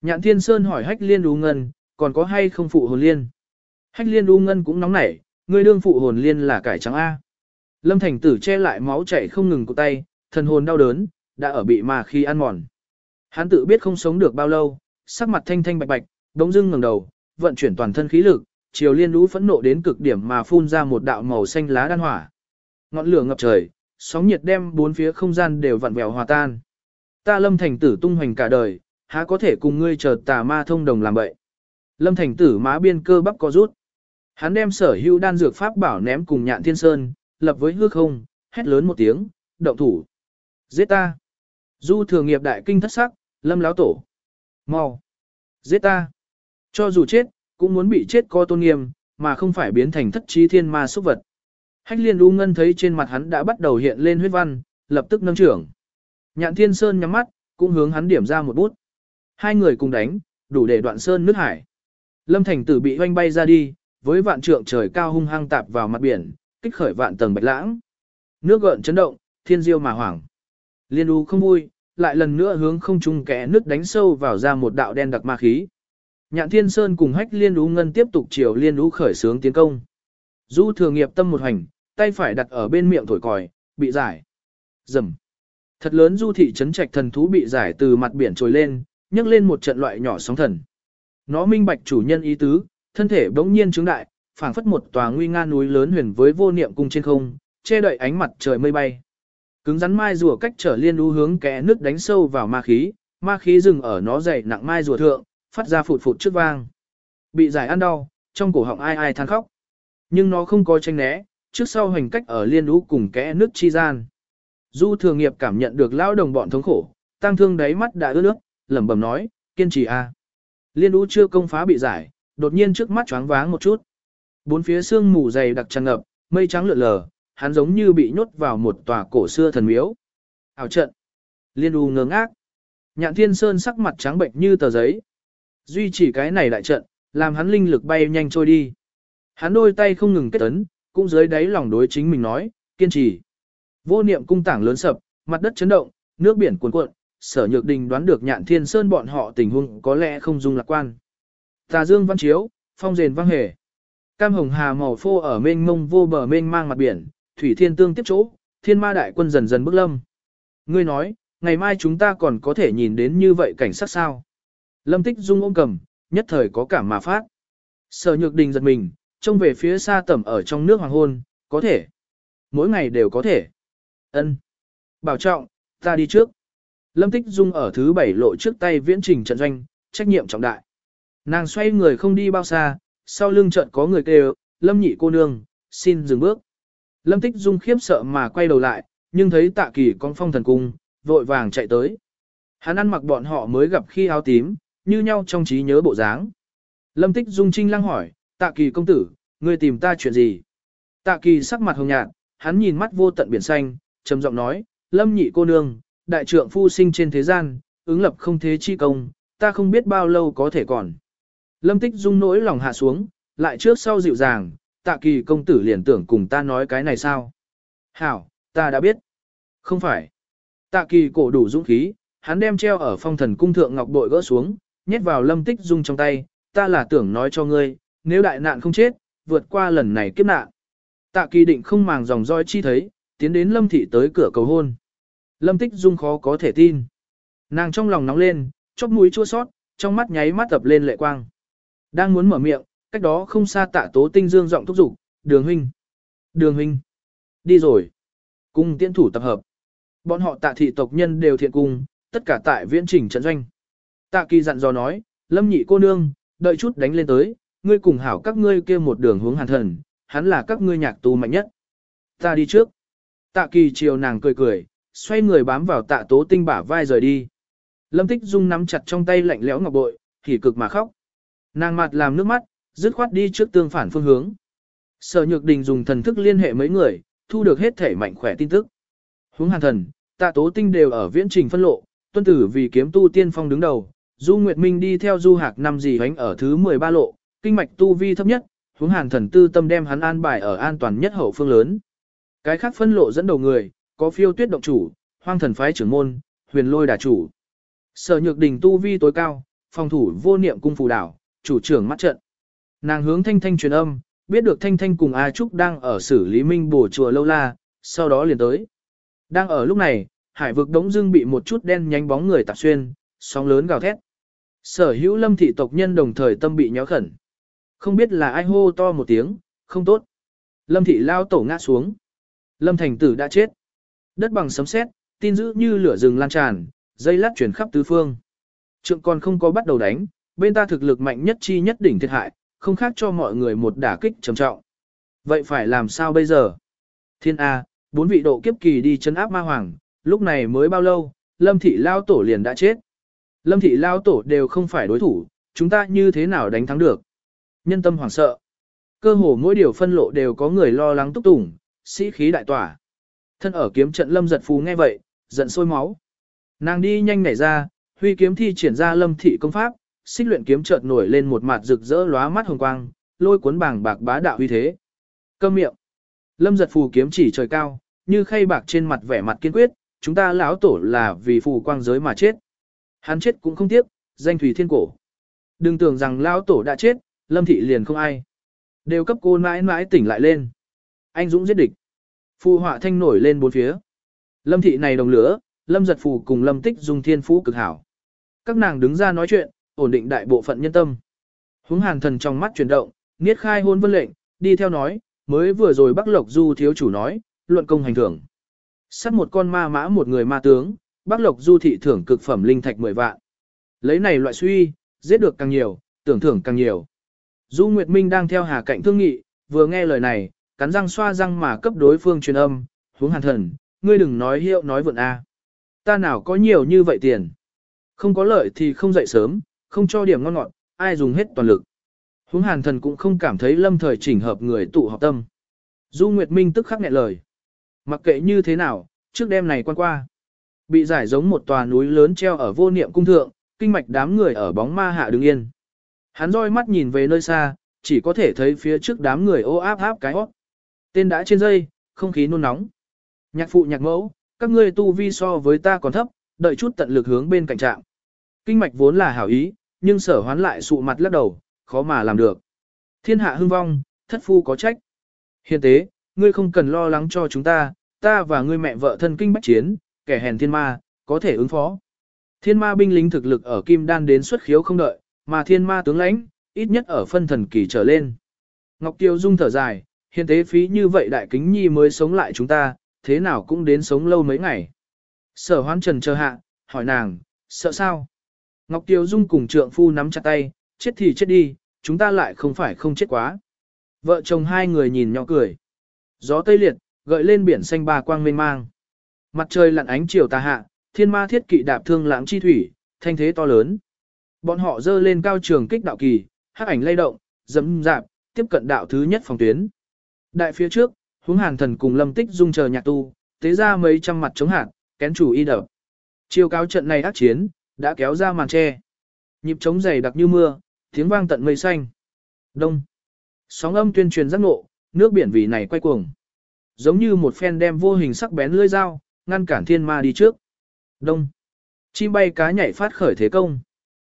Nhạn Thiên Sơn hỏi Hách Liên U Ngân, còn có hay không phụ hồn liên? Hách Liên U Ngân cũng nóng nảy, ngươi đương phụ hồn liên là cải trắng A. Lâm Thành Tử che lại máu chảy không ngừng của tay, thần hồn đau đớn, đã ở bị ma khi ăn mòn. Hắn tự biết không sống được bao lâu, sắc mặt thanh thanh bạch bạch, đống dưng ngẩng đầu, vận chuyển toàn thân khí lực, chiều liên lũ phẫn nộ đến cực điểm mà phun ra một đạo màu xanh lá đan hỏa. Ngọn lửa ngập trời, sóng nhiệt đem bốn phía không gian đều vặn vẹo hòa tan. Ta lâm thành tử tung hoành cả đời, há có thể cùng ngươi chờ tà ma thông đồng làm bậy. Lâm thành tử má biên cơ bắp có rút. Hắn đem sở hữu đan dược pháp bảo ném cùng nhạn thiên sơn, lập với hư không, hét lớn một tiếng, động thủ. Giết ta. Du thường nghiệp đại kinh thất sắc, lâm láo tổ. mau Giết ta. Cho dù chết, cũng muốn bị chết co tôn nghiêm, mà không phải biến thành thất trí thiên ma xúc vật. Hách liên u ngân thấy trên mặt hắn đã bắt đầu hiện lên huyết văn, lập tức nâng trưởng. Nhạn thiên sơn nhắm mắt, cũng hướng hắn điểm ra một bút. Hai người cùng đánh, đủ để đoạn sơn nước hải. Lâm thành tử bị hoanh bay ra đi, với vạn trượng trời cao hung hăng tạp vào mặt biển, kích khởi vạn tầng bạch lãng. Nước gợn chấn động, thiên diêu mà hoảng. Liên u không vui, lại lần nữa hướng không trung kẽ nước đánh sâu vào ra một đạo đen đặc ma khí. Nhạn Thiên Sơn cùng Hách Liên U Ngân tiếp tục chiều Liên U khởi sướng tiến công. Du Thừa Nghiệp tâm một hành, tay phải đặt ở bên miệng thổi còi, bị giải. Dầm. Thật lớn du thị trấn trạch thần thú bị giải từ mặt biển trồi lên, nhấc lên một trận loại nhỏ sóng thần. Nó minh bạch chủ nhân ý tứ, thân thể bỗng nhiên trướng đại, phảng phất một tòa nguy nga núi lớn huyền với vô niệm cung trên không, che đậy ánh mặt trời mây bay. Cứng rắn mai rùa cách trở liên đu hướng kẽ nước đánh sâu vào ma khí, ma khí dừng ở nó dày nặng mai rùa thượng, phát ra phụt phụt trước vang. Bị giải ăn đau, trong cổ họng ai ai than khóc. Nhưng nó không có tranh né, trước sau hành cách ở liên đu cùng kẽ nước chi gian. Du thường nghiệp cảm nhận được lao đồng bọn thống khổ, tăng thương đáy mắt đã ướt nước, lẩm bẩm nói, kiên trì a. Liên đu chưa công phá bị giải, đột nhiên trước mắt choáng váng một chút. Bốn phía xương mù dày đặc tràn ngập, mây trắng lượn lờ, hắn giống như bị nhốt vào một tòa cổ xưa thần miếu. Ảo trận. Liên U ngơ ngác. Nhạn Thiên Sơn sắc mặt trắng bệnh như tờ giấy. Duy chỉ cái này đại trận, làm hắn linh lực bay nhanh trôi đi. Hắn đôi tay không ngừng kết ấn cũng dưới đáy lòng đối chính mình nói, kiên trì. Vô niệm cung tảng lớn sập, mặt đất chấn động, nước biển cuồn cuộn, sở nhược đình đoán được nhạn thiên sơn bọn họ tình huống có lẽ không dung lạc quan. Tà dương văn chiếu, phong rền vang hề. Cam hồng hà màu phô ở mênh mông vô bờ mênh mang mặt biển, thủy thiên tương tiếp chỗ, thiên ma đại quân dần dần bước lâm. Ngươi nói, ngày mai chúng ta còn có thể nhìn đến như vậy cảnh sát sao. Lâm tích dung ôm cầm, nhất thời có cảm mà phát. Sở nhược đình giật mình, trông về phía xa tầm ở trong nước hoàng hôn, có thể. Mỗi ngày đều có thể. ân Bảo trọng, ta đi trước. Lâm Tích Dung ở thứ bảy lộ trước tay viễn trình trận doanh, trách nhiệm trọng đại. Nàng xoay người không đi bao xa, sau lưng trận có người kêu, Lâm nhị cô nương, xin dừng bước. Lâm Tích Dung khiếp sợ mà quay đầu lại, nhưng thấy tạ kỳ con phong thần cung, vội vàng chạy tới. Hắn ăn mặc bọn họ mới gặp khi áo tím, như nhau trong trí nhớ bộ dáng. Lâm Tích Dung trinh lăng hỏi, tạ kỳ công tử, ngươi tìm ta chuyện gì? Tạ kỳ sắc mặt hồng nhạt, hắn nhìn mắt vô tận biển xanh, trầm giọng nói, Lâm nhị cô nương, đại trượng phu sinh trên thế gian, ứng lập không thế chi công, ta không biết bao lâu có thể còn. Lâm Tích Dung nỗi lòng hạ xuống, lại trước sau dịu dàng, tạ kỳ công tử liền tưởng cùng ta nói cái này sao? Hảo, ta đã biết. Không phải. Tạ kỳ cổ đủ dũng khí, hắn đem treo ở phong thần cung thượng ngọc bội gỡ xuống, nhét vào lâm tích dung trong tay, ta là tưởng nói cho ngươi, nếu đại nạn không chết, vượt qua lần này kiếp nạn. Tạ kỳ định không màng dòng roi chi thấy, tiến đến lâm thị tới cửa cầu hôn. Lâm tích dung khó có thể tin. Nàng trong lòng nóng lên, chóp mũi chua sót, trong mắt nháy mắt tập lên lệ quang. Đang muốn mở miệng, cách đó không xa tạ tố tinh dương giọng thúc giục, đường huynh. Đường huynh. Đi rồi. Cung tiễn thủ tập hợp. Bọn họ tạ thị tộc nhân đều thiện cung, tất cả tại viễn trình trận doanh. Tạ kỳ dặn dò nói, lâm nhị cô nương, đợi chút đánh lên tới, ngươi cùng hảo các ngươi kia một đường hướng hàn thần, hắn là các ngươi nhạc tu mạnh nhất. Ta đi trước. Tạ kỳ chiều nàng cười cười, xoay người bám vào tạ tố tinh bả vai rời đi. Lâm tích dung nắm chặt trong tay lạnh lẽo ngọc bội, thì cực mà khóc. Nàng mặt làm nước mắt, dứt khoát đi trước tương phản phương hướng. Sở Nhược Đình dùng thần thức liên hệ mấy người, thu được hết thể mạnh khỏe tin tức. Hướng hàn thần, tạ tố tinh đều ở viễn trình phân lộ, tuân tử vì kiếm tu tiên phong đứng đầu, Du Nguyệt Minh đi theo Du Hạc năm gì hánh ở thứ 13 lộ, kinh mạch tu vi thấp nhất, hướng hàn thần tư tâm đem hắn an bài ở an toàn nhất hậu phương lớn. Cái khác phân lộ dẫn đầu người, có phiêu tuyết động chủ, hoang thần phái trưởng môn, huyền lôi đà chủ. Sở nhược đình tu vi tối cao, phòng thủ vô niệm cung phù đảo, chủ trưởng mắt trận. Nàng hướng thanh thanh truyền âm, biết được thanh thanh cùng A Trúc đang ở xử lý minh bổ chùa lâu la, sau đó liền tới. Đang ở lúc này, hải vực đống dưng bị một chút đen nhánh bóng người tạp xuyên, sóng lớn gào thét. Sở hữu lâm thị tộc nhân đồng thời tâm bị nhó khẩn. Không biết là ai hô to một tiếng, không tốt. Lâm thị lao tổ ngã xuống. Lâm thành tử đã chết. Đất bằng sấm sét, tin dữ như lửa rừng lan tràn, dây lát chuyển khắp tứ phương. Trượng còn không có bắt đầu đánh, bên ta thực lực mạnh nhất chi nhất đỉnh thiệt hại, không khác cho mọi người một đả kích trầm trọng. Vậy phải làm sao bây giờ? Thiên A, bốn vị độ kiếp kỳ đi chân áp ma hoàng, lúc này mới bao lâu, lâm thị lao tổ liền đã chết. Lâm thị lao tổ đều không phải đối thủ, chúng ta như thế nào đánh thắng được. Nhân tâm hoảng sợ. Cơ hồ mỗi điều phân lộ đều có người lo lắng túc tủng, sĩ khí đại tỏa. Thân ở kiếm trận lâm giật phú nghe vậy, giận sôi máu. Nàng đi nhanh nảy ra, huy kiếm thi triển ra lâm thị công pháp, xích luyện kiếm chợt nổi lên một mặt rực rỡ lóa mắt hồng quang, lôi cuốn bảng bạc bá đạo uy thế. Câm miệng. Lâm giật phù kiếm chỉ trời cao, như khay bạc trên mặt vẻ mặt kiên quyết, chúng ta lão tổ là vì phù quang giới mà chết. Hắn chết cũng không tiếc, danh thủy thiên cổ. Đừng tưởng rằng lão tổ đã chết, lâm thị liền không ai. Đều cấp cô mãi mãi tỉnh lại lên. Anh Dũng giết địch. Phù họa thanh nổi lên bốn phía. Lâm thị này đồng lửa, lâm giật phù cùng lâm tích dùng thiên phú cực hảo. Các nàng đứng ra nói chuyện, ổn định đại bộ phận nhân tâm. Húng hàn thần trong mắt chuyển động, niết khai hôn vân lệnh, đi theo nói, mới vừa rồi Bắc Lộc Du thiếu chủ nói, luận công hành thưởng. sắp một con ma mã một người ma tướng, Bắc Lộc Du thị thưởng cực phẩm linh thạch 10 vạn. Lấy này loại suy, giết được càng nhiều, tưởng thưởng càng nhiều. Du Nguyệt Minh đang theo hà cạnh thương nghị, vừa nghe lời này, cắn răng xoa răng mà cấp đối phương truyền âm, hướng hàn thần, ngươi đừng nói hiệu nói vượn a. Ta nào có nhiều như vậy tiền. Không có lợi thì không dậy sớm, không cho điểm ngon ngọt, ai dùng hết toàn lực. Hướng hàn thần cũng không cảm thấy lâm thời chỉnh hợp người tụ họp tâm. Du Nguyệt Minh tức khắc nghẹn lời. Mặc kệ như thế nào, trước đêm này quan qua. Bị giải giống một tòa núi lớn treo ở vô niệm cung thượng, kinh mạch đám người ở bóng ma hạ đứng yên. Hắn roi mắt nhìn về nơi xa, chỉ có thể thấy phía trước đám người ô áp áp cái hót. Tên đã trên dây, không khí nôn nóng. Nhạc phụ nhạc mẫu, các ngươi tu vi so với ta còn thấp, đợi chút tận lực hướng bên cạnh trạm. Kinh mạch vốn là hảo ý, nhưng sở hoán lại sụ mặt lắc đầu, khó mà làm được. Thiên hạ hưng vong, thất phu có trách. Hiện tế, ngươi không cần lo lắng cho chúng ta, ta và ngươi mẹ vợ thân kinh bách chiến, kẻ hèn thiên ma, có thể ứng phó. Thiên ma binh lính thực lực ở kim đan đến xuất khiếu không đợi, mà thiên ma tướng lãnh, ít nhất ở phân thần kỳ trở lên. Ngọc Tiêu Dung thở dài, hiện tế phí như vậy đại kính nhi mới sống lại chúng ta, thế nào cũng đến sống lâu mấy ngày. Sở hoán trần chờ hạ, hỏi nàng, sợ sao? Ngọc Tiêu Dung cùng trượng phu nắm chặt tay, chết thì chết đi, chúng ta lại không phải không chết quá. Vợ chồng hai người nhìn nhỏ cười. Gió tây liệt, gợi lên biển xanh ba quang mênh mang. Mặt trời lặn ánh chiều tà hạ, thiên ma thiết kỵ đạp thương lãng chi thủy, thanh thế to lớn. Bọn họ dơ lên cao trường kích đạo kỳ, hắc ảnh lay động, dẫm dạp, tiếp cận đạo thứ nhất phòng tuyến. Đại phía trước, hướng hàng thần cùng lâm tích dung chờ nhạc tu, tế ra mấy trăm mặt chống hạt, kén chủ y đập. Chiêu cáo trận này ác chiến, đã kéo ra màn tre. Nhịp trống dày đặc như mưa, tiếng vang tận mây xanh. Đông. Sóng âm tuyên truyền giác ngộ, nước biển vì này quay cuồng. Giống như một phen đem vô hình sắc bén lưỡi dao, ngăn cản thiên ma đi trước. Đông. Chim bay cá nhảy phát khởi thế công.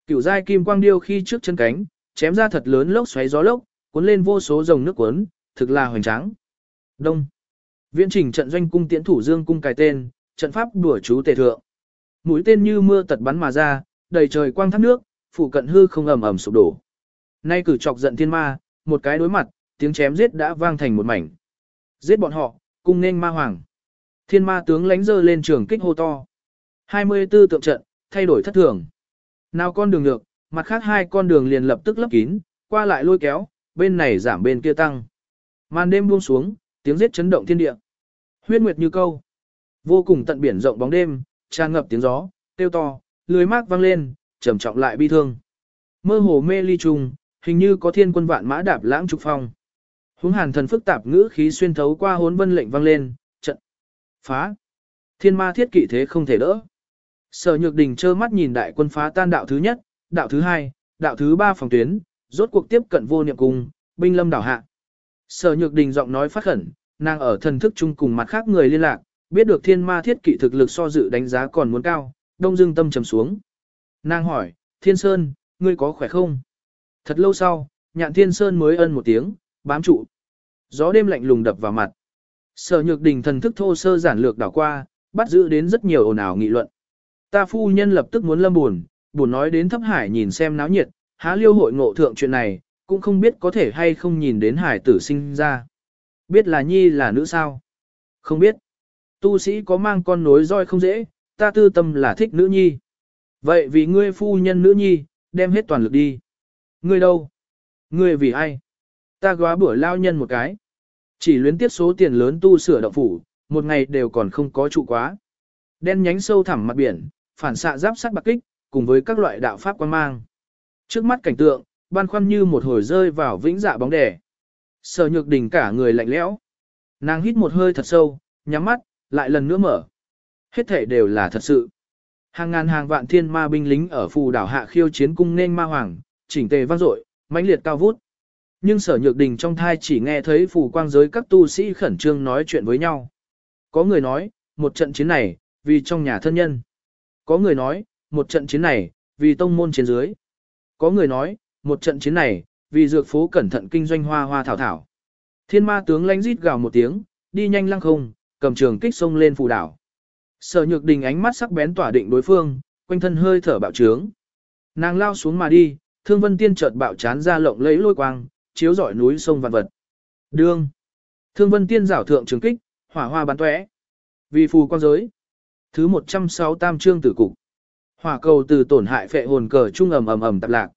Cửu giai kim quang điêu khi trước chân cánh, chém ra thật lớn lốc xoáy gió lốc, cuốn lên vô số dòng nước cuốn, thực là hoành tráng. Đông. Viễn trình trận doanh cung tiễn thủ dương cung cài tên, trận pháp đùa chú tề thượng. Mũi tên như mưa tật bắn mà ra, đầy trời quang thác nước, phủ cận hư không ầm ầm sụp đổ. Nay cử chọc giận thiên ma, một cái đối mặt, tiếng chém giết đã vang thành một mảnh. Giết bọn họ, cung nên ma hoàng. Thiên ma tướng lánh dơ lên trường kích hô to. 24 tượng trận, thay đổi thất thường. Nào con đường ngược, mặt khác hai con đường liền lập tức lấp kín, qua lại lôi kéo, bên này giảm bên kia tăng. Màn đêm buông xuống, tiếng giết chấn động thiên địa. Huyết nguyệt như câu. Vô cùng tận biển rộng bóng đêm, tràn ngập tiếng gió, tiêu to, lưới mát vang lên, trầm trọng lại bi thương. Mơ hồ mê ly trùng, hình như có thiên quân vạn mã đạp lãng trục phong. Húng hàn thần phức tạp ngữ khí xuyên thấu qua hốn vân lệnh vang lên, trận. Phá. Thiên ma thiết kỵ thế không thể đỡ. Sở Nhược Đình trơ mắt nhìn đại quân phá tan đạo thứ nhất, đạo thứ hai, đạo thứ ba phòng tuyến, rốt cuộc tiếp cận vô niệm cung, binh lâm đảo hạ. Sở Nhược Đình giọng nói phát khẩn, nàng ở thần thức chung cùng mặt khác người liên lạc, biết được thiên ma thiết kỵ thực lực so dự đánh giá còn muốn cao, đông dương tâm trầm xuống. Nàng hỏi, Thiên Sơn, ngươi có khỏe không? Thật lâu sau, nhạn Thiên Sơn mới ân một tiếng, bám trụ. Gió đêm lạnh lùng đập vào mặt. Sở Nhược Đình thần thức thô sơ giản lược đảo qua, bắt giữ đến rất nhiều ồn ào nghị luận. Ta phu nhân lập tức muốn lâm buồn, buồn nói đến thấp hải nhìn xem náo nhiệt, há liêu hội ngộ thượng chuyện này, cũng không biết có thể hay không nhìn đến hải tử sinh ra. Biết là nhi là nữ sao? Không biết. Tu sĩ có mang con nối roi không dễ, ta tư tâm là thích nữ nhi. Vậy vì ngươi phu nhân nữ nhi, đem hết toàn lực đi. Ngươi đâu? Ngươi vì ai? Ta góa bữa lao nhân một cái. Chỉ luyến tiết số tiền lớn tu sửa động phủ, một ngày đều còn không có trụ quá. Đen nhánh sâu thẳm mặt biển, phản xạ giáp sắt bạc kích, cùng với các loại đạo pháp quan mang. Trước mắt cảnh tượng, ban khoăn như một hồi rơi vào vĩnh dạ bóng đẻ. Sở nhược đình cả người lạnh lẽo. Nàng hít một hơi thật sâu, nhắm mắt, lại lần nữa mở. Hết thể đều là thật sự. Hàng ngàn hàng vạn thiên ma binh lính ở phù đảo hạ khiêu chiến cung nên ma hoàng, chỉnh tề vang dội, mãnh liệt cao vút. Nhưng sở nhược đình trong thai chỉ nghe thấy phù quang giới các tu sĩ khẩn trương nói chuyện với nhau. Có người nói, một trận chiến này, vì trong nhà thân nhân. Có người nói, một trận chiến này, vì tông môn chiến dưới. Có người nói, một trận chiến này, vì dược phố cẩn thận kinh doanh hoa hoa thảo thảo. Thiên ma tướng lánh rít gào một tiếng, đi nhanh lăng không, cầm trường kích sông lên phù đảo. Sở nhược đình ánh mắt sắc bén tỏa định đối phương, quanh thân hơi thở bạo trướng. Nàng lao xuống mà đi, thương vân tiên chợt bạo chán ra lộng lẫy lôi quang, chiếu rọi núi sông vạn vật. Đương. Thương vân tiên giảo thượng trường kích, hỏa hoa bắn tóe. Vì phù quan giới. Thứ 106 tam trương tử cục. Hỏa cầu từ tổn hại phệ hồn cờ trung ầm ầm ầm tập lạc.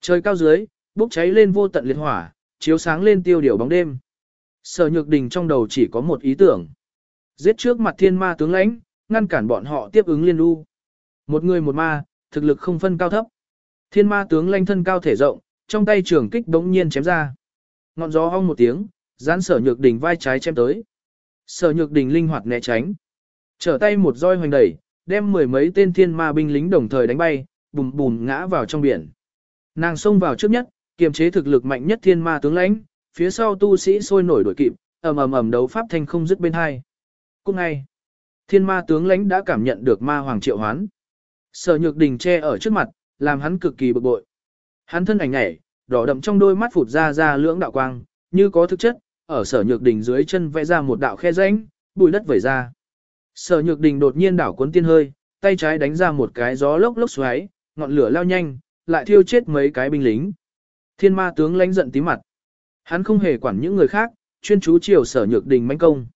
Trời cao dưới, bốc cháy lên vô tận liệt hỏa, chiếu sáng lên tiêu điều bóng đêm. Sở Nhược Đình trong đầu chỉ có một ý tưởng. Giết trước mặt thiên ma tướng lãnh, ngăn cản bọn họ tiếp ứng liên lưu. Một người một ma, thực lực không phân cao thấp. Thiên ma tướng lãnh thân cao thể rộng, trong tay trường kích đống nhiên chém ra. Ngọn gió hong một tiếng, dán Sở Nhược đỉnh vai trái chém tới. Sở Nhược đỉnh linh hoạt né tránh. Trở tay một roi hoành đẩy, đem mười mấy tên thiên ma binh lính đồng thời đánh bay, bùm bùm ngã vào trong biển. Nàng xông vào trước nhất, kiềm chế thực lực mạnh nhất thiên ma tướng lãnh, phía sau tu sĩ sôi nổi đuổi kịp, ầm ầm ầm đấu pháp thanh không dứt bên hai cút ngay, thiên ma tướng lãnh đã cảm nhận được ma hoàng triệu hoán. Sở nhược đình che ở trước mặt, làm hắn cực kỳ bực bội. Hắn thân ảnh nhảy, đỏ đậm trong đôi mắt phụt ra ra lưỡng đạo quang, như có thực chất, ở sở nhược đình dưới chân vẽ ra một đạo khe rãnh, bụi đất vẩy ra. Sở nhược đình đột nhiên đảo cuốn tiên hơi, tay trái đánh ra một cái gió lốc lốc xoáy, ngọn lửa lao nhanh, lại thiêu chết mấy cái binh lính. Thiên ma tướng lãnh giận tí mặt. Hắn không hề quản những người khác, chuyên chú chiều sở nhược đình manh công.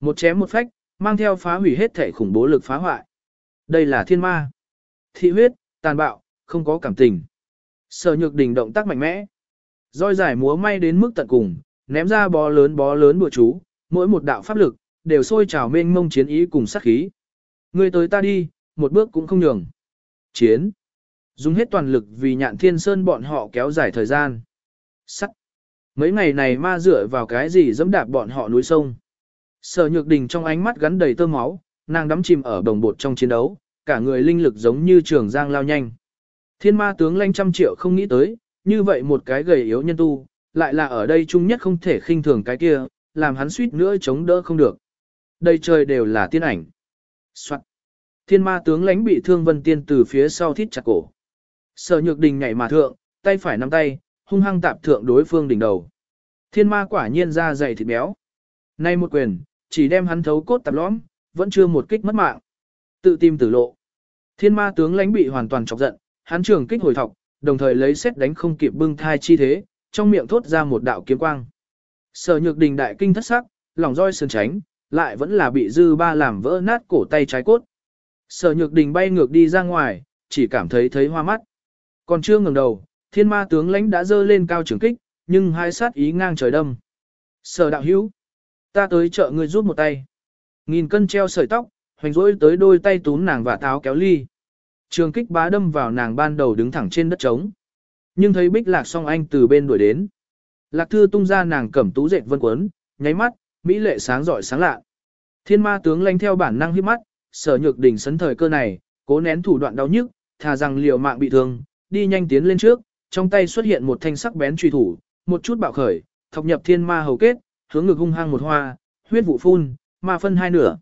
Một chém một phách, mang theo phá hủy hết thể khủng bố lực phá hoại. Đây là thiên ma. Thị huyết, tàn bạo, không có cảm tình. Sở nhược đình động tác mạnh mẽ. Roi giải múa may đến mức tận cùng, ném ra bó lớn bó lớn bùa chú, mỗi một đạo pháp lực, đều sôi trào mênh mông chiến ý cùng sát khí. Người tới ta đi, một bước cũng không nhường. Chiến. Dùng hết toàn lực vì nhạn thiên sơn bọn họ kéo dài thời gian. Sắt. Mấy ngày này ma dựa vào cái gì dẫm đạp bọn họ núi sông. Sở nhược đình trong ánh mắt gắn đầy tơ máu, nàng đắm chìm ở đồng bột trong chiến đấu, cả người linh lực giống như trường giang lao nhanh. Thiên ma tướng lanh trăm triệu không nghĩ tới, như vậy một cái gầy yếu nhân tu, lại là ở đây chung nhất không thể khinh thường cái kia, làm hắn suýt nữa chống đỡ không được. Đây trời đều là tiên ảnh. Soạn. Thiên ma tướng lãnh bị thương vân tiên từ phía sau thít chặt cổ. Sở nhược đình nhảy mà thượng, tay phải nắm tay, hung hăng tạp thượng đối phương đỉnh đầu. Thiên ma quả nhiên ra dày thịt béo. Nay một quyền, chỉ đem hắn thấu cốt tạp lõm, vẫn chưa một kích mất mạng. Tự tìm tử lộ. Thiên ma tướng lãnh bị hoàn toàn chọc giận, hắn trường kích hồi thọc, đồng thời lấy xét đánh không kịp bưng thai chi thế, trong miệng thốt ra một đạo kiếm quang. Sở nhược đình đại kinh thất sắc, lòng roi sườn tránh, lại vẫn là bị dư ba làm vỡ nát cổ tay trái cốt. Sở nhược đình bay ngược đi ra ngoài, chỉ cảm thấy thấy hoa mắt. Còn chưa ngừng đầu, thiên ma tướng lãnh đã dơ lên cao trường kích, nhưng hai sát ý ngang trời đâm. Sở đạo hữu, ta tới chợ ngươi giúp một tay. Nghìn cân treo sợi tóc, hoành rỗi tới đôi tay túm nàng và táo kéo ly. Trường kích bá đâm vào nàng ban đầu đứng thẳng trên đất trống. Nhưng thấy bích lạc song anh từ bên đuổi đến. Lạc thư tung ra nàng cẩm tú dệt vân quấn, nháy mắt, mỹ lệ sáng giỏi sáng lạ. Thiên ma tướng lanh theo bản năng hiếp mắt, sở nhược đỉnh sấn thời cơ này, cố nén thủ đoạn đau nhức, thà rằng liều mạng bị thương, đi nhanh tiến lên trước, trong tay xuất hiện một thanh sắc bén truy thủ, một chút bạo khởi, thọc nhập thiên ma hầu kết, hướng ngực hung hăng một hoa, huyết vụ phun, ma phân hai nửa.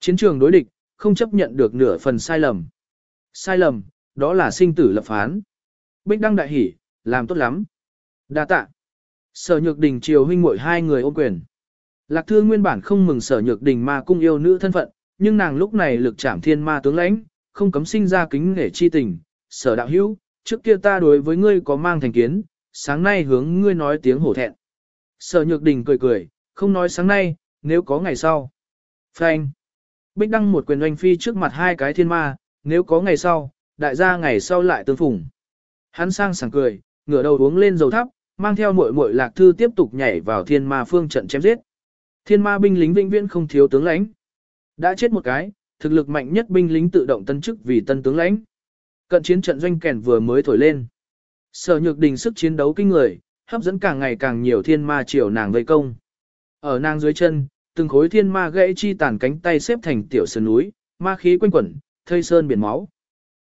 Chiến trường đối địch, không chấp nhận được nửa phần sai lầm. Sai lầm, đó là sinh tử lập phán. Bích đăng đại hỉ, làm tốt lắm. Đa tạ. Sở nhược đình triều huynh muội hai người ôm quyền. Lạc thương nguyên bản không mừng sở nhược đình ma cung yêu nữ thân phận, nhưng nàng lúc này lực chạm thiên ma tướng lãnh, không cấm sinh ra kính nể chi tình. Sở đạo hữu, trước kia ta đối với ngươi có mang thành kiến, sáng nay hướng ngươi nói tiếng hổ thẹn. Sở nhược đình cười cười, không nói sáng nay, nếu có ngày sau. Phanh. Bích đăng một quyền oanh phi trước mặt hai cái thiên ma, nếu có ngày sau, đại gia ngày sau lại tương phùng. Hắn sang sảng cười, ngửa đầu uống lên dầu thắp, mang theo muội muội lạc thư tiếp tục nhảy vào thiên ma phương trận chém giết. Thiên ma binh lính vĩnh viễn không thiếu tướng lãnh. Đã chết một cái, thực lực mạnh nhất binh lính tự động tân chức vì tân tướng lãnh. Cận chiến trận doanh kèn vừa mới thổi lên. Sở nhược đình sức chiến đấu kinh người, hấp dẫn càng ngày càng nhiều thiên ma triều nàng vây công. Ở nàng dưới chân, từng khối thiên ma gãy chi tàn cánh tay xếp thành tiểu sơn núi, ma khí quanh quẩn, thây sơn biển máu.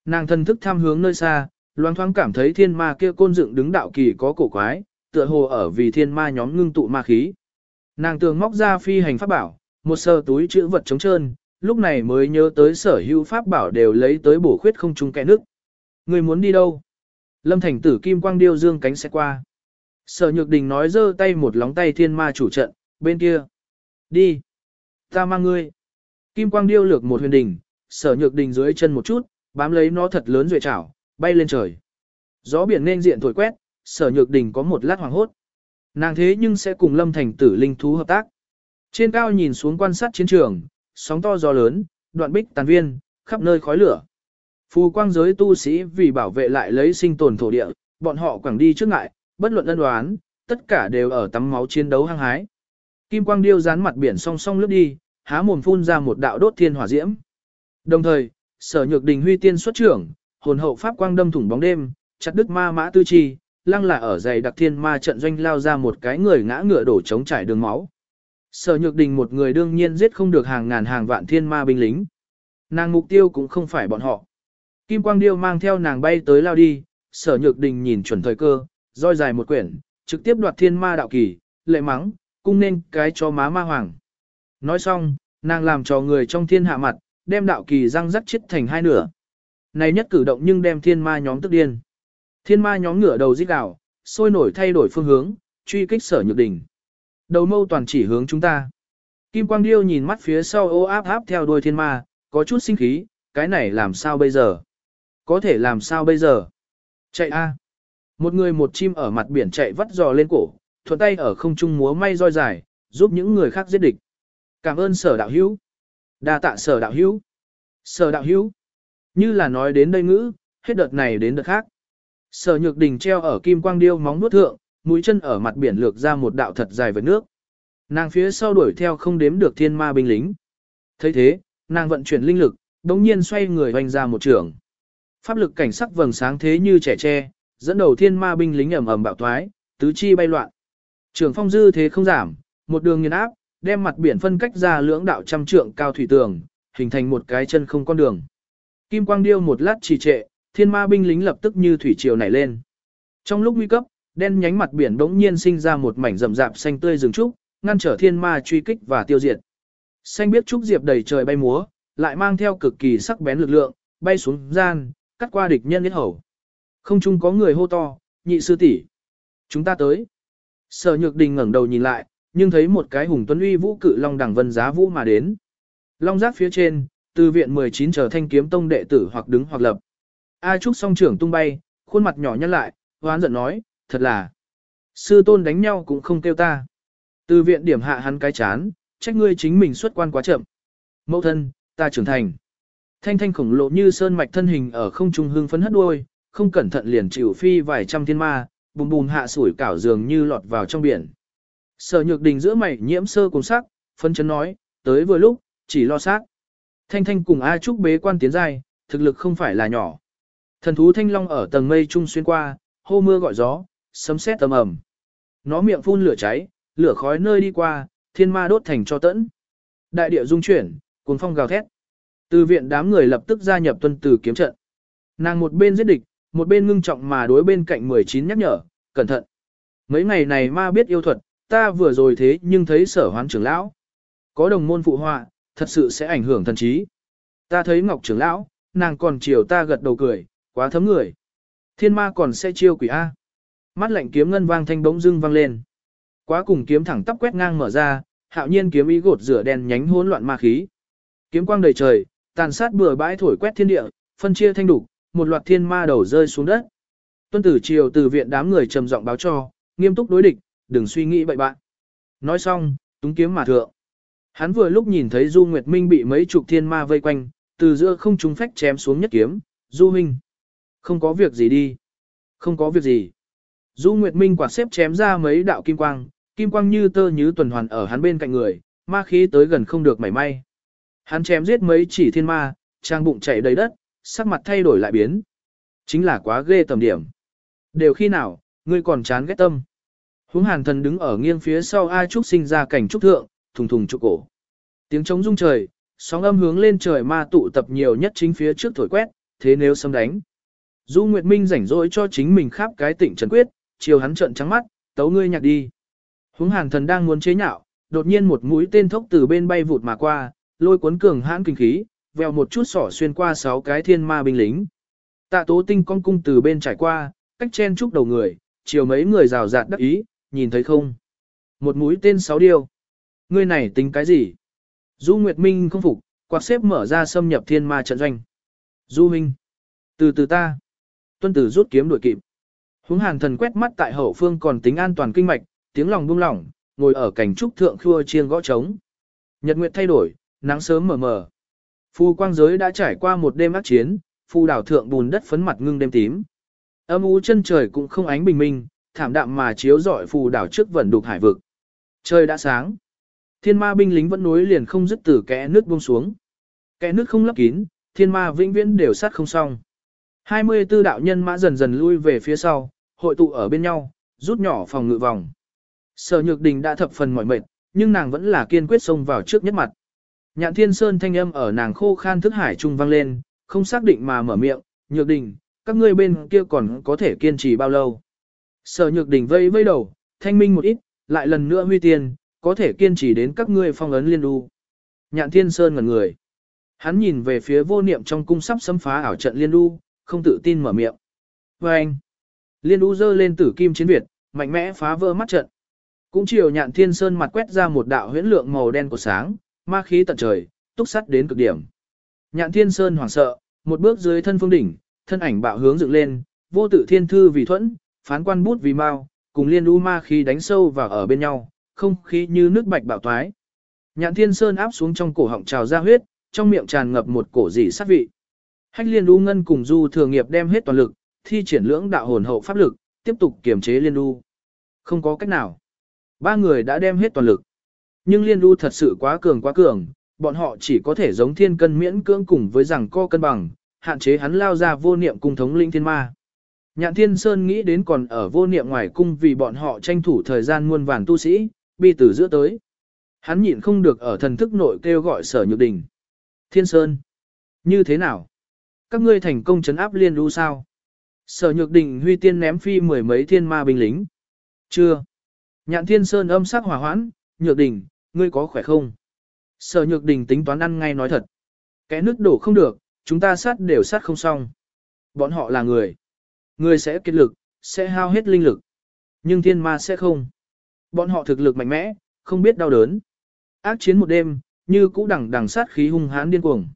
Nàng thân thức tham hướng nơi xa, loáng thoáng cảm thấy thiên ma kia côn dựng đứng đạo kỳ có cổ quái, tựa hồ ở vì thiên ma nhóm ngưng tụ ma khí. Nàng tường móc ra phi hành pháp bảo, một sơ túi chữ vật trống trơn, lúc này mới nhớ tới sở hữu pháp bảo đều lấy tới bổ khuyết không chung kẽ nước. Người muốn đi đâu? Lâm thành tử kim quang điêu dương cánh sẽ qua. Sở nhược đình nói giơ tay một lóng tay thiên ma chủ trận, bên kia. Đi. Ta mang ngươi. Kim quang điêu lược một huyền đình, sở nhược đình dưới chân một chút, bám lấy nó thật lớn duệ chảo, bay lên trời. Gió biển nên diện thổi quét, sở nhược đình có một lát hoàng hốt. Nàng thế nhưng sẽ cùng lâm thành tử linh thú hợp tác. Trên cao nhìn xuống quan sát chiến trường, sóng to gió lớn, đoạn bích tàn viên, khắp nơi khói lửa. Phù quang giới tu sĩ vì bảo vệ lại lấy sinh tồn thổ địa, bọn họ quẳng đi trước ngại, bất luận ân đoán, tất cả đều ở tắm máu chiến đấu hăng hái. Kim quang điêu dán mặt biển song song lướt đi, há mồm phun ra một đạo đốt thiên hỏa diễm. Đồng thời, sở nhược đình huy tiên xuất trưởng, hồn hậu pháp quang đâm thủng bóng đêm, chặt đứt ma mã tư chi, lăng là ở dày đặc thiên ma trận doanh lao ra một cái người ngã ngựa đổ chống trải đường máu. Sở nhược đình một người đương nhiên giết không được hàng ngàn hàng vạn thiên ma binh lính. nàng mục tiêu cũng không phải bọn họ. Kim Quang Điêu mang theo nàng bay tới lao đi, sở nhược đình nhìn chuẩn thời cơ, roi dài một quyển, trực tiếp đoạt thiên ma đạo kỳ, lệ mắng, cung nên cái cho má ma hoàng. Nói xong, nàng làm cho người trong thiên hạ mặt, đem đạo kỳ răng rắc chết thành hai nửa. Này nhất cử động nhưng đem thiên ma nhóm tức điên. Thiên ma nhóm ngửa đầu rít gào, sôi nổi thay đổi phương hướng, truy kích sở nhược đỉnh. Đầu mâu toàn chỉ hướng chúng ta. Kim Quang Điêu nhìn mắt phía sau ô áp áp theo đuôi thiên ma, có chút sinh khí, cái này làm sao bây giờ? Có thể làm sao bây giờ? Chạy a! Một người một chim ở mặt biển chạy vắt giò lên cổ, thuận tay ở không trung múa may roi dài, giúp những người khác giết địch. Cảm ơn sở đạo hữu. đa tạ sở đạo hữu. Sở đạo hữu. Như là nói đến đây ngữ, hết đợt này đến đợt khác. Sở nhược đình treo ở kim quang điêu móng nuốt thượng, mũi chân ở mặt biển lược ra một đạo thật dài với nước. Nàng phía sau đuổi theo không đếm được thiên ma binh lính. thấy thế, nàng vận chuyển linh lực, đống nhiên xoay người hoành ra một trường. Pháp lực cảnh sắc vầng sáng thế như trẻ tre, dẫn đầu thiên ma binh lính ầm ầm bạo thoái, tứ chi bay loạn. Trường phong dư thế không giảm, một đường nghiền áp, đem mặt biển phân cách ra lưỡng đạo trăm trượng cao thủy tường, hình thành một cái chân không con đường. Kim quang điêu một lát trì trệ, thiên ma binh lính lập tức như thủy triều nảy lên. Trong lúc nguy cấp, đen nhánh mặt biển đống nhiên sinh ra một mảnh rậm rạp xanh tươi rừng trúc, ngăn trở thiên ma truy kích và tiêu diệt. Xanh biết trúc diệp đầy trời bay múa, lại mang theo cực kỳ sắc bén lực lượng, bay xuống gian, cắt qua địch nhân huyết hầu. Không chung có người hô to, nhị sư tỷ, Chúng ta tới. Sở nhược đình ngẩng đầu nhìn lại, nhưng thấy một cái hùng tuấn uy vũ cự long đẳng vân giá vũ mà đến. Long giác phía trên, từ viện 19 trở thanh kiếm tông đệ tử hoặc đứng hoặc lập. A Trúc song trưởng tung bay, khuôn mặt nhỏ nhăn lại, hoán giận nói, thật là. Sư tôn đánh nhau cũng không kêu ta. Từ viện điểm hạ hắn cái chán, trách ngươi chính mình xuất quan quá chậm. Mẫu thân, ta trưởng thành. Thanh thanh khổng lồ như sơn mạch thân hình ở không trung hương phấn hất đuôi, không cẩn thận liền chịu phi vài trăm thiên ma, bùm bùm hạ sủi cảo dường như lọt vào trong biển. Sở nhược đình giữa mày nhiễm sơ cùng sắc, phân chấn nói, tới vừa lúc, chỉ lo sát. Thanh thanh cùng A Trúc bế quan tiến giai, thực lực không phải là nhỏ. Thần thú thanh long ở tầng mây trung xuyên qua, hô mưa gọi gió, sấm sét tầm ầm. Nó miệng phun lửa cháy, lửa khói nơi đi qua, thiên ma đốt thành cho tẫn. Đại địa dung chuyển, cuồng phong gào thét. Từ viện đám người lập tức gia nhập tuân tử kiếm trận. Nàng một bên giết địch, một bên ngưng trọng mà đối bên cạnh 19 nhắc nhở, cẩn thận. Mấy ngày này ma biết yêu thuật, ta vừa rồi thế nhưng thấy sở hoán trưởng lão. Có đồng môn phụ họa, thật sự sẽ ảnh hưởng thần trí. Ta thấy ngọc trưởng lão, nàng còn chiều ta gật đầu cười, quá thấm người. Thiên ma còn sẽ chiêu quỷ A. Mắt lạnh kiếm ngân vang thanh bỗng dưng vang lên. Quá cùng kiếm thẳng tắp quét ngang mở ra, hạo nhiên kiếm ý gột rửa đèn nhánh hỗn loạn ma khí. Kiếm quang đầy trời, tàn sát bừa bãi thổi quét thiên địa, phân chia thanh đủ một loạt thiên ma đầu rơi xuống đất. Tuân tử triều từ viện đám người trầm giọng báo cho, nghiêm túc đối địch, đừng suy nghĩ bậy bạn. Nói xong, túng kiếm mà thượng. Hắn vừa lúc nhìn thấy Du Nguyệt Minh bị mấy chục thiên ma vây quanh, từ giữa không trung phách chém xuống nhất kiếm, Du Minh. Không có việc gì đi. Không có việc gì. Du Nguyệt Minh quả xếp chém ra mấy đạo kim quang, kim quang như tơ như tuần hoàn ở hắn bên cạnh người, ma khí tới gần không được mảy may. Hắn chém giết mấy chỉ thiên ma, trang bụng chảy đầy đất, sắc mặt thay đổi lại biến. Chính là quá ghê tầm điểm. Đều khi nào, ngươi còn chán ghét tâm. Húng hàn thần đứng ở nghiêng phía sau A Trúc sinh ra cảnh trúc thượng, thùng thùng trục cổ. Tiếng trống rung trời, sóng âm hướng lên trời ma tụ tập nhiều nhất chính phía trước thổi quét, thế nếu xâm đánh. Du Nguyệt Minh rảnh rỗi cho chính mình khắp cái tỉnh trần quyết, chiều hắn trợn trắng mắt, tấu ngươi nhạc đi. Húng hàn thần đang muốn chế nhạo, đột nhiên một mũi tên thốc từ bên bay vụt mà qua, lôi cuốn cường hãn kinh khí, vèo một chút sỏ xuyên qua sáu cái thiên ma binh lính. Tạ tố tinh con cung từ bên trải qua, cách chen chúc đầu người, chiều mấy người rào rạt đắc ý, nhìn thấy không? Một mũi tên sáu điêu. Ngươi này tính cái gì? Du Nguyệt Minh không phục, quạt xếp mở ra xâm nhập thiên ma trận doanh. Du Minh. Từ từ ta. Tuân tử rút kiếm đuổi kịp. Húng hàn thần quét mắt tại hậu phương còn tính an toàn kinh mạch, tiếng lòng buông lỏng, ngồi ở cảnh trúc thượng khua chiêng gõ trống. Nhật nguyệt thay đổi, nắng sớm mờ mờ. Phu quang giới đã trải qua một đêm ác chiến, phu đảo thượng bùn đất phấn mặt ngưng đêm tím. Âm u chân trời cũng không ánh bình minh, thảm đạm mà chiếu rọi phù đảo trước vẩn đục hải vực. Trời đã sáng. Thiên ma binh lính vẫn nối liền không dứt từ kẽ nước buông xuống. Kẽ nước không lấp kín, thiên ma vĩnh viễn đều sát không xong. 24 đạo nhân mã dần dần lui về phía sau, hội tụ ở bên nhau, rút nhỏ phòng ngự vòng. Sở Nhược Đình đã thập phần mỏi mệt, nhưng nàng vẫn là kiên quyết xông vào trước nhất mặt. Nhạn thiên sơn thanh âm ở nàng khô khan thức hải trung vang lên, không xác định mà mở miệng, nhược đình, các ngươi bên kia còn có thể kiên trì bao lâu. Sở nhược đình vây vây đầu, thanh minh một ít, lại lần nữa huy tiền, có thể kiên trì đến các ngươi phong ấn liên đu. Nhạn thiên sơn ngẩn người. Hắn nhìn về phía vô niệm trong cung sắp xâm phá ảo trận liên đu, không tự tin mở miệng. Và anh, liên đu dơ lên tử kim chiến Việt, mạnh mẽ phá vỡ mắt trận. Cũng chiều nhạn thiên sơn mặt quét ra một đạo huyễn lượng màu đen của sáng, ma khí tận trời, túc sắt đến cực điểm. Nhạn thiên sơn hoảng sợ, một bước dưới thân phương đỉnh, thân ảnh bạo hướng dựng lên, vô tự thiên thư vì thuẫn, phán quan bút vì mau, cùng liên U ma khí đánh sâu vào ở bên nhau, không khí như nước bạch bạo toái. Nhạn thiên sơn áp xuống trong cổ họng trào ra huyết, trong miệng tràn ngập một cổ dị sát vị. Hách liên U ngân cùng du thừa nghiệp đem hết toàn lực, thi triển lưỡng đạo hồn hậu pháp lực, tiếp tục kiềm chế liên U. Không có cách nào. Ba người đã đem hết toàn lực. Nhưng liên đu thật sự quá cường quá cường, bọn họ chỉ có thể giống thiên cân miễn cưỡng cùng với rằng co cân bằng, hạn chế hắn lao ra vô niệm cung thống linh thiên ma. Nhạn Thiên Sơn nghĩ đến còn ở vô niệm ngoài cung vì bọn họ tranh thủ thời gian muôn vàn tu sĩ, bi tử giữa tới. Hắn nhịn không được ở thần thức nội kêu gọi sở nhược đình. Thiên Sơn. Như thế nào? Các ngươi thành công chấn áp liên đu sao? Sở nhược đình huy tiên ném phi mười mấy thiên ma binh lính. Chưa. Nhạn Thiên Sơn âm sắc hỏa hoãn, nhược đình, ngươi có khỏe không? Sở nhược đình tính toán ăn ngay nói thật. Cái nước đổ không được, chúng ta sát đều sát không xong. Bọn họ là người. Người sẽ kết lực, sẽ hao hết linh lực. Nhưng thiên ma sẽ không. Bọn họ thực lực mạnh mẽ, không biết đau đớn. Ác chiến một đêm, như cũ đằng đằng sát khí hung hãn điên cuồng.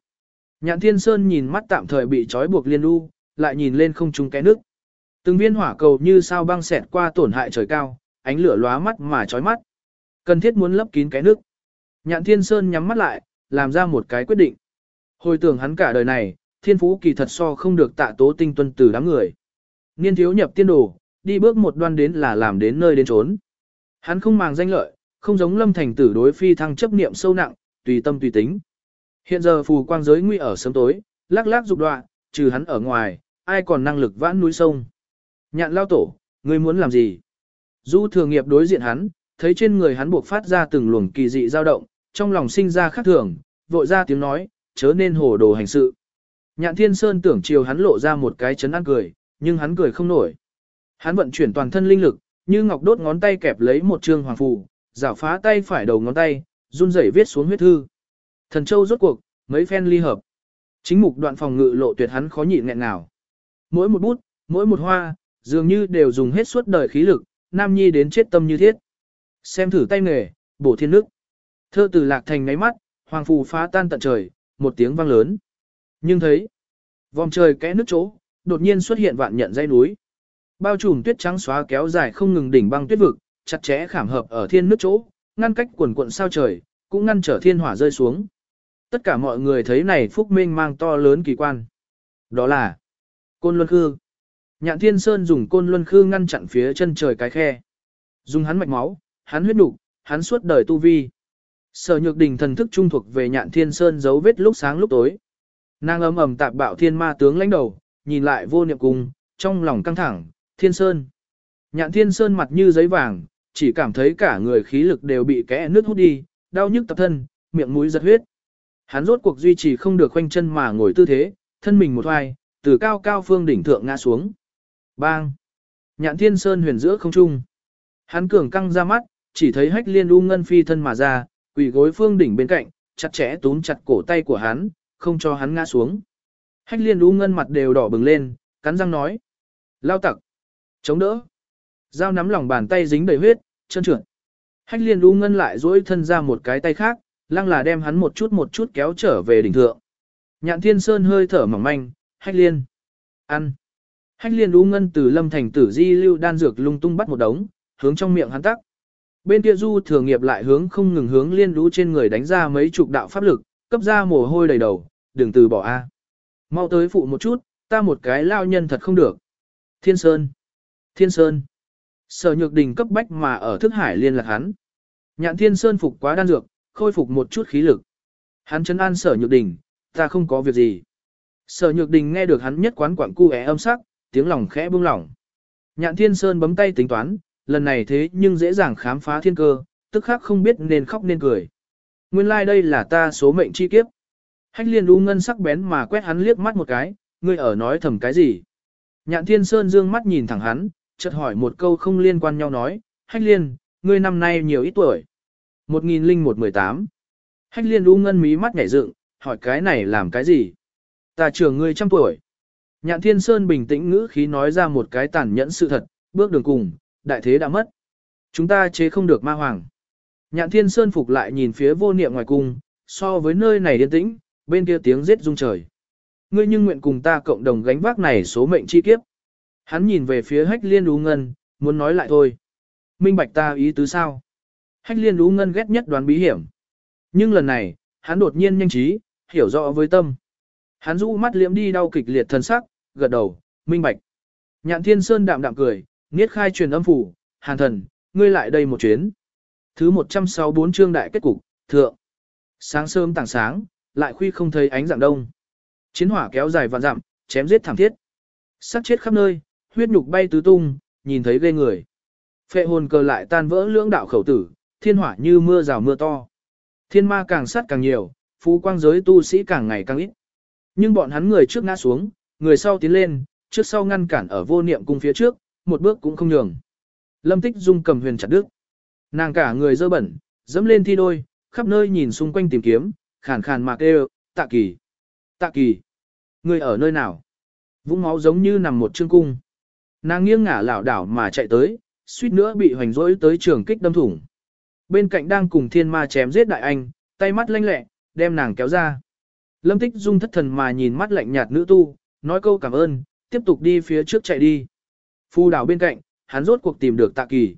Nhạn Thiên Sơn nhìn mắt tạm thời bị trói buộc liên lưu, lại nhìn lên không trung cái nước. Từng viên hỏa cầu như sao băng xẹt qua tổn hại trời cao, ánh lửa lóa mắt mà chói mắt. Cần thiết muốn lấp kín cái nước. Nhạn Thiên Sơn nhắm mắt lại, làm ra một cái quyết định. Hồi tưởng hắn cả đời này, thiên phú kỳ thật so không được tạ tố tinh tuân từ đám người. Niên thiếu nhập tiên đồ, đi bước một đoan đến là làm đến nơi đến trốn. Hắn không màng danh lợi, không giống lâm thành tử đối phi thăng chấp niệm sâu nặng, tùy tâm tùy tính. Hiện giờ phù quang giới nguy ở sớm tối, lắc lắc dục đoạn, trừ hắn ở ngoài, ai còn năng lực vãn núi sông. Nhạn lao tổ, ngươi muốn làm gì? Du thường nghiệp đối diện hắn, thấy trên người hắn buộc phát ra từng luồng kỳ dị dao động, trong lòng sinh ra khác thường, vội ra tiếng nói, chớ nên hồ đồ hành sự. Nhạn thiên sơn tưởng chiều hắn lộ ra một cái chấn an cười, nhưng hắn cười không nổi. Hắn vận chuyển toàn thân linh lực, như ngọc đốt ngón tay kẹp lấy một trương hoàng phù, giảo phá tay phải đầu ngón tay, run rẩy viết xuống huyết thư. Thần châu rốt cuộc, mấy phen ly hợp. Chính mục đoạn phòng ngự lộ tuyệt hắn khó nhịn nghẹn nào. Mỗi một bút, mỗi một hoa, dường như đều dùng hết suốt đời khí lực, nam nhi đến chết tâm như thiết. Xem thử tay nghề, bổ thiên nước. Thơ từ lạc thành ngáy mắt, hoàng phù phá tan tận trời, một tiếng vang lớn. Nhưng thấy, vòng trời kẽ nước chỗ, đột nhiên xuất hiện vạn nhận dây núi. Bao trùm tuyết trắng xóa kéo dài không ngừng đỉnh băng tuyết vực, chặt chẽ khảm hợp ở thiên nước chỗ, ngăn cách quần quận sao trời, cũng ngăn trở thiên hỏa rơi xuống. Tất cả mọi người thấy này phúc minh mang to lớn kỳ quan. Đó là Côn Luân Khư. Nhạn Thiên Sơn dùng Côn Luân Khư ngăn chặn phía chân trời cái khe. Dùng hắn mạch máu, hắn huyết đủ, hắn suốt đời tu vi. Sở Nhược Đình thần thức trung thuộc về Nhạn Thiên Sơn dấu vết lúc sáng lúc tối. Nàng ầm ầm tạp bạo thiên ma tướng lãnh đầu, nhìn lại vô niệm cùng, trong lòng căng thẳng, Thiên Sơn. Nhạn Thiên Sơn mặt như giấy vàng, chỉ cảm thấy cả người khí lực đều bị kẽ nước hút đi, đau nhức tập thân, miệng mũi giật huyết. Hắn rốt cuộc duy trì không được khoanh chân mà ngồi tư thế, thân mình một hoài, từ cao cao phương đỉnh thượng ngã xuống. Bang! Nhạn Thiên Sơn huyền giữa không trung. Hắn cường căng ra mắt, chỉ thấy hách liên u ngân phi thân mà ra, quỳ gối phương đỉnh bên cạnh, chặt chẽ túm chặt cổ tay của hắn, không cho hắn ngã xuống. Hách liên u ngân mặt đều đỏ bừng lên, cắn răng nói. Lao tặc! Chống đỡ! Dao nắm lòng bàn tay dính đầy huyết, chân trượt. Hách liên u ngân lại duỗi thân ra một cái tay khác, lăng là đem hắn một chút một chút kéo trở về đỉnh thượng. Nhạn thiên sơn hơi thở mỏng manh, hách liên. Ăn. Hách liên u ngân từ lâm thành tử di lưu đan dược lung tung bắt một đống, hướng trong miệng hắn tắc. Bên kia du thừa nghiệp lại hướng không ngừng hướng liên lũ trên người đánh ra mấy chục đạo pháp lực, cấp ra mồ hôi đầy đầu, đừng từ bỏ a. À. Mau tới phụ một chút, ta một cái lao nhân thật không được. Thiên Sơn. Thiên Sơn. Sở nhược đình cấp bách mà ở thức hải liên lạc hắn. Nhạn Thiên Sơn phục quá đan dược, khôi phục một chút khí lực. Hắn chấn an sở nhược đình, ta không có việc gì. Sở nhược đình nghe được hắn nhất quán quặng cu é âm sắc, tiếng lòng khẽ buông lỏng. Nhạn Thiên Sơn bấm tay tính toán, lần này thế nhưng dễ dàng khám phá thiên cơ, tức khắc không biết nên khóc nên cười. Nguyên lai like đây là ta số mệnh chi kiếp. Hách liên u ngân sắc bén mà quét hắn liếc mắt một cái, ngươi ở nói thầm cái gì? Nhạn thiên sơn dương mắt nhìn thẳng hắn, chợt hỏi một câu không liên quan nhau nói, hách liên, ngươi năm nay nhiều ít tuổi? 1018. Hách liên u ngân mí mắt nhảy dựng, hỏi cái này làm cái gì? Ta trưởng ngươi trăm tuổi. Nhạn thiên sơn bình tĩnh ngữ khí nói ra một cái tàn nhẫn sự thật, bước đường cùng, đại thế đã mất. Chúng ta chế không được ma hoàng. Nhạn thiên sơn phục lại nhìn phía vô niệm ngoài cung, so với nơi này điên tĩnh, bên kia tiếng giết rung trời. Ngươi nhưng nguyện cùng ta cộng đồng gánh vác này số mệnh chi kiếp. Hắn nhìn về phía hách liên đú ngân, muốn nói lại thôi. Minh bạch ta ý tứ sao? Hách liên đú ngân ghét nhất đoán bí hiểm. Nhưng lần này, hắn đột nhiên nhanh trí, hiểu rõ với tâm. Hắn rũ mắt liễm đi đau kịch liệt thân sắc, gật đầu, minh bạch. Nhạn thiên sơn đạm đạm cười, niết khai truyền âm phủ, hàn thần, ngươi lại đây một chuyến. Thứ 164 chương đại kết cục, thượng. Sáng sớm tảng sáng, lại khuy không thấy ánh dạng đông. Chiến hỏa kéo dài vạn dặm, chém giết thảm thiết. Sát chết khắp nơi, huyết nhục bay tứ tung, nhìn thấy ghê người. Phệ hồn cờ lại tan vỡ lưỡng đạo khẩu tử, thiên hỏa như mưa rào mưa to. Thiên ma càng sát càng nhiều, phú quang giới tu sĩ càng ngày càng ít. Nhưng bọn hắn người trước ngã xuống, người sau tiến lên, trước sau ngăn cản ở vô niệm cung phía trước, một bước cũng không nhường. Lâm Tích Dung cầm huyền chặt đứt. Nàng cả người dơ bẩn, dẫm lên thi đôi, khắp nơi nhìn xung quanh tìm kiếm, khàn khàn mạc kêu, tạ kỳ. Tạ kỳ. Người ở nơi nào? Vũng máu giống như nằm một chương cung. Nàng nghiêng ngả lảo đảo mà chạy tới, suýt nữa bị hoành rỗi tới trường kích đâm thủng. Bên cạnh đang cùng thiên ma chém giết đại anh, tay mắt lanh lẹ, đem nàng kéo ra. Lâm Tích Dung thất thần mà nhìn mắt lạnh nhạt nữ tu, nói câu cảm ơn, tiếp tục đi phía trước chạy đi. Phu đảo bên cạnh, hắn rốt cuộc tìm được tạ kỳ.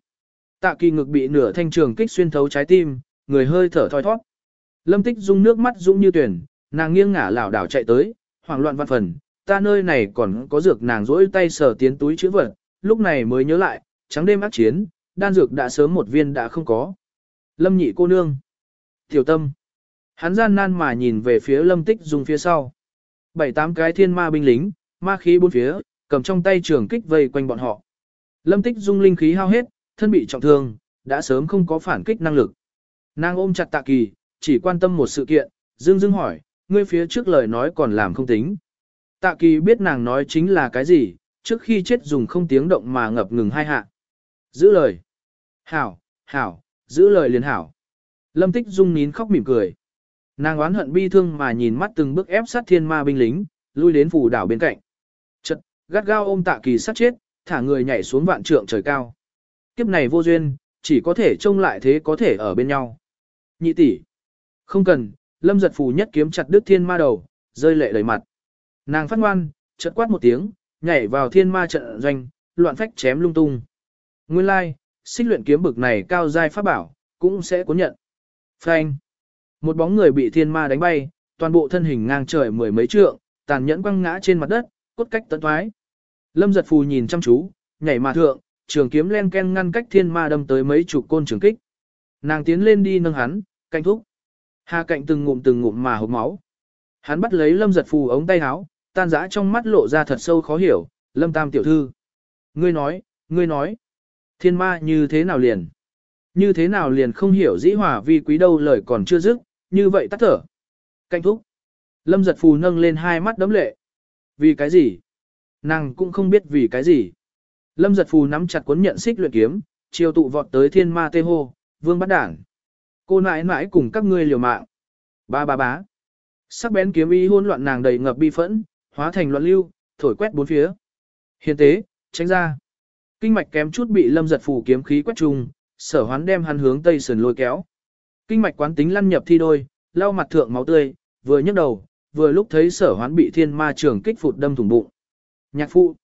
Tạ kỳ ngực bị nửa thanh trường kích xuyên thấu trái tim, người hơi thở thoi thoát. Lâm Tích Dung nước mắt dũng như tuyển, nàng nghiêng ngả lảo đảo chạy tới, hoảng loạn văn phần, ta nơi này còn có dược nàng rỗi tay sờ tiến túi chữ vật, lúc này mới nhớ lại, trắng đêm ác chiến, đan dược đã sớm một viên đã không có. Lâm nhị cô nương. Tiểu tâm. Hắn gian nan mà nhìn về phía lâm tích dùng phía sau. Bảy tám cái thiên ma binh lính, ma khí bốn phía, cầm trong tay trường kích vây quanh bọn họ. Lâm tích dung linh khí hao hết, thân bị trọng thương, đã sớm không có phản kích năng lực. Nàng ôm chặt tạ kỳ, chỉ quan tâm một sự kiện, dương dương hỏi, ngươi phía trước lời nói còn làm không tính. Tạ kỳ biết nàng nói chính là cái gì, trước khi chết dùng không tiếng động mà ngập ngừng hai hạ. Giữ lời. Hảo, hảo, giữ lời liền hảo. Lâm tích dung nín khóc mỉm cười. Nàng oán hận bi thương mà nhìn mắt từng bước ép sát thiên ma binh lính, lui đến phủ đảo bên cạnh. Gắt gao ôm tạ kỳ sát chết, thả người nhảy xuống vạn trượng trời cao. Kiếp này vô duyên, chỉ có thể trông lại thế có thể ở bên nhau. Nhị tỷ, Không cần, lâm giật phù nhất kiếm chặt đứt thiên ma đầu, rơi lệ đầy mặt. Nàng phát ngoan, chợt quát một tiếng, nhảy vào thiên ma trận doanh, loạn phách chém lung tung. Nguyên lai, like, xích luyện kiếm bực này cao giai pháp bảo, cũng sẽ cuốn nhận. Phanh. Một bóng người bị thiên ma đánh bay, toàn bộ thân hình ngang trời mười mấy trượng, tàn nhẫn quăng ngã trên mặt đất, cốt cách tận thoái. Lâm giật phù nhìn chăm chú, nhảy mà thượng, trường kiếm len ken ngăn cách thiên ma đâm tới mấy chục côn trường kích. Nàng tiến lên đi nâng hắn, canh thúc. Hà cạnh từng ngụm từng ngụm mà hộc máu. Hắn bắt lấy lâm giật phù ống tay áo, tan rã trong mắt lộ ra thật sâu khó hiểu, lâm tam tiểu thư. Ngươi nói, ngươi nói, thiên ma như thế nào liền? Như thế nào liền không hiểu dĩ hòa vi quý đâu lời còn chưa dứt, như vậy tắt thở. Canh thúc. Lâm giật phù nâng lên hai mắt đấm lệ. Vì cái gì? Nàng cũng không biết vì cái gì. Lâm giật phù nắm chặt cuốn nhận xích luyện kiếm, chiều tụ vọt tới thiên ma tê hô, vương bắt đảng. Cô nãi nãi cùng các ngươi liều mạng. Ba ba bá. Sắc bén kiếm ý hỗn loạn nàng đầy ngập bi phẫn, hóa thành loạn lưu, thổi quét bốn phía. Hiền tế, tránh ra. Kinh mạch kém chút bị lâm giật phù kiếm khí quét trùng, sở hoán đem hắn hướng tây sườn lôi kéo. Kinh mạch quán tính lăn nhập thi đôi, lau mặt thượng máu tươi, vừa nhấc đầu, vừa lúc thấy sở hoán bị thiên ma trường kích phụt đâm thủng bụng. Nhạc phụ.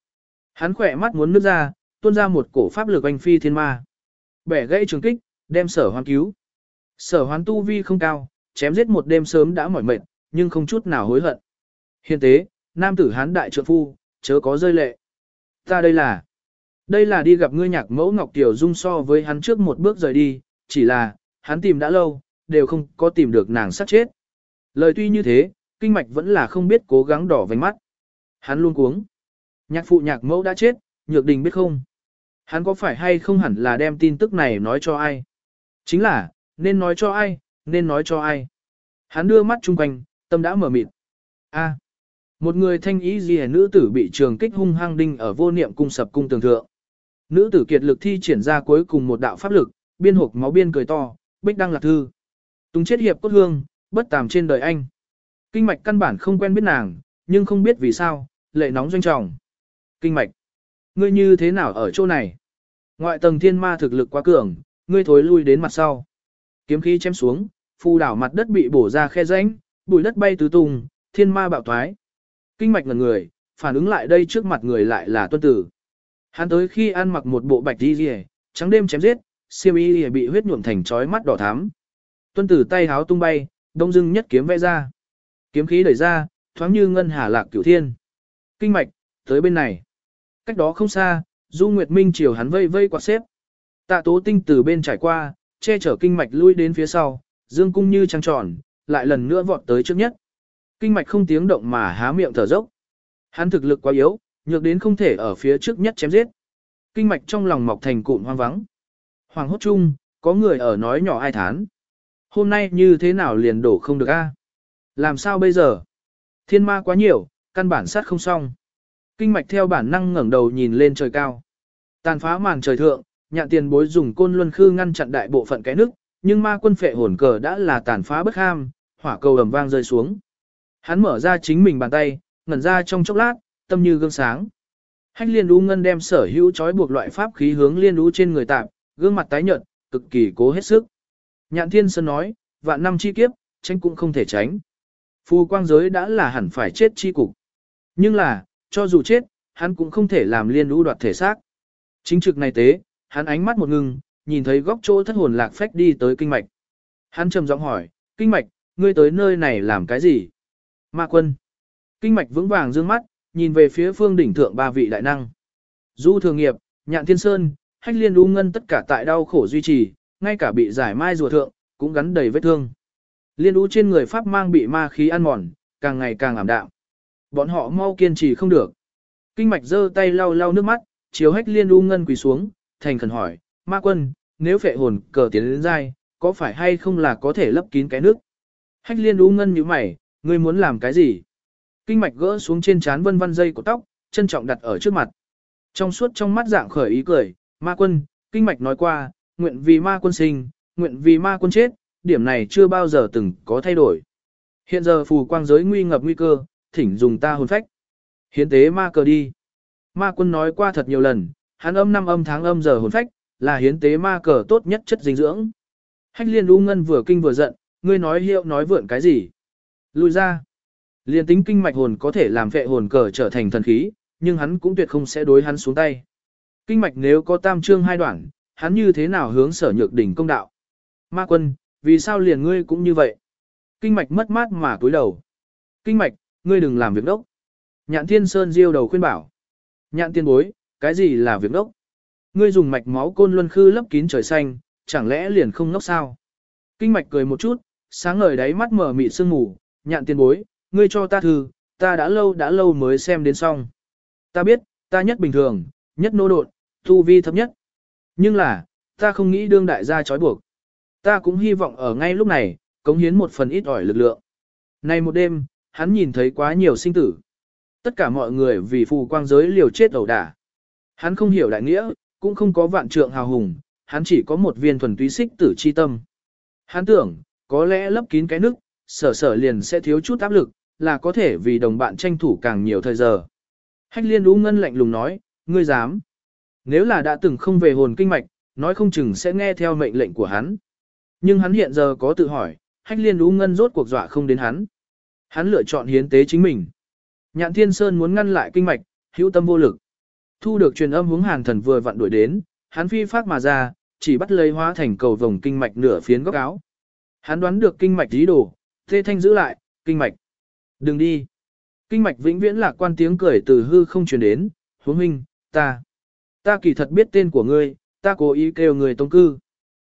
Hắn khỏe mắt muốn nước ra, tuôn ra một cổ pháp lực anh phi thiên ma. Bẻ gãy trường kích, đem sở hoán cứu. Sở hoán tu vi không cao, chém giết một đêm sớm đã mỏi mệt, nhưng không chút nào hối hận. Hiện tế, nam tử hán đại trượng phu, chớ có rơi lệ. Ta đây là, đây là đi gặp ngươi nhạc mẫu Ngọc Tiểu Dung so với hắn trước một bước rời đi, chỉ là, hắn tìm đã lâu, đều không có tìm được nàng sát chết. Lời tuy như thế, kinh mạch vẫn là không biết cố gắng đỏ vành mắt. Hắn luôn cuống. Nhạc phụ nhạc mẫu đã chết, nhược đình biết không? Hắn có phải hay không hẳn là đem tin tức này nói cho ai? Chính là, nên nói cho ai, nên nói cho ai. Hắn đưa mắt chung quanh, tâm đã mở mịt. A. một người thanh ý gì nữ tử bị trường kích hung hăng đinh ở vô niệm cung sập cung tường thượng. Nữ tử kiệt lực thi triển ra cuối cùng một đạo pháp lực, biên hộp máu biên cười to, bích đăng lạc thư. Tùng chết hiệp cốt hương, bất tàm trên đời anh. Kinh mạch căn bản không quen biết nàng, nhưng không biết vì sao, lệ nóng doanh trọng. Kinh mạch, ngươi như thế nào ở chỗ này? Ngoại tầng thiên ma thực lực quá cường, ngươi thối lui đến mặt sau. Kiếm khí chém xuống, phù đảo mặt đất bị bổ ra khe rãnh, bụi đất bay tứ tung, thiên ma bạo thoái. Kinh mạch ngần người, phản ứng lại đây trước mặt người lại là tuân tử. Hắn tới khi ăn mặc một bộ bạch đi rìa, trắng đêm chém giết, siêu y bị huyết nhuộm thành chói mắt đỏ thắm. Tuân tử tay háo tung bay, đông dưng nhất kiếm vẽ ra. Kiếm khí đẩy ra, thoáng như ngân hà lạc cửu thiên. Kinh mạch, tới bên này. Cách đó không xa, Du Nguyệt Minh chiều hắn vây vây quạt xếp. Tạ tố tinh từ bên trải qua, che chở kinh mạch lui đến phía sau, dương cung như trăng tròn, lại lần nữa vọt tới trước nhất. Kinh mạch không tiếng động mà há miệng thở dốc. Hắn thực lực quá yếu, nhược đến không thể ở phía trước nhất chém giết. Kinh mạch trong lòng mọc thành cụm hoang vắng. Hoàng hốt chung, có người ở nói nhỏ ai thán. Hôm nay như thế nào liền đổ không được a? Làm sao bây giờ? Thiên ma quá nhiều, căn bản sát không xong. Kinh mạch theo bản năng ngẩng đầu nhìn lên trời cao. Tàn phá màn trời thượng, nhạn tiền bối dùng côn luân khư ngăn chặn đại bộ phận cái nước, nhưng ma quân phệ hồn cờ đã là tàn phá bất ham, hỏa cầu ầm vang rơi xuống. Hắn mở ra chính mình bàn tay, ngẩn ra trong chốc lát, tâm như gương sáng. Hách liên đu ngân đem sở hữu trói buộc loại pháp khí hướng liên đu trên người tạm, gương mặt tái nhợt, cực kỳ cố hết sức. Nhạn thiên sơn nói, vạn năm chi kiếp, tránh cũng không thể tránh. Phu quang giới đã là hẳn phải chết chi cục. Nhưng là, cho dù chết, hắn cũng không thể làm liên lũ đoạt thể xác. Chính trực này tế, hắn ánh mắt một ngưng, nhìn thấy góc chỗ thất hồn lạc phách đi tới kinh mạch. Hắn trầm giọng hỏi, kinh mạch, ngươi tới nơi này làm cái gì? Ma quân. Kinh mạch vững vàng dương mắt, nhìn về phía phương đỉnh thượng ba vị đại năng. Du thường nghiệp, nhạn thiên sơn, hách liên u ngân tất cả tại đau khổ duy trì, ngay cả bị giải mai rùa thượng, cũng gắn đầy vết thương. Liên u trên người pháp mang bị ma khí ăn mòn, càng ngày càng ảm đạm. Bọn họ mau kiên trì không được. Kinh mạch giơ tay lau lau nước mắt, chiếu hách liên u ngân quỳ xuống, thành khẩn hỏi, ma quân, nếu phệ hồn cờ tiến đến dai, có phải hay không là có thể lấp kín cái nước? Hách liên u ngân như mày, ngươi muốn làm cái gì? Kinh mạch gỡ xuống trên trán vân vân dây của tóc, trân trọng đặt ở trước mặt. Trong suốt trong mắt dạng khởi ý cười, ma quân, kinh mạch nói qua, nguyện vì ma quân sinh, nguyện vì ma quân chết, điểm này chưa bao giờ từng có thay đổi. Hiện giờ phù quang giới nguy ngập nguy cơ, thỉnh dùng ta hồn phách. Hiến tế ma cờ đi. Ma quân nói qua thật nhiều lần, hắn âm năm âm tháng âm giờ hồn phách, là hiến tế ma cờ tốt nhất chất dinh dưỡng. Hách liên u ngân vừa kinh vừa giận, ngươi nói hiệu nói vượn cái gì. Lui ra. Liên tính kinh mạch hồn có thể làm vệ hồn cờ trở thành thần khí, nhưng hắn cũng tuyệt không sẽ đối hắn xuống tay. Kinh mạch nếu có tam trương hai đoạn, hắn như thế nào hướng sở nhược đỉnh công đạo. Ma quân, vì sao liền ngươi cũng như vậy? Kinh mạch mất mát mà cúi đầu. Kinh mạch, ngươi đừng làm việc đốc. Nhạn thiên sơn diêu đầu khuyên bảo. Nhạn tiên bối, cái gì là việc đốc? Ngươi dùng mạch máu côn luân khư lấp kín trời xanh, chẳng lẽ liền không ngốc sao? Kinh mạch cười một chút, sáng ngời đáy mắt mở mịt sương mù, nhạn tiên bối, ngươi cho ta thư, ta đã lâu đã lâu mới xem đến xong. Ta biết, ta nhất bình thường, nhất nô độn, thu vi thấp nhất. Nhưng là, ta không nghĩ đương đại gia trói buộc. Ta cũng hy vọng ở ngay lúc này, cống hiến một phần ít ỏi lực lượng. Nay một đêm, hắn nhìn thấy quá nhiều sinh tử. Tất cả mọi người vì phù quang giới liều chết ẩu đả. Hắn không hiểu đại nghĩa, cũng không có vạn trượng hào hùng, hắn chỉ có một viên thuần túy xích tử chi tâm. Hắn tưởng, có lẽ lấp kín cái nước, sở sở liền sẽ thiếu chút áp lực, là có thể vì đồng bạn tranh thủ càng nhiều thời giờ. Hách liên đú ngân lạnh lùng nói, ngươi dám. Nếu là đã từng không về hồn kinh mạch, nói không chừng sẽ nghe theo mệnh lệnh của hắn. Nhưng hắn hiện giờ có tự hỏi, hách liên đú ngân rốt cuộc dọa không đến hắn. Hắn lựa chọn hiến tế chính mình. Nhạn thiên sơn muốn ngăn lại kinh mạch, hữu tâm vô lực. Thu được truyền âm hướng hàng thần vừa vặn đuổi đến, hắn phi phát mà ra, chỉ bắt lấy hóa thành cầu vòng kinh mạch nửa phiến góc áo. Hắn đoán được kinh mạch dí đồ, thê thanh giữ lại, kinh mạch. Đừng đi. Kinh mạch vĩnh viễn là quan tiếng cười từ hư không truyền đến, huống huynh, ta. Ta kỳ thật biết tên của ngươi, ta cố ý kêu người tông cư.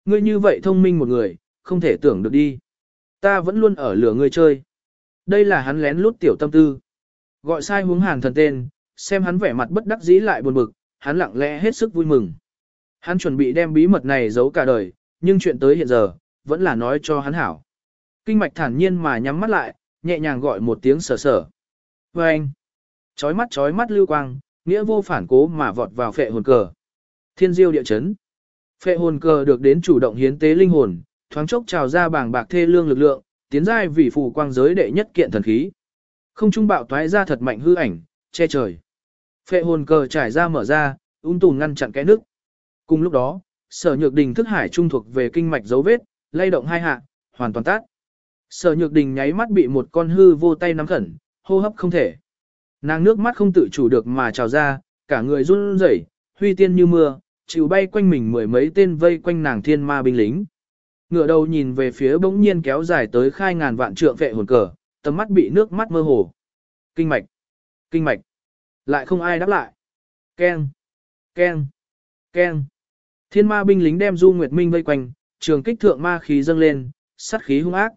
Ngươi như vậy thông minh một người, không thể tưởng được đi. Ta vẫn luôn ở lửa ngươi chơi. Đây là hắn lén lút tiểu tâm tư. Gọi sai hướng hàn thần tên, xem hắn vẻ mặt bất đắc dĩ lại buồn bực, hắn lặng lẽ hết sức vui mừng. Hắn chuẩn bị đem bí mật này giấu cả đời, nhưng chuyện tới hiện giờ, vẫn là nói cho hắn hảo. Kinh mạch thản nhiên mà nhắm mắt lại, nhẹ nhàng gọi một tiếng sở sở. Và anh, chói mắt chói mắt lưu quang, nghĩa vô phản cố mà vọt vào phệ hồn cờ. Thiên diêu địa chấn. Phệ hồn cờ được đến chủ động hiến tế linh hồn, thoáng chốc trào ra bảng bạc thê lương lực lượng, tiến giai vì phù quang giới đệ nhất kiện thần khí. Không trung bạo toái ra thật mạnh hư ảnh, che trời. Phệ hồn cờ trải ra mở ra, ung tùn ngăn chặn cái nước. Cùng lúc đó, sở nhược đình thức hải trung thuộc về kinh mạch dấu vết, lay động hai hạ, hoàn toàn tát. Sở nhược đình nháy mắt bị một con hư vô tay nắm khẩn, hô hấp không thể. Nàng nước mắt không tự chủ được mà trào ra, cả người run rẩy, huy tiên như mưa, chịu bay quanh mình mười mấy tên vây quanh nàng thiên ma binh lính. Ngựa đầu nhìn về phía bỗng nhiên kéo dài tới khai ngàn vạn trượng vệ hồn cờ, tầm mắt bị nước mắt mơ hồ. Kinh mạch, kinh mạch, lại không ai đáp lại. ken ken ken Thiên ma binh lính đem Du Nguyệt Minh vây quanh, trường kích thượng ma khí dâng lên, sát khí hung ác.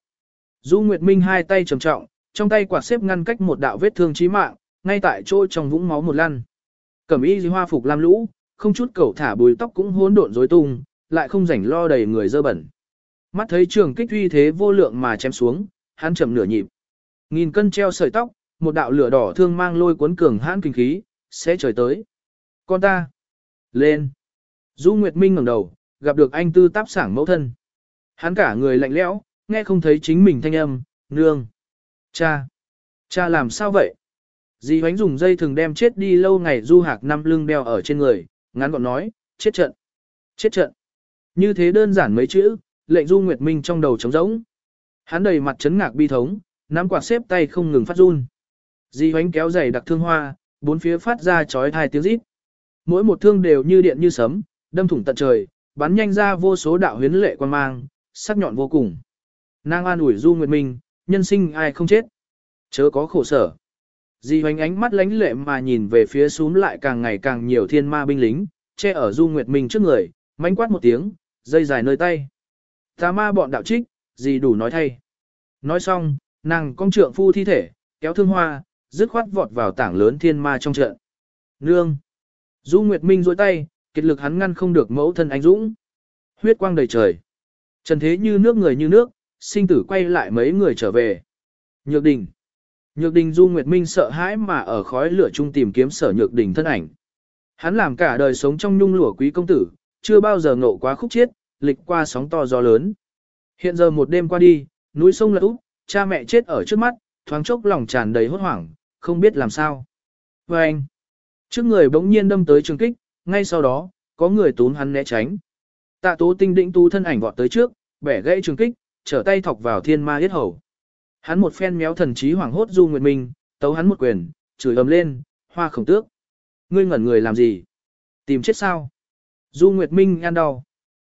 Du Nguyệt Minh hai tay trầm trọng, trong tay quạt xếp ngăn cách một đạo vết thương chí mạng, ngay tại chỗ trong vũng máu một lăn. Cẩm y hoa phục lam lũ, không chút cầu thả bùi tóc cũng hỗn độn rối tung, lại không rảnh lo đầy người dơ bẩn. Mắt thấy trường kích uy thế vô lượng mà chém xuống, hắn chậm nửa nhịp. Nghìn cân treo sợi tóc, một đạo lửa đỏ thương mang lôi cuốn cường hãn kinh khí, sẽ trời tới. Con ta! Lên! Du Nguyệt Minh ngẩng đầu, gặp được anh tư táp sảng mẫu thân. Hắn cả người lạnh lẽo, nghe không thấy chính mình thanh âm, nương. Cha! Cha làm sao vậy? Dì hoánh dùng dây thường đem chết đi lâu ngày du hạc năm lưng đeo ở trên người, ngắn gọn nói, chết trận. Chết trận. Như thế đơn giản mấy chữ, lệnh du Nguyệt Minh trong đầu trống rỗng. Hắn đầy mặt chấn ngạc bi thống, nắm quạt xếp tay không ngừng phát run. Di hoánh kéo dày đặc thương hoa, bốn phía phát ra chói thai tiếng rít. Mỗi một thương đều như điện như sấm, đâm thủng tận trời, bắn nhanh ra vô số đạo huyến lệ quan mang, sắc nhọn vô cùng. Nàng an ủi Du Nguyệt Minh, nhân sinh ai không chết. Chớ có khổ sở. Di hoành ánh mắt lánh lệ mà nhìn về phía xuống lại càng ngày càng nhiều thiên ma binh lính, che ở Du Nguyệt Minh trước người, mánh quát một tiếng, dây dài nơi tay. Tà ma bọn đạo trích, gì đủ nói thay. Nói xong, nàng cong trượng phu thi thể, kéo thương hoa, dứt khoát vọt vào tảng lớn thiên ma trong trận. Nương! Du Nguyệt Minh dối tay, kết lực hắn ngăn không được mẫu thân anh dũng. Huyết quang đầy trời. Trần thế như nước người như nước, sinh tử quay lại mấy người trở về. Nhược đình. Nhược đình Du Nguyệt Minh sợ hãi mà ở khói lửa chung tìm kiếm sở nhược đình thân ảnh. Hắn làm cả đời sống trong nhung lụa quý công tử, chưa bao giờ ngộ quá khúc chiết, lịch qua sóng to gió lớn. Hiện giờ một đêm qua đi, núi sông lật úp, cha mẹ chết ở trước mắt, thoáng chốc lòng tràn đầy hốt hoảng, không biết làm sao. Và anh, trước người bỗng nhiên đâm tới trường kích, ngay sau đó, có người tún hắn né tránh. Tạ tố tinh định tu thân ảnh vọt tới trước, bẻ gãy trường kích, trở tay thọc vào thiên ma yết hầu. Hắn một phen méo thần trí hoảng hốt Du Nguyệt Minh, tấu hắn một quyền, chửi ầm lên, hoa khổng tước. Ngươi ngẩn người làm gì? Tìm chết sao? Du Nguyệt Minh ăn đau.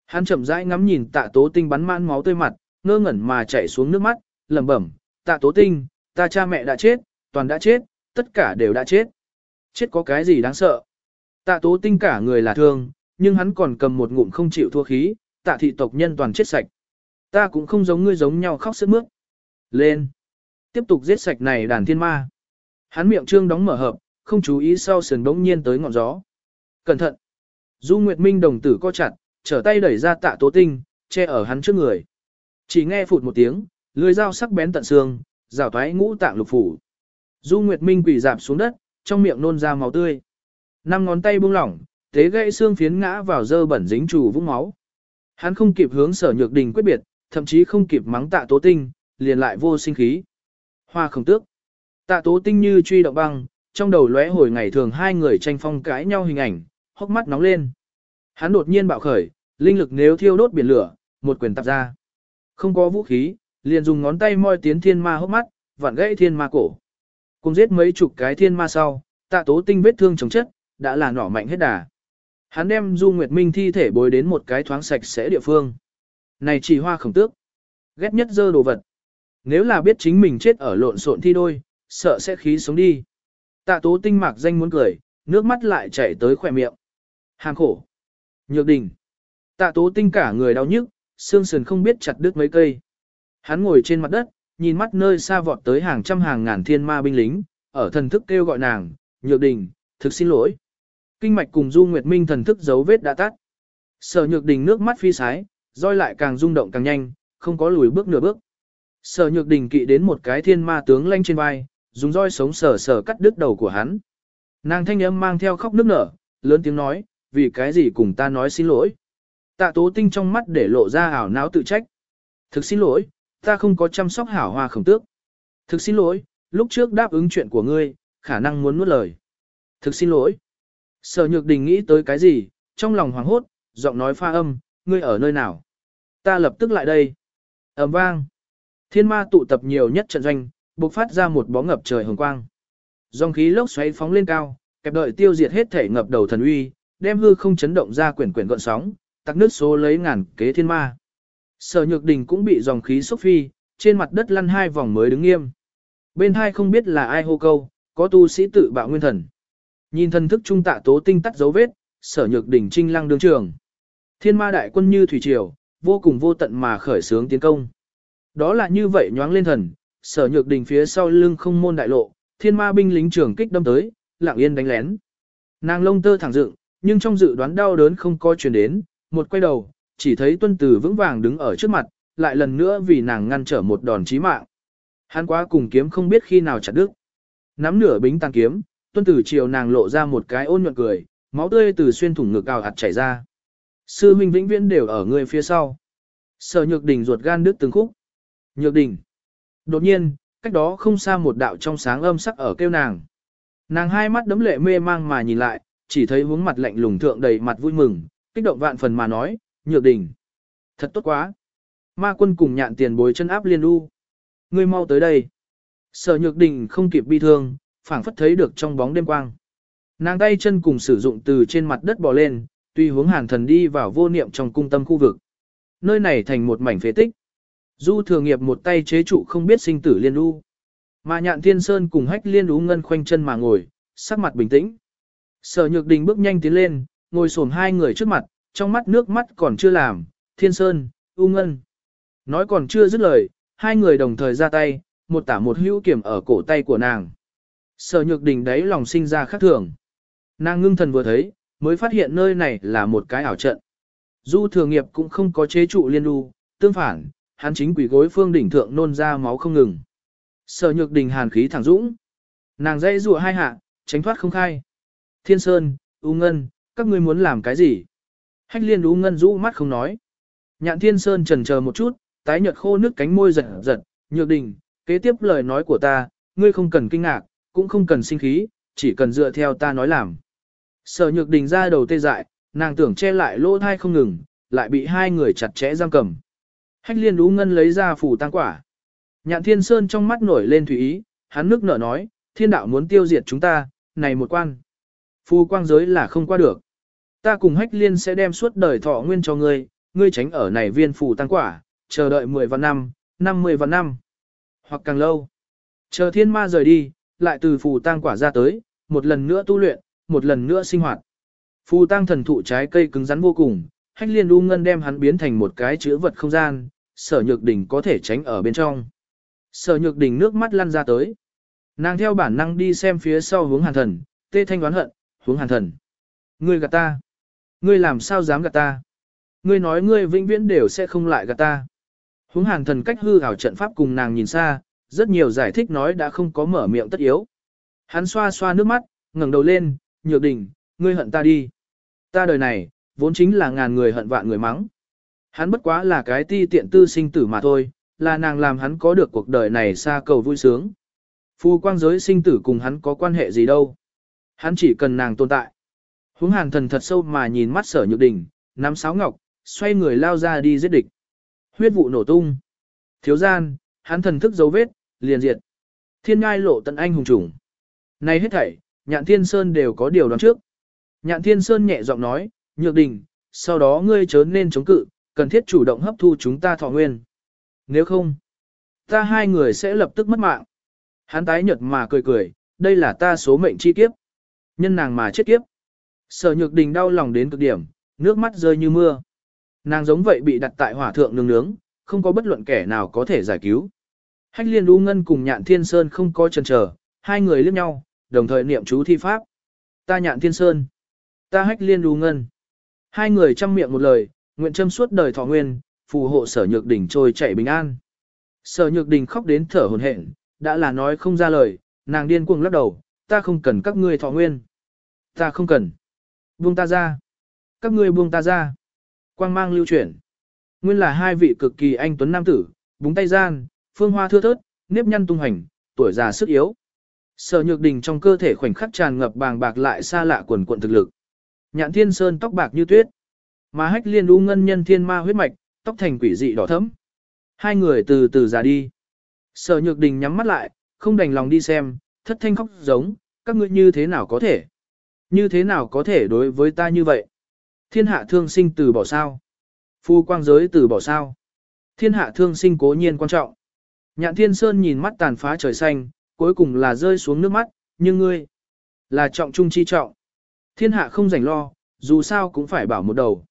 Hắn chậm rãi ngắm nhìn tạ tố tinh bắn man máu tươi mặt, ngơ ngẩn mà chảy xuống nước mắt, lẩm bẩm, tạ tố tinh, ta cha mẹ đã chết, toàn đã chết, tất cả đều đã chết. Chết có cái gì đáng sợ? Tạ tố tinh cả người là thương, nhưng hắn còn cầm một ngụm không chịu thua khí, tạ thị tộc nhân toàn chết sạch. Ta cũng không giống ngươi giống nhau khóc sức mướt. Lên. Tiếp tục giết sạch này đàn thiên ma. Hắn miệng trương đóng mở hợp, không chú ý sau sườn bỗng nhiên tới ngọn gió. Cẩn thận. Du Nguyệt Minh đồng tử co chặt, trở tay đẩy ra tạ tố tinh, che ở hắn trước người. Chỉ nghe phụt một tiếng, lưỡi dao sắc bén tận xương, rào thoái ngũ tạng lục phủ. Du Nguyệt Minh quỳ dạp xuống đất, trong miệng nôn ra máu tươi. Năm ngón tay buông lỏng, tế gãy xương phiến ngã vào dơ bẩn dính trù vũng máu. Hắn không kịp hướng sở nhược đình quyết biệt, thậm chí không kịp mắng tạ tố tinh, liền lại vô sinh khí. Hoa không tước. Tạ tố tinh như truy động băng, trong đầu lóe hồi ngày thường hai người tranh phong cãi nhau hình ảnh, hốc mắt nóng lên. Hắn đột nhiên bạo khởi, linh lực nếu thiêu đốt biển lửa, một quyền tập ra. Không có vũ khí, liền dùng ngón tay moi tiến thiên ma hốc mắt, vặn gãy thiên ma cổ. Cùng giết mấy chục cái thiên ma sau, tạ tố tinh vết thương chống chất, đã là nỏ mạnh hết đà. Hắn đem Du Nguyệt Minh thi thể bồi đến một cái thoáng sạch sẽ địa phương. Này chỉ hoa khổng tước. Ghét nhất dơ đồ vật. Nếu là biết chính mình chết ở lộn xộn thi đôi, sợ sẽ khí sống đi. Tạ tố tinh mạc danh muốn cười, nước mắt lại chảy tới khỏe miệng. Hàng khổ. Nhược đình. Tạ tố tinh cả người đau nhức, xương sườn không biết chặt đứt mấy cây. Hắn ngồi trên mặt đất, nhìn mắt nơi xa vọt tới hàng trăm hàng ngàn thiên ma binh lính, ở thần thức kêu gọi nàng, nhược đình, thực xin lỗi. Kinh mạch cùng Du Nguyệt Minh thần thức dấu vết đã tắt. Sở nhược đình nước mắt phi sái, roi lại càng rung động càng nhanh, không có lùi bước nửa bước. Sở nhược đình kỵ đến một cái thiên ma tướng lanh trên vai, dùng roi sống sờ sờ cắt đứt đầu của hắn. Nàng thanh âm mang theo khóc nức nở, lớn tiếng nói, vì cái gì cùng ta nói xin lỗi. Tạ tố tinh trong mắt để lộ ra ảo não tự trách. Thực xin lỗi, ta không có chăm sóc hảo hoa khổng tước. Thực xin lỗi, lúc trước đáp ứng chuyện của ngươi, khả năng muốn nuốt lời. Thực xin lỗi. Sở nhược đình nghĩ tới cái gì, trong lòng hoảng hốt, giọng nói pha âm, ngươi ở nơi nào? Ta lập tức lại đây. ầm vang. Thiên ma tụ tập nhiều nhất trận doanh, bộc phát ra một bó ngập trời hồng quang. Dòng khí lốc xoáy phóng lên cao, kẹp đợi tiêu diệt hết thể ngập đầu thần uy, đem hư không chấn động ra quyển quyển gọn sóng, tắc nước số lấy ngàn kế thiên ma. Sở nhược đình cũng bị dòng khí xúc phi, trên mặt đất lăn hai vòng mới đứng nghiêm. Bên hai không biết là ai hô câu, có tu sĩ tự bạo nguyên thần. Nhìn thần thức trung tạ tố tinh tắt dấu vết, sở nhược Đình trinh lăng đương trường. Thiên ma đại quân như thủy triều, vô cùng vô tận mà khởi sướng tiến công. Đó là như vậy nhoáng lên thần, sở nhược đỉnh phía sau lưng không môn đại lộ, thiên ma binh lính trưởng kích đâm tới, lặng yên đánh lén. Nàng lông tơ thẳng dựng, nhưng trong dự đoán đau đớn không có truyền đến, một quay đầu, chỉ thấy tuân tử vững vàng đứng ở trước mặt, lại lần nữa vì nàng ngăn trở một đòn chí mạng. Hắn quá cùng kiếm không biết khi nào chặt đứt. Nắm nửa bính tàn kiếm, tuân tử chiều nàng lộ ra một cái ôn nhuận cười, máu tươi từ xuyên thủng ngực ào ạt chảy ra. Sư huynh vĩnh viễn đều ở người phía sau. Sở nhược đình ruột gan đứt từng khúc. Nhược đình. Đột nhiên, cách đó không xa một đạo trong sáng âm sắc ở kêu nàng. Nàng hai mắt đấm lệ mê mang mà nhìn lại, chỉ thấy hướng mặt lạnh lùng thượng đầy mặt vui mừng, kích động vạn phần mà nói, nhược đình. Thật tốt quá. Ma quân cùng nhạn tiền bối chân áp liên u. Ngươi mau tới đây. Sở nhược đình không kịp bi thương, phảng phất thấy được trong bóng đêm quang. Nàng tay chân cùng sử dụng từ trên mặt đất bò lên, tuy hướng hàn thần đi vào vô niệm trong cung tâm khu vực. Nơi này thành một mảnh phế tích. Du thừa nghiệp một tay chế trụ không biết sinh tử liên u. Mà nhạn thiên sơn cùng hách liên u ngân khoanh chân mà ngồi, sắc mặt bình tĩnh. Sở nhược đình bước nhanh tiến lên, ngồi xổm hai người trước mặt, trong mắt nước mắt còn chưa làm, thiên sơn, u ngân. Nói còn chưa dứt lời, hai người đồng thời ra tay, một tả một hữu kiểm ở cổ tay của nàng. Sở nhược đình đấy lòng sinh ra khác thường. Nàng ngưng thần vừa thấy, mới phát hiện nơi này là một cái ảo trận. Du thừa nghiệp cũng không có chế trụ liên đu, tương phản, hắn chính quỷ gối phương đỉnh thượng nôn ra máu không ngừng. Sở nhược đình hàn khí thẳng dũng. Nàng dây rùa hai hạ, tránh thoát không khai. Thiên Sơn, U Ngân, các ngươi muốn làm cái gì? Hách liên U Ngân rũ mắt không nói. Nhạn Thiên Sơn trần chờ một chút, tái nhợt khô nước cánh môi giật giật, nhược đình, kế tiếp lời nói của ta, ngươi không cần kinh ngạc, cũng không cần sinh khí, chỉ cần dựa theo ta nói làm. Sở nhược đình ra đầu tê dại, nàng tưởng che lại lỗ thai không ngừng, lại bị hai người chặt chẽ giam cầm. Hách liên đú ngân lấy ra phủ tăng quả. Nhạn thiên sơn trong mắt nổi lên thủy ý, hắn nước nở nói, thiên đạo muốn tiêu diệt chúng ta, này một quan. Phu quang giới là không qua được. Ta cùng hách liên sẽ đem suốt đời thọ nguyên cho ngươi, ngươi tránh ở này viên phủ tăng quả, chờ đợi 10 vạn năm, 50 vạn năm, hoặc càng lâu. Chờ thiên ma rời đi, lại từ phù tăng quả ra tới, một lần nữa tu luyện, một lần nữa sinh hoạt. Phù tăng thần thụ trái cây cứng rắn vô cùng, hách liên u ngân đem hắn biến thành một cái chữ vật không gian, sở nhược đỉnh có thể tránh ở bên trong. Sở nhược đỉnh nước mắt lăn ra tới. Nàng theo bản năng đi xem phía sau hướng hàn thần, tê thanh đoán hận, hướng hàn thần. Ngươi gạt ta. Ngươi làm sao dám gạt ta. Ngươi nói ngươi vĩnh viễn đều sẽ không lại gạt ta. Hướng hàn thần cách hư ảo trận pháp cùng nàng nhìn xa, rất nhiều giải thích nói đã không có mở miệng tất yếu. Hắn xoa xoa nước mắt, ngẩng đầu lên, nhược đình, ngươi hận ta đi. Ta đời này, vốn chính là ngàn người hận vạn người mắng. Hắn bất quá là cái ti tiện tư sinh tử mà thôi, là nàng làm hắn có được cuộc đời này xa cầu vui sướng. Phu quang giới sinh tử cùng hắn có quan hệ gì đâu. Hắn chỉ cần nàng tồn tại. Húng hàn thần thật sâu mà nhìn mắt sở nhược đình, nắm sáo ngọc, xoay người lao ra đi giết địch. Huyết vụ nổ tung. Thiếu gian, hắn thần thức dấu vết, liền diệt. Thiên ngai lộ tận anh hùng chủng. Này hết thảy, nhạn thiên sơn đều có điều đoán trước. Nhạn thiên sơn nhẹ giọng nói, nhược đình, sau đó ngươi chớ nên chống cự, cần thiết chủ động hấp thu chúng ta thọ nguyên. Nếu không, ta hai người sẽ lập tức mất mạng. Hắn tái nhợt mà cười cười, đây là ta số mệnh chi kiếp. Nhân nàng mà chết kiếp. Sở nhược đình đau lòng đến cực điểm, nước mắt rơi như mưa. Nàng giống vậy bị đặt tại hỏa thượng nương nướng, không có bất luận kẻ nào có thể giải cứu. Hách liên đu ngân cùng nhạn thiên sơn không có chần chờ, hai người liếc nhau, đồng thời niệm chú thi pháp. Ta nhạn thiên sơn, ta hách liên đu ngân. Hai người chăm miệng một lời, nguyện châm suốt đời thọ nguyên, phù hộ sở nhược đình trôi chạy bình an. Sở nhược đình khóc đến thở hồn hển, đã là nói không ra lời, nàng điên cuồng lắc đầu, ta không cần các ngươi thọ nguyên. Ta không cần. Buông ta ra. Các ngươi buông ta ra. Quang mang lưu chuyển. Nguyên là hai vị cực kỳ anh tuấn nam tử, búng tay gian, phương hoa thưa thớt, nếp nhăn tung hành, tuổi già sức yếu. Sở nhược đình trong cơ thể khoảnh khắc tràn ngập bàng bạc lại xa lạ quần quận thực lực. Nhạn thiên sơn tóc bạc như tuyết. Mà hách liên u ngân nhân thiên ma huyết mạch, tóc thành quỷ dị đỏ thẫm. Hai người từ từ ra đi. Sở nhược đình nhắm mắt lại, không đành lòng đi xem, thất thanh khóc giống, các ngươi như thế nào có thể? Như thế nào có thể đối với ta như vậy? Thiên hạ thương sinh từ bỏ sao? Phu quang giới từ bỏ sao? Thiên hạ thương sinh cố nhiên quan trọng. Nhạn thiên sơn nhìn mắt tàn phá trời xanh, cuối cùng là rơi xuống nước mắt, nhưng ngươi, là trọng trung chi trọng. Thiên hạ không rảnh lo, dù sao cũng phải bảo một đầu.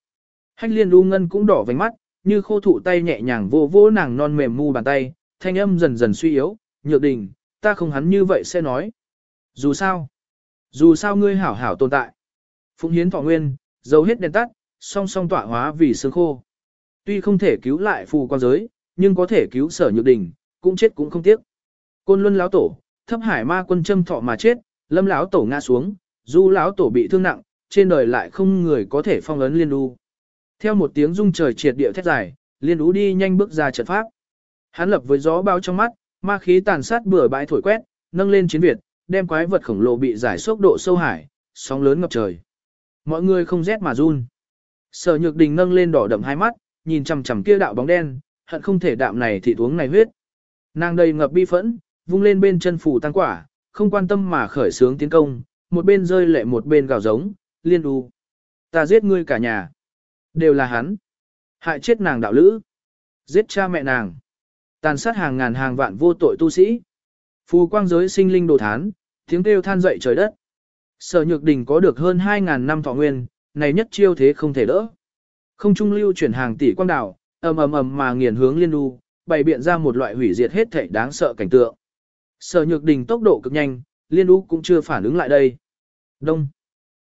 Hách liên u ngân cũng đỏ vành mắt, như khô thụ tay nhẹ nhàng vô vô nàng non mềm mu bàn tay, thanh âm dần dần suy yếu, nhược đình, ta không hắn như vậy sẽ nói. Dù sao, dù sao ngươi hảo hảo tồn tại. Phụng hiến thọ nguyên, dấu hết đèn tắt, song song tỏa hóa vì xương khô. Tuy không thể cứu lại phù quan giới, nhưng có thể cứu sở nhược đình, cũng chết cũng không tiếc. Côn luân lão tổ, thấp hải ma quân châm thọ mà chết, lâm lão tổ ngã xuống, du lão tổ bị thương nặng, trên đời lại không người có thể phong ấn liên đu. Theo một tiếng rung trời triệt địa thét dài, liên đu đi nhanh bước ra trận pháp. Hắn lập với gió bao trong mắt, ma khí tàn sát bừa bãi thổi quét, nâng lên chiến việt, đem quái vật khổng lồ bị giải sốc độ sâu hải, sóng lớn ngập trời. Mọi người không rét mà run. Sở Nhược Đình nâng lên đỏ đậm hai mắt, nhìn chằm chằm kia đạo bóng đen, hận không thể đạm này thì uống này huyết. Nàng đầy ngập bi phẫn, vung lên bên chân phủ tăng quả, không quan tâm mà khởi sướng tiến công, một bên rơi lệ một bên gào giống, liên đu. Ta giết ngươi cả nhà. Đều là hắn. Hại chết nàng đạo lữ. Giết cha mẹ nàng. Tàn sát hàng ngàn hàng vạn vô tội tu sĩ. Phù quang giới sinh linh đồ thán, tiếng kêu than dậy trời đất. Sở Nhược Đình có được hơn 2.000 năm thọ nguyên, này nhất chiêu thế không thể đỡ. Không trung lưu chuyển hàng tỷ quang đảo, ầm ầm ầm mà nghiền hướng liên đu, bày biện ra một loại hủy diệt hết thảy đáng sợ cảnh tượng. Sở Nhược Đình tốc độ cực nhanh, liên ú cũng chưa phản ứng lại đây. Đông.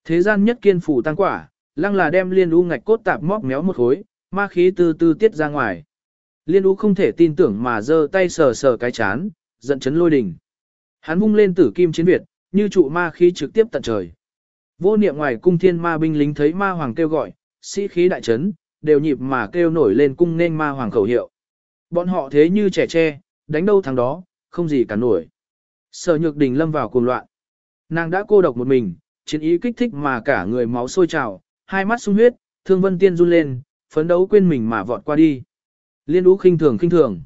Thế gian nhất kiên phủ tăng quả, lăng là đem liên ú ngạch cốt tạp móc méo một khối, ma khí từ từ tiết ra ngoài. Liên ú không thể tin tưởng mà giơ tay sờ sờ cái chán, giận chấn lôi đình. Hắn vung lên tử kim chiến việt, như trụ ma khí trực tiếp tận trời. Vô niệm ngoài cung thiên ma binh lính thấy ma hoàng kêu gọi, sĩ khí đại chấn, đều nhịp mà kêu nổi lên cung nên ma hoàng khẩu hiệu. Bọn họ thế như trẻ tre, đánh đâu thắng đó, không gì cả nổi. Sở nhược đình lâm vào cuồng loạn. Nàng đã cô độc một mình, chiến ý kích thích mà cả người máu sôi trào, hai mắt sung huyết, thương vân tiên run lên, phấn đấu quên mình mà vọt qua đi. Liên ú khinh thường khinh thường.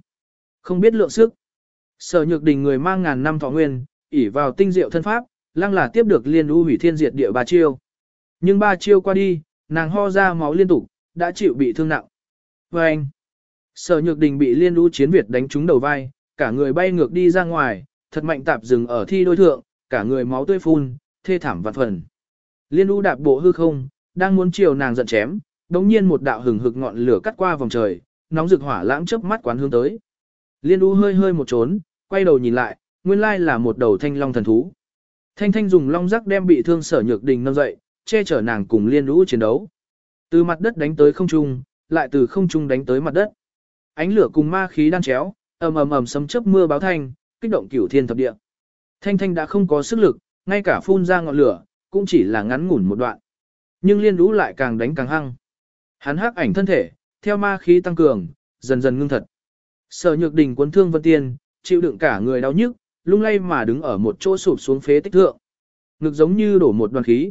Không biết lượng sức. Sở nhược đình người mang ngàn năm thọ nguyên, ỉ vào tinh diệu thân pháp, lăng là tiếp được liên ú hủy thiên diệt địa ba chiêu. Nhưng ba chiêu qua đi, nàng ho ra máu liên tục, đã chịu bị thương nặng. Và anh, sở nhược đình bị liên ú chiến Việt đánh trúng đầu vai, cả người bay ngược đi ra ngoài, thật mạnh tạp dừng ở thi đôi thượng, cả người máu tươi phun, thê thảm vạn phần. Liên U đạp bộ hư không, đang muốn chiều nàng giận chém, đống nhiên một đạo hừng hực ngọn lửa cắt qua vòng trời, nóng rực hỏa lãng chớp mắt quán hướng tới. Liên U hơi hơi một trốn, quay đầu nhìn lại, nguyên lai là một đầu thanh long thần thú. Thanh thanh dùng long giác đem bị thương sở nhược đình nâng dậy, che chở nàng cùng liên U chiến đấu. Từ mặt đất đánh tới không trung, lại từ không trung đánh tới mặt đất. Ánh lửa cùng ma khí đan chéo, ầm ầm ầm sấm chớp mưa báo thành kích động cửu thiên thập địa. Thanh thanh đã không có sức lực, ngay cả phun ra ngọn lửa, cũng chỉ là ngắn ngủn một đoạn. Nhưng liên lũ lại càng đánh càng hăng. Hắn hắc ảnh thân thể, theo ma khí tăng cường, dần dần ngưng thật. Sở nhược đình cuốn thương vân tiên, chịu đựng cả người đau nhức, lung lay mà đứng ở một chỗ sụp xuống phế tích thượng. Ngực giống như đổ một đoàn khí.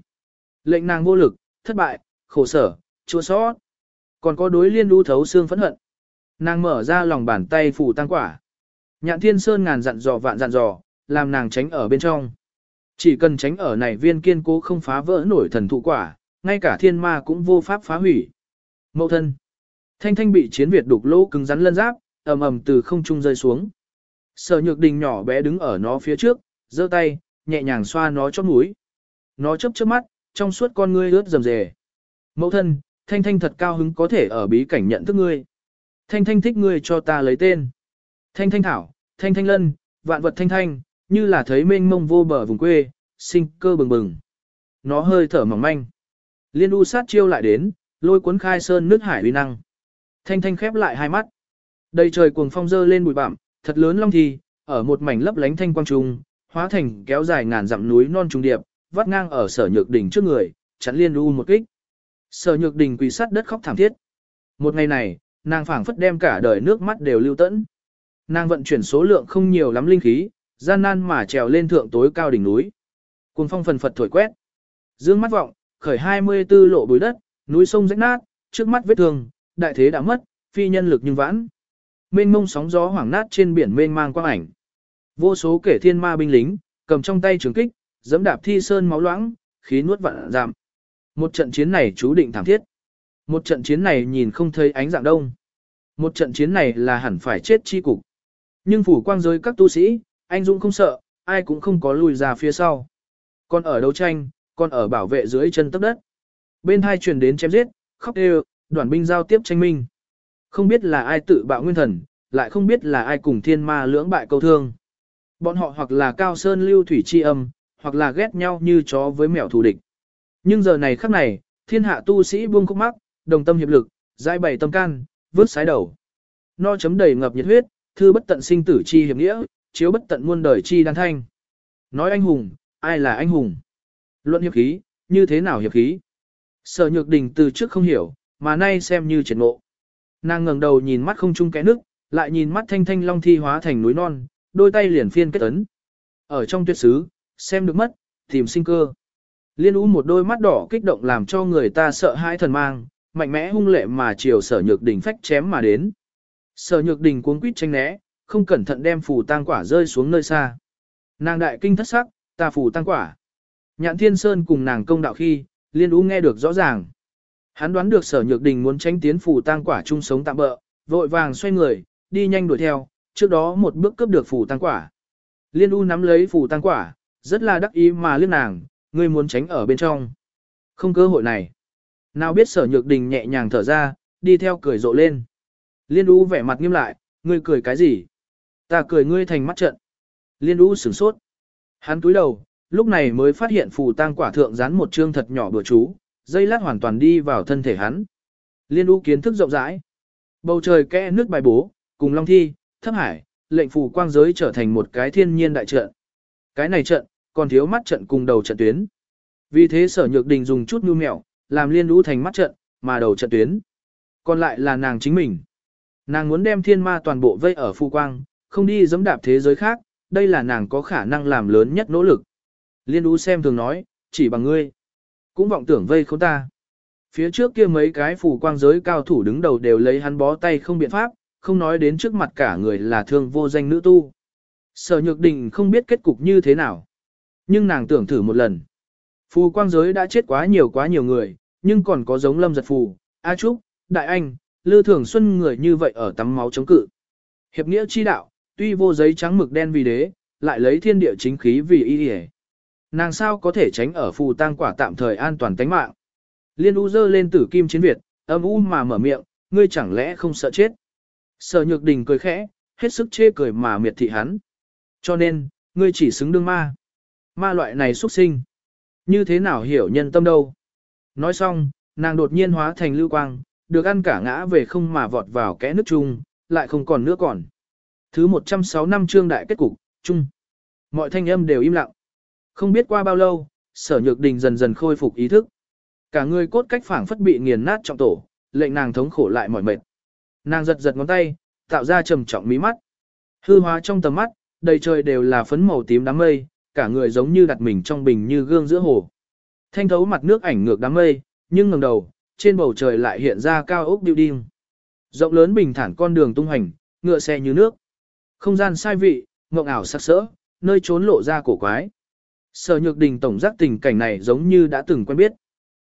Lệnh nàng vô lực, thất bại, khổ sở, chua xót. Còn có đối liên đu thấu xương phẫn hận. Nàng mở ra lòng bàn tay phủ tăng quả. Nhạn thiên sơn ngàn dặn dò vạn dặn dò, làm nàng tránh ở bên trong. Chỉ cần tránh ở này viên kiên cố không phá vỡ nổi thần thụ quả, ngay cả thiên ma cũng vô pháp phá hủy. Mậu thân. Thanh thanh bị chiến Việt đục lỗ cứng rắn lân giáp, ầm ầm từ không trung rơi xuống. Sở nhược đình nhỏ bé đứng ở nó phía trước, giơ tay, nhẹ nhàng xoa nó chót mũi. Nó chớp chớp mắt, trong suốt con ngươi ướt rầm rề. Mẫu thân, Thanh Thanh thật cao hứng có thể ở bí cảnh nhận thức ngươi. Thanh Thanh thích ngươi cho ta lấy tên. Thanh Thanh Thảo, Thanh Thanh Lân, vạn vật Thanh Thanh, như là thấy mênh mông vô bờ vùng quê, sinh cơ bừng bừng. Nó hơi thở mỏng manh. Liên u sát chiêu lại đến, lôi cuốn khai sơn nước hải uy năng. Thanh thanh khép lại hai mắt. Đầy trời cuồng phong dơ lên bụi bặm, thật lớn long thì, ở một mảnh lấp lánh thanh quang trung, hóa thành kéo dài ngàn dặm núi non trùng điệp, vắt ngang ở sở nhược đỉnh trước người, chắn liên u một kích. Sở nhược đỉnh quỳ sát đất khóc thảm thiết. Một ngày này, nàng phảng phất đem cả đời nước mắt đều lưu tẫn. Nàng vận chuyển số lượng không nhiều lắm linh khí, gian nan mà trèo lên thượng tối cao đỉnh núi. Cuồng phong phần phật thổi quét. Dương mắt vọng, khởi 24 lộ bùi đất, núi sông rách nát, trước mắt vết thương, đại thế đã mất, phi nhân lực nhưng vãn. Mênh mông sóng gió hoảng nát trên biển mênh mang quang ảnh. Vô số kể thiên ma binh lính, cầm trong tay trường kích, giẫm đạp thi sơn máu loãng, khí nuốt vạn giảm. Một trận chiến này chú định thảm thiết. Một trận chiến này nhìn không thấy ánh dạng đông. Một trận chiến này là hẳn phải chết chi cục. Nhưng phủ quang giới các tu sĩ, anh Dũng không sợ, ai cũng không có lùi ra phía sau. Còn ở đấu tranh, còn ở bảo vệ dưới chân tấc đất. Bên hai truyền đến chém giết, khóc đều, đoàn binh giao tiếp tranh minh. Không biết là ai tự bạo nguyên thần, lại không biết là ai cùng thiên ma lưỡng bại câu thương. Bọn họ hoặc là cao sơn lưu thủy chi âm, hoặc là ghét nhau như chó với mèo thù địch. Nhưng giờ này khắc này, thiên hạ tu sĩ buông khúc mắc, đồng tâm hiệp lực, giải bày tâm can, vớt sái đầu. No chấm đầy ngập nhiệt huyết, thư bất tận sinh tử chi hiệp nghĩa, chiếu bất tận muôn đời chi đan thanh. Nói anh hùng, ai là anh hùng? Luận hiệp khí, như thế nào hiệp khí? Sở nhược đình từ trước không hiểu, mà nay xem như triệt ngộ. Nàng ngẩng đầu nhìn mắt không trung cái nước, lại nhìn mắt thanh thanh long thi hóa thành núi non, đôi tay liền phiên kết ấn. Ở trong tuyệt xứ, xem được mất, tìm sinh cơ. Liên ú một đôi mắt đỏ kích động làm cho người ta sợ hãi thần mang, mạnh mẽ hung lệ mà chiều sở nhược đỉnh phách chém mà đến. Sở nhược đình cuống quýt tranh né, không cẩn thận đem phù tang quả rơi xuống nơi xa. Nàng đại kinh thất sắc, ta phù tang quả. Nhạn thiên sơn cùng nàng công đạo khi, liên u nghe được rõ ràng. Hắn đoán được sở nhược đình muốn tránh tiến phù tang quả chung sống tạm bỡ, vội vàng xoay người, đi nhanh đuổi theo, trước đó một bước cướp được phù tang quả. Liên u nắm lấy phù tang quả, rất là đắc ý mà liếc nàng, ngươi muốn tránh ở bên trong. Không cơ hội này. Nào biết sở nhược đình nhẹ nhàng thở ra, đi theo cười rộ lên. Liên u vẻ mặt nghiêm lại, ngươi cười cái gì? Ta cười ngươi thành mắt trận. Liên u sửng sốt. Hắn túi đầu, lúc này mới phát hiện phù tang quả thượng dán một chương thật nhỏ bừa chú, dây lát hoàn toàn đi vào thân thể hắn. Liên u kiến thức rộng rãi. Bầu trời kẽ nước bài bố, cùng long thi, thấp hải, lệnh phù quang giới trở thành một cái thiên nhiên đại trận. Cái này trận, còn thiếu mắt trận cùng đầu trận tuyến. Vì thế sở nhược đình dùng chút nhu mẹo, làm liên lũ thành mắt trận, mà đầu trận tuyến. Còn lại là nàng chính mình. Nàng muốn đem thiên ma toàn bộ vây ở phù quang, không đi dẫm đạp thế giới khác, đây là nàng có khả năng làm lớn nhất nỗ lực. Liên lũ xem thường nói, chỉ bằng ngươi. Cũng vọng tưởng vây không ta. Phía trước kia mấy cái phù quang giới cao thủ đứng đầu đều lấy hắn bó tay không biện pháp, không nói đến trước mặt cả người là thương vô danh nữ tu. Sở nhược đình không biết kết cục như thế nào. Nhưng nàng tưởng thử một lần. Phù quang giới đã chết quá nhiều quá nhiều người, nhưng còn có giống lâm giật phù, A Trúc, Đại Anh, Lư Thường Xuân người như vậy ở tắm máu chống cự. Hiệp nghĩa chi đạo, tuy vô giấy trắng mực đen vì đế, lại lấy thiên địa chính khí vì y hề. Nàng sao có thể tránh ở phù tang quả tạm thời an toàn tánh mạng. Liên U dơ lên tử kim chiến Việt, âm u mà mở miệng, ngươi chẳng lẽ không sợ chết. Sở nhược đình cười khẽ, hết sức chê cười mà miệt thị hắn. Cho nên, ngươi chỉ xứng đương ma. Ma loại này xuất sinh. Như thế nào hiểu nhân tâm đâu. Nói xong, nàng đột nhiên hóa thành lưu quang, được ăn cả ngã về không mà vọt vào kẽ nước chung, lại không còn nữa còn. Thứ 106 năm trương đại kết cục, chung. Mọi thanh âm đều im lặng. Không biết qua bao lâu, sở nhược đình dần dần khôi phục ý thức. Cả người cốt cách phảng phất bị nghiền nát trọng tổ, lệnh nàng thống khổ lại mỏi mệt. Nàng giật giật ngón tay, tạo ra trầm trọng mí mắt. Hư hóa trong tầm mắt, đầy trời đều là phấn màu tím đám mây, cả người giống như đặt mình trong bình như gương giữa hồ. Thanh thấu mặt nước ảnh ngược đám mây, nhưng ngẩng đầu, trên bầu trời lại hiện ra cao ốc building. Rộng lớn bình thản con đường tung hành, ngựa xe như nước. Không gian sai vị, mộng ảo sắc sỡ, nơi trốn lộ ra cổ quái. Sở nhược đình tổng giác tình cảnh này giống như đã từng quen biết.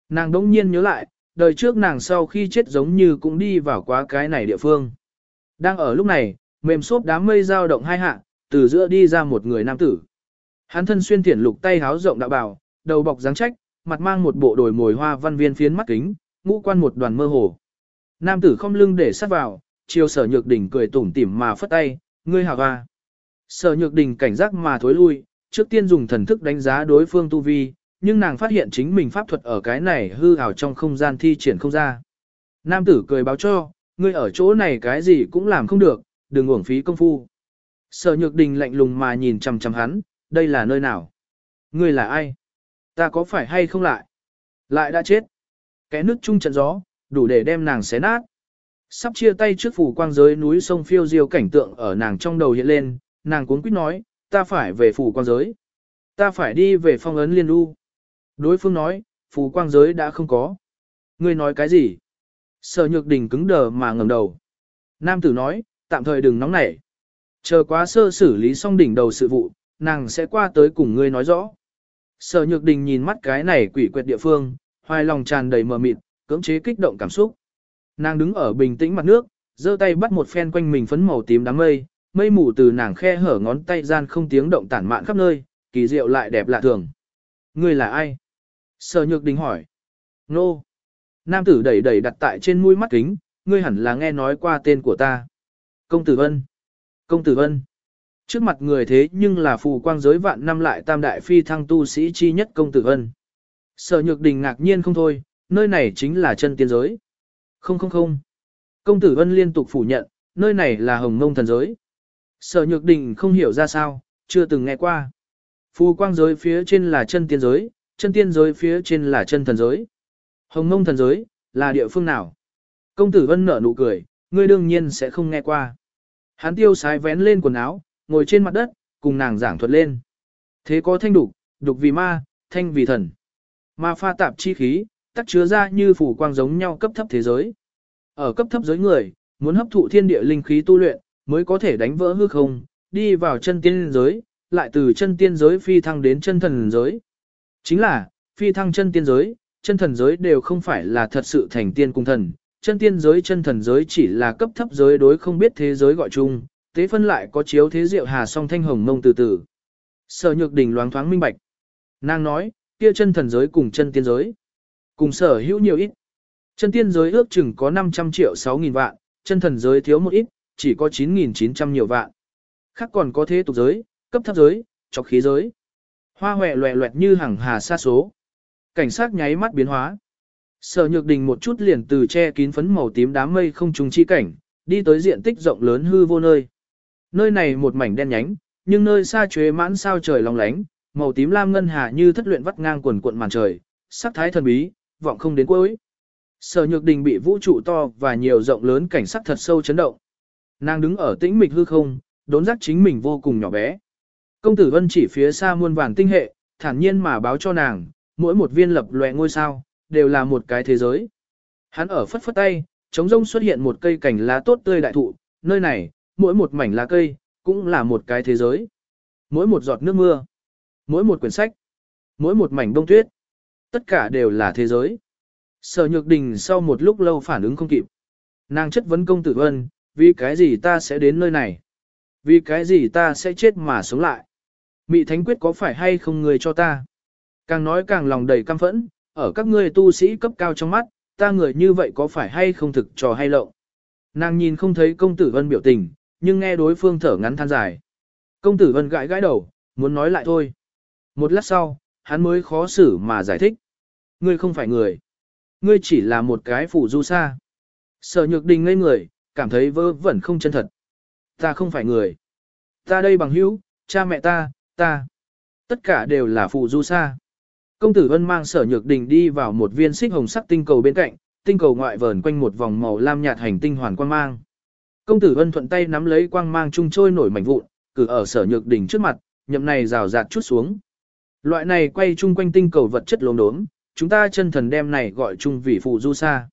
Nàng đống nhiên nhớ lại, đời trước nàng sau khi chết giống như cũng đi vào quá cái này địa phương. Đang ở lúc này, mềm xốp đám mây dao động hai hạ, từ giữa đi ra một người nam tử. Hắn thân xuyên thiển lục tay háo rộng đạo bào, đầu bọc dáng trách, mặt mang một bộ đồi mồi hoa văn viên phiến mắt kính, ngũ quan một đoàn mơ hồ. Nam tử không lưng để sát vào, chiều sở nhược đỉnh cười tủm tỉm mà phất tay, ngươi hào hoa. À. Sở nhược đỉnh cảnh giác mà thối lui, trước tiên dùng thần thức đánh giá đối phương tu vi, nhưng nàng phát hiện chính mình pháp thuật ở cái này hư ảo trong không gian thi triển không ra. Nam tử cười báo cho, ngươi ở chỗ này cái gì cũng làm không được, đừng uổng phí công phu. Sở nhược đình lạnh lùng mà nhìn chằm chằm hắn, đây là nơi nào? Ngươi là ai? Ta có phải hay không lại? Lại đã chết kẽ nước chung trận gió, đủ để đem nàng xé nát. Sắp chia tay trước phủ quang giới núi sông phiêu diêu cảnh tượng ở nàng trong đầu hiện lên, nàng cuốn quýt nói, ta phải về phủ quang giới. Ta phải đi về phong ấn liên đu. Đối phương nói, phủ quang giới đã không có. Ngươi nói cái gì? Sở nhược đình cứng đờ mà ngầm đầu. Nam tử nói, tạm thời đừng nóng nảy. Chờ quá sơ xử lý xong đỉnh đầu sự vụ, nàng sẽ qua tới cùng ngươi nói rõ. Sở nhược đình nhìn mắt cái này quỷ quyệt địa phương, hoài lòng tràn đầy mờ mịt, cưỡng chế kích động cảm xúc. Nàng đứng ở bình tĩnh mặt nước, giơ tay bắt một phen quanh mình phấn màu tím đám mây, mây mù từ nàng khe hở ngón tay gian không tiếng động tản mạn khắp nơi, kỳ diệu lại đẹp lạ thường. Ngươi là ai? Sở nhược đình hỏi. Nô. Nam tử đẩy đẩy đặt tại trên mũi mắt kính, ngươi hẳn là nghe nói qua tên của ta. Công tử Vân. Công tử Vân. Trước mặt người thế nhưng là phù quang giới vạn năm lại tam đại phi thăng tu sĩ chi nhất công tử Vân. Sở nhược đình ngạc nhiên không thôi, nơi này chính là chân tiên giới. Không không không. Công tử Vân liên tục phủ nhận, nơi này là hồng ngông thần giới. Sở nhược đình không hiểu ra sao, chưa từng nghe qua. Phù quang giới phía trên là chân tiên giới, chân tiên giới phía trên là chân thần giới. Hồng ngông thần giới, là địa phương nào? Công tử Vân nở nụ cười, ngươi đương nhiên sẽ không nghe qua. Hắn tiêu sái vén lên quần áo, ngồi trên mặt đất, cùng nàng giảng thuật lên. Thế có thanh đục, đục vì ma, thanh vì thần. Ma pha tạp chi khí, tắc chứa ra như phủ quang giống nhau cấp thấp thế giới. Ở cấp thấp giới người, muốn hấp thụ thiên địa linh khí tu luyện, mới có thể đánh vỡ hư không, đi vào chân tiên giới, lại từ chân tiên giới phi thăng đến chân thần giới. Chính là, phi thăng chân tiên giới, chân thần giới đều không phải là thật sự thành tiên cung thần, chân tiên giới chân thần giới chỉ là cấp thấp giới đối không biết thế giới gọi chung, tế phân lại có chiếu thế diệu hà song thanh hồng mông từ từ. Sở nhược đỉnh loáng thoáng minh bạch. Nàng nói, kia chân thần giới cùng chân tiên giới. Cùng sở hữu nhiều ít. Chân tiên giới ước chừng có 500 triệu 6 nghìn vạn, chân thần giới thiếu một ít, chỉ có 9.900 nhiều vạn. Khác còn có thế tục giới, cấp thấp giới, chọc khí giới. Hoa hòe loẹ loẹt như hàng hà xa số. Cảnh sát nháy mắt biến hóa. Sở nhược đình một chút liền từ che kín phấn màu tím đám mây không trùng chi cảnh, đi tới diện tích rộng lớn hư vô nơi. Nơi này một mảnh đen nhánh, nhưng nơi xa chuế mãn sao trời long lánh, màu tím lam ngân hà như thất luyện vắt ngang quần cuộn màn trời, sắc thái thần bí, vọng không đến cuối. Sở Nhược Đình bị vũ trụ to và nhiều rộng lớn cảnh sắc thật sâu chấn động. Nàng đứng ở tĩnh mịch hư không, đốn giác chính mình vô cùng nhỏ bé. Công tử Vân chỉ phía xa muôn vàn tinh hệ, thản nhiên mà báo cho nàng, mỗi một viên lập loè ngôi sao, đều là một cái thế giới. Hắn ở phất phất tay, trống rông xuất hiện một cây cảnh lá tốt tươi đại thụ, nơi này, mỗi một mảnh lá cây, cũng là một cái thế giới. Mỗi một giọt nước mưa, mỗi một quyển sách, mỗi một mảnh bông tuyết, tất cả đều là thế giới. Sở Nhược Đình sau một lúc lâu phản ứng không kịp. Nàng chất vấn công tử Vân, vì cái gì ta sẽ đến nơi này? Vì cái gì ta sẽ chết mà sống lại? Mị Thánh Quyết có phải hay không người cho ta? Càng nói càng lòng đầy căm phẫn, ở các ngươi tu sĩ cấp cao trong mắt, ta người như vậy có phải hay không thực trò hay lộng? Nàng nhìn không thấy công tử Vân biểu tình, nhưng nghe đối phương thở ngắn than dài. Công tử Vân gãi gãi đầu, muốn nói lại thôi. Một lát sau, hắn mới khó xử mà giải thích. Ngươi không phải người. Ngươi chỉ là một cái phủ du sa. Sở nhược đình ngây người, cảm thấy vơ vẩn không chân thật. Ta không phải người. Ta đây bằng hữu, cha mẹ ta, ta. Tất cả đều là phụ du sa. Công tử Vân mang sở nhược đình đi vào một viên xích hồng sắc tinh cầu bên cạnh, tinh cầu ngoại vờn quanh một vòng màu lam nhạt hành tinh hoàn quang mang. Công tử Vân thuận tay nắm lấy quang mang trung trôi nổi mảnh vụn, cử ở sở nhược đình trước mặt, nhậm này rào rạt chút xuống. Loại này quay chung quanh tinh cầu vật chất lốm đốm, chúng ta chân thần đem này gọi chung vì phù du sa.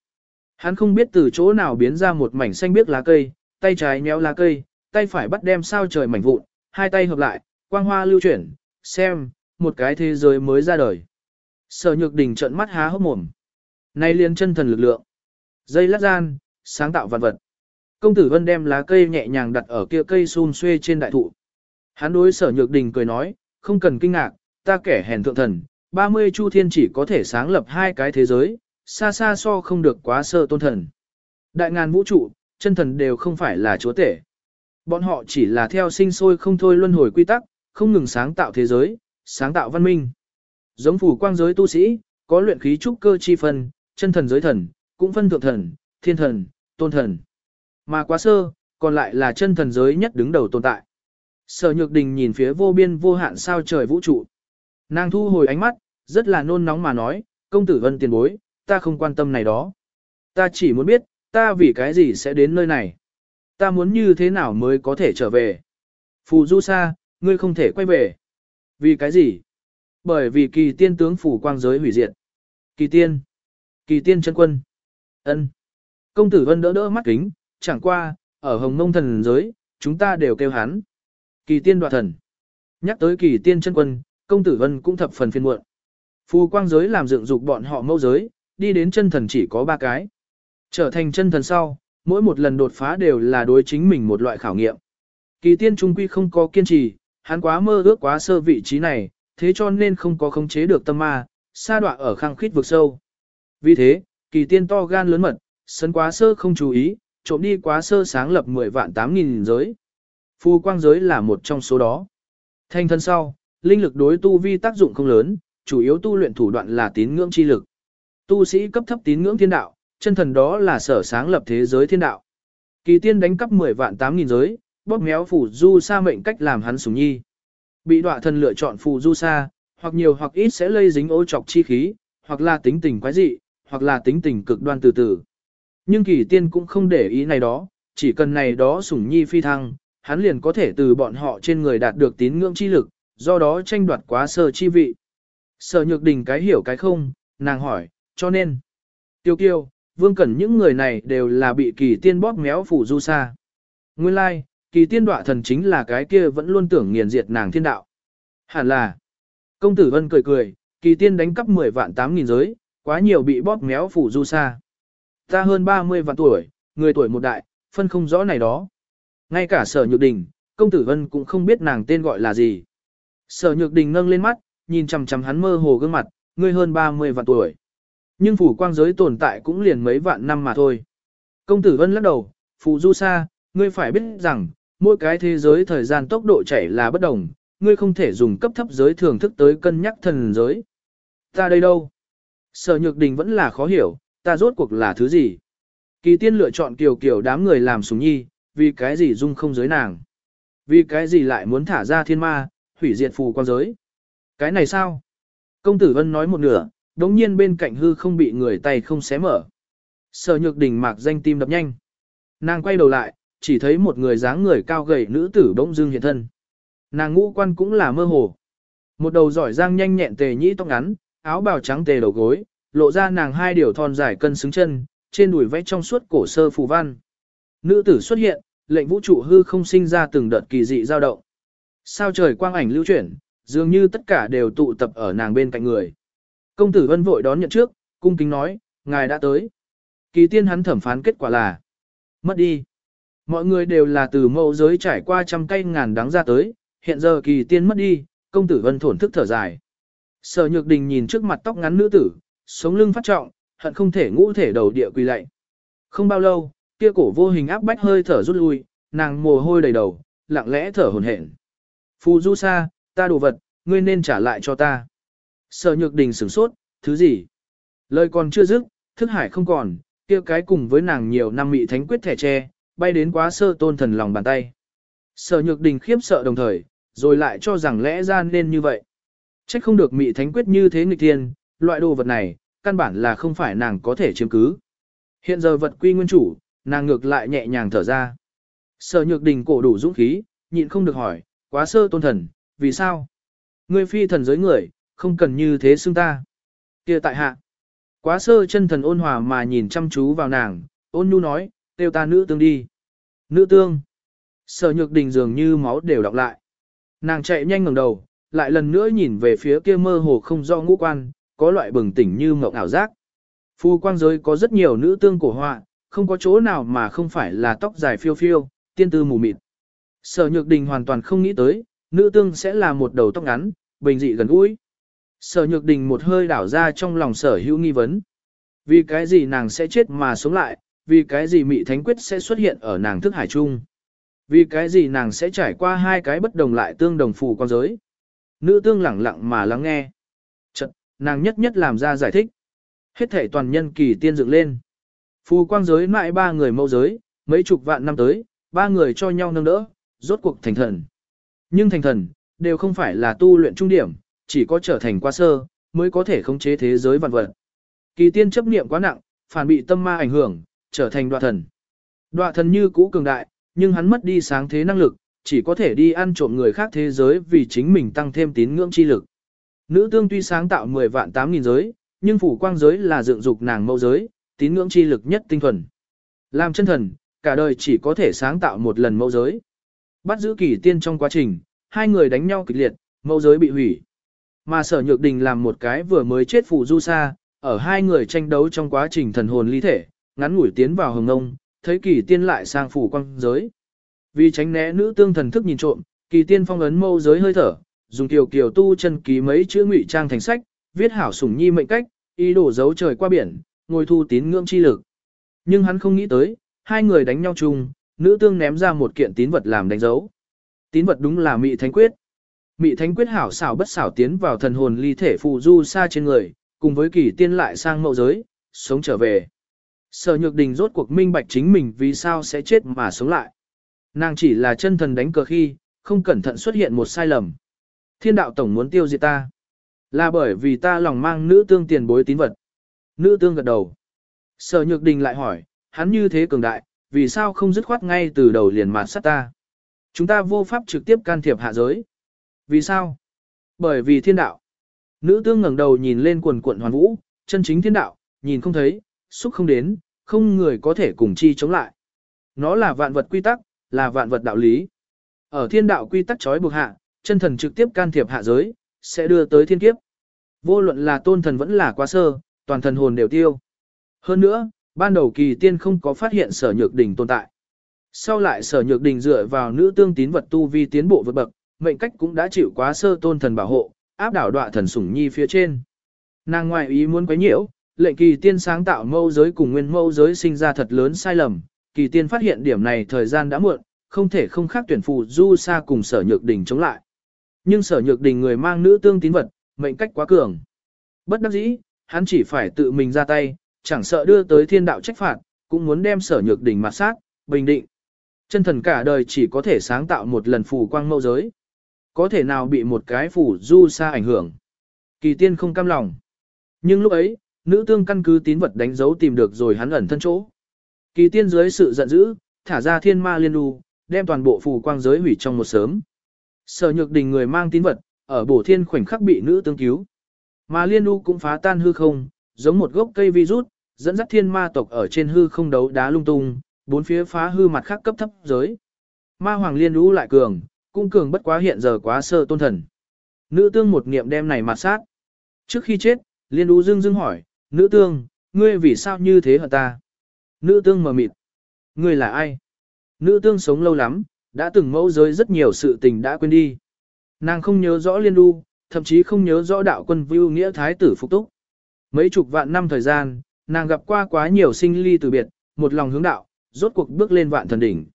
Hắn không biết từ chỗ nào biến ra một mảnh xanh biếc lá cây, tay trái nhéo lá cây, tay phải bắt đem sao trời mảnh vụn, hai tay hợp lại, quang hoa lưu chuyển, xem, một cái thế giới mới ra đời. Sở nhược đình trợn mắt há hốc mồm. Nay liên chân thần lực lượng. Dây lát gian, sáng tạo vật vật. Công tử Vân đem lá cây nhẹ nhàng đặt ở kia cây xun xuê trên đại thụ. Hắn đối sở nhược đình cười nói, không cần kinh ngạc, ta kẻ hèn thượng thần, 30 chu thiên chỉ có thể sáng lập hai cái thế giới, xa xa so không được quá sơ tôn thần. Đại ngàn vũ trụ, chân thần đều không phải là chúa tể. Bọn họ chỉ là theo sinh sôi không thôi luân hồi quy tắc, không ngừng sáng tạo thế giới, sáng tạo văn minh. Giống phủ quang giới tu sĩ, có luyện khí trúc cơ chi phân, chân thần giới thần, cũng phân thượng thần, thiên thần, tôn thần. Mà quá sơ, còn lại là chân thần giới nhất đứng đầu tồn tại. Sở nhược đình nhìn phía vô biên vô hạn sao trời vũ trụ. Nàng thu hồi ánh mắt, rất là nôn nóng mà nói, công tử vân tiền bối, ta không quan tâm này đó. Ta chỉ muốn biết, ta vì cái gì sẽ đến nơi này. Ta muốn như thế nào mới có thể trở về. Phù du sa, ngươi không thể quay về. Vì cái gì? Bởi vì kỳ tiên tướng phủ quang giới hủy diệt. Kỳ tiên. Kỳ tiên chân quân. ân Công tử vân đỡ đỡ mắt kính, chẳng qua, ở hồng mông thần giới, chúng ta đều kêu hắn. Kỳ tiên đoạt thần. Nhắc tới kỳ tiên chân quân, công tử vân cũng thập phần phiên muộn. Phù quang giới làm dựng dục bọn họ mâu giới, đi đến chân thần chỉ có ba cái. Trở thành chân thần sau, mỗi một lần đột phá đều là đối chính mình một loại khảo nghiệm. Kỳ tiên trung quy không có kiên trì, hắn quá mơ ước quá sơ vị trí này, thế cho nên không có khống chế được tâm ma, xa đọa ở khang khít vực sâu. Vì thế, kỳ tiên to gan lớn mật, sân quá sơ không chú ý, trộm đi quá sơ sáng lập 10 vạn 8 nghìn giới. Phù quang giới là một trong số đó. Thanh thân sau, linh lực đối tu vi tác dụng không lớn, chủ yếu tu luyện thủ đoạn là tín ngưỡng chi lực. Tu sĩ cấp thấp tín ngưỡng thiên đạo, chân thần đó là sở sáng lập thế giới thiên đạo. Kỳ tiên đánh cắp 10 vạn 8 nghìn giới, bóp méo phủ du sa mệnh cách làm hắn sủng nhi. Bị đọa thần lựa chọn phù du sa, hoặc nhiều hoặc ít sẽ lây dính ô trọc chi khí, hoặc là tính tình quái dị, hoặc là tính tình cực đoan từ từ. Nhưng kỳ tiên cũng không để ý này đó, chỉ cần này đó sủng nhi phi thăng, hắn liền có thể từ bọn họ trên người đạt được tín ngưỡng chi lực, do đó tranh đoạt quá sơ chi vị. Sở nhược đình cái hiểu cái không, nàng hỏi, cho nên. Tiêu kiêu, vương cẩn những người này đều là bị kỳ tiên bóp méo phủ du sa. Nguyên lai, like, kỳ tiên đọa thần chính là cái kia vẫn luôn tưởng nghiền diệt nàng thiên đạo. Hẳn là, công tử vân cười cười, kỳ tiên đánh cắp 10 vạn 8 nghìn giới, quá nhiều bị bóp méo phủ du sa. Ta hơn 30 vạn tuổi, người tuổi một đại, phân không rõ này đó. Ngay cả sở nhược đình, công tử vân cũng không biết nàng tên gọi là gì. Sở nhược đình nâng lên mắt, nhìn chằm chằm hắn mơ hồ gương mặt, ngươi hơn 30 vạn tuổi. Nhưng phủ quang giới tồn tại cũng liền mấy vạn năm mà thôi. Công tử vân lắc đầu, phụ du sa, ngươi phải biết rằng, mỗi cái thế giới thời gian tốc độ chảy là bất đồng, ngươi không thể dùng cấp thấp giới thưởng thức tới cân nhắc thần giới. Ta đây đâu? Sở nhược đình vẫn là khó hiểu, ta rốt cuộc là thứ gì? Kỳ tiên lựa chọn kiều kiều đám người làm súng nhi, vì cái gì dung không giới nàng? Vì cái gì lại muốn thả ra thiên ma, hủy diệt phù quan giới? Cái này sao? Công tử Vân nói một nửa, đống nhiên bên cạnh hư không bị người tay không xé mở. Sở nhược đình mạc danh tim đập nhanh. Nàng quay đầu lại, chỉ thấy một người dáng người cao gầy nữ tử bỗng dưng hiện thân. Nàng ngũ quan cũng là mơ hồ. Một đầu giỏi giang nhanh nhẹn tề nhĩ tóc ngắn, áo bào trắng tề đầu gối, lộ ra nàng hai điều thon dài cân xứng chân, trên đùi vẽ trong suốt cổ sơ phù văn. Nữ tử xuất hiện, lệnh vũ trụ hư không sinh ra từng đợt kỳ dị dao động. Sao trời quang ảnh lưu chuyển, dường như tất cả đều tụ tập ở nàng bên cạnh người. Công tử vân vội đón nhận trước, cung kính nói, ngài đã tới. Kỳ tiên hắn thẩm phán kết quả là, mất đi. Mọi người đều là từ mẫu giới trải qua trăm cây ngàn đắng ra tới, hiện giờ kỳ tiên mất đi, công tử vân thổn thức thở dài. Sở nhược đình nhìn trước mặt tóc ngắn nữ tử, sống lưng phát trọng, hận không thể ngũ thể đầu địa quỳ lạy. Không bao lâu, kia cổ vô hình áp bách hơi thở rút lui, nàng mồ hôi đầy đầu, lặng lẽ thở hổn hển. Phù du sa, ta đồ vật, ngươi nên trả lại cho ta. Sở nhược đình sửng sốt, thứ gì? Lời còn chưa dứt, thức hải không còn, kia cái cùng với nàng nhiều năm mị thánh quyết thẻ tre, bay đến quá sơ tôn thần lòng bàn tay. Sở nhược đình khiếp sợ đồng thời, rồi lại cho rằng lẽ ra nên như vậy. Trách không được mị thánh quyết như thế nghịch thiên, loại đồ vật này, căn bản là không phải nàng có thể chiếm cứ. Hiện giờ vật quy nguyên chủ, nàng ngược lại nhẹ nhàng thở ra. Sở nhược đình cổ đủ dũng khí, nhịn không được hỏi, quá sơ tôn thần, vì sao? Ngươi phi thần giới người, không cần như thế xưng ta. kia tại hạ. Quá sơ chân thần ôn hòa mà nhìn chăm chú vào nàng, ôn nhu nói, tiêu ta nữ tương đi. Nữ tương. Sở nhược đình dường như máu đều đọc lại. Nàng chạy nhanh ngẩng đầu, lại lần nữa nhìn về phía kia mơ hồ không do ngũ quan, có loại bừng tỉnh như mộng ảo giác. Phu quang giới có rất nhiều nữ tương cổ họa, không có chỗ nào mà không phải là tóc dài phiêu phiêu, tiên tư mù mịt. Sở nhược đình hoàn toàn không nghĩ tới, nữ tương sẽ là một đầu tóc ngắn, bình dị gần gũi. Sở nhược đình một hơi đảo ra trong lòng sở hữu nghi vấn. Vì cái gì nàng sẽ chết mà sống lại, vì cái gì mị thánh quyết sẽ xuất hiện ở nàng thức hải trung. Vì cái gì nàng sẽ trải qua hai cái bất đồng lại tương đồng phù con giới. Nữ tương lẳng lặng mà lắng nghe. Chật, nàng nhất nhất làm ra giải thích. Hết thể toàn nhân kỳ tiên dựng lên. Phù quang giới mãi ba người mẫu giới, Mấy chục vạn năm tới, ba người cho nhau nâng đỡ, rốt cuộc thành thần. Nhưng thành thần, đều không phải là tu luyện trung điểm, chỉ có trở thành qua sơ, mới có thể khống chế thế giới vạn vật. Kỳ tiên chấp niệm quá nặng, phản bị tâm ma ảnh hưởng, trở thành đoạ thần. Đoạ thần như cũ cường đại, nhưng hắn mất đi sáng thế năng lực, chỉ có thể đi ăn trộm người khác thế giới vì chính mình tăng thêm tín ngưỡng chi lực. Nữ tương tuy sáng tạo 10 vạn 8 nghìn giới, nhưng phủ quang giới là dựng dục nàng mẫu giới, tín ngưỡng chi lực nhất tinh thuần. Làm chân thần, cả đời chỉ có thể sáng tạo một lần mẫu giới. Bắt giữ kỳ tiên trong quá trình, hai người đánh nhau kịch liệt, mẫu giới bị hủy. Mà sở nhược đình làm một cái vừa mới chết phụ du sa, ở hai người tranh đấu trong quá trình thần hồn ly thể, ngắn ngủi tiến vào hồng ngông, thấy kỳ tiên lại sang phủ quang giới. Vì tránh né nữ tương thần thức nhìn trộm, kỳ tiên phong ấn mâu giới hơi thở, dùng kiều kiều tu chân ký mấy chữ ngụy trang thành sách, viết hảo sủng nhi mệnh cách, ý đồ giấu trời qua biển, ngồi thu tín ngưỡng chi lực. Nhưng hắn không nghĩ tới, hai người đánh nhau chung, nữ tương ném ra một kiện tín vật làm đánh dấu. Tín vật đúng là mị thánh quyết. Mị thánh quyết hảo xảo bất xảo tiến vào thần hồn ly thể phù du xa trên người, cùng với kỳ tiên lại sang mậu giới, sống trở về. Sở nhược đình rốt cuộc minh bạch chính mình vì sao sẽ chết mà sống lại. Nàng chỉ là chân thần đánh cờ khi, không cẩn thận xuất hiện một sai lầm. Thiên đạo tổng muốn tiêu diệt ta. Là bởi vì ta lòng mang nữ tương tiền bối tín vật. Nữ tương gật đầu. Sở nhược đình lại hỏi, hắn như thế cường đại, vì sao không dứt khoát ngay từ đầu liền mạt sát ta. Chúng ta vô pháp trực tiếp can thiệp hạ giới. Vì sao? Bởi vì thiên đạo. Nữ tương ngẩng đầu nhìn lên quần quận hoàn vũ, chân chính thiên đạo, nhìn không thấy, xúc không đến, không người có thể cùng chi chống lại. Nó là vạn vật quy tắc, là vạn vật đạo lý. Ở thiên đạo quy tắc trói buộc hạ, chân thần trực tiếp can thiệp hạ giới, sẽ đưa tới thiên kiếp. Vô luận là tôn thần vẫn là quá sơ, toàn thần hồn đều tiêu. Hơn nữa, ban đầu kỳ tiên không có phát hiện sở nhược Đình tồn tại. Sau lại sở nhược đình dựa vào nữ tương tín vật tu vi tiến bộ vượt bậc, mệnh cách cũng đã chịu quá sơ tôn thần bảo hộ, áp đảo đọa thần sủng nhi phía trên. Nàng ngoại ý muốn quấy nhiễu, lệnh kỳ tiên sáng tạo mâu giới cùng nguyên mâu giới sinh ra thật lớn sai lầm, kỳ tiên phát hiện điểm này thời gian đã muộn, không thể không khác tuyển phù du xa cùng sở nhược đình chống lại. Nhưng sở nhược đình người mang nữ tương tín vật, mệnh cách quá cường. Bất đắc dĩ, hắn chỉ phải tự mình ra tay, chẳng sợ đưa tới thiên đạo trách phạt, cũng muốn đem sở nhược đỉnh mặt sát, bình định. Chân thần cả đời chỉ có thể sáng tạo một lần phù quang mâu giới. Có thể nào bị một cái phù du xa ảnh hưởng. Kỳ tiên không cam lòng. Nhưng lúc ấy, nữ tương căn cứ tín vật đánh dấu tìm được rồi hắn ẩn thân chỗ. Kỳ tiên dưới sự giận dữ, thả ra thiên ma liên lưu, đem toàn bộ phù quang giới hủy trong một sớm. Sở nhược đình người mang tín vật, ở bổ thiên khoảnh khắc bị nữ tương cứu. Mà liên lưu cũng phá tan hư không, giống một gốc cây virus, dẫn dắt thiên ma tộc ở trên hư không đấu đá lung tung, bốn phía phá hư mặt khác cấp thấp giới. Ma hoàng liên đu lại cường, cung cường bất quá hiện giờ quá sơ tôn thần. Nữ tương một niệm đem này mặt sát. Trước khi chết, liên đu dưng dưng hỏi, nữ tương, ngươi vì sao như thế hả ta? Nữ tương mờ mịt. Ngươi là ai? Nữ tương sống lâu lắm, đã từng mẫu giới rất nhiều sự tình đã quên đi. Nàng không nhớ rõ liên đu, thậm chí không nhớ rõ đạo quân vưu nghĩa thái tử phục túc. Mấy chục vạn năm thời gian, nàng gặp qua quá nhiều sinh ly từ biệt, một lòng hướng đạo, rốt cuộc bước lên vạn thần đỉnh.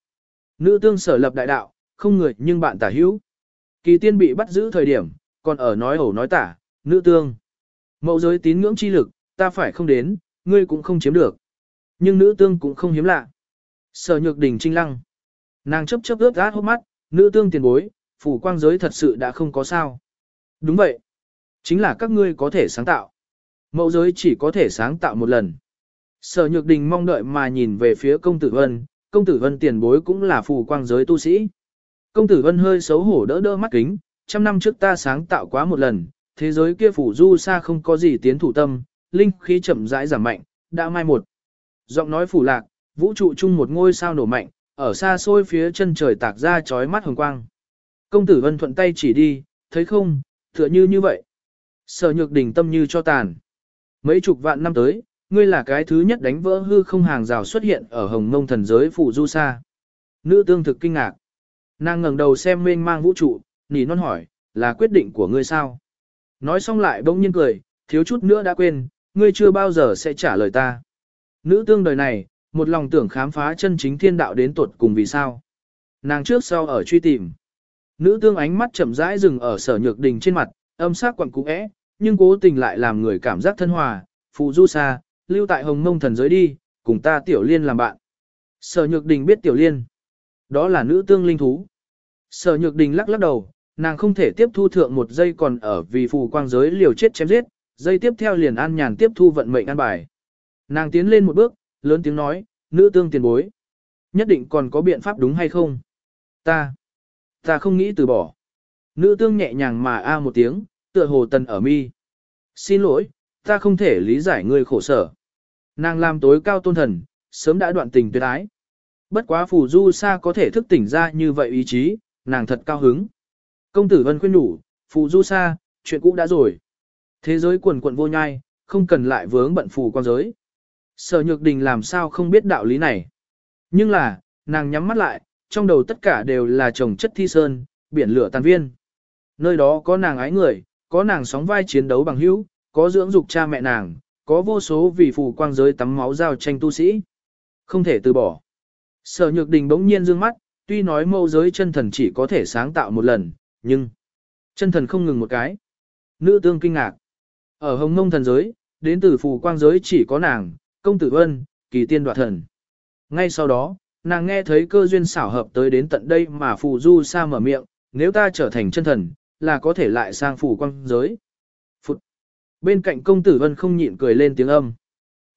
Nữ tương sở lập đại đạo, không người nhưng bạn tả hữu. Kỳ tiên bị bắt giữ thời điểm, còn ở nói ẩu nói tả, nữ tương. Mẫu giới tín ngưỡng chi lực, ta phải không đến, ngươi cũng không chiếm được. Nhưng nữ tương cũng không hiếm lạ. Sở nhược đỉnh trinh lăng. Nàng chấp chấp ướt át hốc mắt, nữ tương tiền bối, phủ quang giới thật sự đã không có sao. Đúng vậy. Chính là các ngươi có thể sáng tạo. Mẫu giới chỉ có thể sáng tạo một lần. Sở Nhược Đình mong đợi mà nhìn về phía công tử Vân, công tử Vân tiền bối cũng là phù quang giới tu sĩ. Công tử Vân hơi xấu hổ đỡ đỡ mắt kính, trăm năm trước ta sáng tạo quá một lần, thế giới kia phủ du xa không có gì tiến thủ tâm, linh khí chậm rãi giảm mạnh, đã mai một. Giọng nói phủ lạc, vũ trụ chung một ngôi sao nổ mạnh, ở xa xôi phía chân trời tạc ra chói mắt hồng quang. Công tử Vân thuận tay chỉ đi, thấy không, tựa như như vậy. Sở Nhược Đình tâm như cho tàn. Mấy chục vạn năm tới, ngươi là cái thứ nhất đánh vỡ hư không hàng rào xuất hiện ở hồng mông thần giới phủ du sa. Nữ tương thực kinh ngạc. Nàng ngẩng đầu xem mênh mang vũ trụ, nỉ non hỏi, là quyết định của ngươi sao? Nói xong lại bỗng nhiên cười, thiếu chút nữa đã quên, ngươi chưa bao giờ sẽ trả lời ta. Nữ tương đời này, một lòng tưởng khám phá chân chính thiên đạo đến tuột cùng vì sao. Nàng trước sau ở truy tìm. Nữ tương ánh mắt chậm rãi dừng ở sở nhược đình trên mặt, âm sắc quặn cũ é, nhưng cố tình lại làm người cảm giác thân hòa, phụ du xa, lưu tại hồng mông thần giới đi, cùng ta tiểu liên làm bạn. Sở Nhược Đình biết Tiểu Liên. Đó là nữ tương linh thú. Sở Nhược Đình lắc lắc đầu, nàng không thể tiếp thu thượng một giây còn ở vì phù quang giới liều chết chém giết, giây tiếp theo liền an nhàn tiếp thu vận mệnh an bài. Nàng tiến lên một bước, lớn tiếng nói, nữ tương tiền bối. Nhất định còn có biện pháp đúng hay không? Ta, ta không nghĩ từ bỏ. Nữ tương nhẹ nhàng mà a một tiếng, tựa hồ tần ở mi. Xin lỗi, ta không thể lý giải ngươi khổ sở. Nàng làm tối cao tôn thần, sớm đã đoạn tình tuyệt ái. Bất quá phù du sa có thể thức tỉnh ra như vậy ý chí, nàng thật cao hứng. Công tử vân khuyên đủ, phù du sa, chuyện cũ đã rồi. Thế giới quần quận vô nhai, không cần lại vướng bận phù quan giới. Sở nhược đình làm sao không biết đạo lý này. Nhưng là, nàng nhắm mắt lại, trong đầu tất cả đều là trồng chất thi sơn, biển lửa tàn viên. Nơi đó có nàng ái người, có nàng sóng vai chiến đấu bằng hữu, có dưỡng dục cha mẹ nàng, có vô số vì phù quang giới tắm máu giao tranh tu sĩ. Không thể từ bỏ. Sở nhược đình bỗng nhiên dương mắt, tuy nói mâu giới chân thần chỉ có thể sáng tạo một lần, nhưng chân thần không ngừng một cái. Nữ tương kinh ngạc. Ở hồng ngông thần giới, đến từ phù quang giới chỉ có nàng, công tử vân, kỳ tiên đoạt thần. Ngay sau đó, nàng nghe thấy cơ duyên xảo hợp tới đến tận đây mà phù du sa mở miệng, nếu ta trở thành chân thần, là có thể lại sang phủ quang giới. Phụt. Bên cạnh công tử vân không nhịn cười lên tiếng âm.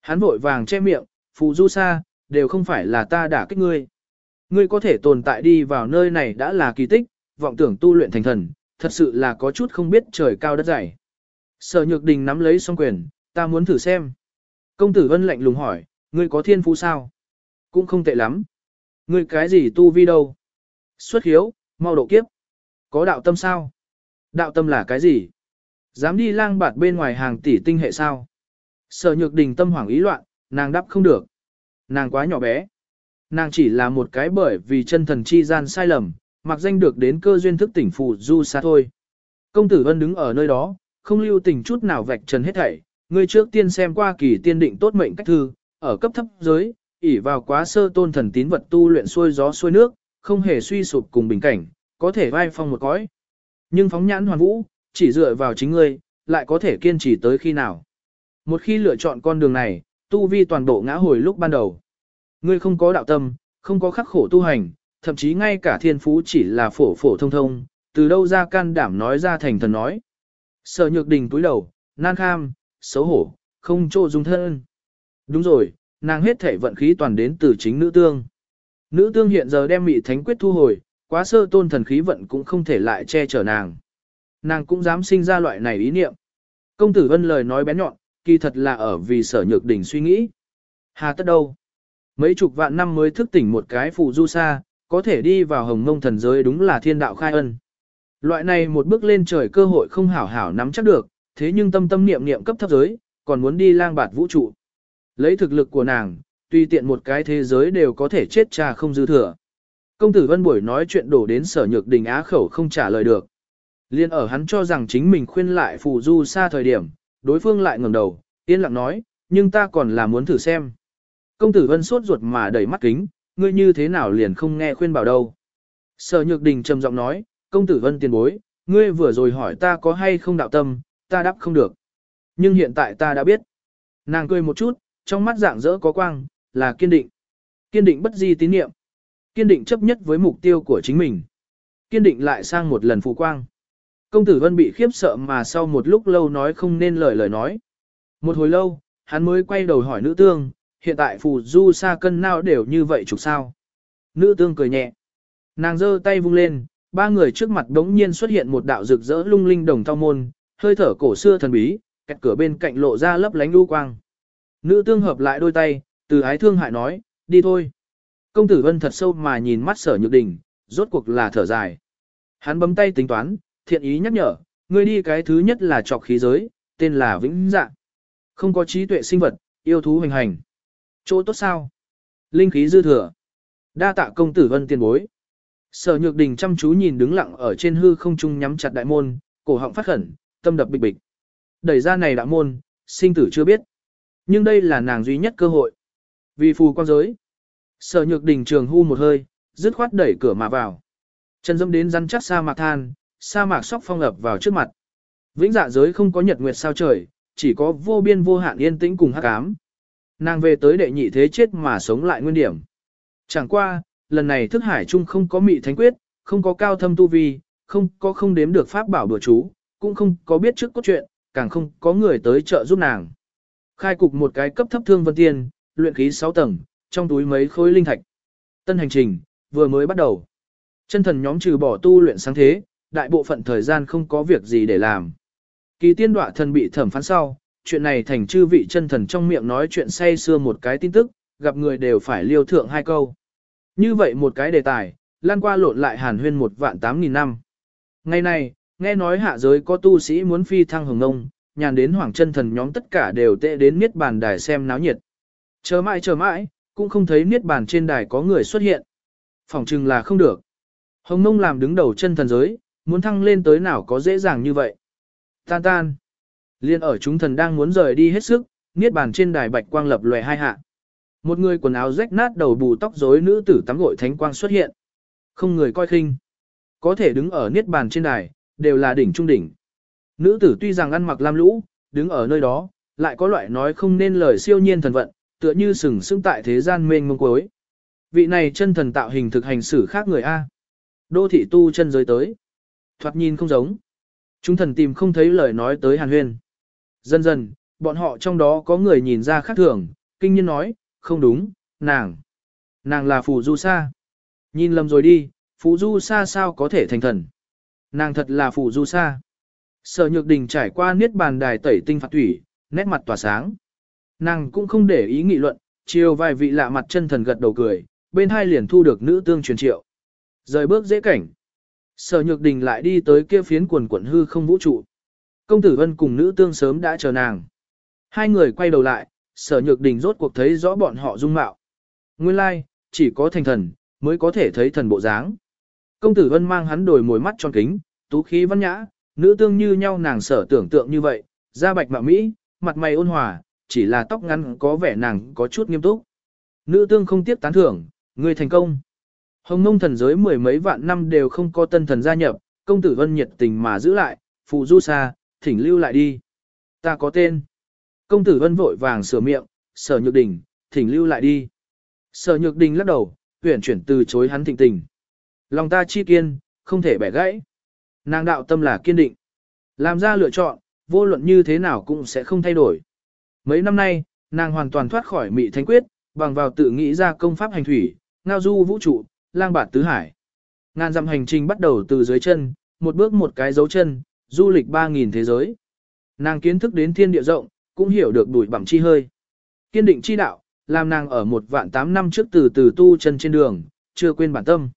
Hắn vội vàng che miệng, phù du sa, đều không phải là ta đả kích ngươi. Ngươi có thể tồn tại đi vào nơi này đã là kỳ tích, vọng tưởng tu luyện thành thần, thật sự là có chút không biết trời cao đất dày. Sở Nhược Đình nắm lấy song quyền, ta muốn thử xem. Công tử Vân lạnh lùng hỏi, ngươi có thiên phú sao? Cũng không tệ lắm. Ngươi cái gì tu vi đâu? Xuất hiếu, mau độ kiếp. Có đạo tâm sao? Đạo tâm là cái gì? Dám đi lang bạt bên ngoài hàng tỷ tinh hệ sao? Sở Nhược Đình tâm hoảng ý loạn, nàng đáp không được. Nàng quá nhỏ bé. Nàng chỉ là một cái bởi vì chân thần chi gian sai lầm, mặc danh được đến cơ duyên thức tỉnh phù du xa thôi. Công tử Vân đứng ở nơi đó, không lưu tình chút nào vạch trần hết thảy, ngươi trước tiên xem qua kỳ tiên định tốt mệnh cách thư, ở cấp thấp giới, ỷ vào quá sơ tôn thần tín vật tu luyện xuôi gió xuôi nước, không hề suy sụp cùng bình cảnh, có thể vai phong một cõi. Nhưng phóng nhãn hoàn vũ, chỉ dựa vào chính ngươi, lại có thể kiên trì tới khi nào. Một khi lựa chọn con đường này, tu vi toàn bộ ngã hồi lúc ban đầu. Ngươi không có đạo tâm, không có khắc khổ tu hành, thậm chí ngay cả thiên phú chỉ là phổ phổ thông thông, từ đâu ra can đảm nói ra thành thần nói. Sở nhược đình túi đầu, nan kham, xấu hổ, không trô dung thân. Đúng rồi, nàng hết thể vận khí toàn đến từ chính nữ tương. Nữ tương hiện giờ đem mị thánh quyết thu hồi, quá sơ tôn thần khí vận cũng không thể lại che chở nàng. Nàng cũng dám sinh ra loại này ý niệm. Công tử vân lời nói bén nhọn, kỳ thật là ở vì sở nhược đỉnh suy nghĩ. Hà tất đâu? Mấy chục vạn năm mới thức tỉnh một cái phụ du sa, có thể đi vào hồng mông thần giới đúng là thiên đạo khai ân. Loại này một bước lên trời cơ hội không hảo hảo nắm chắc được, thế nhưng tâm tâm niệm niệm cấp thấp giới, còn muốn đi lang bạt vũ trụ. Lấy thực lực của nàng, tùy tiện một cái thế giới đều có thể chết cha không dư thừa. Công tử Vân Buổi nói chuyện đổ đến sở nhược đình á khẩu không trả lời được. Liên ở hắn cho rằng chính mình khuyên lại phù du xa thời điểm, đối phương lại ngẩng đầu, yên lặng nói, nhưng ta còn là muốn thử xem. Công tử Vân sốt ruột mà đẩy mắt kính, ngươi như thế nào liền không nghe khuyên bảo đâu. Sở Nhược Đình trầm giọng nói, công tử Vân tiền bối, ngươi vừa rồi hỏi ta có hay không đạo tâm, ta đáp không được. Nhưng hiện tại ta đã biết. Nàng cười một chút, trong mắt dạng dỡ có quang, là kiên định. Kiên định bất di tín niệm. Kiên định chấp nhất với mục tiêu của chính mình. Kiên định lại sang một lần phụ quang. Công tử Vân bị khiếp sợ mà sau một lúc lâu nói không nên lời lời nói. Một hồi lâu, hắn mới quay đầu hỏi nữ tương, hiện tại phù du sa cân nào đều như vậy chục sao. Nữ tương cười nhẹ. Nàng giơ tay vung lên, ba người trước mặt đống nhiên xuất hiện một đạo rực rỡ lung linh đồng thao môn, hơi thở cổ xưa thần bí, kẹt cửa bên cạnh lộ ra lấp lánh lưu quang. Nữ tương hợp lại đôi tay, từ ái thương hại nói, đi thôi. Công tử vân thật sâu mà nhìn mắt sở nhược đình, rốt cuộc là thở dài. Hắn bấm tay tính toán, thiện ý nhắc nhở, ngươi đi cái thứ nhất là trọc khí giới, tên là vĩnh dạ. Không có trí tuệ sinh vật, yêu thú hành hành. Chỗ tốt sao? Linh khí dư thừa. Đa tạ công tử vân tiền bối. Sở nhược đình chăm chú nhìn đứng lặng ở trên hư không trung nhắm chặt đại môn, cổ họng phát khẩn, tâm đập bịch bịch. Đẩy ra này đại môn, sinh tử chưa biết. Nhưng đây là nàng duy nhất cơ hội. Vì phù quan giới. Sở nhược đình trường hu một hơi, dứt khoát đẩy cửa mà vào. Chân dâm đến rắn chắc sa mạc than, sa mạc sóc phong ập vào trước mặt. Vĩnh dạ giới không có nhật nguyệt sao trời, chỉ có vô biên vô hạn yên tĩnh cùng hắc ám. Nàng về tới đệ nhị thế chết mà sống lại nguyên điểm. Chẳng qua, lần này thức hải chung không có mị thánh quyết, không có cao thâm tu vi, không có không đếm được pháp bảo đùa chú, cũng không có biết trước cốt truyện, càng không có người tới trợ giúp nàng. Khai cục một cái cấp thấp thương vân tiên, luyện khí 6 tầng, trong túi mấy khối linh thạch. Tân hành trình, vừa mới bắt đầu. Chân thần nhóm trừ bỏ tu luyện sáng thế, đại bộ phận thời gian không có việc gì để làm. Kỳ tiên đoạ thần bị thẩm phán sau, chuyện này thành chư vị chân thần trong miệng nói chuyện say xưa một cái tin tức, gặp người đều phải liêu thượng hai câu. Như vậy một cái đề tài, lan qua lộn lại hàn huyên một vạn tám nghìn năm. Ngày nay nghe nói hạ giới có tu sĩ muốn phi thăng hồng ngông, nhàn đến hoàng chân thần nhóm tất cả đều tệ đến miết bàn đài xem náo nhiệt. Chờ mãi chờ mãi, cũng không thấy niết bàn trên đài có người xuất hiện. Phỏng chừng là không được. Hồng nông làm đứng đầu chân thần giới, muốn thăng lên tới nào có dễ dàng như vậy. Tan tan. Liên ở chúng thần đang muốn rời đi hết sức, niết bàn trên đài bạch quang lập lòe hai hạ. Một người quần áo rách nát đầu bù tóc rối nữ tử tắm gội thánh quang xuất hiện. Không người coi khinh. Có thể đứng ở niết bàn trên đài, đều là đỉnh trung đỉnh. Nữ tử tuy rằng ăn mặc lam lũ, đứng ở nơi đó, lại có loại nói không nên lời siêu nhiên thần vận, tựa như sừng sững tại thế gian mênh mông cuối. Vị này chân thần tạo hình thực hành xử khác người A. Đô thị tu chân giới tới. Thoạt nhìn không giống. Chúng thần tìm không thấy lời nói tới hàn huyên. Dần dần, bọn họ trong đó có người nhìn ra khác thường, kinh nhiên nói, không đúng, nàng. Nàng là Phù Du Sa. Nhìn lầm rồi đi, Phù Du Sa sao có thể thành thần. Nàng thật là Phù Du Sa. Sở nhược đình trải qua niết bàn đài tẩy tinh phạt thủy, nét mặt tỏa sáng. Nàng cũng không để ý nghị luận, chiều vài vị lạ mặt chân thần gật đầu cười, bên hai liền thu được nữ tương truyền triệu. Rời bước dễ cảnh. Sở nhược đình lại đi tới kia phiến quần quần hư không vũ trụ. Công tử vân cùng nữ tương sớm đã chờ nàng. Hai người quay đầu lại, sở nhược đình rốt cuộc thấy rõ bọn họ dung mạo. Nguyên lai, like, chỉ có thành thần, mới có thể thấy thần bộ dáng. Công tử vân mang hắn đổi mồi mắt tròn kính, tú khí văn nhã, nữ tương như nhau nàng sở tưởng tượng như vậy, da bạch mạo mỹ, mặt mày ôn hòa, chỉ là tóc ngắn có vẻ nàng có chút nghiêm túc. Nữ tương không tiếp tán thưởng, người thành công. Hồng mông thần giới mười mấy vạn năm đều không có tân thần gia nhập, công tử vân nhiệt tình mà giữ lại, phụ du xa, thỉnh lưu lại đi. Ta có tên. Công tử vân vội vàng sửa miệng, sở nhược đình, thỉnh lưu lại đi. Sở nhược đình lắc đầu, tuyển chuyển từ chối hắn thịnh tình. Lòng ta chi kiên, không thể bẻ gãy. Nàng đạo tâm là kiên định. Làm ra lựa chọn, vô luận như thế nào cũng sẽ không thay đổi. Mấy năm nay, nàng hoàn toàn thoát khỏi mị thánh quyết, bằng vào tự nghĩ ra công pháp hành thủy, ngao du vũ trụ, lang bạt tứ hải. Ngàn dặm hành trình bắt đầu từ dưới chân, một bước một cái dấu chân, du lịch 3.000 thế giới. Nàng kiến thức đến thiên địa rộng, cũng hiểu được đuổi bẩm chi hơi. Kiên định chi đạo, làm nàng ở một vạn tám năm trước từ từ tu chân trên đường, chưa quên bản tâm.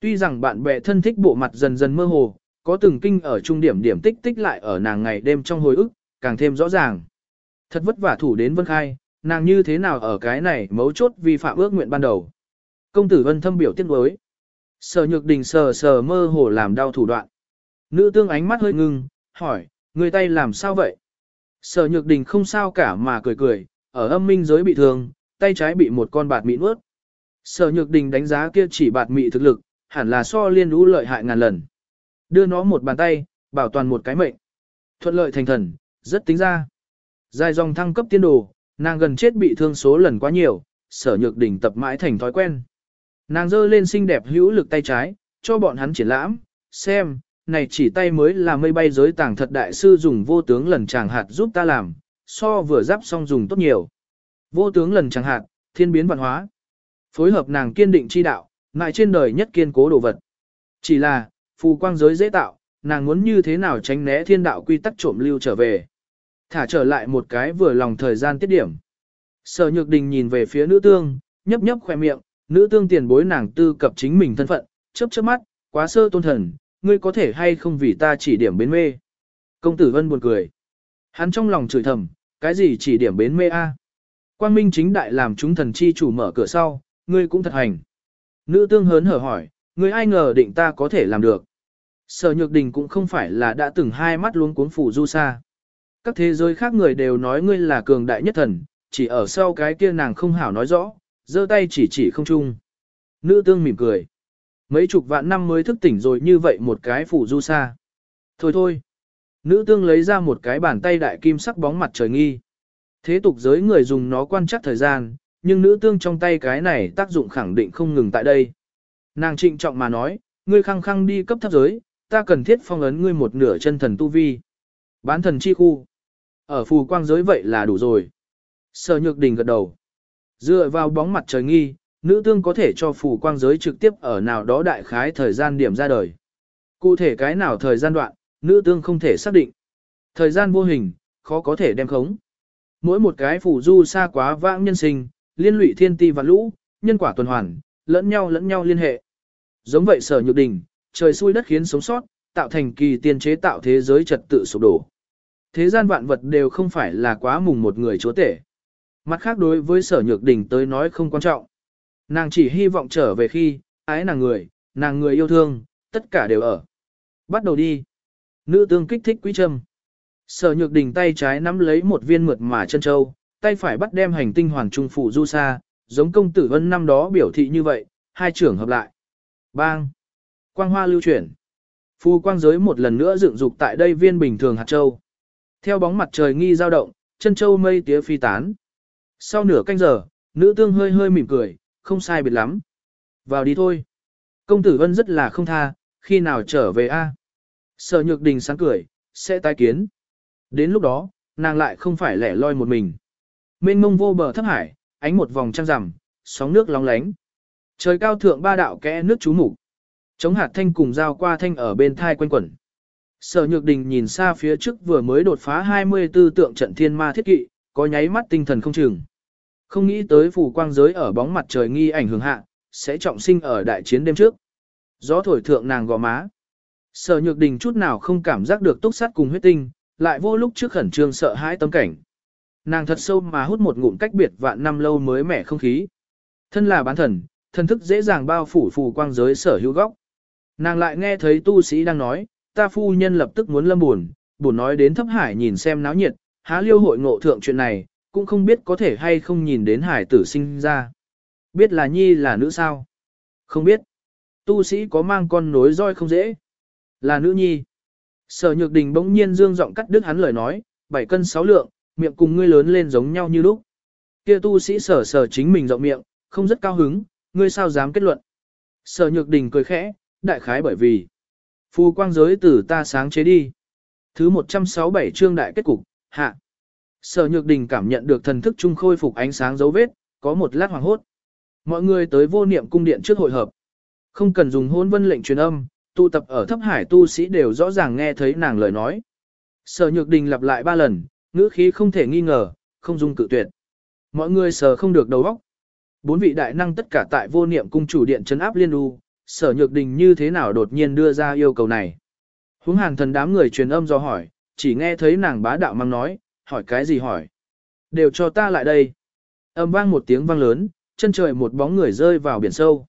Tuy rằng bạn bè thân thích bộ mặt dần dần mơ hồ, có từng kinh ở trung điểm điểm tích tích lại ở nàng ngày đêm trong hồi ức, càng thêm rõ ràng. Thật vất vả thủ đến Vân Khai, nàng như thế nào ở cái này mấu chốt vi phạm ước nguyện ban đầu. Công tử Vân thâm biểu tiếc đối. Sở nhược đình sờ sờ mơ hồ làm đau thủ đoạn. Nữ tương ánh mắt hơi ngưng, hỏi, người tay làm sao vậy? Sở nhược đình không sao cả mà cười cười, ở âm minh giới bị thương, tay trái bị một con bạt mị nuốt. Sở nhược đình đánh giá kia chỉ bạt mị thực lực, hẳn là so liên đũ lợi hại ngàn lần. Đưa nó một bàn tay, bảo toàn một cái mệnh. Thuận lợi thành thần, rất tính ra. Dài dòng thăng cấp tiên đồ, nàng gần chết bị thương số lần quá nhiều, sở nhược đỉnh tập mãi thành thói quen. Nàng giơ lên xinh đẹp hữu lực tay trái, cho bọn hắn triển lãm, xem, này chỉ tay mới là mây bay giới tàng thật đại sư dùng vô tướng lần chàng hạt giúp ta làm, so vừa giáp xong dùng tốt nhiều. Vô tướng lần chàng hạt, thiên biến văn hóa. Phối hợp nàng kiên định chi đạo, ngại trên đời nhất kiên cố đồ vật. Chỉ là, phù quang giới dễ tạo, nàng muốn như thế nào tránh né thiên đạo quy tắc trộm lưu trở về. Thả trở lại một cái vừa lòng thời gian tiết điểm. Sở nhược đình nhìn về phía nữ tương, nhấp nhấp khoe miệng, nữ tương tiền bối nàng tư cập chính mình thân phận, chớp chớp mắt, quá sơ tôn thần, ngươi có thể hay không vì ta chỉ điểm bến mê. Công tử vân buồn cười. Hắn trong lòng chửi thầm, cái gì chỉ điểm bến mê a? Quang minh chính đại làm chúng thần chi chủ mở cửa sau, ngươi cũng thật hành. Nữ tương hớn hở hỏi, ngươi ai ngờ định ta có thể làm được. Sở nhược đình cũng không phải là đã từng hai mắt luống cuống phủ du xa. Các thế giới khác người đều nói ngươi là cường đại nhất thần, chỉ ở sau cái kia nàng không hảo nói rõ, giơ tay chỉ chỉ không chung. Nữ tương mỉm cười. Mấy chục vạn năm mới thức tỉnh rồi như vậy một cái phủ du xa. Thôi thôi. Nữ tương lấy ra một cái bàn tay đại kim sắc bóng mặt trời nghi. Thế tục giới người dùng nó quan chắc thời gian, nhưng nữ tương trong tay cái này tác dụng khẳng định không ngừng tại đây. Nàng trịnh trọng mà nói, ngươi khăng khăng đi cấp thấp giới, ta cần thiết phong ấn ngươi một nửa chân thần tu vi. Bán thần chi khu. Ở phù quang giới vậy là đủ rồi. Sở nhược đình gật đầu. Dựa vào bóng mặt trời nghi, nữ tương có thể cho phù quang giới trực tiếp ở nào đó đại khái thời gian điểm ra đời. Cụ thể cái nào thời gian đoạn, nữ tương không thể xác định. Thời gian vô hình, khó có thể đem khống. Mỗi một cái phù du xa quá vãng nhân sinh, liên lụy thiên ti và lũ, nhân quả tuần hoàn, lẫn nhau lẫn nhau liên hệ. Giống vậy sở nhược đình, trời xui đất khiến sống sót, tạo thành kỳ tiên chế tạo thế giới trật tự sụp đổ. Thế gian vạn vật đều không phải là quá mùng một người chúa tể. Mặt khác đối với sở nhược đình tới nói không quan trọng. Nàng chỉ hy vọng trở về khi, ái nàng người, nàng người yêu thương, tất cả đều ở. Bắt đầu đi. Nữ tương kích thích quý trâm. Sở nhược đình tay trái nắm lấy một viên mượt mà chân châu, tay phải bắt đem hành tinh hoàng trung phủ du sa, giống công tử vân năm đó biểu thị như vậy, hai trưởng hợp lại. Bang! Quang hoa lưu chuyển. Phu quang giới một lần nữa dựng dục tại đây viên bình thường hạt châu. Theo bóng mặt trời nghi dao động, chân châu mây tía phi tán. Sau nửa canh giờ, nữ tương hơi hơi mỉm cười, không sai biệt lắm. Vào đi thôi. Công tử vân rất là không tha, khi nào trở về a? Sở nhược đình sáng cười, sẽ tái kiến. Đến lúc đó, nàng lại không phải lẻ loi một mình. Mênh mông vô bờ thấp hải, ánh một vòng trăng rằm, sóng nước lóng lánh. Trời cao thượng ba đạo kẽ nước chú mục Chống hạt thanh cùng giao qua thanh ở bên thai quanh quẩn. Sở Nhược Đình nhìn xa phía trước vừa mới đột phá 24 tượng trận thiên ma thiết kỵ, có nháy mắt tinh thần không chừng. Không nghĩ tới phù quang giới ở bóng mặt trời nghi ảnh hưởng hạ, sẽ trọng sinh ở đại chiến đêm trước. Gió thổi thượng nàng gò má. Sở Nhược Đình chút nào không cảm giác được túc sát cùng huyết tinh, lại vô lúc trước khẩn trương sợ hãi tâm cảnh. Nàng thật sâu mà hút một ngụm cách biệt vạn năm lâu mới mẻ không khí. Thân là bán thần, thân thức dễ dàng bao phủ phù quang giới sở hữu góc. Nàng lại nghe thấy tu sĩ đang nói, ta phu nhân lập tức muốn lâm buồn, buồn nói đến thấp hải nhìn xem náo nhiệt, há liêu hội ngộ thượng chuyện này, cũng không biết có thể hay không nhìn đến hải tử sinh ra. Biết là nhi là nữ sao? Không biết. Tu sĩ có mang con nối roi không dễ. Là nữ nhi. Sở nhược đình bỗng nhiên dương giọng cắt đứt hắn lời nói, bảy cân sáu lượng, miệng cùng ngươi lớn lên giống nhau như lúc. Kia tu sĩ sở sở chính mình rộng miệng, không rất cao hứng, ngươi sao dám kết luận. Sở nhược đình cười khẽ, đại khái bởi vì phù quang giới tử ta sáng chế đi. Thứ 167 chương đại kết cục, hạ. Sở Nhược Đình cảm nhận được thần thức trung khôi phục ánh sáng dấu vết, có một lát hoàng hốt. Mọi người tới vô niệm cung điện trước hội hợp. Không cần dùng hôn vân lệnh truyền âm, tụ tập ở thấp hải tu sĩ đều rõ ràng nghe thấy nàng lời nói. Sở Nhược Đình lặp lại ba lần, ngữ khí không thể nghi ngờ, không dung cự tuyệt. Mọi người sờ không được đầu óc. Bốn vị đại năng tất cả tại vô niệm cung chủ điện trấn áp liên đu, sở nhược đình như thế nào đột nhiên đưa ra yêu cầu này. Húng hàng thần đám người truyền âm do hỏi, chỉ nghe thấy nàng bá đạo mang nói, hỏi cái gì hỏi. Đều cho ta lại đây. Âm vang một tiếng vang lớn, chân trời một bóng người rơi vào biển sâu.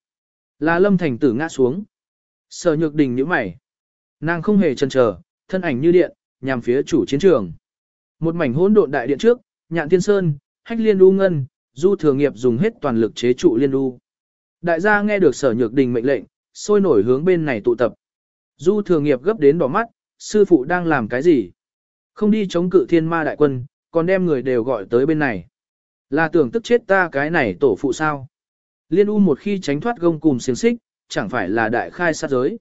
Là lâm thành tử ngã xuống. Sở nhược đình nhíu mày. Nàng không hề chần chờ, thân ảnh như điện, nhằm phía chủ chiến trường. Một mảnh hỗn độn đại điện trước, nhạn thiên sơn, hách liên u ngân, du thừa nghiệp dùng hết toàn lực chế trụ liên u. Đại gia nghe được sở nhược đình mệnh lệnh, sôi nổi hướng bên này tụ tập. Du Thường nghiệp gấp đến đỏ mắt, sư phụ đang làm cái gì? Không đi chống cự thiên ma đại quân, còn đem người đều gọi tới bên này. Là tưởng tức chết ta cái này tổ phụ sao? Liên U một khi tránh thoát gông cùng xiềng xích, chẳng phải là đại khai sát giới.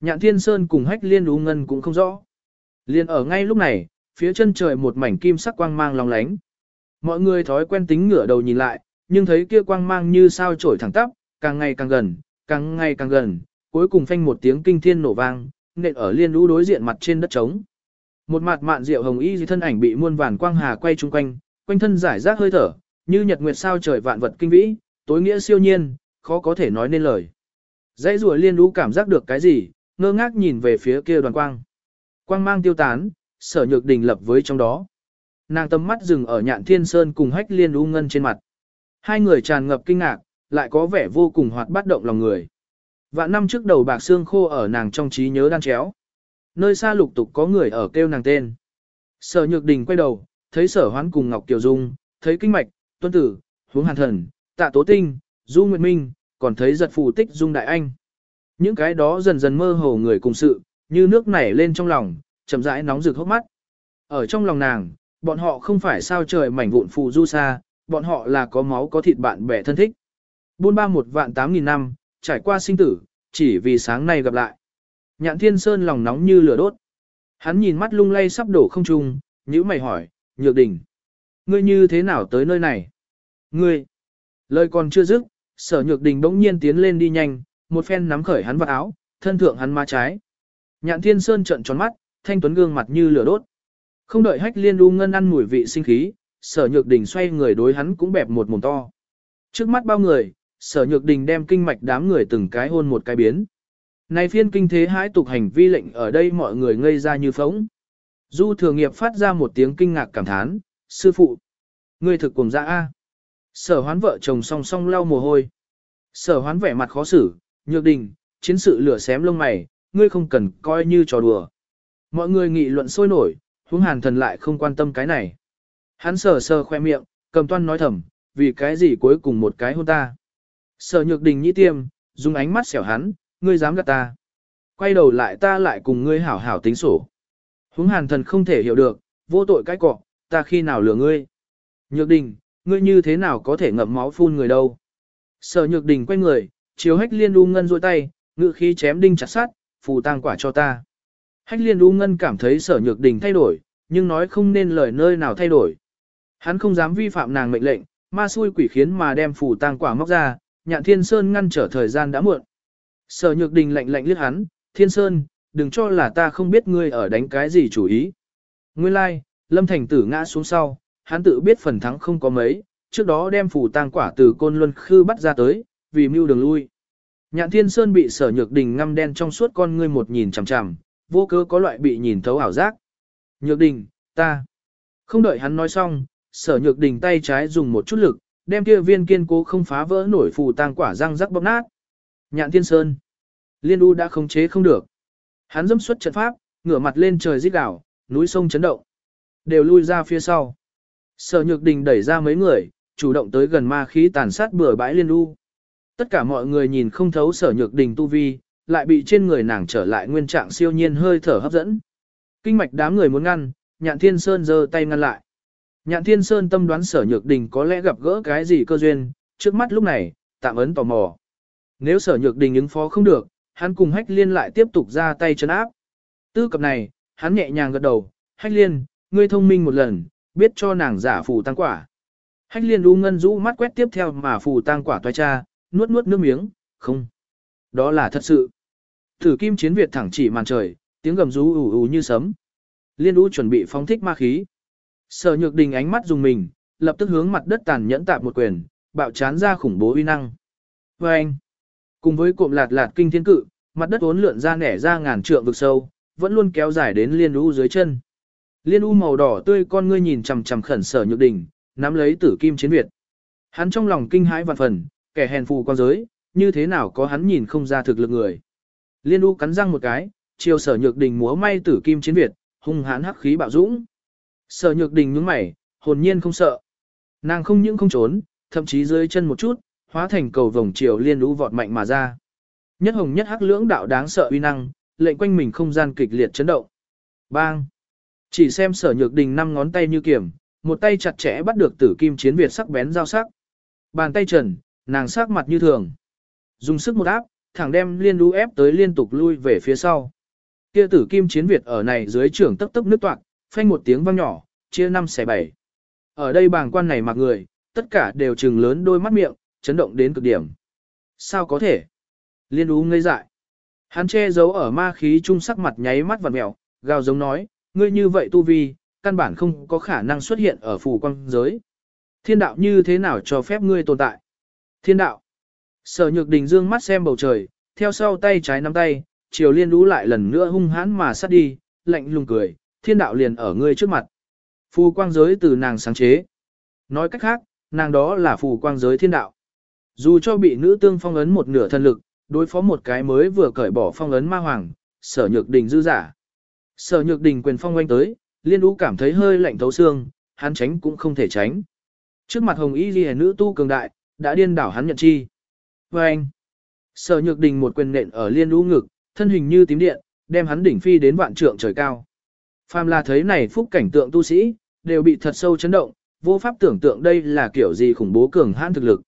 Nhạn Thiên Sơn cùng hách Liên U Ngân cũng không rõ. Liên ở ngay lúc này, phía chân trời một mảnh kim sắc quang mang long lánh. Mọi người thói quen tính ngửa đầu nhìn lại, nhưng thấy kia quang mang như sao trổi thẳng tắp, càng ngày càng gần, càng ngày càng gần, cuối cùng phanh một tiếng kinh thiên nổ vang, nện ở liên lũ đối diện mặt trên đất trống. Một mặt mạn rượu hồng y thân ảnh bị muôn vàn quang hà quay chung quanh, quanh thân giải rác hơi thở, như nhật nguyệt sao trời vạn vật kinh vĩ, tối nghĩa siêu nhiên, khó có thể nói nên lời. Dãy rùa liên lũ cảm giác được cái gì, ngơ ngác nhìn về phía kia đoàn quang. Quang mang tiêu tán, sở nhược đình lập với trong đó. Nàng tâm mắt dừng ở nhạn thiên sơn cùng hách liên lũ ngân trên mặt. Hai người tràn ngập kinh ngạc, lại có vẻ vô cùng hoạt bát động lòng người. Vạn năm trước đầu bạc xương khô ở nàng trong trí nhớ đan chéo. Nơi xa lục tục có người ở kêu nàng tên. Sở Nhược Đình quay đầu, thấy Sở Hoán cùng Ngọc Kiều Dung, thấy Kinh Mạch, Tuân Tử, Hướng Hàn Thần, Tạ Tố Tinh, Du Nguyệt Minh, còn thấy giật phù tích Dung Đại Anh. Những cái đó dần dần mơ hồ người cùng sự, như nước nảy lên trong lòng, chậm rãi nóng rực hốc mắt. Ở trong lòng nàng, bọn họ không phải sao trời mảnh vụn phù du xa, bọn họ là có máu có thịt bạn bè thân thích. Buôn ba một vạn tám nghìn năm, trải qua sinh tử, chỉ vì sáng nay gặp lại. Nhạn thiên sơn lòng nóng như lửa đốt. Hắn nhìn mắt lung lay sắp đổ không trung, nhữ mày hỏi, nhược đình. Ngươi như thế nào tới nơi này? Ngươi! Lời còn chưa dứt, sở nhược đình bỗng nhiên tiến lên đi nhanh, một phen nắm khởi hắn vào áo, thân thượng hắn má trái. Nhạn thiên sơn trợn tròn mắt, thanh tuấn gương mặt như lửa đốt. Không đợi hách liên u ngân ăn mùi vị sinh khí, sở nhược đình xoay người đối hắn cũng bẹp một mồm to. Trước mắt bao người, sở nhược đình đem kinh mạch đám người từng cái hôn một cái biến. Này phiên kinh thế hãi tục hành vi lệnh ở đây mọi người ngây ra như phóng. Du thừa nghiệp phát ra một tiếng kinh ngạc cảm thán, sư phụ. Ngươi thực cùng dạ A. Sở hoán vợ chồng song song lau mồ hôi. Sở hoán vẻ mặt khó xử, nhược đình, chiến sự lửa xém lông mày, ngươi không cần coi như trò đùa. Mọi người nghị luận sôi nổi, huống hàn thần lại không quan tâm cái này. Hắn sờ sờ khoe miệng, cầm toan nói thầm, vì cái gì cuối cùng một cái hôn ta. Sở nhược đình nhĩ tiêm, dùng ánh mắt xẻo hắn, ngươi dám gạt ta. Quay đầu lại ta lại cùng ngươi hảo hảo tính sổ. Huống hàn thần không thể hiểu được, vô tội cái cọ, ta khi nào lừa ngươi. Nhược đình, ngươi như thế nào có thể ngậm máu phun người đâu. Sở nhược đình quay người, chiếu hách liên u ngân rôi tay, ngự khí chém đinh chặt sát, phù tang quả cho ta. Hách liên u ngân cảm thấy sở nhược đình thay đổi, nhưng nói không nên lời nơi nào thay đổi. Hắn không dám vi phạm nàng mệnh lệnh, ma xui quỷ khiến mà đem phù tang quả móc ra, nhạn thiên sơn ngăn trở thời gian đã muộn. Sở nhược đình lạnh lạnh liếc hắn, thiên sơn, đừng cho là ta không biết ngươi ở đánh cái gì chủ ý. Nguyên lai, like, lâm thành tử ngã xuống sau, hắn tự biết phần thắng không có mấy, trước đó đem phù tang quả từ côn luân khư bắt ra tới, vì mưu đường lui. Nhạn thiên sơn bị sở nhược đình ngăm đen trong suốt con ngươi một nhìn chằm chằm, vô cớ có loại bị nhìn thấu ảo giác. Nhược đình, ta. Không đợi hắn nói xong, sở nhược đình tay trái dùng một chút lực, đem kia viên kiên cố không phá vỡ nổi phù tang quả răng rắc bóp nát. Nhạn thiên sơn. Liên U đã khống chế không được. Hắn dâm xuất trận pháp, ngửa mặt lên trời rít đảo, núi sông chấn động. Đều lui ra phía sau. Sở nhược đình đẩy ra mấy người, chủ động tới gần ma khí tàn sát bừa bãi liên u. Tất cả mọi người nhìn không thấu sở nhược đình tu vi, lại bị trên người nàng trở lại nguyên trạng siêu nhiên hơi thở hấp dẫn. Kinh mạch đám người muốn ngăn, nhạn thiên sơn giơ tay ngăn lại. Nhạn thiên sơn tâm đoán sở nhược đình có lẽ gặp gỡ cái gì cơ duyên, trước mắt lúc này, tạm ấn tò mò. Nếu sở nhược đình ứng phó không được, hắn cùng hách liên lại tiếp tục ra tay chấn áp. Tư cập này, hắn nhẹ nhàng gật đầu, hách liên, ngươi thông minh một lần, biết cho nàng giả phù tăng quả. Hách liên u ngân rũ mắt quét tiếp theo mà phù tăng quả toai cha, nuốt nuốt nước miếng, không. Đó là thật sự. Thử kim chiến Việt thẳng chỉ màn trời, tiếng gầm rú ủ ủ như sấm. Liên u chuẩn bị phóng thích ma khí. Sở nhược đình ánh mắt dùng mình, lập tức hướng mặt đất tàn nhẫn tạp một quyền, bạo chán ra khủng bố uy năng. Và anh, cùng với cụm lạt lạt kinh thiên cự, mặt đất uốn lượn ra nẻ ra ngàn trượng vực sâu, vẫn luôn kéo dài đến liên u dưới chân. Liên u màu đỏ tươi con ngươi nhìn chằm chằm khẩn sở nhược đình, nắm lấy tử kim chiến Việt. Hắn trong lòng kinh hãi vạn phần, kẻ hèn phù con giới, như thế nào có hắn nhìn không ra thực lực người. Liên u cắn răng một cái, chiều sở nhược đình múa may tử kim chiến Việt, hung hãn hắc khí bạo dũng. Sở nhược đình nhướng mày, hồn nhiên không sợ. Nàng không những không trốn, thậm chí dưới chân một chút, hóa thành cầu vòng chiều liên lũ vọt mạnh mà ra. Nhất hồng nhất hắc lưỡng đạo đáng sợ uy năng, lệnh quanh mình không gian kịch liệt chấn động. Bang! Chỉ xem sở nhược đình năm ngón tay như kiểm, một tay chặt chẽ bắt được tử kim chiến Việt sắc bén giao sắc. Bàn tay trần, nàng sắc mặt như thường. Dùng sức một áp, thẳng đem liên lũ ép tới liên tục lui về phía sau. Kia tử kim chiến Việt ở này dưới trưởng tấp tấp nước toạc, phanh một tiếng vang nhỏ, chia năm xẻ bảy. Ở đây bàng quan này mặc người, tất cả đều trừng lớn đôi mắt miệng, chấn động đến cực điểm. Sao có thể? Liên đu ngây dại. Hắn che giấu ở ma khí trung sắc mặt nháy mắt vặn mèo, gào giống nói, ngươi như vậy tu vi, căn bản không có khả năng xuất hiện ở phù quang giới. Thiên đạo như thế nào cho phép ngươi tồn tại? Thiên đạo. Sở nhược đình dương mắt xem bầu trời, theo sau tay trái nắm tay, chiều liên Ú lại lần nữa hung hãn mà sát đi, lạnh lùng cười, thiên đạo liền ở ngươi trước mặt. Phù quang giới từ nàng sáng chế. Nói cách khác, nàng đó là phù quang giới thiên đạo. Dù cho bị nữ tương phong ấn một nửa thân lực, đối phó một cái mới vừa cởi bỏ phong ấn ma hoàng, sở nhược đình dư giả. Sở nhược đình quyền phong quanh tới, liên ú cảm thấy hơi lạnh thấu xương, hắn tránh cũng không thể tránh. Trước mặt hồng y ghi nữ tu cường đại, đã điên đảo hắn nhận chi. Và anh, sở nhược đình một quyền nện ở liên ú ngực, thân hình như tím điện, đem hắn đỉnh phi đến vạn trượng trời cao. Phàm là thấy này phúc cảnh tượng tu sĩ, đều bị thật sâu chấn động, vô pháp tưởng tượng đây là kiểu gì khủng bố cường hãn thực lực.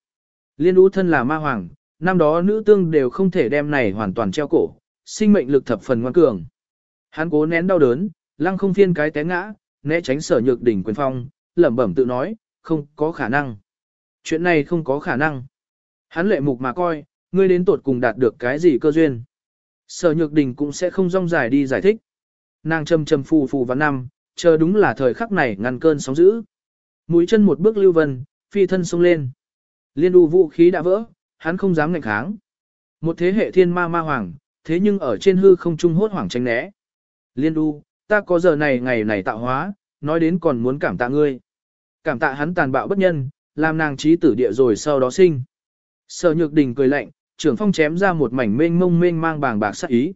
Liên ú thân là ma hoàng, năm đó nữ tương đều không thể đem này hoàn toàn treo cổ, sinh mệnh lực thập phần ngoan cường. Hắn cố nén đau đớn, lăng không phiên cái té ngã, né tránh sở nhược đỉnh quyền phong, lẩm bẩm tự nói, không có khả năng. Chuyện này không có khả năng. Hắn lệ mục mà coi, ngươi đến tột cùng đạt được cái gì cơ duyên. Sở nhược đình cũng sẽ không rong dài đi giải thích. Nàng châm châm phù phù vào năm, chờ đúng là thời khắc này ngăn cơn sóng dữ. Mũi chân một bước lưu vân, phi thân xông lên. Liên đu vũ khí đã vỡ, hắn không dám ngạnh kháng. Một thế hệ thiên ma ma hoàng, thế nhưng ở trên hư không trung hốt hoảng tránh né. Liên đu, ta có giờ này ngày này tạo hóa, nói đến còn muốn cảm tạ ngươi. Cảm tạ hắn tàn bạo bất nhân, làm nàng trí tử địa rồi sau đó sinh. Sở nhược đình cười lạnh, trưởng phong chém ra một mảnh mênh mông mênh mang bàng bạc sát ý.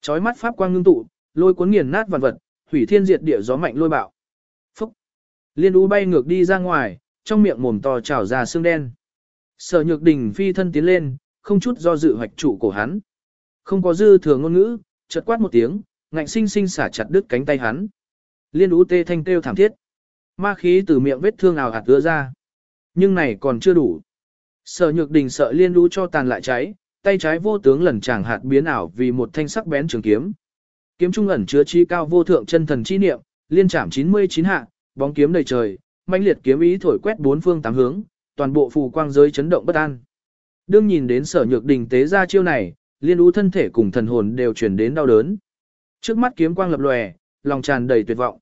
Chói mắt pháp quang ngưng tụ, lôi cuốn nghiền nát vạn vật, hủy thiên diệt địa gió mạnh lôi bạo. Phúc! Liên u bay ngược đi ra ngoài, trong miệng mồm to trào ra xương đen. Sở nhược đình phi thân tiến lên, không chút do dự hoạch trụ cổ hắn. Không có dư thừa ngôn ngữ, chợt quát một tiếng, ngạnh sinh sinh xả chặt đứt cánh tay hắn. Liên ú tê thanh kêu thảm thiết. Ma khí từ miệng vết thương ảo hạt đưa ra. Nhưng này còn chưa đủ. Sở nhược đình sợ liên ú cho tàn lại cháy, tay trái vô tướng lần chàng hạt biến ảo vì một thanh sắc bén trường kiếm. Kiếm trung ẩn chứa chi cao vô thượng chân thần chi niệm, liên chạm 99 hạ, bóng kiếm đầy trời, mãnh liệt kiếm ý thổi quét bốn phương tám hướng, toàn bộ phù quang giới chấn động bất an. Đương nhìn đến sở nhược đình tế ra chiêu này, liên ú thân thể cùng thần hồn đều chuyển đến đau đớn. Trước mắt kiếm quang lập lòe, lòng tràn đầy tuyệt vọng.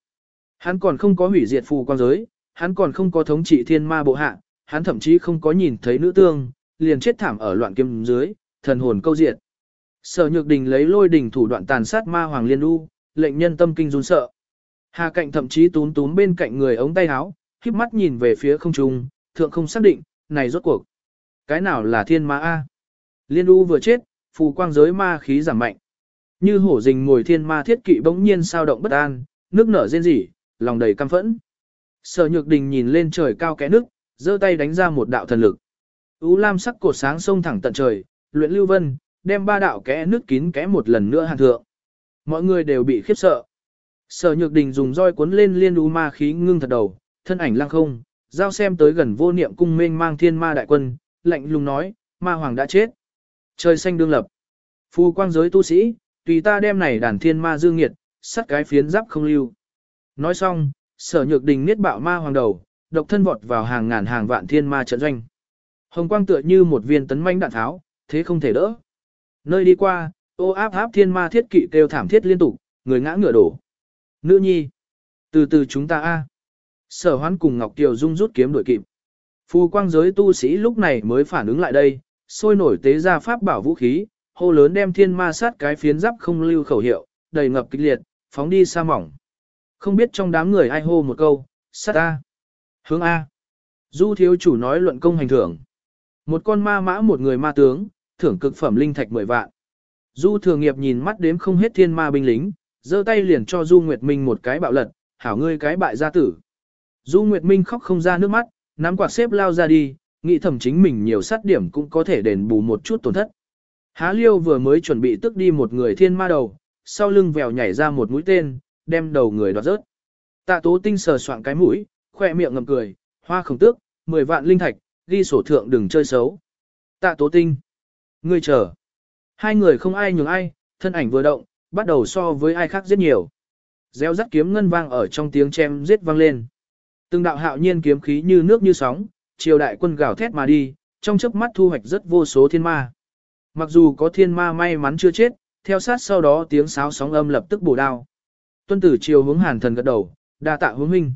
Hắn còn không có hủy diệt phù quang giới, hắn còn không có thống trị thiên ma bộ hạ, hắn thậm chí không có nhìn thấy nữ tương, liền chết thảm ở loạn kiếm dưới, thần hồn câu diệt. Sở Nhược Đình lấy lôi đình thủ đoạn tàn sát ma hoàng liên u, lệnh nhân tâm kinh run sợ. Hà Cạnh thậm chí tún tún bên cạnh người ống tay áo, khép mắt nhìn về phía không trung, thượng không xác định, này rốt cuộc. Cái nào là thiên ma A? Liên u vừa chết, phù quang giới ma khí giảm mạnh. Như hổ rình ngồi thiên ma thiết kỵ bỗng nhiên sao động bất an, nước nở rên rỉ, lòng đầy căm phẫn. Sở Nhược Đình nhìn lên trời cao kẽ nước, giơ tay đánh ra một đạo thần lực. Ú lam sắc cột sáng sông thẳng tận trời, luyện lưu vân, đem ba đạo kẽ nước kín kẽ một lần nữa hàn thượng. Mọi người đều bị khiếp sợ. Sở Nhược Đình dùng roi cuốn lên liên u ma khí ngưng thật đầu, thân ảnh lăng không, giao xem tới gần vô niệm cung mênh mang thiên ma đại quân, lạnh lùng nói, ma hoàng đã chết. Trời xanh đương lập. Phu quang giới tu sĩ, tùy ta đem này đàn thiên ma dương nghiệt, sắt cái phiến giáp không lưu. Nói xong, sở nhược đình niết bạo ma hoàng đầu, độc thân vọt vào hàng ngàn hàng vạn thiên ma trận doanh. Hồng quang tựa như một viên tấn manh đạn tháo, thế không thể đỡ. Nơi đi qua, ô áp áp thiên ma thiết kỵ kêu thảm thiết liên tục, người ngã ngựa đổ. Nữ nhi, từ từ chúng ta a. Sở hoán cùng Ngọc Kiều Dung rút kiếm đuổi kịp. Phù quang giới tu sĩ lúc này mới phản ứng lại đây, sôi nổi tế ra pháp bảo vũ khí, hô lớn đem thiên ma sát cái phiến giáp không lưu khẩu hiệu, đầy ngập kịch liệt, phóng đi xa mỏng. Không biết trong đám người ai hô một câu, sát A. Hướng A. Du thiếu chủ nói luận công hành thưởng. Một con ma mã một người ma tướng, thưởng cực phẩm linh thạch 10 vạn. Du thường nghiệp nhìn mắt đếm không hết thiên ma binh lính, giơ tay liền cho Du Nguyệt Minh một cái bạo lật, hảo ngươi cái bại gia tử. Du Nguyệt Minh khóc không ra nước mắt, nắm quạt xếp lao ra đi, nghĩ thầm chính mình nhiều sát điểm cũng có thể đền bù một chút tổn thất. Há liêu vừa mới chuẩn bị tức đi một người thiên ma đầu, sau lưng vèo nhảy ra một mũi tên, đem đầu người đoạt rớt. Tạ tố tinh sờ soạn cái mũi, khoe miệng ngậm cười, hoa không tước, 10 vạn linh thạch, ghi sổ thượng đừng chơi xấu. Tạ tố tinh. Ngươi chờ. Hai người không ai nhường ai, thân ảnh vừa động, bắt đầu so với ai khác rất nhiều. Gieo rắt kiếm ngân vang ở trong tiếng chém giết vang lên. Từng đạo hạo nhiên kiếm khí như nước như sóng, triều đại quân gào thét mà đi, trong chớp mắt thu hoạch rất vô số thiên ma. Mặc dù có thiên ma may mắn chưa chết, theo sát sau đó tiếng sáo sóng âm lập tức bổ đao. Tuân tử triều hướng hàn thần gật đầu, đa tạ hướng huynh.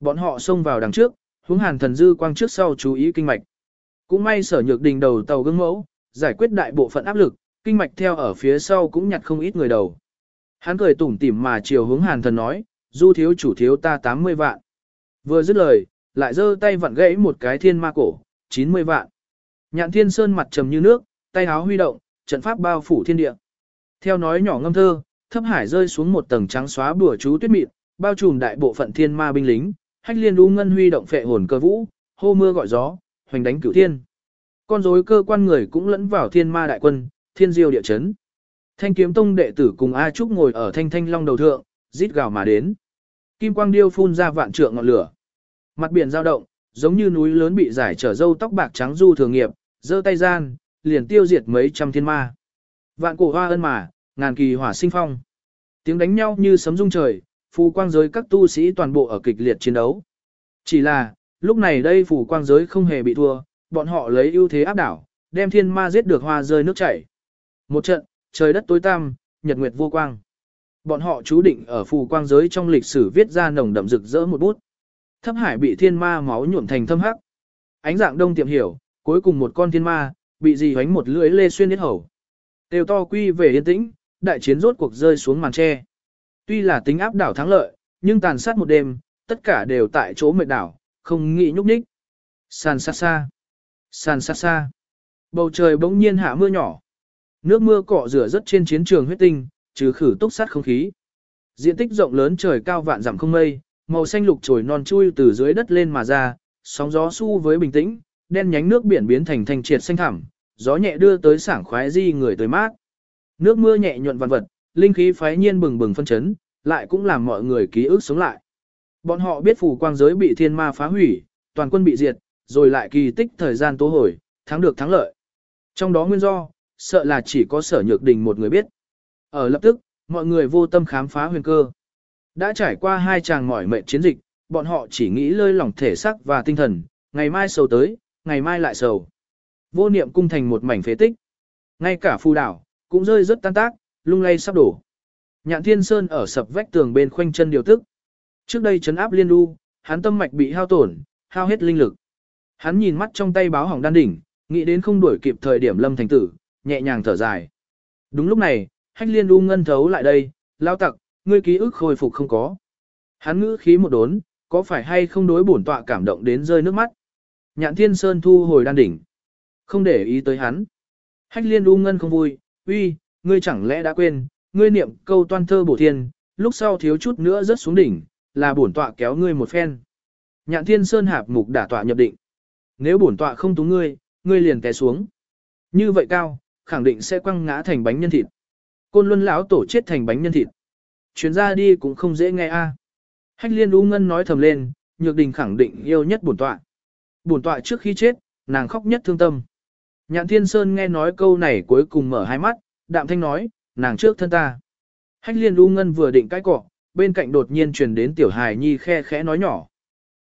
Bọn họ xông vào đằng trước, hướng hàn thần dư quang trước sau chú ý kinh mạch. Cũng may sở nhược đình đầu tàu gương mẫu, giải quyết đại bộ phận áp lực, kinh mạch theo ở phía sau cũng nhặt không ít người đầu. Hắn cười tủm tỉm mà chiều hướng hàn thần nói, du thiếu chủ thiếu ta 80 vạn. Vừa dứt lời, lại giơ tay vặn gãy một cái thiên ma cổ, 90 vạn. Nhạn thiên sơn mặt trầm như nước, tay háo huy động, trận pháp bao phủ thiên địa. Theo nói nhỏ ngâm thơ, thấp hải rơi xuống một tầng trắng xóa bùa chú tuyết mịn, bao trùm đại bộ phận thiên ma binh lính, hách liên U ngân huy động phệ hồn cơ vũ, hô mưa gọi gió, hoành đánh cửu thiên. Con rối cơ quan người cũng lẫn vào thiên ma đại quân, thiên diêu địa chấn. Thanh kiếm tông đệ tử cùng A Trúc ngồi ở thanh thanh long đầu thượng, rít gào mà đến. Kim quang điêu phun ra vạn trượng ngọn lửa. Mặt biển dao động, giống như núi lớn bị giải trở dâu tóc bạc trắng du thường nghiệp, giơ tay gian, liền tiêu diệt mấy trăm thiên ma. Vạn cổ hoa ân mà, ngàn kỳ hỏa sinh phong. Tiếng đánh nhau như sấm rung trời, phù quang giới các tu sĩ toàn bộ ở kịch liệt chiến đấu. Chỉ là, lúc này đây phù quang giới không hề bị thua, bọn họ lấy ưu thế áp đảo, đem thiên ma giết được hoa rơi nước chảy. Một trận, trời đất tối tăm, nhật nguyệt vô quang. Bọn họ chú định ở phù quang giới trong lịch sử viết ra nồng đậm rực rỡ một bút. Thấp hải bị thiên ma máu nhuộm thành thâm hắc. Ánh dạng đông tiệm hiểu, cuối cùng một con thiên ma, bị gì hoánh một lưỡi lê xuyên đến hầu. Tiêu to quy về yên tĩnh, đại chiến rốt cuộc rơi xuống màn tre. Tuy là tính áp đảo thắng lợi, nhưng tàn sát một đêm, tất cả đều tại chỗ mệt đảo, không nghĩ nhúc nhích. Sàn xa xa. San xa xa. Bầu trời bỗng nhiên hạ mưa nhỏ. Nước mưa cọ rửa rất trên chiến trường huyết tinh, trừ khử túc sát không khí. Diện tích rộng lớn trời cao vạn dặm không mây, màu xanh lục trồi non chui từ dưới đất lên mà ra, sóng gió su với bình tĩnh, đen nhánh nước biển biến thành thành triệt xanh thẳm, gió nhẹ đưa tới sảng khoái di người tới mát. Nước mưa nhẹ nhuận vạn vật, linh khí phái nhiên bừng bừng phân chấn, lại cũng làm mọi người ký ức sống lại. Bọn họ biết phủ quang giới bị thiên ma phá hủy, toàn quân bị diệt, rồi lại kỳ tích thời gian tố hồi, thắng được thắng lợi. Trong đó nguyên do, sợ là chỉ có sở nhược đình một người biết. Ở lập tức, mọi người vô tâm khám phá huyền cơ. Đã trải qua hai chàng mỏi mệt chiến dịch, bọn họ chỉ nghĩ lơi lỏng thể xác và tinh thần, ngày mai sầu tới, ngày mai lại sầu. Vô niệm cung thành một mảnh phế tích. Ngay cả phù đảo, cũng rơi rất tan tác, lung lay sắp đổ. Nhạn Thiên Sơn ở sập vách tường bên khoanh chân điều tức. Trước đây chấn áp liên lưu, hắn tâm mạch bị hao tổn, hao hết linh lực. Hắn nhìn mắt trong tay báo hỏng đan đỉnh, nghĩ đến không đuổi kịp thời điểm lâm thành tử, nhẹ nhàng thở dài. Đúng lúc này, hách liên U ngân thấu lại đây, lao tặc, ngươi ký ức khôi phục không có. Hắn ngữ khí một đốn, có phải hay không đối bổn tọa cảm động đến rơi nước mắt. Nhạn Thiên Sơn thu hồi đan đỉnh. Không để ý tới hắn. Hách liên U ngân không vui, uy, ngươi chẳng lẽ đã quên, ngươi niệm câu toan thơ bổ thiên, lúc sau thiếu chút nữa rớt xuống đỉnh, là bổn tọa kéo ngươi một phen. Nhạn Thiên Sơn hạp mục đả tọa nhập định. Nếu bổn tọa không túng ngươi, ngươi liền té xuống. Như vậy cao, khẳng định sẽ quăng ngã thành bánh nhân thịt. Côn Luân lão tổ chết thành bánh nhân thịt. Chuyến ra đi cũng không dễ nghe a. À. Hách Liên U Ngân nói thầm lên, Nhược Đình khẳng định yêu nhất bổn tọa. Bổn tọa trước khi chết, nàng khóc nhất thương tâm. Nhạn Thiên Sơn nghe nói câu này cuối cùng mở hai mắt, đạm thanh nói, nàng trước thân ta. Hách Liên U Ngân vừa định cái cọ, bên cạnh đột nhiên truyền đến tiểu hài nhi khe khẽ nói nhỏ.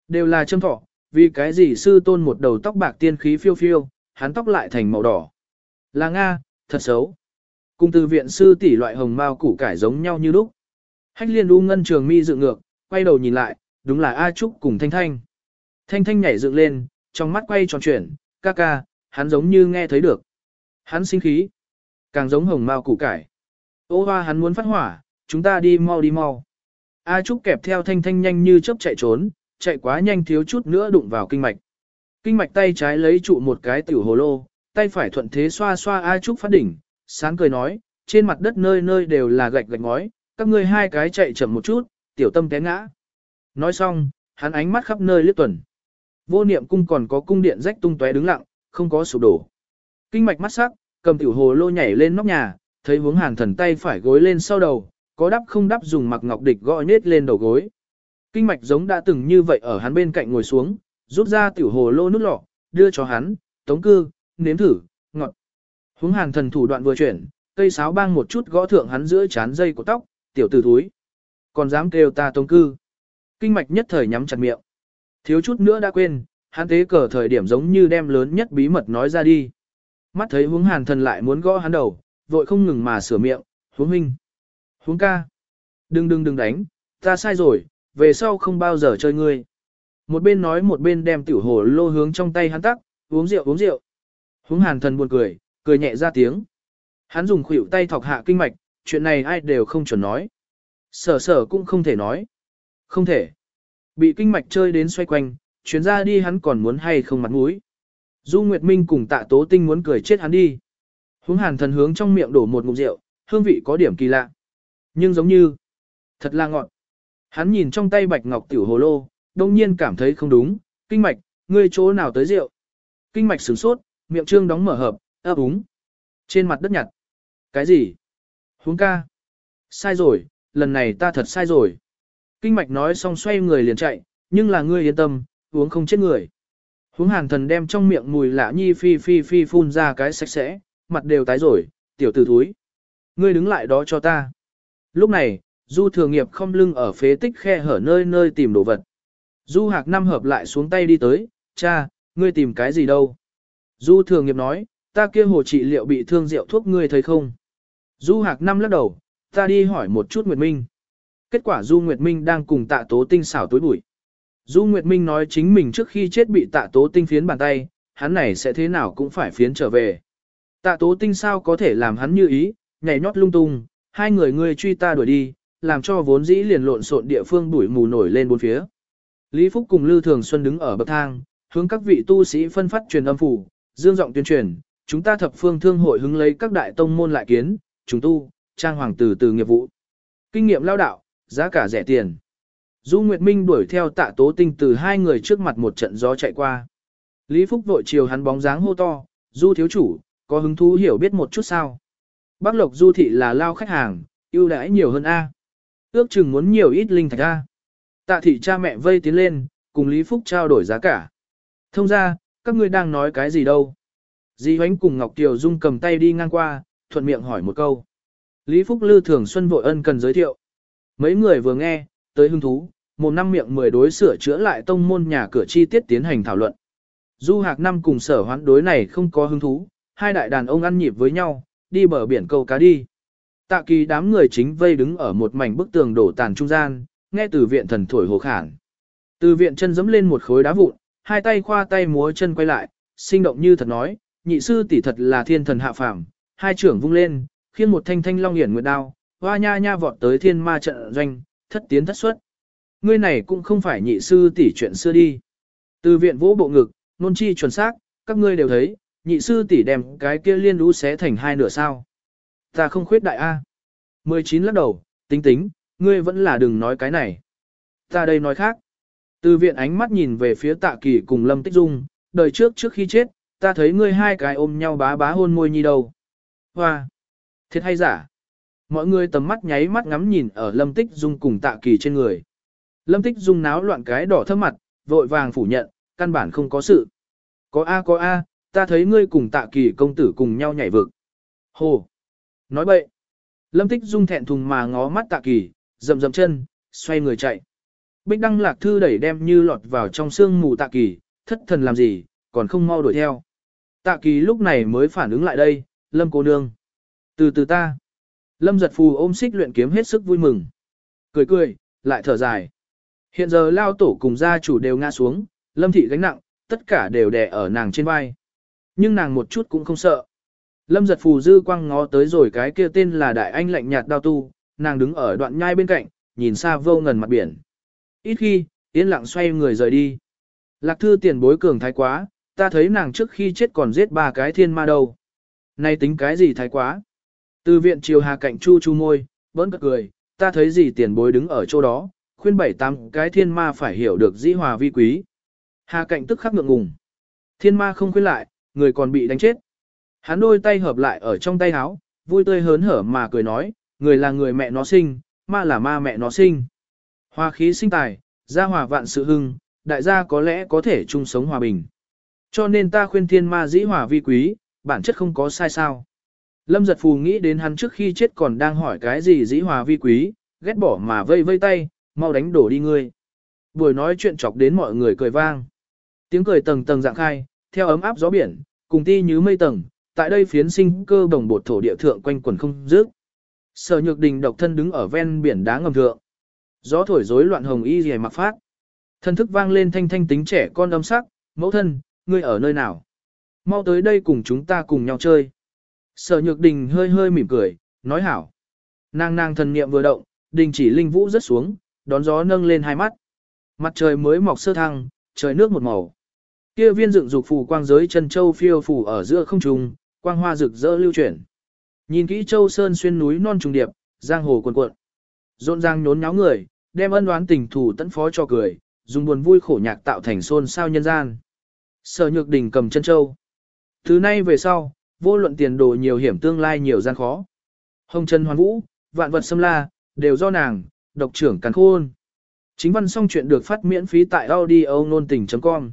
Đều là châm thọ, vì cái gì sư tôn một đầu tóc bạc tiên khí phiêu phiêu, hắn tóc lại thành màu đỏ. Là Nga, thật xấu. Cùng từ viện sư tỷ loại hồng mao củ cải giống nhau như lúc. Hách liên u ngân trường mi dựng ngược, quay đầu nhìn lại, đúng là A Trúc cùng Thanh Thanh. Thanh Thanh nhảy dựng lên, trong mắt quay tròn chuyển, ca ca, hắn giống như nghe thấy được. Hắn sinh khí, càng giống hồng mao củ cải. Ô hoa hắn muốn phát hỏa, chúng ta đi mau đi mau. A Trúc kẹp theo Thanh Thanh nhanh như chớp chạy trốn, chạy quá nhanh thiếu chút nữa đụng vào kinh mạch. Kinh mạch tay trái lấy trụ một cái tiểu hồ lô, tay phải thuận thế xoa xoa A Trúc phát đỉnh, sáng cười nói, trên mặt đất nơi nơi đều là gạch gạch ngói, các ngươi hai cái chạy chậm một chút, tiểu tâm té ngã. Nói xong, hắn ánh mắt khắp nơi liếc tuần. Vô niệm cung còn có cung điện rách tung tóe đứng lặng, không có sụp đổ. Kinh mạch mắt sắc, cầm tiểu hồ lô nhảy lên nóc nhà, thấy hướng hàn thần tay phải gối lên sau đầu, có đắp không đắp dùng mặc ngọc địch gõ nết lên đầu gối. Kinh mạch giống đã từng như vậy ở hắn bên cạnh ngồi xuống, rút ra tiểu hồ lô nút lọ, đưa cho hắn, tống cư, nếm thử, ngọt. Húng hàn thần thủ đoạn vừa chuyển, cây sáo bang một chút gõ thượng hắn giữa chán dây của tóc, tiểu tử thúi. Còn dám kêu ta tống cư. Kinh mạch nhất thời nhắm chặt miệng. Thiếu chút nữa đã quên, hắn tế cờ thời điểm giống như đem lớn nhất bí mật nói ra đi. Mắt thấy hướng hàn thần lại muốn gõ hắn đầu, vội không ngừng mà sửa miệng, hướng huynh. Hướng ca. Đừng đừng đừng đánh, ta sai rồi, về sau không bao giờ chơi ngươi. Một bên nói một bên đem tiểu hồ lô hướng trong tay hắn tắc, uống rượu uống rượu. Hướng hàn thần buồn cười, cười nhẹ ra tiếng. Hắn dùng khuỷu tay thọc hạ kinh mạch, chuyện này ai đều không chuẩn nói. Sở sở cũng không thể nói. Không thể. Bị kinh mạch chơi đến xoay quanh, chuyến ra đi hắn còn muốn hay không mặt mũi. Du Nguyệt Minh cùng tạ tố tinh muốn cười chết hắn đi. Hướng hàn thần hướng trong miệng đổ một ngụm rượu, hương vị có điểm kỳ lạ. Nhưng giống như, thật là ngọt. Hắn nhìn trong tay bạch ngọc tiểu hồ lô, đông nhiên cảm thấy không đúng, kinh mạch, ngươi chỗ nào tới rượu. Kinh mạch sửng sốt, miệng trương đóng mở hợp, ấp úng. Trên mặt đất nhặt. Cái gì? Huống ca. Sai rồi, lần này ta thật sai rồi. Kinh mạch nói xong xoay người liền chạy, nhưng là ngươi yên tâm, uống không chết người. Huống hàn thần đem trong miệng mùi lạ nhi phi phi phi phun ra cái sạch sẽ, mặt đều tái rồi, tiểu tử thúi. Ngươi đứng lại đó cho ta. Lúc này, du thừa nghiệp không lưng ở phế tích khe hở nơi nơi tìm đồ vật. Du hạc năm hợp lại xuống tay đi tới, cha, ngươi tìm cái gì đâu. Du thừa nghiệp nói, ta kia hồ trị liệu bị thương rượu thuốc ngươi thấy không. Du hạc năm lắc đầu, ta đi hỏi một chút Nguyệt Minh. Kết quả Du Nguyệt Minh đang cùng tạ tố tinh xảo tối bụi. Du Nguyệt Minh nói chính mình trước khi chết bị tạ tố tinh phiến bàn tay, hắn này sẽ thế nào cũng phải phiến trở về. Tạ tố tinh sao có thể làm hắn như ý, nhảy nhót lung tung, hai người ngươi truy ta đuổi đi, làm cho vốn dĩ liền lộn xộn địa phương bụi mù nổi lên bốn phía. Lý Phúc cùng Lưu Thường Xuân đứng ở bậc thang, hướng các vị tu sĩ phân phát truyền âm phủ, dương giọng tuyên truyền, chúng ta thập phương thương hội hứng lấy các đại tông môn lại kiến, chúng tu, trang hoàng từ từ nghiệp vụ. Kinh nghiệm lao đạo, giá cả rẻ tiền. Du Nguyệt Minh đuổi theo tạ tố tinh từ hai người trước mặt một trận gió chạy qua. Lý Phúc vội chiều hắn bóng dáng hô to, Du thiếu chủ, có hứng thú hiểu biết một chút sao. Bắc Lộc Du thị là lao khách hàng, ưu đãi nhiều hơn A. Ước chừng muốn nhiều ít linh thạch ra. Tạ thị cha mẹ vây tiến lên, cùng Lý Phúc trao đổi giá cả. Thông ra, các ngươi đang nói cái gì đâu. Di Hoánh cùng Ngọc Kiều Dung cầm tay đi ngang qua, thuận miệng hỏi một câu. Lý Phúc Lư Thường Xuân vội ân cần giới thiệu. Mấy người vừa nghe, tới hứng thú, một năm miệng mười đối sửa chữa lại tông môn nhà cửa chi tiết tiến hành thảo luận. Du Hạc Năm cùng sở hoán đối này không có hứng thú, hai đại đàn ông ăn nhịp với nhau, đi bờ biển câu cá đi. Tạ kỳ đám người chính vây đứng ở một mảnh bức tường đổ tàn trung gian, nghe từ viện thần thổi hồ khản. Từ viện chân dẫm lên một khối đá vụn, hai tay khoa tay múa chân quay lại, sinh động như thật nói, nhị sư tỷ thật là thiên thần hạ phàm, hai trưởng vung lên, khiến một thanh thanh long hiển nguyệt đao, hoa nha nha vọt tới thiên ma trận doanh, thất tiến thất xuất. Ngươi này cũng không phải nhị sư tỷ chuyện xưa đi. Từ viện vỗ bộ ngực, nôn chi chuẩn xác, các ngươi đều thấy, nhị sư tỷ đem cái kia liên lũ xé thành hai nửa sao. Ta không khuyết đại A. 19 lắc đầu, tính tính, ngươi vẫn là đừng nói cái này. Ta đây nói khác. Từ viện ánh mắt nhìn về phía tạ kỳ cùng Lâm Tích Dung, đời trước trước khi chết, ta thấy ngươi hai cái ôm nhau bá bá hôn môi nhi đầu Hoa! Thiệt hay giả? Mọi người tầm mắt nháy mắt ngắm nhìn ở Lâm Tích Dung cùng tạ kỳ trên người. Lâm Tích Dung náo loạn cái đỏ thấp mặt, vội vàng phủ nhận, căn bản không có sự. Có A có A, ta thấy ngươi cùng tạ kỳ công tử cùng nhau nhảy vực. Hồ! Nói bậy! Lâm Tích Dung thẹn thùng mà ngó mắt tạ kỳ, rậm rậm chân, xoay người chạy. Bích Đăng Lạc Thư đẩy đem như lọt vào trong sương mù tạ kỳ, thất thần làm gì, còn không mau đuổi theo. Tạ kỳ lúc này mới phản ứng lại đây, Lâm cô nương. Từ từ ta. Lâm giật phù ôm xích luyện kiếm hết sức vui mừng. Cười cười, lại thở dài. Hiện giờ lao tổ cùng gia chủ đều ngã xuống, lâm thị gánh nặng, tất cả đều đè ở nàng trên vai. Nhưng nàng một chút cũng không sợ. Lâm giật phù dư quăng ngó tới rồi cái kia tên là đại anh lạnh nhạt đao tu, nàng đứng ở đoạn nhai bên cạnh, nhìn xa vô ngần mặt biển. Ít khi, yên lặng xoay người rời đi. Lạc thư tiền bối cường thái quá, ta thấy nàng trước khi chết còn giết ba cái thiên ma đâu. Nay tính cái gì thái quá? Từ viện chiều hà cạnh chu chu môi, bỡn cất cười, ta thấy gì tiền bối đứng ở chỗ đó, khuyên bảy tám cái thiên ma phải hiểu được dĩ hòa vi quý. Hà cạnh tức khắc ngượng ngùng. Thiên ma không khuyên lại, người còn bị đánh chết. Hắn đôi tay hợp lại ở trong tay áo, vui tươi hớn hở mà cười nói, người là người mẹ nó sinh, ma là ma mẹ nó sinh. Hòa khí sinh tài, gia hòa vạn sự hưng, đại gia có lẽ có thể chung sống hòa bình. Cho nên ta khuyên thiên ma dĩ hòa vi quý, bản chất không có sai sao. Lâm giật phù nghĩ đến hắn trước khi chết còn đang hỏi cái gì dĩ hòa vi quý, ghét bỏ mà vây vây tay, mau đánh đổ đi ngươi. Buổi nói chuyện chọc đến mọi người cười vang. Tiếng cười tầng tầng dạng khai, theo ấm áp gió biển, cùng ti như mây tầng, tại đây phiến sinh cơ đồng bột thổ địa thượng quanh quần không dứt. Sở Nhược Đình độc thân đứng ở ven biển đá ngầm thượng. Gió thổi rối loạn hồng y rìa mặc phát. Thân thức vang lên thanh thanh tính trẻ con âm sắc, mẫu thân, ngươi ở nơi nào? Mau tới đây cùng chúng ta cùng nhau chơi. Sở Nhược Đình hơi hơi mỉm cười, nói hảo. Nàng nàng thần niệm vừa động, đình chỉ linh vũ rất xuống, đón gió nâng lên hai mắt. Mặt trời mới mọc sơ thăng, trời nước một màu. Kia viên dựng dục phù quang giới chân châu phiêu phù ở giữa không trung, quang hoa rực rỡ lưu chuyển. Nhìn kỹ châu sơn xuyên núi non trùng điệp, giang hồ cuồn cuộn. Rộn ràng nhốn nháo người, đem ân oán tình thù tận phó cho cười, dùng buồn vui khổ nhạc tạo thành xôn sao nhân gian. Sở Nhược Đình cầm chân châu. Thứ nay về sau, vô luận tiền đồ nhiều hiểm tương lai nhiều gian khó. Hồng Trần Hoàn Vũ, vạn vật xâm la, đều do nàng, độc trưởng càn khôn. Chính văn xong chuyện được phát miễn phí tại audio nôn tình.com